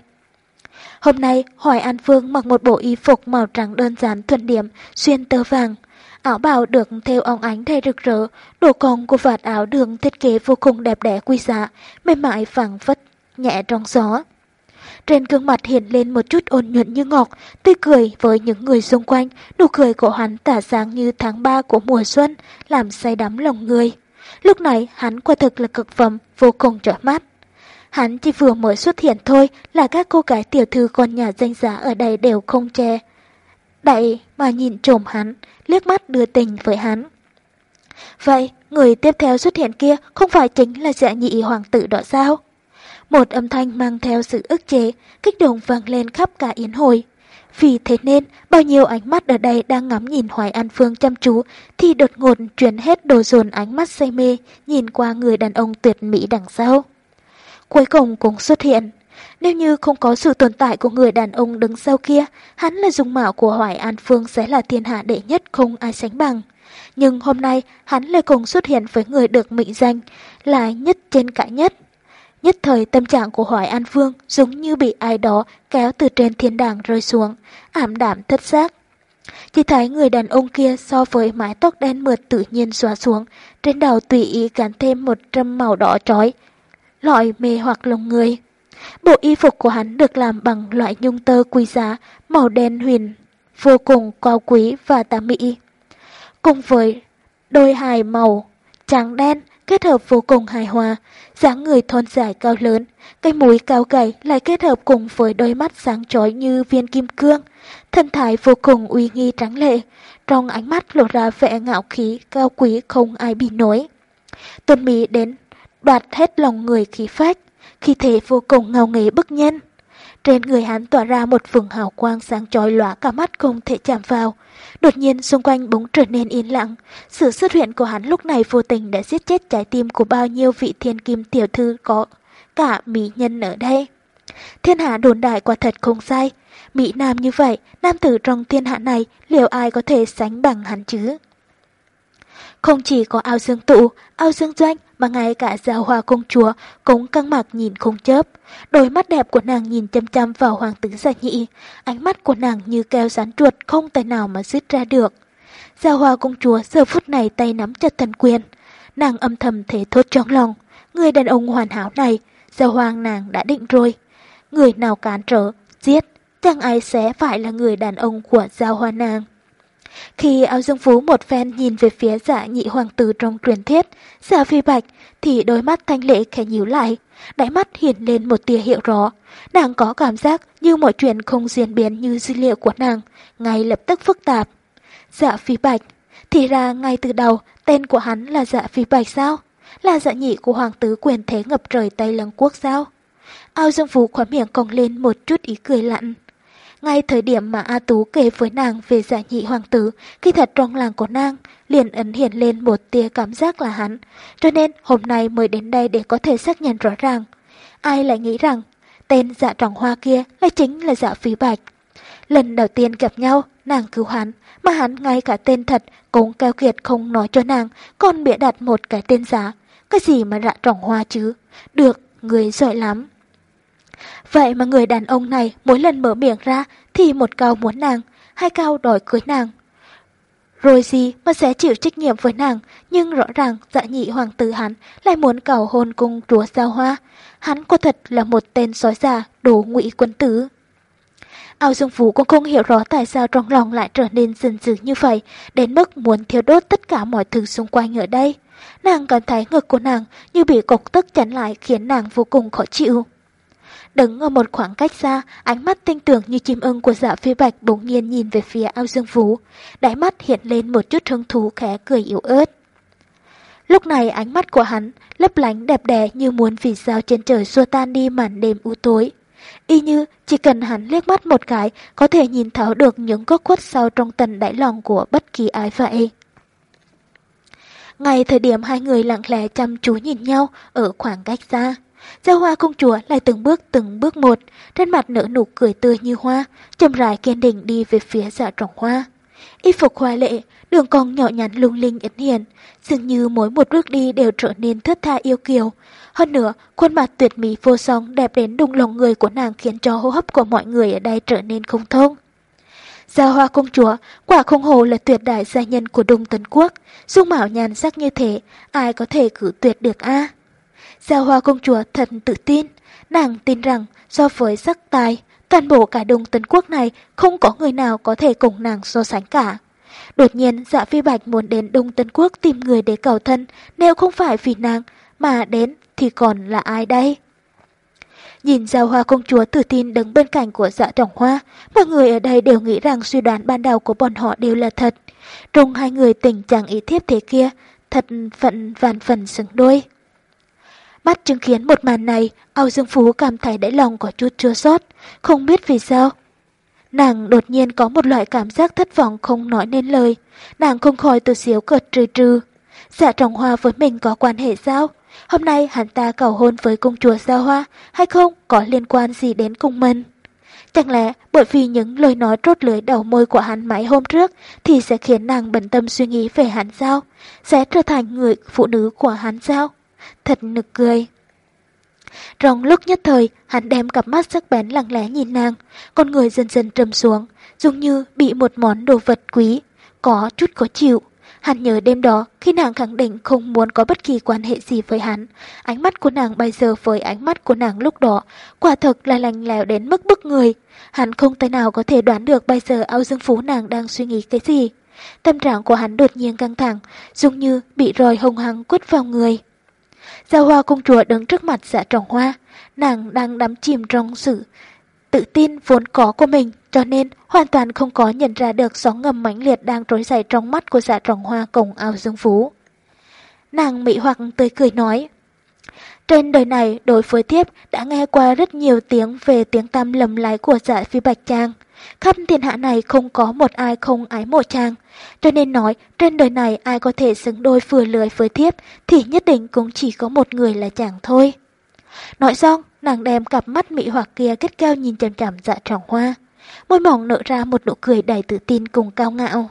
Hôm nay, Hoài An Phương mặc một bộ y phục màu trắng đơn giản thuần điểm, xuyên tơ vàng. Áo bào được theo óng ánh đầy rực rỡ, đồ con của vạt áo đường thiết kế vô cùng đẹp đẽ quý giá, mềm mại phẳng phất, nhẹ trong gió. Trên gương mặt hiện lên một chút ôn nhuận như ngọc, tươi cười với những người xung quanh, nụ cười của hắn tả sáng như tháng 3 của mùa xuân, làm say đắm lòng người. Lúc này hắn quả thực là cực phẩm, vô cùng trở mắt. Hắn chỉ vừa mới xuất hiện thôi là các cô gái tiểu thư con nhà danh giá ở đây đều không che. Đậy mà nhìn trộm hắn, liếc mắt đưa tình với hắn. Vậy, người tiếp theo xuất hiện kia không phải chính là dạ nhị hoàng tử đó sao? Một âm thanh mang theo sự ức chế, kích động vang lên khắp cả yến hội. Vì thế nên, bao nhiêu ánh mắt ở đây đang ngắm nhìn Hoài An Phương chăm chú, thì đột ngột chuyển hết đồ dồn ánh mắt say mê, nhìn qua người đàn ông tuyệt mỹ đằng sau. Cuối cùng cũng xuất hiện. Nếu như không có sự tồn tại của người đàn ông đứng sau kia, hắn là dung mạo của Hoài An Phương sẽ là thiên hạ đệ nhất không ai sánh bằng. Nhưng hôm nay, hắn lại cùng xuất hiện với người được mệnh danh, là nhất trên cả nhất. Nhất thời tâm trạng của Hoài An Phương giống như bị ai đó kéo từ trên thiên đàng rơi xuống, ảm đạm thất giác. Chỉ thấy người đàn ông kia so với mái tóc đen mượt tự nhiên xóa xuống, trên đầu tùy ý gắn thêm một trăm màu đỏ trói, loại mê hoặc lòng người. Bộ y phục của hắn được làm bằng loại nhung tơ quý giá, màu đen huyền, vô cùng cao quý và tà mỹ. Cùng với đôi hài màu trắng đen kết hợp vô cùng hài hòa, dáng người thon dài cao lớn, cái mũi cao gầy lại kết hợp cùng với đôi mắt sáng chói như viên kim cương, thân thái vô cùng uy nghi trắng lệ, trong ánh mắt lộ ra vẻ ngạo khí cao quý không ai bị nổi. Tôn Mỹ đến đoạt hết lòng người khí phách, khi thế vô cùng ngầu nghế bức nhân. Trên người hắn tỏa ra một vùng hào quang sáng chói lóa cả mắt không thể chạm vào. Đột nhiên xung quanh bỗng trở nên yên lặng. Sự xuất hiện của hắn lúc này vô tình đã giết chết trái tim của bao nhiêu vị thiên kim tiểu thư có cả mỹ nhân ở đây. Thiên hạ đồn đại quả thật không sai. Mỹ Nam như vậy, nam tử trong thiên hạ này liệu ai có thể sánh bằng hắn chứ? Không chỉ có ao dương tụ, ao dương doanh mà ngay cả giao hoa công chúa cũng căng mặt nhìn không chớp. Đôi mắt đẹp của nàng nhìn chăm chăm vào hoàng tử gia nhị, ánh mắt của nàng như keo rán chuột không tài nào mà dứt ra được. Giao hoa công chúa giờ phút này tay nắm chặt thần quyền. Nàng âm thầm thể thốt trong lòng, người đàn ông hoàn hảo này, giao hoàng nàng đã định rồi. Người nào cản trở, giết, chẳng ai sẽ phải là người đàn ông của giao hoa nàng. Khi áo dương phú một phen nhìn về phía giả nhị hoàng tử trong truyền thuyết, giả phi bạch, thì đôi mắt thanh lệ khẽ nhíu lại, đáy mắt hiện lên một tia hiệu rõ. Nàng có cảm giác như mọi chuyện không diễn biến như dữ liệu của nàng, ngay lập tức phức tạp. Dạ phi bạch, thì ra ngay từ đầu tên của hắn là dạ phi bạch sao? Là dạ nhị của hoàng tử quyền thế ngập trời Tây Lăng Quốc sao? Ao Dương Phú khóa miệng cong lên một chút ý cười lặn. Ngay thời điểm mà A Tú kể với nàng về giả nhị hoàng tử, khi thật trong làng của nàng, liền ấn hiện lên một tia cảm giác là hắn. Cho nên hôm nay mới đến đây để có thể xác nhận rõ ràng. Ai lại nghĩ rằng tên dạ trọng hoa kia lại chính là dạ phí bạch. Lần đầu tiên gặp nhau, nàng cứu hắn, mà hắn ngay cả tên thật cũng keo kiệt không nói cho nàng, còn bịa đặt một cái tên giả. Cái gì mà dạ trọng hoa chứ? Được, người giỏi lắm. Vậy mà người đàn ông này mỗi lần mở miệng ra thì một câu muốn nàng, hai câu đòi cưới nàng. Rồi gì mà sẽ chịu trách nhiệm với nàng, nhưng rõ ràng dạ nhị hoàng tử hắn lại muốn cầu hôn cung chúa giao hoa. Hắn quả thật là một tên sói già, đồ ngụy quân tử. Ao Dương Phú cũng không hiểu rõ tại sao trong lòng lại trở nên dần dữ như vậy, đến mức muốn thiêu đốt tất cả mọi thứ xung quanh ở đây. Nàng cảm thấy ngực của nàng như bị cục tức chắn lại khiến nàng vô cùng khó chịu. Đứng ở một khoảng cách xa, ánh mắt tinh tưởng như chim ưng của dạ phi bạch bỗng nhiên nhìn về phía ao dương phú. Đáy mắt hiện lên một chút hứng thú khẽ cười yếu ớt. Lúc này ánh mắt của hắn lấp lánh đẹp đẽ như muốn vì sao trên trời xua tan đi màn đêm u tối. Y như chỉ cần hắn liếc mắt một cái có thể nhìn thấu được những góc khuất sâu trong tầng đáy lòng của bất kỳ ai vậy. Ngày thời điểm hai người lặng lẽ chăm chú nhìn nhau ở khoảng cách xa. Giao hoa công chúa lại từng bước từng bước một, trên mặt nở nụ cười tươi như hoa, chậm rãi kiên định đi về phía dạ trọng hoa. Y phục hoa lệ, đường cong nhỏ nhắn lung linh ấn hiền, dường như mỗi một bước đi đều trở nên thướt tha yêu kiều. Hơn nữa, khuôn mặt tuyệt mỹ vô song đẹp đến đung lòng người của nàng khiến cho hô hấp của mọi người ở đây trở nên không thông. Gia Hoa công chúa, quả không hồ là tuyệt đại gia nhân của Đông Tấn Quốc, dung mạo nhàn sắc như thế, ai có thể cử tuyệt được a? Giao Hoa công chúa thật tự tin, nàng tin rằng so với sắc tài, toàn bộ cả Đông Tấn Quốc này không có người nào có thể cùng nàng so sánh cả. Đột nhiên dạ phi bạch muốn đến Đông Tân Quốc tìm người để cầu thân, nếu không phải vì nàng, mà đến thì còn là ai đây? Nhìn giao hoa công chúa tự tin đứng bên cạnh của dạ trọng hoa, mọi người ở đây đều nghĩ rằng suy đoán ban đầu của bọn họ đều là thật. Trong hai người tình trạng ý thiếp thế kia, thật phận vạn phần xứng đôi. Mắt chứng kiến một màn này, Âu Dương Phú cảm thấy đáy lòng có chút chua xót, không biết vì sao. Nàng đột nhiên có một loại cảm giác thất vọng không nói nên lời, nàng không khỏi từ xíu cợt trừ trừ. Dạ trọng hoa với mình có quan hệ sao? Hôm nay hắn ta cầu hôn với công chúa Giao Hoa hay không có liên quan gì đến cung mình? Chẳng lẽ bởi vì những lời nói trốt lưới đầu môi của hắn mãi hôm trước thì sẽ khiến nàng bận tâm suy nghĩ về hắn sao? Sẽ trở thành người phụ nữ của hắn sao? Thật nực cười. Trong lúc nhất thời, hắn đem cặp mắt sắc bén lặng lẽ nhìn nàng, con người dần dần trầm xuống, dường như bị một món đồ vật quý, có chút khó chịu. Hắn nhớ đêm đó khi nàng khẳng định không muốn có bất kỳ quan hệ gì với hắn. Ánh mắt của nàng bây giờ với ánh mắt của nàng lúc đó quả thực là lành lẽo đến mức bức người. Hắn không thể nào có thể đoán được bây giờ ao dương phú nàng đang suy nghĩ cái gì. Tâm trạng của hắn đột nhiên căng thẳng, dường như bị roi hồng hăng quất vào người. Giao hoa công chúa đứng trước mặt dạ trồng hoa, nàng đang đắm chìm trong sự tự tin vốn có của mình, cho nên hoàn toàn không có nhận ra được sóng ngầm mãnh liệt đang trỗi dậy trong mắt của dạ trồng hoa cùng ao dương phú. Nàng mỹ hoặc tươi cười nói, trên đời này, đối với thiếp đã nghe qua rất nhiều tiếng về tiếng tăm lầm lái của dạ phi bạch trang. Khắp thiên hạ này không có một ai không ái mộ chàng, Cho nên nói, trên đời này ai có thể xứng đôi vừa lưới với thiếp thì nhất định cũng chỉ có một người là chàng thôi. Nói xong, nàng đem cặp mắt mỹ hoặc kia kết cao nhìn chằm chằm dạ trọng hoa. Môi mỏng nở ra một nụ cười đầy tự tin cùng cao ngạo.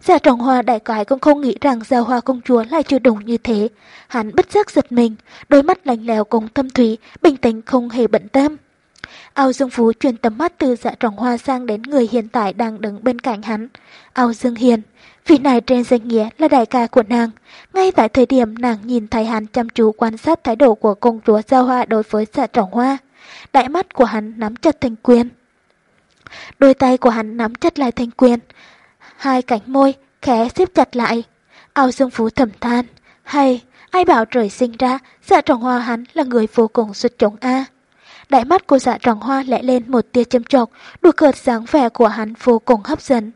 Dạ trọng hoa đại cái cũng không nghĩ rằng giao hoa công chúa lại chưa đúng như thế. Hắn bất giác giật mình, đôi mắt lạnh lèo cùng thâm thúy, bình tĩnh không hề bận tâm. Ao Dương Phú chuyển tầm mắt từ dạ trọng hoa sang đến người hiện tại đang đứng bên cạnh hắn. Ao Dương Hiền, vị này trên danh nghĩa là đại ca của nàng. Ngay tại thời điểm nàng nhìn thấy hắn chăm chú quan sát thái độ của công chúa Giao Hoa đối với dạ trọng hoa. Đại mắt của hắn nắm chặt thành quyền. Đôi tay của hắn nắm chặt lại thành quyền. Hai cánh môi khẽ xếp chặt lại. Ao Dương Phú thầm than. Hay, ai bảo trời sinh ra, dạ trọng hoa hắn là người vô cùng xuất chúng A. Đại mắt của dạ tròn hoa lẽ lên một tia châm trọc, đùa cợt dáng vẻ của hắn vô cùng hấp dẫn.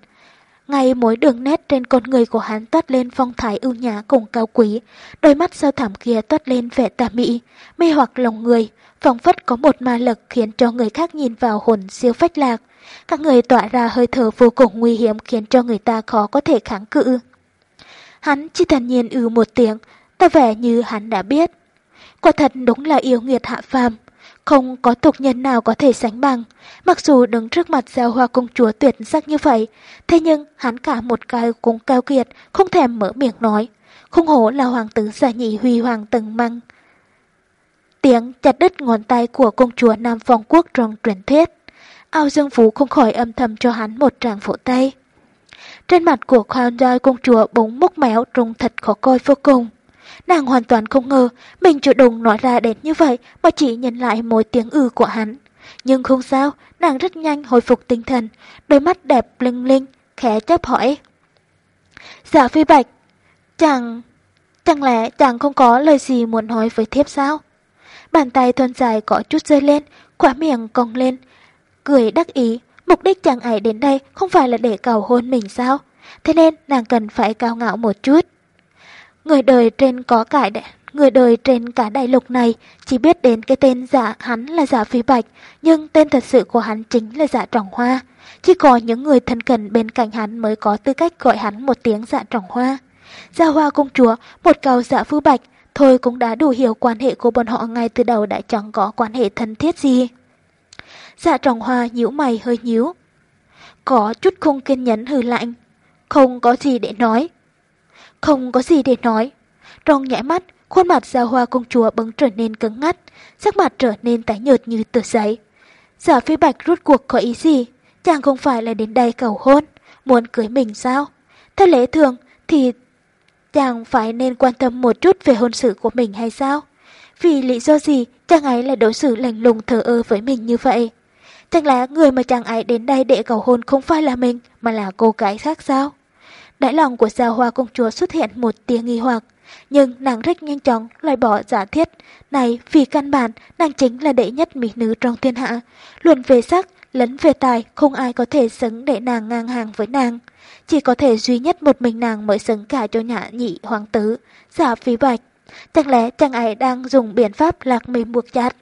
Ngay mỗi đường nét trên con người của hắn toát lên phong thái ưu nhã cùng cao quý, đôi mắt sâu thẳm kia toát lên vẻ tà mỹ, mê hoặc lòng người, phóng phất có một ma lực khiến cho người khác nhìn vào hồn siêu phách lạc. Các người tỏa ra hơi thở vô cùng nguy hiểm khiến cho người ta khó có thể kháng cự. Hắn chỉ thản nhiên ư một tiếng, ta vẻ như hắn đã biết. Quả thật đúng là yêu nghiệt hạ phàm, không có tục nhân nào có thể sánh bằng. Mặc dù đứng trước mặt giao hoa công chúa tuyệt sắc như vậy, thế nhưng hắn cả một cái cũng cao kiệt, không thèm mở miệng nói. Không hổ là hoàng tử giả nhị huy hoàng từng măng. Tiếng chặt đứt ngón tay của công chúa Nam Phong Quốc trong truyền thuyết. Ao Dương Phú không khỏi âm thầm cho hắn một tràng phổ tay. Trên mặt của khoan roi công chúa bỗng mốc méo trông thật khó coi vô cùng. Nàng hoàn toàn không ngờ mình chủ động nói ra đến như vậy mà chỉ nhận lại mỗi tiếng ư của hắn. Nhưng không sao, nàng rất nhanh hồi phục tinh thần, đôi mắt đẹp linh linh, khẽ chấp hỏi. Dạ phi bạch, chẳng... Chẳng lẽ chàng không có lời gì muốn nói với thiếp sao? Bàn tay thuần dài có chút rơi lên, khóa miệng cong lên, cười đắc ý. Mục đích chàng ấy đến đây không phải là để cầu hôn mình sao? Thế nên nàng cần phải cao ngạo một chút. Người đời trên có cả đại, người đời trên cả đại lục này chỉ biết đến cái tên giả hắn là giả phi bạch, nhưng tên thật sự của hắn chính là giả trọng hoa. Chỉ có những người thân cận bên cạnh hắn mới có tư cách gọi hắn một tiếng dạ trọng hoa. Gia hoa công chúa, một cầu dạ phu bạch, thôi cũng đã đủ hiểu quan hệ của bọn họ ngay từ đầu đã chẳng có quan hệ thân thiết gì. Dạ trọng hoa nhíu mày hơi nhíu. Có chút không kiên nhẫn hư lạnh. Không có gì để nói. Không có gì để nói. Trong nhảy mắt, khuôn mặt gia hoa công chúa bỗng trở nên cứng ngắt, sắc mặt trở nên tái nhợt như tờ giấy. Giả phi bạch rút cuộc có ý gì? Chàng không phải là đến đây cầu hôn, muốn cưới mình sao? Theo lễ thường thì chàng phải nên quan tâm một chút về hôn sự của mình hay sao? Vì lý do gì chàng ấy lại đối xử lạnh lùng thờ ơ với mình như vậy? Chẳng lẽ người mà chàng ấy đến đây để cầu hôn không phải là mình mà là cô gái khác sao? Đáy lòng của Giao Hoa công chúa xuất hiện một tia nghi hoặc, nhưng nàng rất nhanh chóng loại bỏ giả thiết. Này, vì căn bản, nàng chính là đệ nhất mỹ nữ trong thiên hạ. Luận về sắc, lẫn về tài, không ai có thể xứng để nàng ngang hàng với nàng. Chỉ có thể duy nhất một mình nàng mới xứng cả cho nhã nhị hoàng tử, giả phí bạch. Chẳng lẽ chàng ấy đang dùng biện pháp lạc mềm buộc chặt?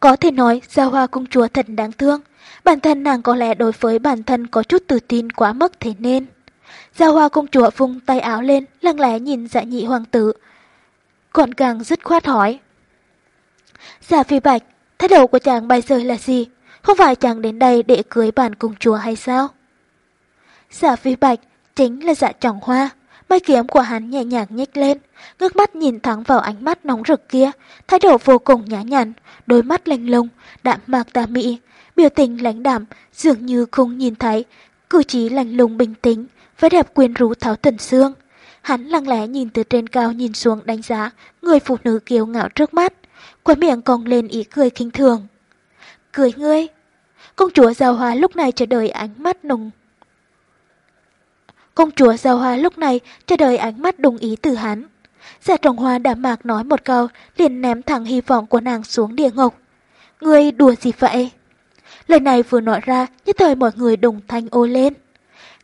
Có thể nói, Giao Hoa công chúa thật đáng thương. Bản thân nàng có lẽ đối với bản thân có chút tự tin quá mức thế nên. Giao hoa công chúa vung tay áo lên, lăng lẽ nhìn dạ nhị hoàng tử. Còn càng dứt khoát hỏi. giả phi bạch, thái độ của chàng bây giờ là gì? Không phải chàng đến đây để cưới bản công chúa hay sao? giả phi bạch chính là dạ trọng hoa. Mây kiếm của hắn nhẹ nhàng nhích lên, ngước mắt nhìn thẳng vào ánh mắt nóng rực kia, thái độ vô cùng nhã nhặn, đôi mắt lạnh lùng, đạm mạc tà mị, biểu tình lãnh đạm, dường như không nhìn thấy, cử chỉ lạnh lùng bình tĩnh, vẻ đẹp quyến rũ tháo tần xương. Hắn lặng lẽ nhìn từ trên cao nhìn xuống đánh giá người phụ nữ kiêu ngạo trước mắt, quay miệng cong lên ý cười khinh thường. Cười ngươi! Công chúa Giao Hoa lúc này chờ đợi ánh mắt nồng. Công chúa Giao Hoa lúc này chờ đợi ánh mắt đồng ý từ hắn. Giả trọng hoa đã mạc nói một câu, liền ném thẳng hy vọng của nàng xuống địa ngục. Ngươi đùa gì vậy? Lời này vừa nói ra, nhất thời mọi người đồng thanh ô lên.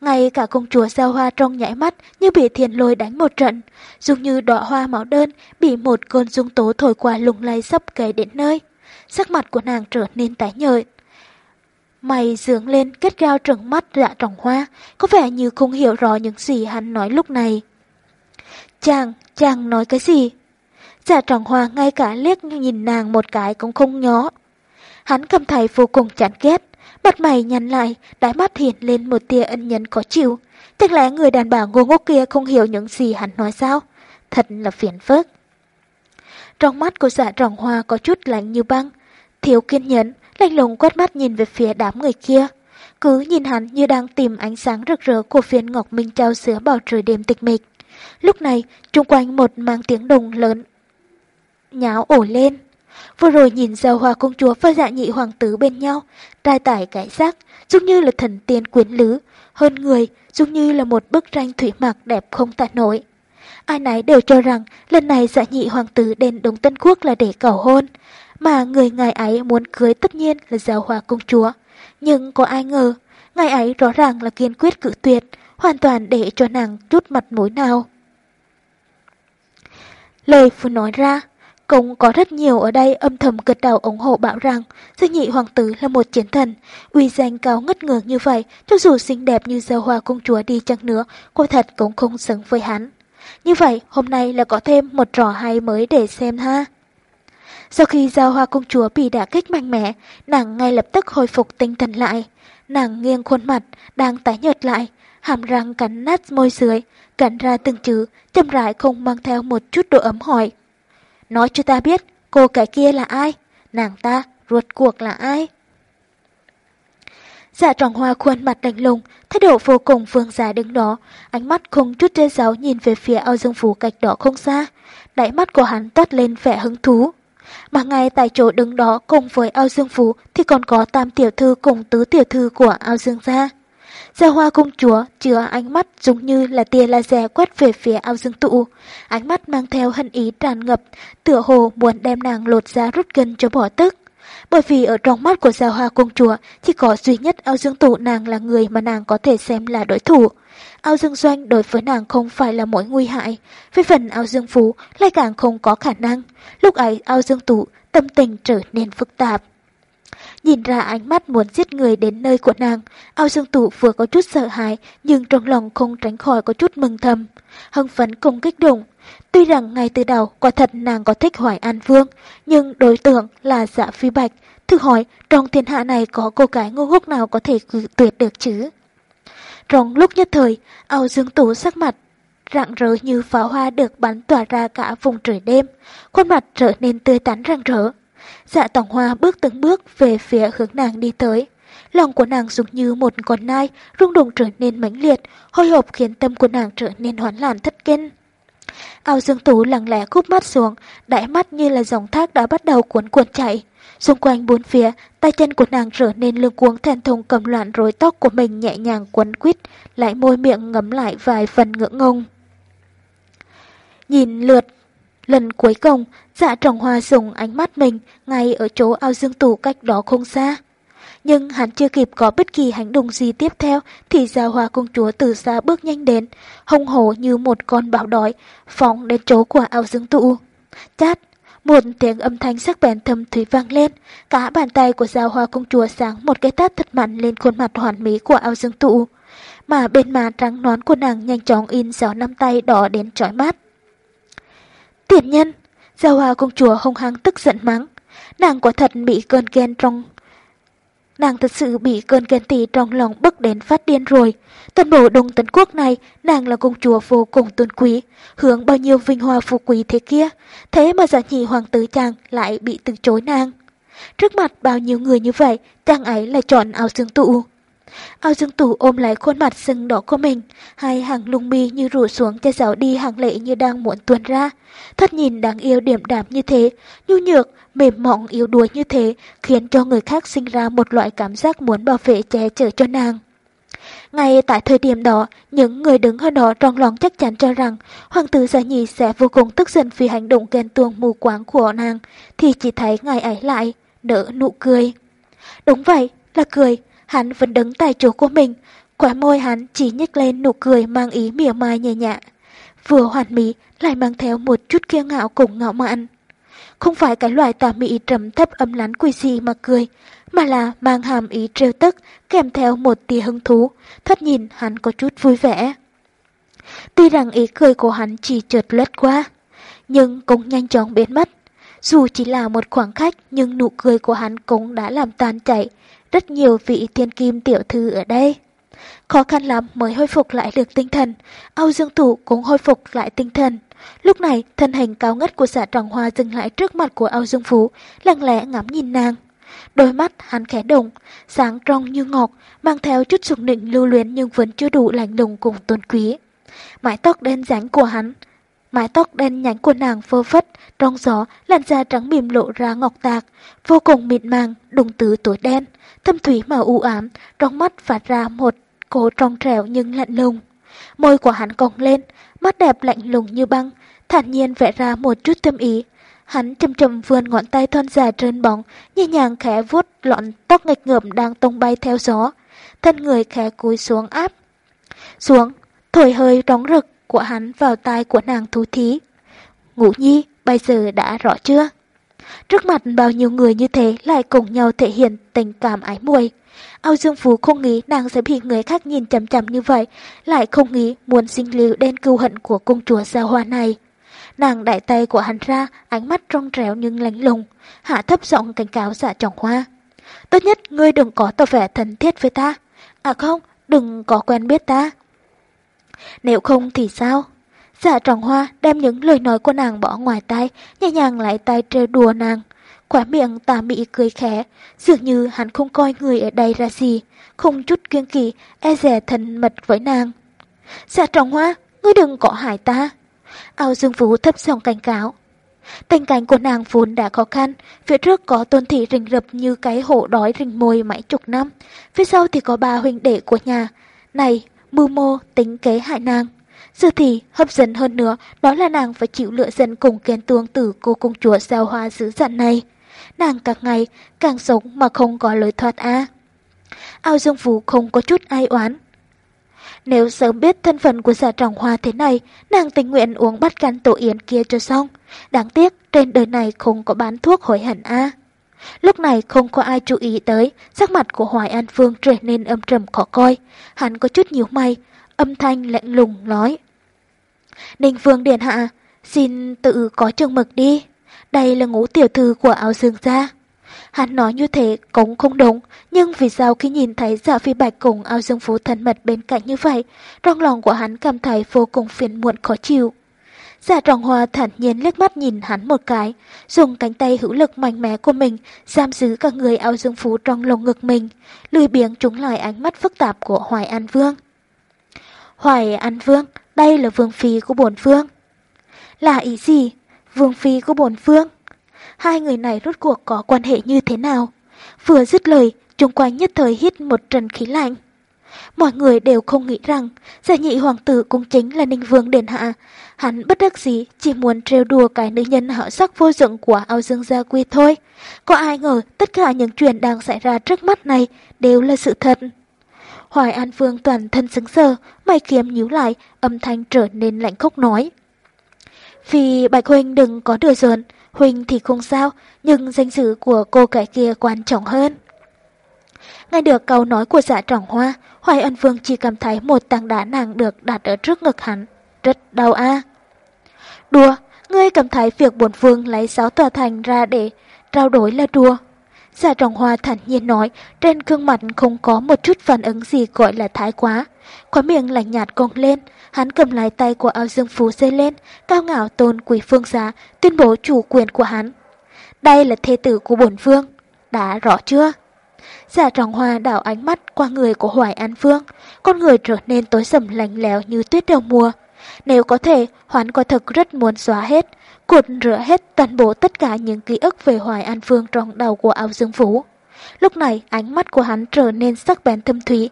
Ngay cả công chúa giao hoa trong nhảy mắt như bị thiền lôi đánh một trận, dường như đọa hoa máu đơn bị một cơn dung tố thổi qua lùng lay sắp kề đến nơi. Sắc mặt của nàng trở nên tái nhợt. Mày dướng lên kết gao trừng mắt dạ trọng hoa, có vẻ như không hiểu rõ những gì hắn nói lúc này. Chàng, chàng nói cái gì? Dạ trọng hoa ngay cả liếc nhìn nàng một cái cũng không nhó. Hắn cảm thấy vô cùng chán ghét, mặt mày nhăn lại, đáy mắt hiện lên một tia ân nhân khó chịu. Chắc lẽ người đàn bà ngu ngốc kia không hiểu những gì hắn nói sao? Thật là phiền phức. Trong mắt của dạ trọng hoa có chút lạnh như băng, thiếu kiên nhẫn, lạnh lùng quét mắt nhìn về phía đám người kia. Cứ nhìn hắn như đang tìm ánh sáng rực rỡ của phiến ngọc minh trao sữa bầu trời đêm tịch mịch. Lúc này, chung quanh một mang tiếng đồng lớn nháo ổ lên. Vừa rồi nhìn giao hòa công chúa và dạ nhị hoàng tử bên nhau, trai tải cái xác, giống như là thần tiên quyến lứ, hơn người, giống như là một bức tranh thủy mặc đẹp không tả nổi. Ai nấy đều cho rằng lần này dạ nhị hoàng tử đến Đông Tân Quốc là để cầu hôn, mà người ngài ấy muốn cưới tất nhiên là giao hòa công chúa. Nhưng có ai ngờ, ngài ấy rõ ràng là kiên quyết cử tuyệt, hoàn toàn để cho nàng chút mặt mũi nào. Lời vừa nói ra, cũng có rất nhiều ở đây âm thầm gật đầu ủng hộ bảo rằng Dương Nhị Hoàng tử là một chiến thần, uy danh cao ngất ngược như vậy, cho dù xinh đẹp như giao hoa công chúa đi chăng nữa, cô thật cũng không xứng với hắn. Như vậy, hôm nay là có thêm một trò hay mới để xem ha. Sau khi giao hoa công chúa bị đả kích mạnh mẽ, nàng ngay lập tức hồi phục tinh thần lại. Nàng nghiêng khuôn mặt, đang tái nhợt lại, hàm răng cắn nát môi dưới, cắn ra từng chữ, chậm rãi không mang theo một chút độ ấm hỏi. Nói cho ta biết, cô cái kia là ai? Nàng ta, ruột cuộc là ai? Dạ tròn hoa khuôn mặt đánh lùng, thái độ vô cùng vương giả đứng đó, ánh mắt không chút rơi giáo nhìn về phía ao dương phủ cách đó không xa. Đáy mắt của hắn toát lên vẻ hứng thú. Mà ngay tại chỗ đứng đó cùng với ao dương phủ thì còn có tam tiểu thư cùng tứ tiểu thư của ao dương gia. Gia hoa công chúa chứa ánh mắt giống như là tia laser quét về phía ao dương tụ. Ánh mắt mang theo hận ý tràn ngập, tựa hồ muốn đem nàng lột ra rút gân cho bỏ tức. Bởi vì ở trong mắt của Gia Hoa công chúa chỉ có duy nhất ao dương tụ nàng là người mà nàng có thể xem là đối thủ. Ao dương doanh đối với nàng không phải là mối nguy hại, với phần ao dương phú lại càng không có khả năng. Lúc ấy ao dương tụ tâm tình trở nên phức tạp. Nhìn ra ánh mắt muốn giết người đến nơi của nàng, ao dương tụ vừa có chút sợ hãi nhưng trong lòng không tránh khỏi có chút mừng thầm. Hưng phấn cùng kích động. Tuy rằng ngay từ đầu quả thật nàng có thích Hoài An Vương, nhưng đối tượng là dạ phi bạch. Thử hỏi trong thiên hạ này có cô gái ngu ngốc nào có thể cử tuyệt được chứ? Trong lúc nhất thời, ao dương tụ sắc mặt rạng rỡ như pháo hoa được bắn tỏa ra cả vùng trời đêm, khuôn mặt trở nên tươi tắn rạng rỡ. Dạ tòng hoa bước từng bước về phía hướng nàng đi tới. Lòng của nàng giống như một con nai, rung động trở nên mãnh liệt, hồi hộp khiến tâm của nàng trở nên hoán loạn thất kinh. Ao dương tú lặng lẽ cúp mắt xuống, đại mắt như là dòng thác đã bắt đầu cuốn cuộn chạy. Xung quanh bốn phía, tay chân của nàng trở nên lương cuống thèn thùng cầm loạn rối tóc của mình nhẹ nhàng quấn quýt, lại môi miệng ngấm lại vài phần ngưỡng ngông. Nhìn lượt, lần cuối cùng, dạ trọng hoa dùng ánh mắt mình ngay ở chỗ ao dương tủ cách đó không xa. Nhưng hắn chưa kịp có bất kỳ hành động gì tiếp theo thì gia hoa công chúa từ xa bước nhanh đến, hông hổ như một con bão đói, phóng đến chỗ của ao dương tụ. Chát, một tiếng âm thanh sắc bén thâm thủy vang lên, cả bàn tay của giao hoa công chúa sáng một cái tát thật mạnh lên khuôn mặt hoàn mỹ của ao dương tụ. Mà bên má trắng nón của nàng nhanh chóng in dấu năm tay đỏ đến trói mắt. tiện nhân, giao hoa công chúa hung hăng tức giận mắng. Nàng quả thật bị cơn ghen trong Nàng thật sự bị cơn ghen tị trong lòng bức đến phát điên rồi. Toàn bộ đông tấn quốc này, nàng là công chúa vô cùng tôn quý, hướng bao nhiêu vinh hoa phú quý thế kia. Thế mà giả nhị hoàng tử chàng lại bị từ chối nàng. Trước mặt bao nhiêu người như vậy, chàng ấy lại chọn áo xương tụ. Ao dương tủ ôm lại khuôn mặt sưng đỏ của mình, hai hàng lung mi như rủ xuống che giấu đi hàng lệ như đang muốn tuôn ra. Thất nhìn đáng yêu điểm đạm như thế, nhu nhược, mềm mỏng yếu đuối như thế, khiến cho người khác sinh ra một loại cảm giác muốn bảo vệ che chở cho nàng. Ngay tại thời điểm đó, những người đứng ở đó trong lòng chắc chắn cho rằng hoàng tử gia nhì sẽ vô cùng tức giận vì hành động ghen tuông mù quáng của nàng, thì chỉ thấy ngài ấy lại, nở nụ cười. Đúng vậy, là cười, hắn vẫn đứng tại chỗ của mình, khóe môi hắn chỉ nhếch lên nụ cười mang ý mỉa mai nhẹ nhẹ. Vừa hoàn mỹ lại mang theo một chút kiêu ngạo cùng ngạo mạn. Không phải cái loại tà mị trầm thấp âm lắn quỷ gì mà cười, mà là mang hàm ý trêu tức kèm theo một tia hứng thú, thoát nhìn hắn có chút vui vẻ. Tuy rằng ý cười của hắn chỉ trượt lướt qua, nhưng cũng nhanh chóng biến mất. Dù chỉ là một khoảng khách nhưng nụ cười của hắn cũng đã làm tan chảy rất nhiều vị thiên kim tiểu thư ở đây. Khó khăn lắm mới hồi phục lại được tinh thần, Âu Dương Thủ cũng hồi phục lại tinh thần. Lúc này, thân hình cao ngất của xã Trọng Hoa dừng lại trước mặt của Âu Dương Phú, lặng lẽ ngắm nhìn nàng. Đôi mắt hắn khẽ động, sáng trong như ngọc, mang theo chút sùng nịnh lưu luyến nhưng vẫn chưa đủ lạnh lùng cùng tôn quý. Mái tóc đen ránh của hắn, mái tóc đen nhánh của nàng phơ phất, trong gió, làn da trắng mềm lộ ra ngọc tạc, vô cùng mịn màng, đùng tứ tối đen, thâm thủy mà u ám, trong mắt phát ra một cổ trong trẻo nhưng lạnh lùng. Môi của hắn cong lên, mắt đẹp lạnh lùng như băng, thản nhiên vẽ ra một chút tâm ý. Hắn chậm chậm vươn ngón tay thon dài trơn bóng, nhẹ nhàng khẽ vuốt lọn tóc nghịch ngợm đang tung bay theo gió. Thân người khẽ cúi xuống áp. Xuống, thổi hơi róng rực của hắn vào tai của nàng thú thí. Ngũ nhi, bây giờ đã rõ chưa? Trước mặt bao nhiêu người như thế lại cùng nhau thể hiện tình cảm ái muội. Âu Dương Phú không nghĩ nàng sẽ bị người khác nhìn chằm chằm như vậy, lại không nghĩ muốn sinh lưu đen cưu hận của công chúa Gia Hoa này. Nàng đại tay của hắn ra, ánh mắt trong trẻo nhưng lánh lùng, hạ thấp giọng cảnh cáo dạ trọng hoa. Tốt nhất ngươi đừng có tỏ vẻ thân thiết với ta. À không, đừng có quen biết ta. Nếu không thì sao? Dạ trọng hoa đem những lời nói của nàng bỏ ngoài tay, nhẹ nhàng lại tay trêu đùa nàng. khóa miệng tà mị cười khẽ, dường như hắn không coi người ở đây ra gì, không chút kiêng kỵ, e rẻ thân mật với nàng. Dạ trọng hoa, ngươi đừng có hại ta. Ao Dương Vũ thấp giọng cảnh cáo. Tình cảnh của nàng vốn đã khó khăn, phía trước có tôn thị rình rập như cái hổ đói rình mồi mấy chục năm, phía sau thì có ba huynh đệ của nhà. Này, mưu mô, tính kế hại nàng. Dư thì, hấp dẫn hơn nữa, đó là nàng phải chịu lựa dân cùng kén tương từ cô công chúa giao hoa dữ dặn này. Nàng càng ngày, càng sống mà không có lối thoát a Ao Dương Phú không có chút ai oán, nếu sớm biết thân phận của giả trọng hoa thế này, nàng tình nguyện uống bắt can tổ yến kia cho xong. Đáng tiếc, trên đời này không có bán thuốc hối hận a. Lúc này không có ai chú ý tới, sắc mặt của Hoài An Phương trở nên âm trầm khó coi. Hắn có chút nhíu mày, âm thanh lạnh lùng nói. Ninh Phương Điện Hạ, xin tự có trường mực đi. Đây là ngũ tiểu thư của áo dương gia. Hắn nói như thế cũng không đúng, nhưng vì sao khi nhìn thấy dạ phi bạch cùng ao dương phú thân mật bên cạnh như vậy, trong lòng của hắn cảm thấy vô cùng phiền muộn khó chịu. Giả trọng hoa thản nhiên liếc mắt nhìn hắn một cái, dùng cánh tay hữu lực mạnh mẽ của mình giam giữ cả người ao dương phú trong lồng ngực mình, lười biếng trúng lại ánh mắt phức tạp của Hoài An Vương. Hoài An Vương, đây là vương phi của bổn vương. Là ý gì? Vương phi của bổn vương? hai người này rốt cuộc có quan hệ như thế nào. Vừa dứt lời, chung quanh nhất thời hít một trần khí lạnh. Mọi người đều không nghĩ rằng giả nhị hoàng tử cũng chính là ninh vương đền hạ. Hắn bất đắc dĩ chỉ muốn trêu đùa cái nữ nhân họ sắc vô dụng của ao dương gia quy thôi. Có ai ngờ tất cả những chuyện đang xảy ra trước mắt này đều là sự thật. Hoài An Vương toàn thân xứng sờ, mày kiếm nhíu lại, âm thanh trở nên lạnh khốc nói. Vì Bạch Huynh đừng có đưa giỡn, Huynh thì không sao, nhưng danh dự của cô cái kia quan trọng hơn. Nghe được câu nói của dạ trọng hoa, Hoài Ân Vương chỉ cảm thấy một tảng đá nàng được đặt ở trước ngực hắn. Rất đau a. Đùa, ngươi cảm thấy việc bổn vương lấy sáu tòa thành ra để trao đổi là đùa. Dạ trọng hoa thản nhiên nói, trên gương mặt không có một chút phản ứng gì gọi là thái quá. Khóa miệng lạnh nhạt cong lên, hắn cầm lại tay của áo dương phú dây lên, cao ngạo tôn quỷ phương giá, tuyên bố chủ quyền của hắn. Đây là thê tử của bổn vương, đã rõ chưa? Giả trọng hoa đảo ánh mắt qua người của Hoài An Phương, con người trở nên tối sầm lạnh lẽo như tuyết đầu mùa. Nếu có thể, Hoán quả thực rất muốn xóa hết, cuột rửa hết toàn bộ tất cả những ký ức về Hoài An Phương trong đầu của áo dương phú. Lúc này, ánh mắt của hắn trở nên sắc bén thâm thúy.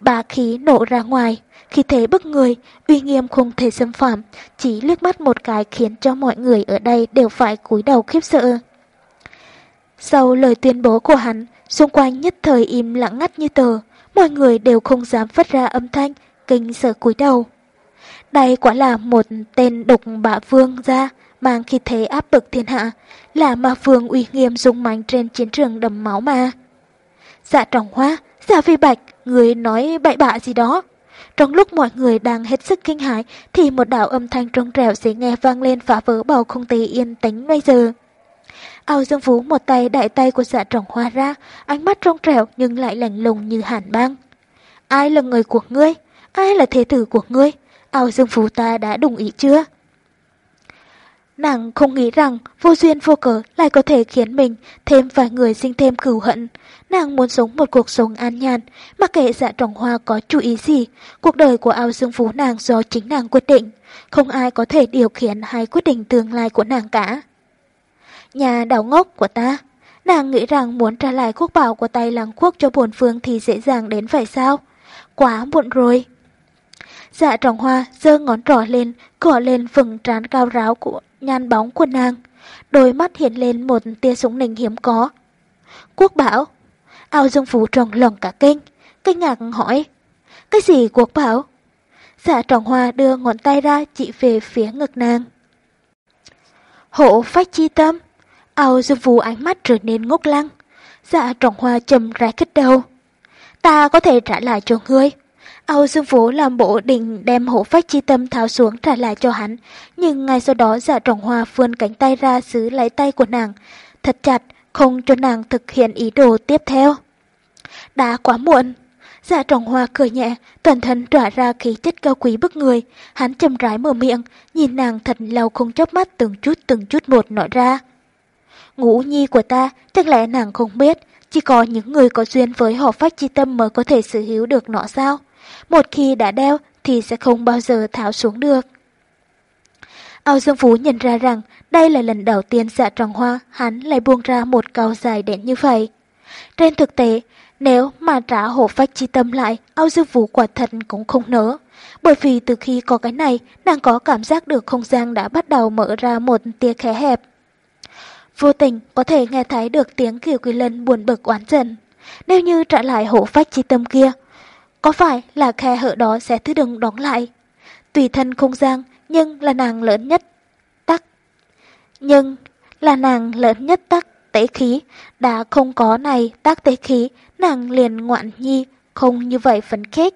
Bà khí nổ ra ngoài, khi thế bức người, uy nghiêm không thể xâm phạm, chỉ liếc mắt một cái khiến cho mọi người ở đây đều phải cúi đầu khiếp sợ. Sau lời tuyên bố của hắn, xung quanh nhất thời im lặng ngắt như tờ, mọi người đều không dám phát ra âm thanh, kinh sợ cúi đầu. Đây quả là một tên độc bạ vương ra, mang khi thế áp bực thiên hạ, là ma vương uy nghiêm dung mạnh trên chiến trường đầm máu mà. Dạ trọng hoa, dạ phi bạch, người nói bậy bạ gì đó. Trong lúc mọi người đang hết sức kinh hãi thì một đạo âm thanh trong trẻo sẽ nghe vang lên phá vỡ bầu không khí yên tĩnh bây giờ. Ao Dương Phú một tay đại tay của dạ trọng hoa ra, ánh mắt trong trẻo nhưng lại lạnh lùng như hàn băng. Ai là người của ngươi? Ai là thế tử của ngươi? Ao Dương Phú ta đã đồng ý chưa? Nàng không nghĩ rằng vô duyên vô cớ lại có thể khiến mình thêm vài người sinh thêm cửu hận. Nàng muốn sống một cuộc sống an nhàn, mặc kệ dạ trọng hoa có chú ý gì, cuộc đời của ao dương phú nàng do chính nàng quyết định. Không ai có thể điều khiển hay quyết định tương lai của nàng cả. Nhà đảo ngốc của ta, nàng nghĩ rằng muốn trả lại quốc bảo của tay làng quốc cho bổn phương thì dễ dàng đến vậy sao? Quá muộn rồi. Dạ trọng hoa giơ ngón trỏ lên, cỏ lên vừng trán cao ráo của nhan bóng của nàng. Đôi mắt hiện lên một tia súng nình hiếm có. Quốc bảo. Ao Dương Phú tròn lòng cả kinh, kinh ngạc hỏi. Cái gì quốc bảo? Dạ trọng hoa đưa ngón tay ra chỉ về phía ngực nàng. Hộ phách chi tâm. Ao Dương vũ ánh mắt trở nên ngốc lăng. Dạ trọng hoa trầm rãi kích đầu. Ta có thể trả lại cho ngươi. Âu Dương Vũ làm bộ định đem hộ phách chi tâm tháo xuống trả lại cho hắn, nhưng ngay sau đó dạ trọng hoa vươn cánh tay ra giữ lấy tay của nàng, thật chặt, không cho nàng thực hiện ý đồ tiếp theo. Đã quá muộn. Dạ trọng hoa cười nhẹ, toàn thân tỏa ra khí chất cao quý bức người, hắn chầm rãi mở miệng, nhìn nàng thật lâu không chớp mắt từng chút từng chút một nói ra ngũ nhi của ta, chắc lẽ nàng không biết, chỉ có những người có duyên với họ phách chi tâm mới có thể sở hữu được nó sao? Một khi đã đeo thì sẽ không bao giờ tháo xuống được. Âu Dương Phú nhận ra rằng đây là lần đầu tiên dạ tròn hoa hắn lại buông ra một câu dài đến như vậy. Trên thực tế, nếu mà trả hộ phách chi tâm lại, Âu Dương Phú quả thật cũng không nỡ. Bởi vì từ khi có cái này, nàng có cảm giác được không gian đã bắt đầu mở ra một tia khẽ hẹp. Vô tình có thể nghe thấy được tiếng Kiều Quỳ Lân buồn bực oán trần, Nếu như trả lại hộ phách chi tâm kia, có phải là khe hở đó sẽ thứ đừng đóng lại? Tùy thân không gian, nhưng là nàng lớn nhất tắc. Nhưng là nàng lớn nhất tắc tế khí, đã không có này tác tế khí, nàng liền ngoạn nhi, không như vậy phấn khích.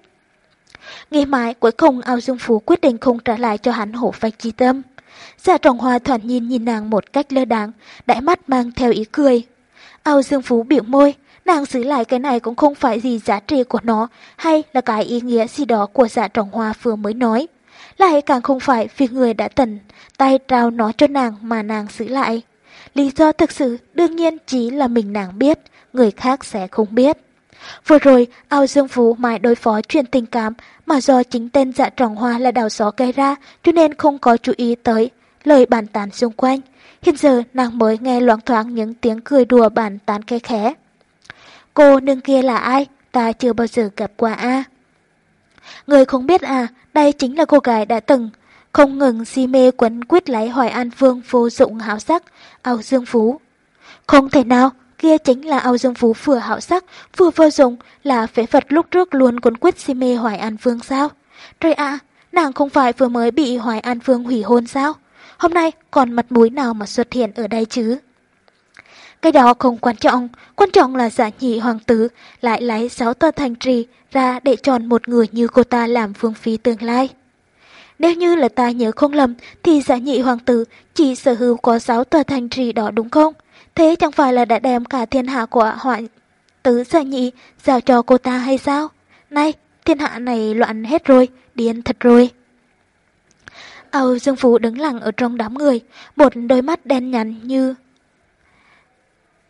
Ngày mai cuối cùng ao dương phú quyết định không trả lại cho hắn hổ phách chi tâm. Dạ trọng hoa thoạt nhìn nhìn nàng một cách lơ đáng, đãi mắt mang theo ý cười. Ao dương phú biểu môi, nàng giữ lại cái này cũng không phải gì giá trị của nó, hay là cái ý nghĩa gì đó của dạ trọng hoa vừa mới nói. Lại càng không phải vì người đã tần tay trao nó cho nàng mà nàng giữ lại. Lý do thực sự đương nhiên chỉ là mình nàng biết, người khác sẽ không biết. Vừa rồi, ao dương phú mãi đối phó chuyện tình cảm mà do chính tên dạ trọng hoa là đào gió gây ra cho nên không có chú ý tới lời bàn tán xung quanh. Hiện giờ nàng mới nghe loáng thoáng những tiếng cười đùa bàn tán khe khẽ. Cô nương kia là ai? Ta chưa bao giờ gặp qua a. Người không biết à, đây chính là cô gái đã từng không ngừng si mê quấn quýt lấy Hoài An Vương vô dụng hảo sắc, ao dương phú. Không thể nào, kia chính là ao dương phú vừa hảo sắc, vừa vô dụng, là phế vật lúc trước luôn quấn quyết si mê Hoài An Vương sao? Trời ạ, nàng không phải vừa mới bị Hoài An Vương hủy hôn sao? Hôm nay còn mặt mũi nào mà xuất hiện ở đây chứ? Cái đó không quan trọng, quan trọng là giả nhị hoàng tử lại lấy sáu tòa thành trì ra để chọn một người như cô ta làm phương phí tương lai. Nếu như là ta nhớ không lầm thì giả nhị hoàng tử chỉ sở hữu có sáu tòa thành trì đó đúng không? Thế chẳng phải là đã đem cả thiên hạ của họa tứ giả nhị giao cho cô ta hay sao? Này, thiên hạ này loạn hết rồi, điên thật rồi. Âu Dương Phú đứng lặng ở trong đám người, một đôi mắt đen nhắn như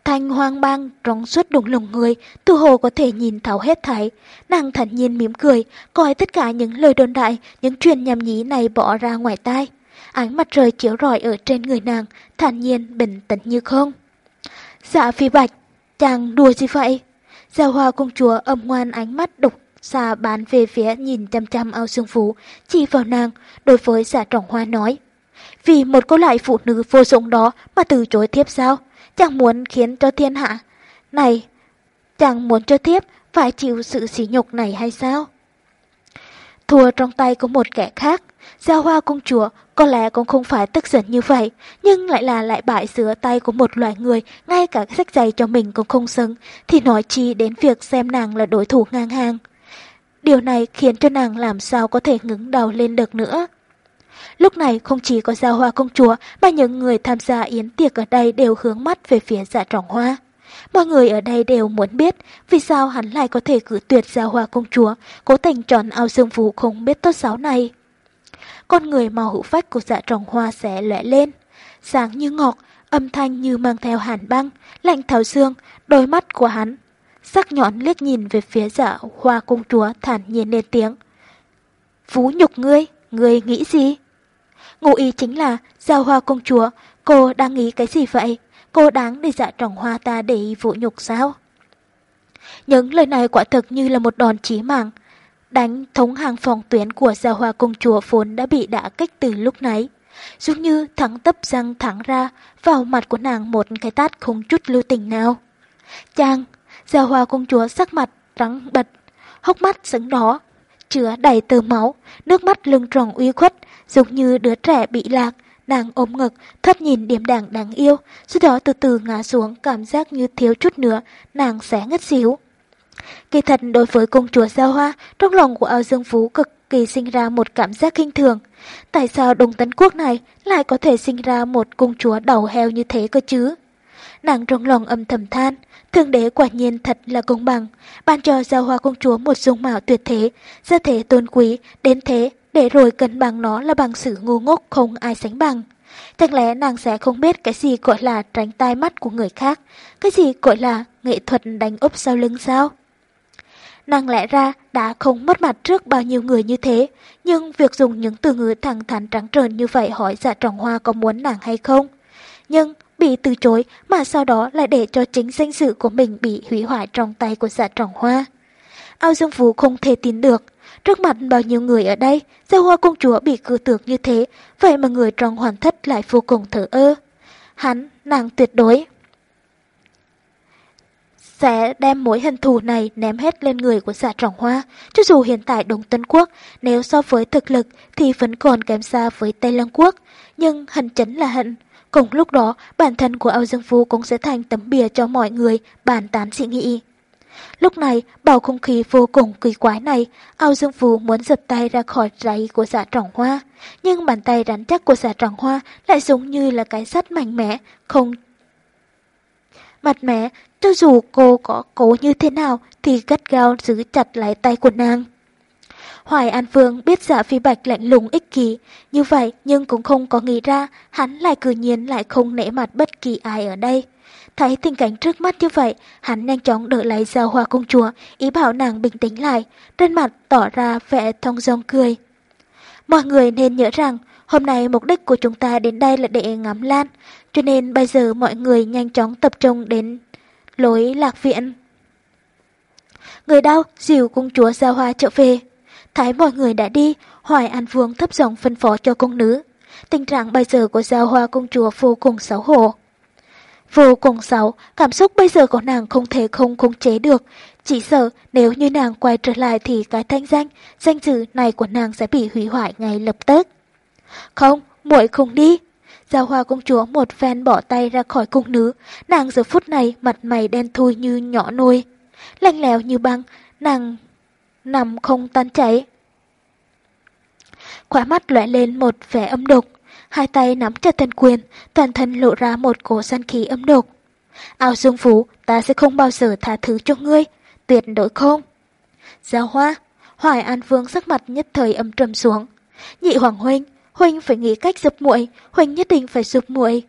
Thanh hoang bang trống suốt đụng lùng người, tu hồ có thể nhìn thấu hết thảy. Nàng thản nhiên mỉm cười, coi tất cả những lời đồn đại, những truyền nhầm nhí này bỏ ra ngoài tai. Ánh mặt trời chiếu rọi ở trên người nàng, thản nhiên, bình tĩnh như không. Dạ phi bạch, chàng đùa gì vậy? Giao hoa công chúa âm ngoan ánh mắt đục xa bán về phía nhìn chăm chăm ao xương phú, chỉ vào nàng, đối với giả trọng hoa nói. Vì một cô lại phụ nữ vô dụng đó mà từ chối thiếp sao? Chẳng muốn khiến cho thiên hạ. Này, chẳng muốn cho thiếp phải chịu sự sỉ nhục này hay sao? Thua trong tay của một kẻ khác, Giao hoa công chúa có lẽ cũng không phải tức giận như vậy, nhưng lại là lại bại giữa tay của một loài người, ngay cả sách giày cho mình cũng không xứng, thì nói chi đến việc xem nàng là đối thủ ngang hàng. Điều này khiến cho nàng làm sao có thể ngứng đầu lên được nữa. Lúc này không chỉ có giao hoa công chúa mà những người tham gia yến tiệc ở đây đều hướng mắt về phía dạ trọng hoa. Mọi người ở đây đều muốn biết vì sao hắn lại có thể cử tuyệt giao hoa công chúa, cố tình tròn ao dương phú không biết tốt xấu này. Con người màu hữu phách của dạ trọng hoa sẽ lẻ lên, sáng như ngọc, âm thanh như mang theo hàn băng, lạnh thấu xương, đôi mắt của hắn. Sắc nhọn liếc nhìn về phía dạ hoa công chúa thản nhiên lên tiếng. Vũ nhục ngươi, ngươi nghĩ gì? Ngụ ý chính là giao hoa công chúa, cô đang nghĩ cái gì vậy? Cô đáng để dạ trọng hoa ta để ý vũ nhục sao? Những lời này quả thực như là một đòn chí mạng. Đánh thống hàng phòng tuyến của giao hoa công chúa vốn đã bị đả kích từ lúc nãy. Giống như thắng tấp răng thẳng ra vào mặt của nàng một cái tát không chút lưu tình nào. Chàng, giao hoa công chúa sắc mặt trắng bệch, hốc mắt sững đỏ, chứa đầy tơ máu, nước mắt lưng tròn uy khuất, giống như đứa trẻ bị lạc, nàng ôm ngực, thất nhìn điểm đảng đáng yêu, sau đó từ từ ngã xuống cảm giác như thiếu chút nữa, nàng sẽ ngất xíu. Kỳ thật đối với công chúa Giao Hoa, trong lòng của ao dương phú cực kỳ sinh ra một cảm giác kinh thường. Tại sao Đông Tấn Quốc này lại có thể sinh ra một công chúa đầu heo như thế cơ chứ? Nàng trong lòng âm thầm than, thương đế quả nhiên thật là công bằng, ban cho Giao Hoa công chúa một dung mạo tuyệt thế, gia thế tôn quý, đến thế để rồi cân bằng nó là bằng sự ngu ngốc không ai sánh bằng. Chẳng lẽ nàng sẽ không biết cái gì gọi là tránh tai mắt của người khác, cái gì gọi là nghệ thuật đánh úp sau lưng sao? Nàng lẽ ra đã không mất mặt trước bao nhiêu người như thế, nhưng việc dùng những từ ngữ thẳng thắn trắng trợn như vậy hỏi dạ trọng hoa có muốn nàng hay không. Nhưng bị từ chối mà sau đó lại để cho chính danh dự của mình bị hủy hoại trong tay của dạ trọng hoa. Ao Dương Phú không thể tin được, trước mặt bao nhiêu người ở đây, gia hoa công chúa bị cư tưởng như thế, vậy mà người trong hoàn thất lại vô cùng thở ơ. Hắn, nàng tuyệt đối sẽ đem mối hận thù này ném hết lên người của dạ trọng hoa. Cho dù hiện tại Đông Tân Quốc, nếu so với thực lực thì vẫn còn kém xa với Tây Lăng Quốc, nhưng hận chấn là hận. Cùng lúc đó, bản thân của Âu Dương Phu cũng sẽ thành tấm bìa cho mọi người bàn tán dị nghị. Lúc này, bầu không khí vô cùng kỳ quái này, Âu Dương Phú muốn giật tay ra khỏi ráy của giả trọng hoa. Nhưng bàn tay rắn chắc của giả trọng hoa lại giống như là cái sắt mạnh mẽ, không mặt mẽ, cho dù cô có cố như thế nào thì gắt gao giữ chặt lại tay của nàng. Hoài An Phương biết dạ phi bạch lạnh lùng ích kỷ, như vậy nhưng cũng không có nghĩ ra hắn lại cử nhiên lại không nể mặt bất kỳ ai ở đây. Thấy tình cảnh trước mắt như vậy, hắn nhanh chóng đỡ lấy giao hoa công chúa, ý bảo nàng bình tĩnh lại, trên mặt tỏ ra vẻ thông dong cười. Mọi người nên nhớ rằng, hôm nay mục đích của chúng ta đến đây là để ngắm lan, cho nên bây giờ mọi người nhanh chóng tập trung đến lối lạc viện. Người đau, dìu công chúa giao hoa trở về. Thấy mọi người đã đi, Hoài An Vương thấp giọng phân phó cho công nữ. Tình trạng bây giờ của giao hoa công chúa vô cùng xấu hổ. Vô cùng xấu, cảm xúc bây giờ của nàng không thể không khống chế được. Chỉ sợ nếu như nàng quay trở lại thì cái thanh danh, danh dự này của nàng sẽ bị hủy hoại ngay lập tức. Không, muội không đi. Giao hoa công chúa một phen bỏ tay ra khỏi cung nữ, nàng giờ phút này mặt mày đen thui như nhỏ nôi. Lạnh lèo như băng, nàng nằm không tan chảy. Khóa mắt lóe lên một vẻ âm độc, hai tay nắm chặt thân quyền, toàn thân lộ ra một cổ săn khí âm độc. Ao dương phú, ta sẽ không bao giờ tha thứ cho ngươi, tuyệt đối không. Giao hoa, Hoài An Vương sắc mặt nhất thời âm trầm xuống. Nhị Hoàng Huynh, Huynh phải nghĩ cách giúp muội, Huynh nhất định phải giúp muội.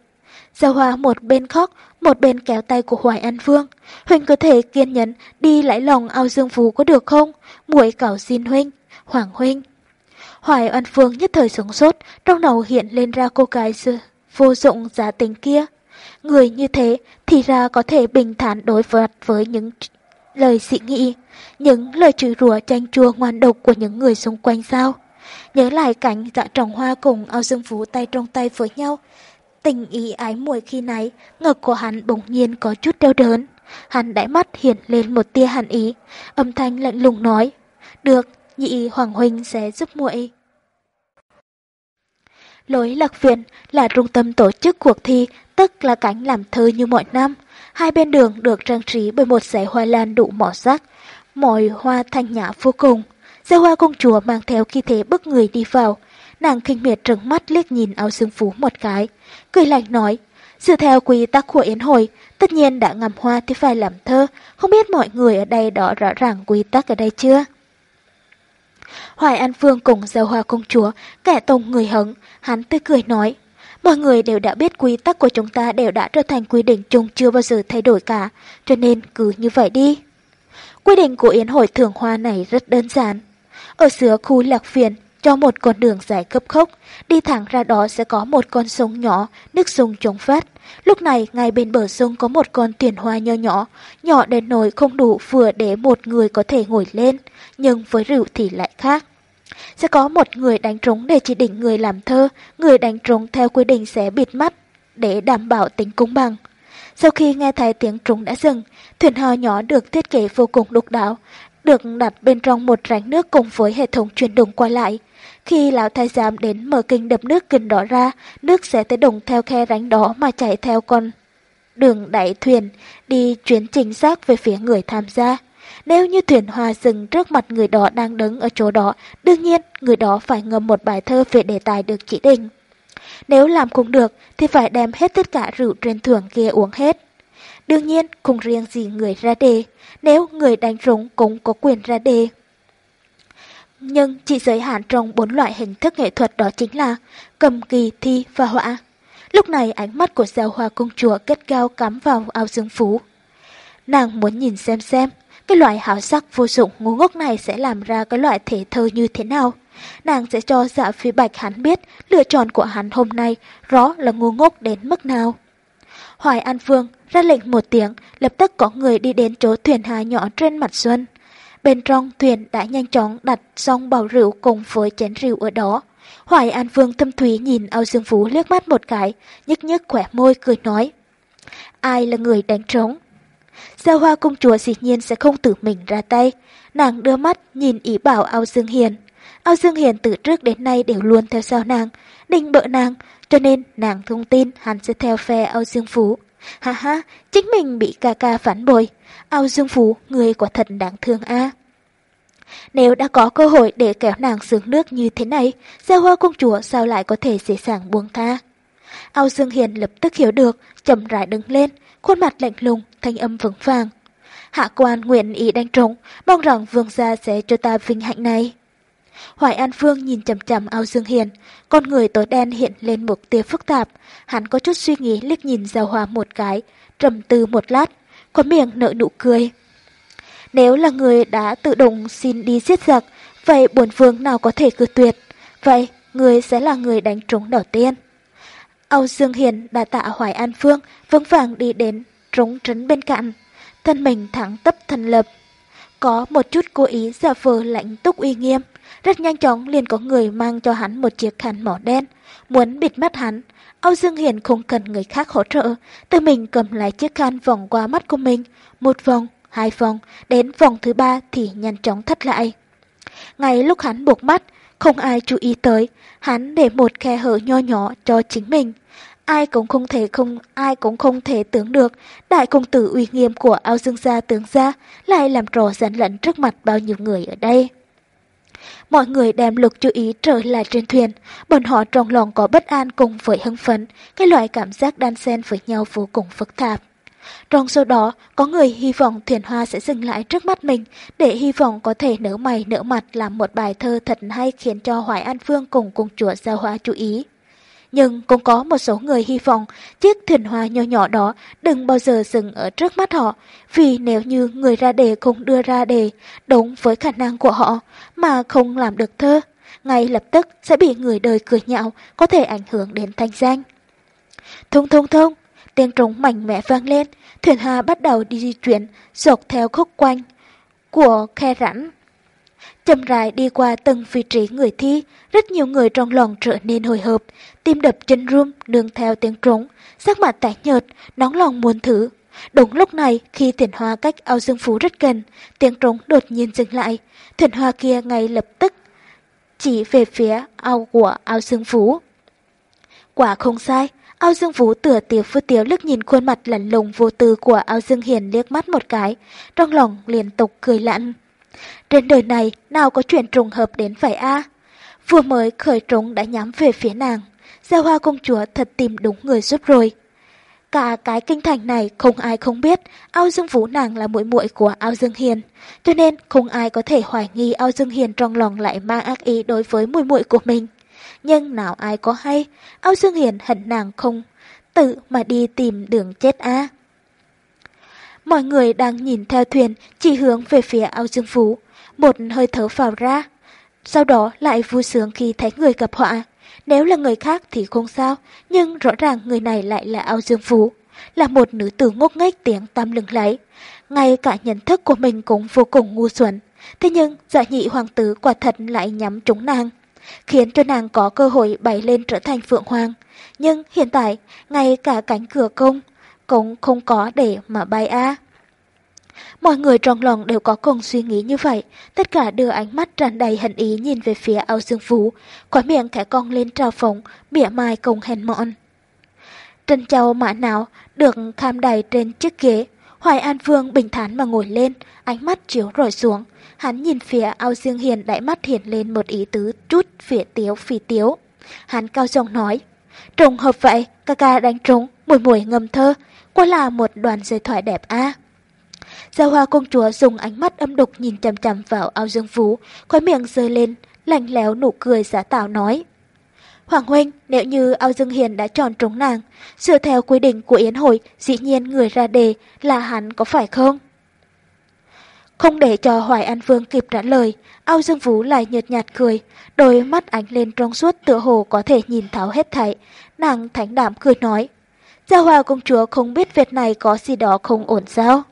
Giao Hoa một bên khóc, một bên kéo tay của Hoài An Vương. Huynh có thể kiên nhẫn đi lãi lòng ao dương phú có được không? Muội cầu xin Huynh, Hoàng Huynh. Hoài An Phương nhất thời sống sốt, trong đầu hiện lên ra cô gái vô dụng giá tình kia. Người như thế thì ra có thể bình thản đối vật với những lời dị nghị, những lời chửi rủa chanh chua ngoan độc của những người xung quanh sao. Nhớ lại cảnh dạ trồng hoa cùng ao dương phú tay trong tay với nhau. Tình ý ái muội khi nãy, ngực của hắn bỗng nhiên có chút đau đớn. Hắn đáy mắt hiện lên một tia hàn ý, âm thanh lạnh lùng nói. Được, nhị Hoàng Huynh sẽ giúp muội. Lối lạc viện là trung tâm tổ chức cuộc thi, tức là cánh làm thơ như mọi năm. Hai bên đường được trang trí bởi một dãy hoa lan đủ mỏ sắc, mọi hoa thanh nhã vô cùng. Gia hoa công chúa mang theo khi thế bức người đi vào. Nàng kinh miệt trừng mắt liếc nhìn áo xương phú một cái. Cười lạnh nói, dựa theo quy tắc của yến hồi, tất nhiên đã ngắm hoa thì phải làm thơ. Không biết mọi người ở đây đó rõ ràng quy tắc ở đây chưa? Hoài An Phương cùng giao hoa công chúa, kẻ tông người hứng, hắn tươi cười nói. Mọi người đều đã biết quy tắc của chúng ta đều đã trở thành quy định chung chưa bao giờ thay đổi cả, cho nên cứ như vậy đi. Quy định của Yến hội thường hoa này rất đơn giản. Ở giữa khu lạc phiền cho một con đường dài cấp khốc, đi thẳng ra đó sẽ có một con sông nhỏ, nước sông trống phát. Lúc này, ngay bên bờ sông có một con thuyền hoa nho nhỏ, nhỏ đến nồi không đủ vừa để một người có thể ngồi lên, nhưng với rượu thì lại khác. Sẽ có một người đánh trống để chỉ định người làm thơ, người đánh trống theo quy định sẽ bịt mắt để đảm bảo tính công bằng. Sau khi nghe thấy tiếng trống đã dừng, thuyền hò nhỏ được thiết kế vô cùng độc đáo, được đặt bên trong một rãnh nước cùng với hệ thống truyền đường qua lại. Khi lão thái giám đến mở kinh đập nước kinh đó ra, nước sẽ tự đồng theo khe rãnh đó mà chạy theo con đường đại thuyền, đi chuyến chính xác về phía người tham gia. Nếu như thuyền hòa dừng trước mặt người đó đang đứng ở chỗ đó, đương nhiên người đó phải ngâm một bài thơ về đề tài được chỉ định. Nếu làm cũng được thì phải đem hết tất cả rượu trên thuyền kia uống hết. Đương nhiên không riêng gì người ra đề, nếu người đánh rúng cũng có quyền ra đề. Nhưng chỉ giới hạn trong bốn loại hình thức nghệ thuật đó chính là cầm kỳ, thi và họa. Lúc này ánh mắt của giáo hoa công chúa kết cao cắm vào ao dương phú. Nàng muốn nhìn xem xem, cái loại hảo sắc vô dụng ngu ngốc này sẽ làm ra cái loại thể thơ như thế nào. Nàng sẽ cho dạ phi bạch hắn biết lựa chọn của hắn hôm nay rõ là ngu ngốc đến mức nào. Hoài An Phương ra lệnh một tiếng, lập tức có người đi đến chỗ thuyền hà nhỏ trên mặt xuân. Bên trong thuyền đã nhanh chóng đặt xong bầu rượu cùng với chén rượu ở đó. Hoài An Phương thâm thúy nhìn Âu Dương Phú liếc mắt một cái, nhức nhức khỏe môi cười nói. Ai là người đánh trống? Giao hoa công chúa dĩ nhiên sẽ không tự mình ra tay. Nàng đưa mắt nhìn ý bảo Âu Dương Hiền. Âu Dương Hiền từ trước đến nay đều luôn theo sau nàng, định bợ nàng, cho nên nàng thông tin hắn sẽ theo phe Âu Dương Phú. Ha ha, chính mình bị ca ca phản bội. Âu Dương Phú, người quả thật đáng thương a. Nếu đã có cơ hội để kéo nàng xuống nước như thế này, sao Hoa công chúa sao lại có thể dễ dàng buông tha? Âu Dương Hiền lập tức hiểu được, chậm rãi đứng lên, khuôn mặt lạnh lùng, thanh âm vững vàng. Hạ quan nguyện ý đánh trống, mong rằng vương gia sẽ cho ta vinh hạnh này. Hoài An Phương nhìn chầm chầm Âu Dương Hiền, con người tối đen hiện lên một tia phức tạp. Hắn có chút suy nghĩ liếc nhìn Giao hòa một cái, trầm tư một lát, có miệng nở nụ cười. Nếu là người đã tự động xin đi giết giặc, vậy bổn vương nào có thể cử tuyệt? Vậy, người sẽ là người đánh trúng đầu tiên. Âu Dương Hiền đã tạ Hoài An Phương, vững vàng đi đến trống trấn bên cạnh. Thân mình thẳng tấp thần lập. Có một chút cố ý giả vờ lạnh túc uy nghiêm. Rất nhanh chóng liền có người mang cho hắn một chiếc khăn mỏ đen, muốn bịt mắt hắn. Âu Dương Hiền không cần người khác hỗ trợ, tự mình cầm lại chiếc khăn vòng qua mắt của mình, một vòng, hai vòng, đến vòng thứ ba thì nhanh chóng thắt lại. Ngay lúc hắn buộc mắt, không ai chú ý tới, hắn để một khe hở nho nhỏ cho chính mình. Ai cũng không thể không ai cũng không thể tưởng được đại công tử uy nghiêm của ao dương gia tướng gia lại làm trò gian lận trước mặt bao nhiêu người ở đây. Mọi người đem lực chú ý trở lại trên thuyền, bọn họ trong lòng có bất an cùng với hưng phấn, cái loại cảm giác đan xen với nhau vô cùng phức tạp. Trong số đó, có người hy vọng thuyền hoa sẽ dừng lại trước mắt mình, để hy vọng có thể nở mày nở mặt làm một bài thơ thật hay khiến cho Hoài An Phương cùng cung chúa Giao Hoa chú ý. Nhưng cũng có một số người hy vọng chiếc thuyền hoa nhỏ nhỏ đó đừng bao giờ dừng ở trước mắt họ, vì nếu như người ra đề không đưa ra đề đúng với khả năng của họ mà không làm được thơ, ngay lập tức sẽ bị người đời cười nhạo, có thể ảnh hưởng đến thanh danh. Thông thông thông, tiếng trống mạnh mẽ vang lên, thuyền hoa bắt đầu đi di chuyển dọc theo khúc quanh của khe rãnh Chậm rãi đi qua từng vị trí người thi, rất nhiều người trong lòng trở nên hồi hộp, tim đập chân run nương theo tiếng trống, sắc mặt tái nhợt, nóng lòng muốn thử. Đúng lúc này, khi thiền hoa cách ao dương phú rất gần, tiếng trống đột nhiên dừng lại, thiền hoa kia ngay lập tức chỉ về phía ao của ao dương phú. Quả không sai, ao dương phú tựa tiếu phút tiếu lướt nhìn khuôn mặt lạnh lùng vô tư của ao dương hiền liếc mắt một cái, trong lòng liên tục cười lạnh. Trên đời này nào có chuyện trùng hợp đến vậy a Vừa mới khởi trống đã nhắm về phía nàng. gia hoa công chúa thật tìm đúng người giúp rồi. Cả cái kinh thành này không ai không biết Ao Dương Vũ nàng là muội muội của Ao Dương Hiền, cho nên không ai có thể hoài nghi Ao Dương Hiền trong lòng lại mang ác ý đối với muội muội của mình. Nhưng nào ai có hay, Ao Dương Hiền hận nàng không tự mà đi tìm đường chết a. Mọi người đang nhìn theo thuyền chỉ hướng về phía ao dương phú. Một hơi thở vào ra. Sau đó lại vui sướng khi thấy người gặp họa. Nếu là người khác thì không sao, nhưng rõ ràng người này lại là ao dương phú. Là một nữ tử ngốc nghếch tiếng tam lừng lấy. Ngay cả nhận thức của mình cũng vô cùng ngu xuẩn. Thế nhưng dạ nhị hoàng tử quả thật lại nhắm trúng nàng khiến cho nàng có cơ hội bay lên trở thành phượng hoàng. Nhưng hiện tại, ngay cả cánh cửa công cũng không có để mà bay a. Mọi người trong lòng đều có cùng suy nghĩ như vậy, tất cả đưa ánh mắt tràn đầy hận ý nhìn về phía Âu Dương Phú, khóe miệng khẽ cong lên trào phóng, bịa mai cùng hèn mọn. Trần Châu mã não được kham đầy trên chiếc ghế, Hoài An Vương bình thản mà ngồi lên, ánh mắt chiếu rọi xuống. Hắn nhìn phía Âu Dương Hiền đại mắt hiện lên một ý tứ chút phỉ tiếu phỉ tiếu. Hắn cao giọng nói, trùng hợp vậy, ca ca đánh trúng, mùi mùi ngầm thơ, Quả là một đoàn dây thoại đẹp a. À. Giao hoa công chúa dùng ánh mắt âm độc nhìn chằm chằm vào ao dương phú, khói miệng rơi lên, lạnh lẽo nụ cười giả tạo nói. Hoàng Huynh, nếu như Ao Dương Hiền đã tròn trúng nàng, dựa theo quy định của Yến Hội, dĩ nhiên người ra đề là hắn có phải không? Không để cho Hoài An Vương kịp trả lời, Ao Dương phú lại nhợt nhạt cười, đôi mắt ánh lên trong suốt tựa hồ có thể nhìn tháo hết thảy. Nàng thánh đảm cười nói, Gia Hòa công chúa không biết việc này có gì đó không ổn sao?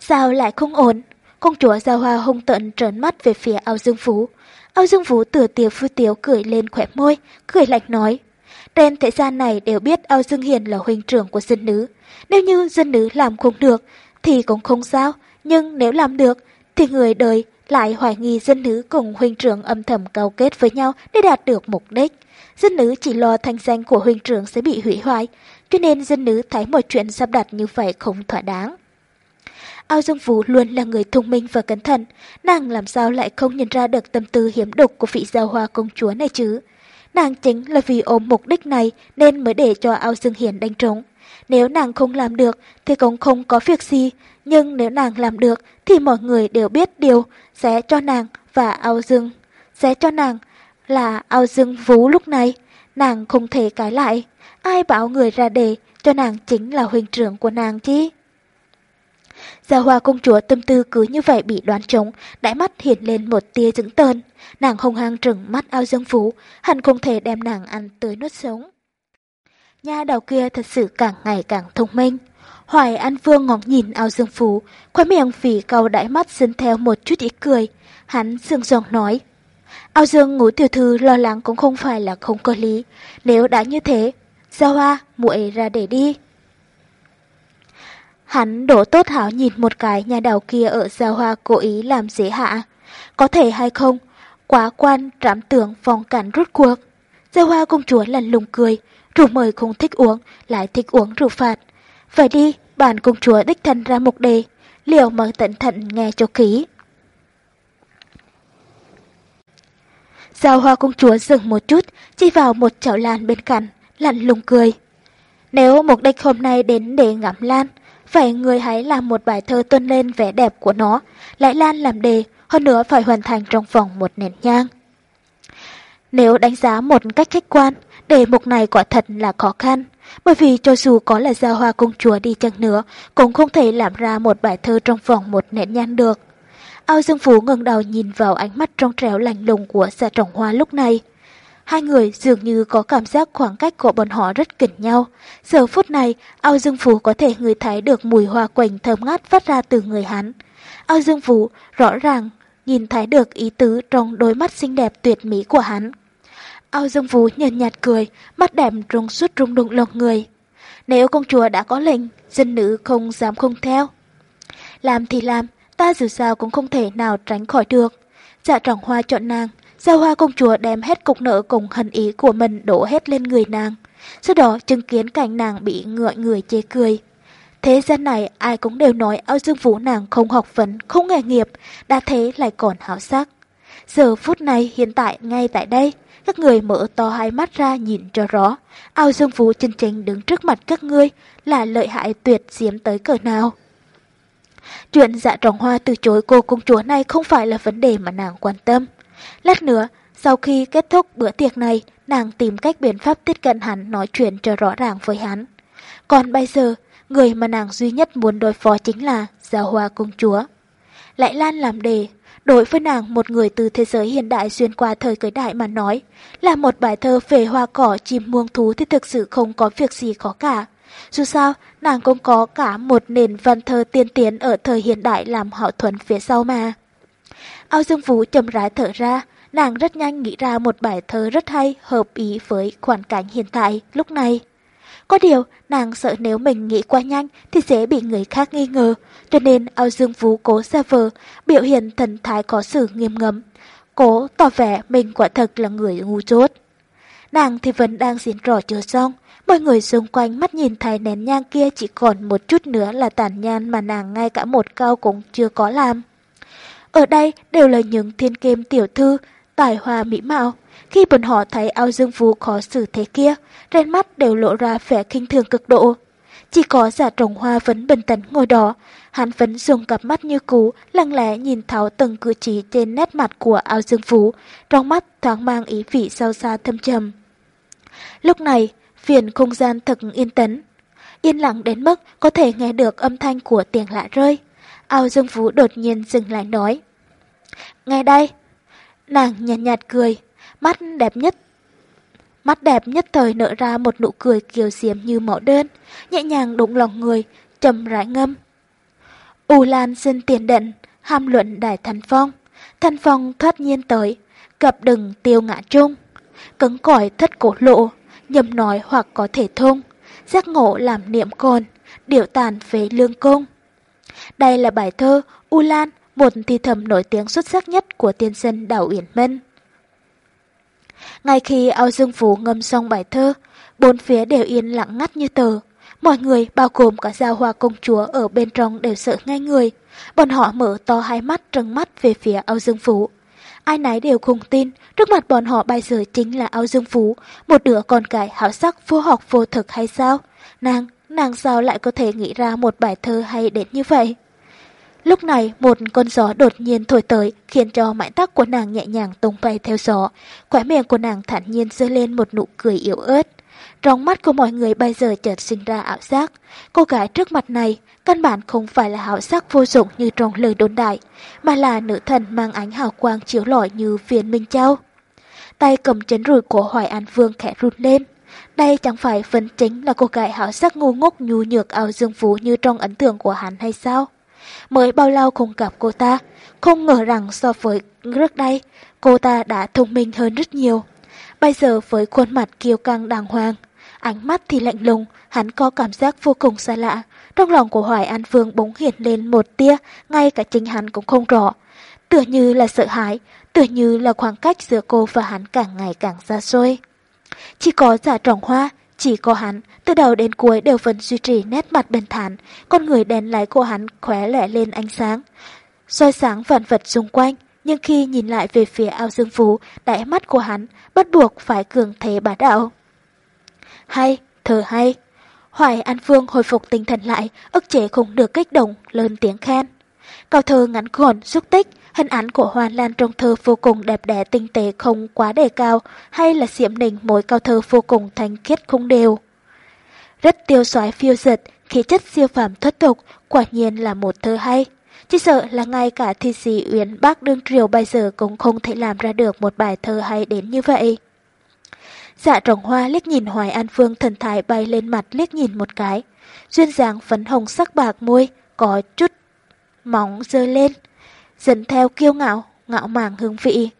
Sao lại không ổn? Công chúa Gia Hoa hung tận trấn mắt về phía Ao Dương phú. Ao Dương phú tựa tiều phu tiếu cười lên khỏe môi, cười lạnh nói. Trên thế gian này đều biết Ao Dương Hiền là huynh trưởng của dân nữ. Nếu như dân nữ làm không được, thì cũng không sao. Nhưng nếu làm được, thì người đời lại hoài nghi dân nữ cùng huynh trưởng âm thầm cao kết với nhau để đạt được mục đích. Dân nữ chỉ lo thanh danh của huynh trưởng sẽ bị hủy hoại, cho nên dân nữ thấy mọi chuyện sắp đặt như vậy không thỏa đáng. Ao Dương Vũ luôn là người thông minh và cẩn thận, nàng làm sao lại không nhận ra được tâm tư hiểm độc của vị giao hoa công chúa này chứ? Nàng chính là vì ôm mục đích này nên mới để cho Ao Dương Hiền đánh trống. Nếu nàng không làm được thì cũng không có việc gì, nhưng nếu nàng làm được thì mọi người đều biết điều sẽ cho nàng và Ao Dương. Sẽ cho nàng là Ao Dương Vũ lúc này, nàng không thể cãi lại. Ai bảo người ra đề cho nàng chính là huynh trưởng của nàng chứ? Gia Hoa công chúa tâm tư cứ như vậy bị đoán trống, đáy mắt hiện lên một tia dững tơn. Nàng hung hăng trừng mắt ao dương phú, hẳn không thể đem nàng ăn tới nuốt sống. Nha đầu kia thật sự càng ngày càng thông minh. Hoài An Vương ngóng nhìn ao dương phú, khóe miệng phỉ cầu đáy mắt xin theo một chút ý cười. Hắn dương giọng nói. Ao dương ngũ tiểu thư lo lắng cũng không phải là không có lý. Nếu đã như thế, ra Hoa, muội ra để đi. Hắn đổ tốt hảo nhìn một cái nhà đầu kia ở giao hoa cố ý làm dễ hạ. Có thể hay không? Quá quan trảm tưởng phòng cản rút cuộc. Giao hoa công chúa lần lùng cười, rượu mời không thích uống, lại thích uống rượu phạt. Vậy đi, bản công chúa đích thân ra mục đề, liệu mà tận thận nghe cho kỹ. Giao hoa công chúa dừng một chút, chỉ vào một chảo lan bên cạnh, lặn lùng cười. Nếu mục đích hôm nay đến để ngắm lan, phải người hãy làm một bài thơ tôn lên vẻ đẹp của nó, lại lan làm đề, hơn nữa phải hoàn thành trong vòng một nén nhang. Nếu đánh giá một cách khách quan, đề mục này quả thật là khó khăn, bởi vì cho dù có là gia hoa công chúa đi chăng nữa, cũng không thể làm ra một bài thơ trong vòng một nén nhang được. Ao Dương Phú ngẩng đầu nhìn vào ánh mắt trong trẻo lành lùng của Dạ trọng hoa lúc này. Hai người dường như có cảm giác khoảng cách của bọn họ rất gần nhau. Giờ phút này, Ao Dương Phú có thể ngửi thấy được mùi hoa quỳnh thơm ngát phát ra từ người hắn. Ao Dương Phú rõ ràng nhìn thấy được ý tứ trong đôi mắt xinh đẹp tuyệt mỹ của hắn. Ao Dương Phú nhợt nhạt cười, mắt đẹp rung suốt rung động lòng người. Nếu công chúa đã có lệnh, dân nữ không dám không theo. Làm thì làm, ta dù sao cũng không thể nào tránh khỏi được. Dạ trọng hoa chọn nàng, Giao hoa công chúa đem hết cục nợ cùng hận ý của mình đổ hết lên người nàng. Sau đó chứng kiến cảnh nàng bị ngợi người chê cười. Thế gian này ai cũng đều nói ao dương vũ nàng không học vấn, không nghề nghiệp, đã thế lại còn hảo sắc. Giờ phút này hiện tại ngay tại đây, các người mở to hai mắt ra nhìn cho rõ. Ao dương vũ chân chính đứng trước mặt các ngươi là lợi hại tuyệt diếm tới cỡ nào. Chuyện dạ trồng hoa từ chối cô công chúa này không phải là vấn đề mà nàng quan tâm. Lát nữa, sau khi kết thúc bữa tiệc này, nàng tìm cách biện pháp tiếp cận hắn nói chuyện cho rõ ràng với hắn. Còn bây giờ, người mà nàng duy nhất muốn đối phó chính là Giao Hoa Công Chúa. Lại Lan làm đề, đối với nàng một người từ thế giới hiện đại xuyên qua thời cưới đại mà nói, là một bài thơ về hoa cỏ chim muông thú thì thực sự không có việc gì khó cả. Dù sao, nàng cũng có cả một nền văn thơ tiên tiến ở thời hiện đại làm hậu thuẫn phía sau mà. Ao Dương Vũ chậm rãi thở ra, nàng rất nhanh nghĩ ra một bài thơ rất hay, hợp ý với hoàn cảnh hiện tại lúc này. Có điều, nàng sợ nếu mình nghĩ quá nhanh thì sẽ bị người khác nghi ngờ, cho nên ao dương vũ cố ra vờ, biểu hiện thần thái có sự nghiêm ngấm. Cố tỏ vẻ mình quả thật là người ngu chốt Nàng thì vẫn đang diễn trò chưa xong, mọi người xung quanh mắt nhìn thấy nén nhang kia chỉ còn một chút nữa là tàn nhan mà nàng ngay cả một câu cũng chưa có làm. Ở đây đều là những thiên kim tiểu thư, tài hoa mỹ mạo. Khi bọn họ thấy ao dương phú khó xử thế kia, trên mắt đều lộ ra vẻ kinh thường cực độ. Chỉ có giả trồng hoa vẫn bình tĩnh ngồi đó. Hắn vẫn dùng cặp mắt như cũ lặng lẽ nhìn tháo từng cử chỉ trên nét mặt của ao dương phú, trong mắt thoáng mang ý vị sâu xa thâm trầm. Lúc này, phiền không gian thật yên tĩnh. Yên lặng đến mức có thể nghe được âm thanh của tiếng lạ rơi. Ao dương phú đột nhiên dừng lại nói. Nghe đây. Nàng nhạt nhạt cười, mắt đẹp nhất Mắt đẹp nhất thời nở ra một nụ cười kiều diễm như mẫu đơn, nhẹ nhàng đụng lòng người, trầm rãi ngâm. U Lan xin tiền định, ham luận đại thần phong. Thần phong thoát nhiên tới, cập đừng tiêu ngã trung. Cứng cỏi thất cổ lộ, nhầm nói hoặc có thể thông. Giác ngộ làm niệm cồn, điệu tàn phế lương công. Đây là bài thơ U Lan, một thi thầm nổi tiếng xuất sắc nhất của tiên dân đảo Uyển Mân Ngay khi ao dương phú ngâm xong bài thơ, bốn phía đều yên lặng ngắt như tờ. Mọi người, bao gồm cả giao hoa công chúa ở bên trong đều sợ ngay người. Bọn họ mở to hai mắt trừng mắt về phía ao dương phú. Ai nấy đều không tin, trước mặt bọn họ bây giờ chính là ao dương phú, một đứa con gái hảo sắc vô học vô thực hay sao? Nàng, nàng sao lại có thể nghĩ ra một bài thơ hay đến như vậy? Lúc này một con gió đột nhiên thổi tới khiến cho mái tóc của nàng nhẹ nhàng tung bay theo gió. Khóe miệng của nàng thản nhiên dơ lên một nụ cười yếu ớt. Trong mắt của mọi người bây giờ chợt sinh ra ảo giác. Cô gái trước mặt này căn bản không phải là hảo sắc vô dụng như trong lời đồn đại, mà là nữ thần mang ánh hào quang chiếu lọi như viên minh châu. Tay cầm chấn rùi của Hoài An Vương khẽ rụt lên. Đây chẳng phải phần chính là cô gái hảo sắc ngu ngốc nhu nhược ao dương phú như trong ấn tượng của hắn hay sao? Mới bao lâu không gặp cô ta, không ngờ rằng so với trước đây, cô ta đã thông minh hơn rất nhiều. Bây giờ với khuôn mặt kiêu căng đàng hoàng, ánh mắt thì lạnh lùng, hắn có cảm giác vô cùng xa lạ. Trong lòng của Hoài An Vương bỗng hiện lên một tia, ngay cả chính hắn cũng không rõ. Tựa như là sợ hãi, tựa như là khoảng cách giữa cô và hắn càng ngày càng xa xôi. Chỉ có giả trọng hoa, chỉ có hắn, từ đầu đến cuối đều vẫn duy trì nét mặt bình thản, con người đèn lái của hắn khóe lẻ lên ánh sáng. soi sáng vạn vật xung quanh, nhưng khi nhìn lại về phía ao dương phú, đáy mắt của hắn bắt buộc phải cường thế bá đạo. Hay, thở hay. Hoài An Phương hồi phục tinh thần lại, ức chế không được kích động, lớn tiếng khen. Câu thơ ngắn gọn, xúc tích, hình ảnh của Hoàn Lan trong thơ vô cùng đẹp đẽ tinh tế không quá đề cao, hay là xiểm nình mỗi câu thơ vô cùng thanh khiết không đều. Rất tiêu xoái phiêu giật, khí chất siêu phàm thoát tục, quả nhiên là một thơ hay. Chỉ sợ là ngay cả thi sĩ Uyển Bác Đương Triều bây giờ cũng không thể làm ra được một bài thơ hay đến như vậy. Dạ trồng hoa liếc nhìn Hoài An Phương thần thái bay lên mặt liếc nhìn một cái. Duyên dáng phấn hồng sắc bạc môi, có chút móng rơi lên, dần theo kiêu ngạo, ngạo màng hương vị.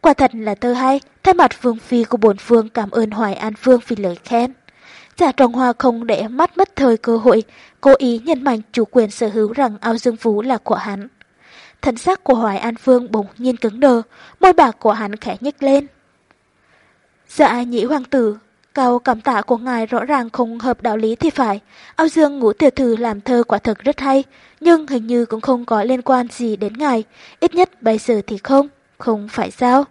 Quả thật là thơ hay, thay mặt Vương Phi của bổn Phương cảm ơn Hoài An Phương vì lời khen. Dạ Giả Trọng Hoa không để mắt mất thời cơ hội, cố ý nhân mạnh chủ quyền sở hữu rằng ao dương phú là của hắn. Thần sắc của Hoài An Phương bỗng nhiên cứng đờ, môi bạc của hắn khẽ nhếch lên. Dạ nhĩ hoàng tử, cao cảm tạ của ngài rõ ràng không hợp đạo lý thì phải. Ao dương ngũ tiểu thư làm thơ quả thực rất hay, nhưng hình như cũng không có liên quan gì đến ngài, ít nhất bây giờ thì không, không phải sao?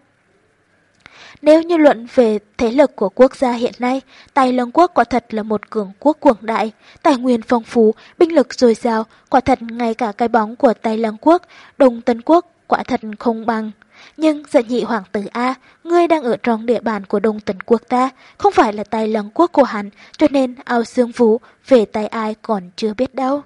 Nếu như luận về thế lực của quốc gia hiện nay, Tài Lương Quốc quả thật là một cường quốc cuồng đại, tài nguyên phong phú, binh lực dồi dào, quả thật ngay cả cái bóng của Tài Lương Quốc, Đông Tân Quốc quả thật không bằng. Nhưng giận nhị hoàng tử A, ngươi đang ở trong địa bàn của Đông tỉnh Quốc ta, không phải là Tài Lương Quốc của hắn, cho nên ao xương vũ về tay ai còn chưa biết đâu.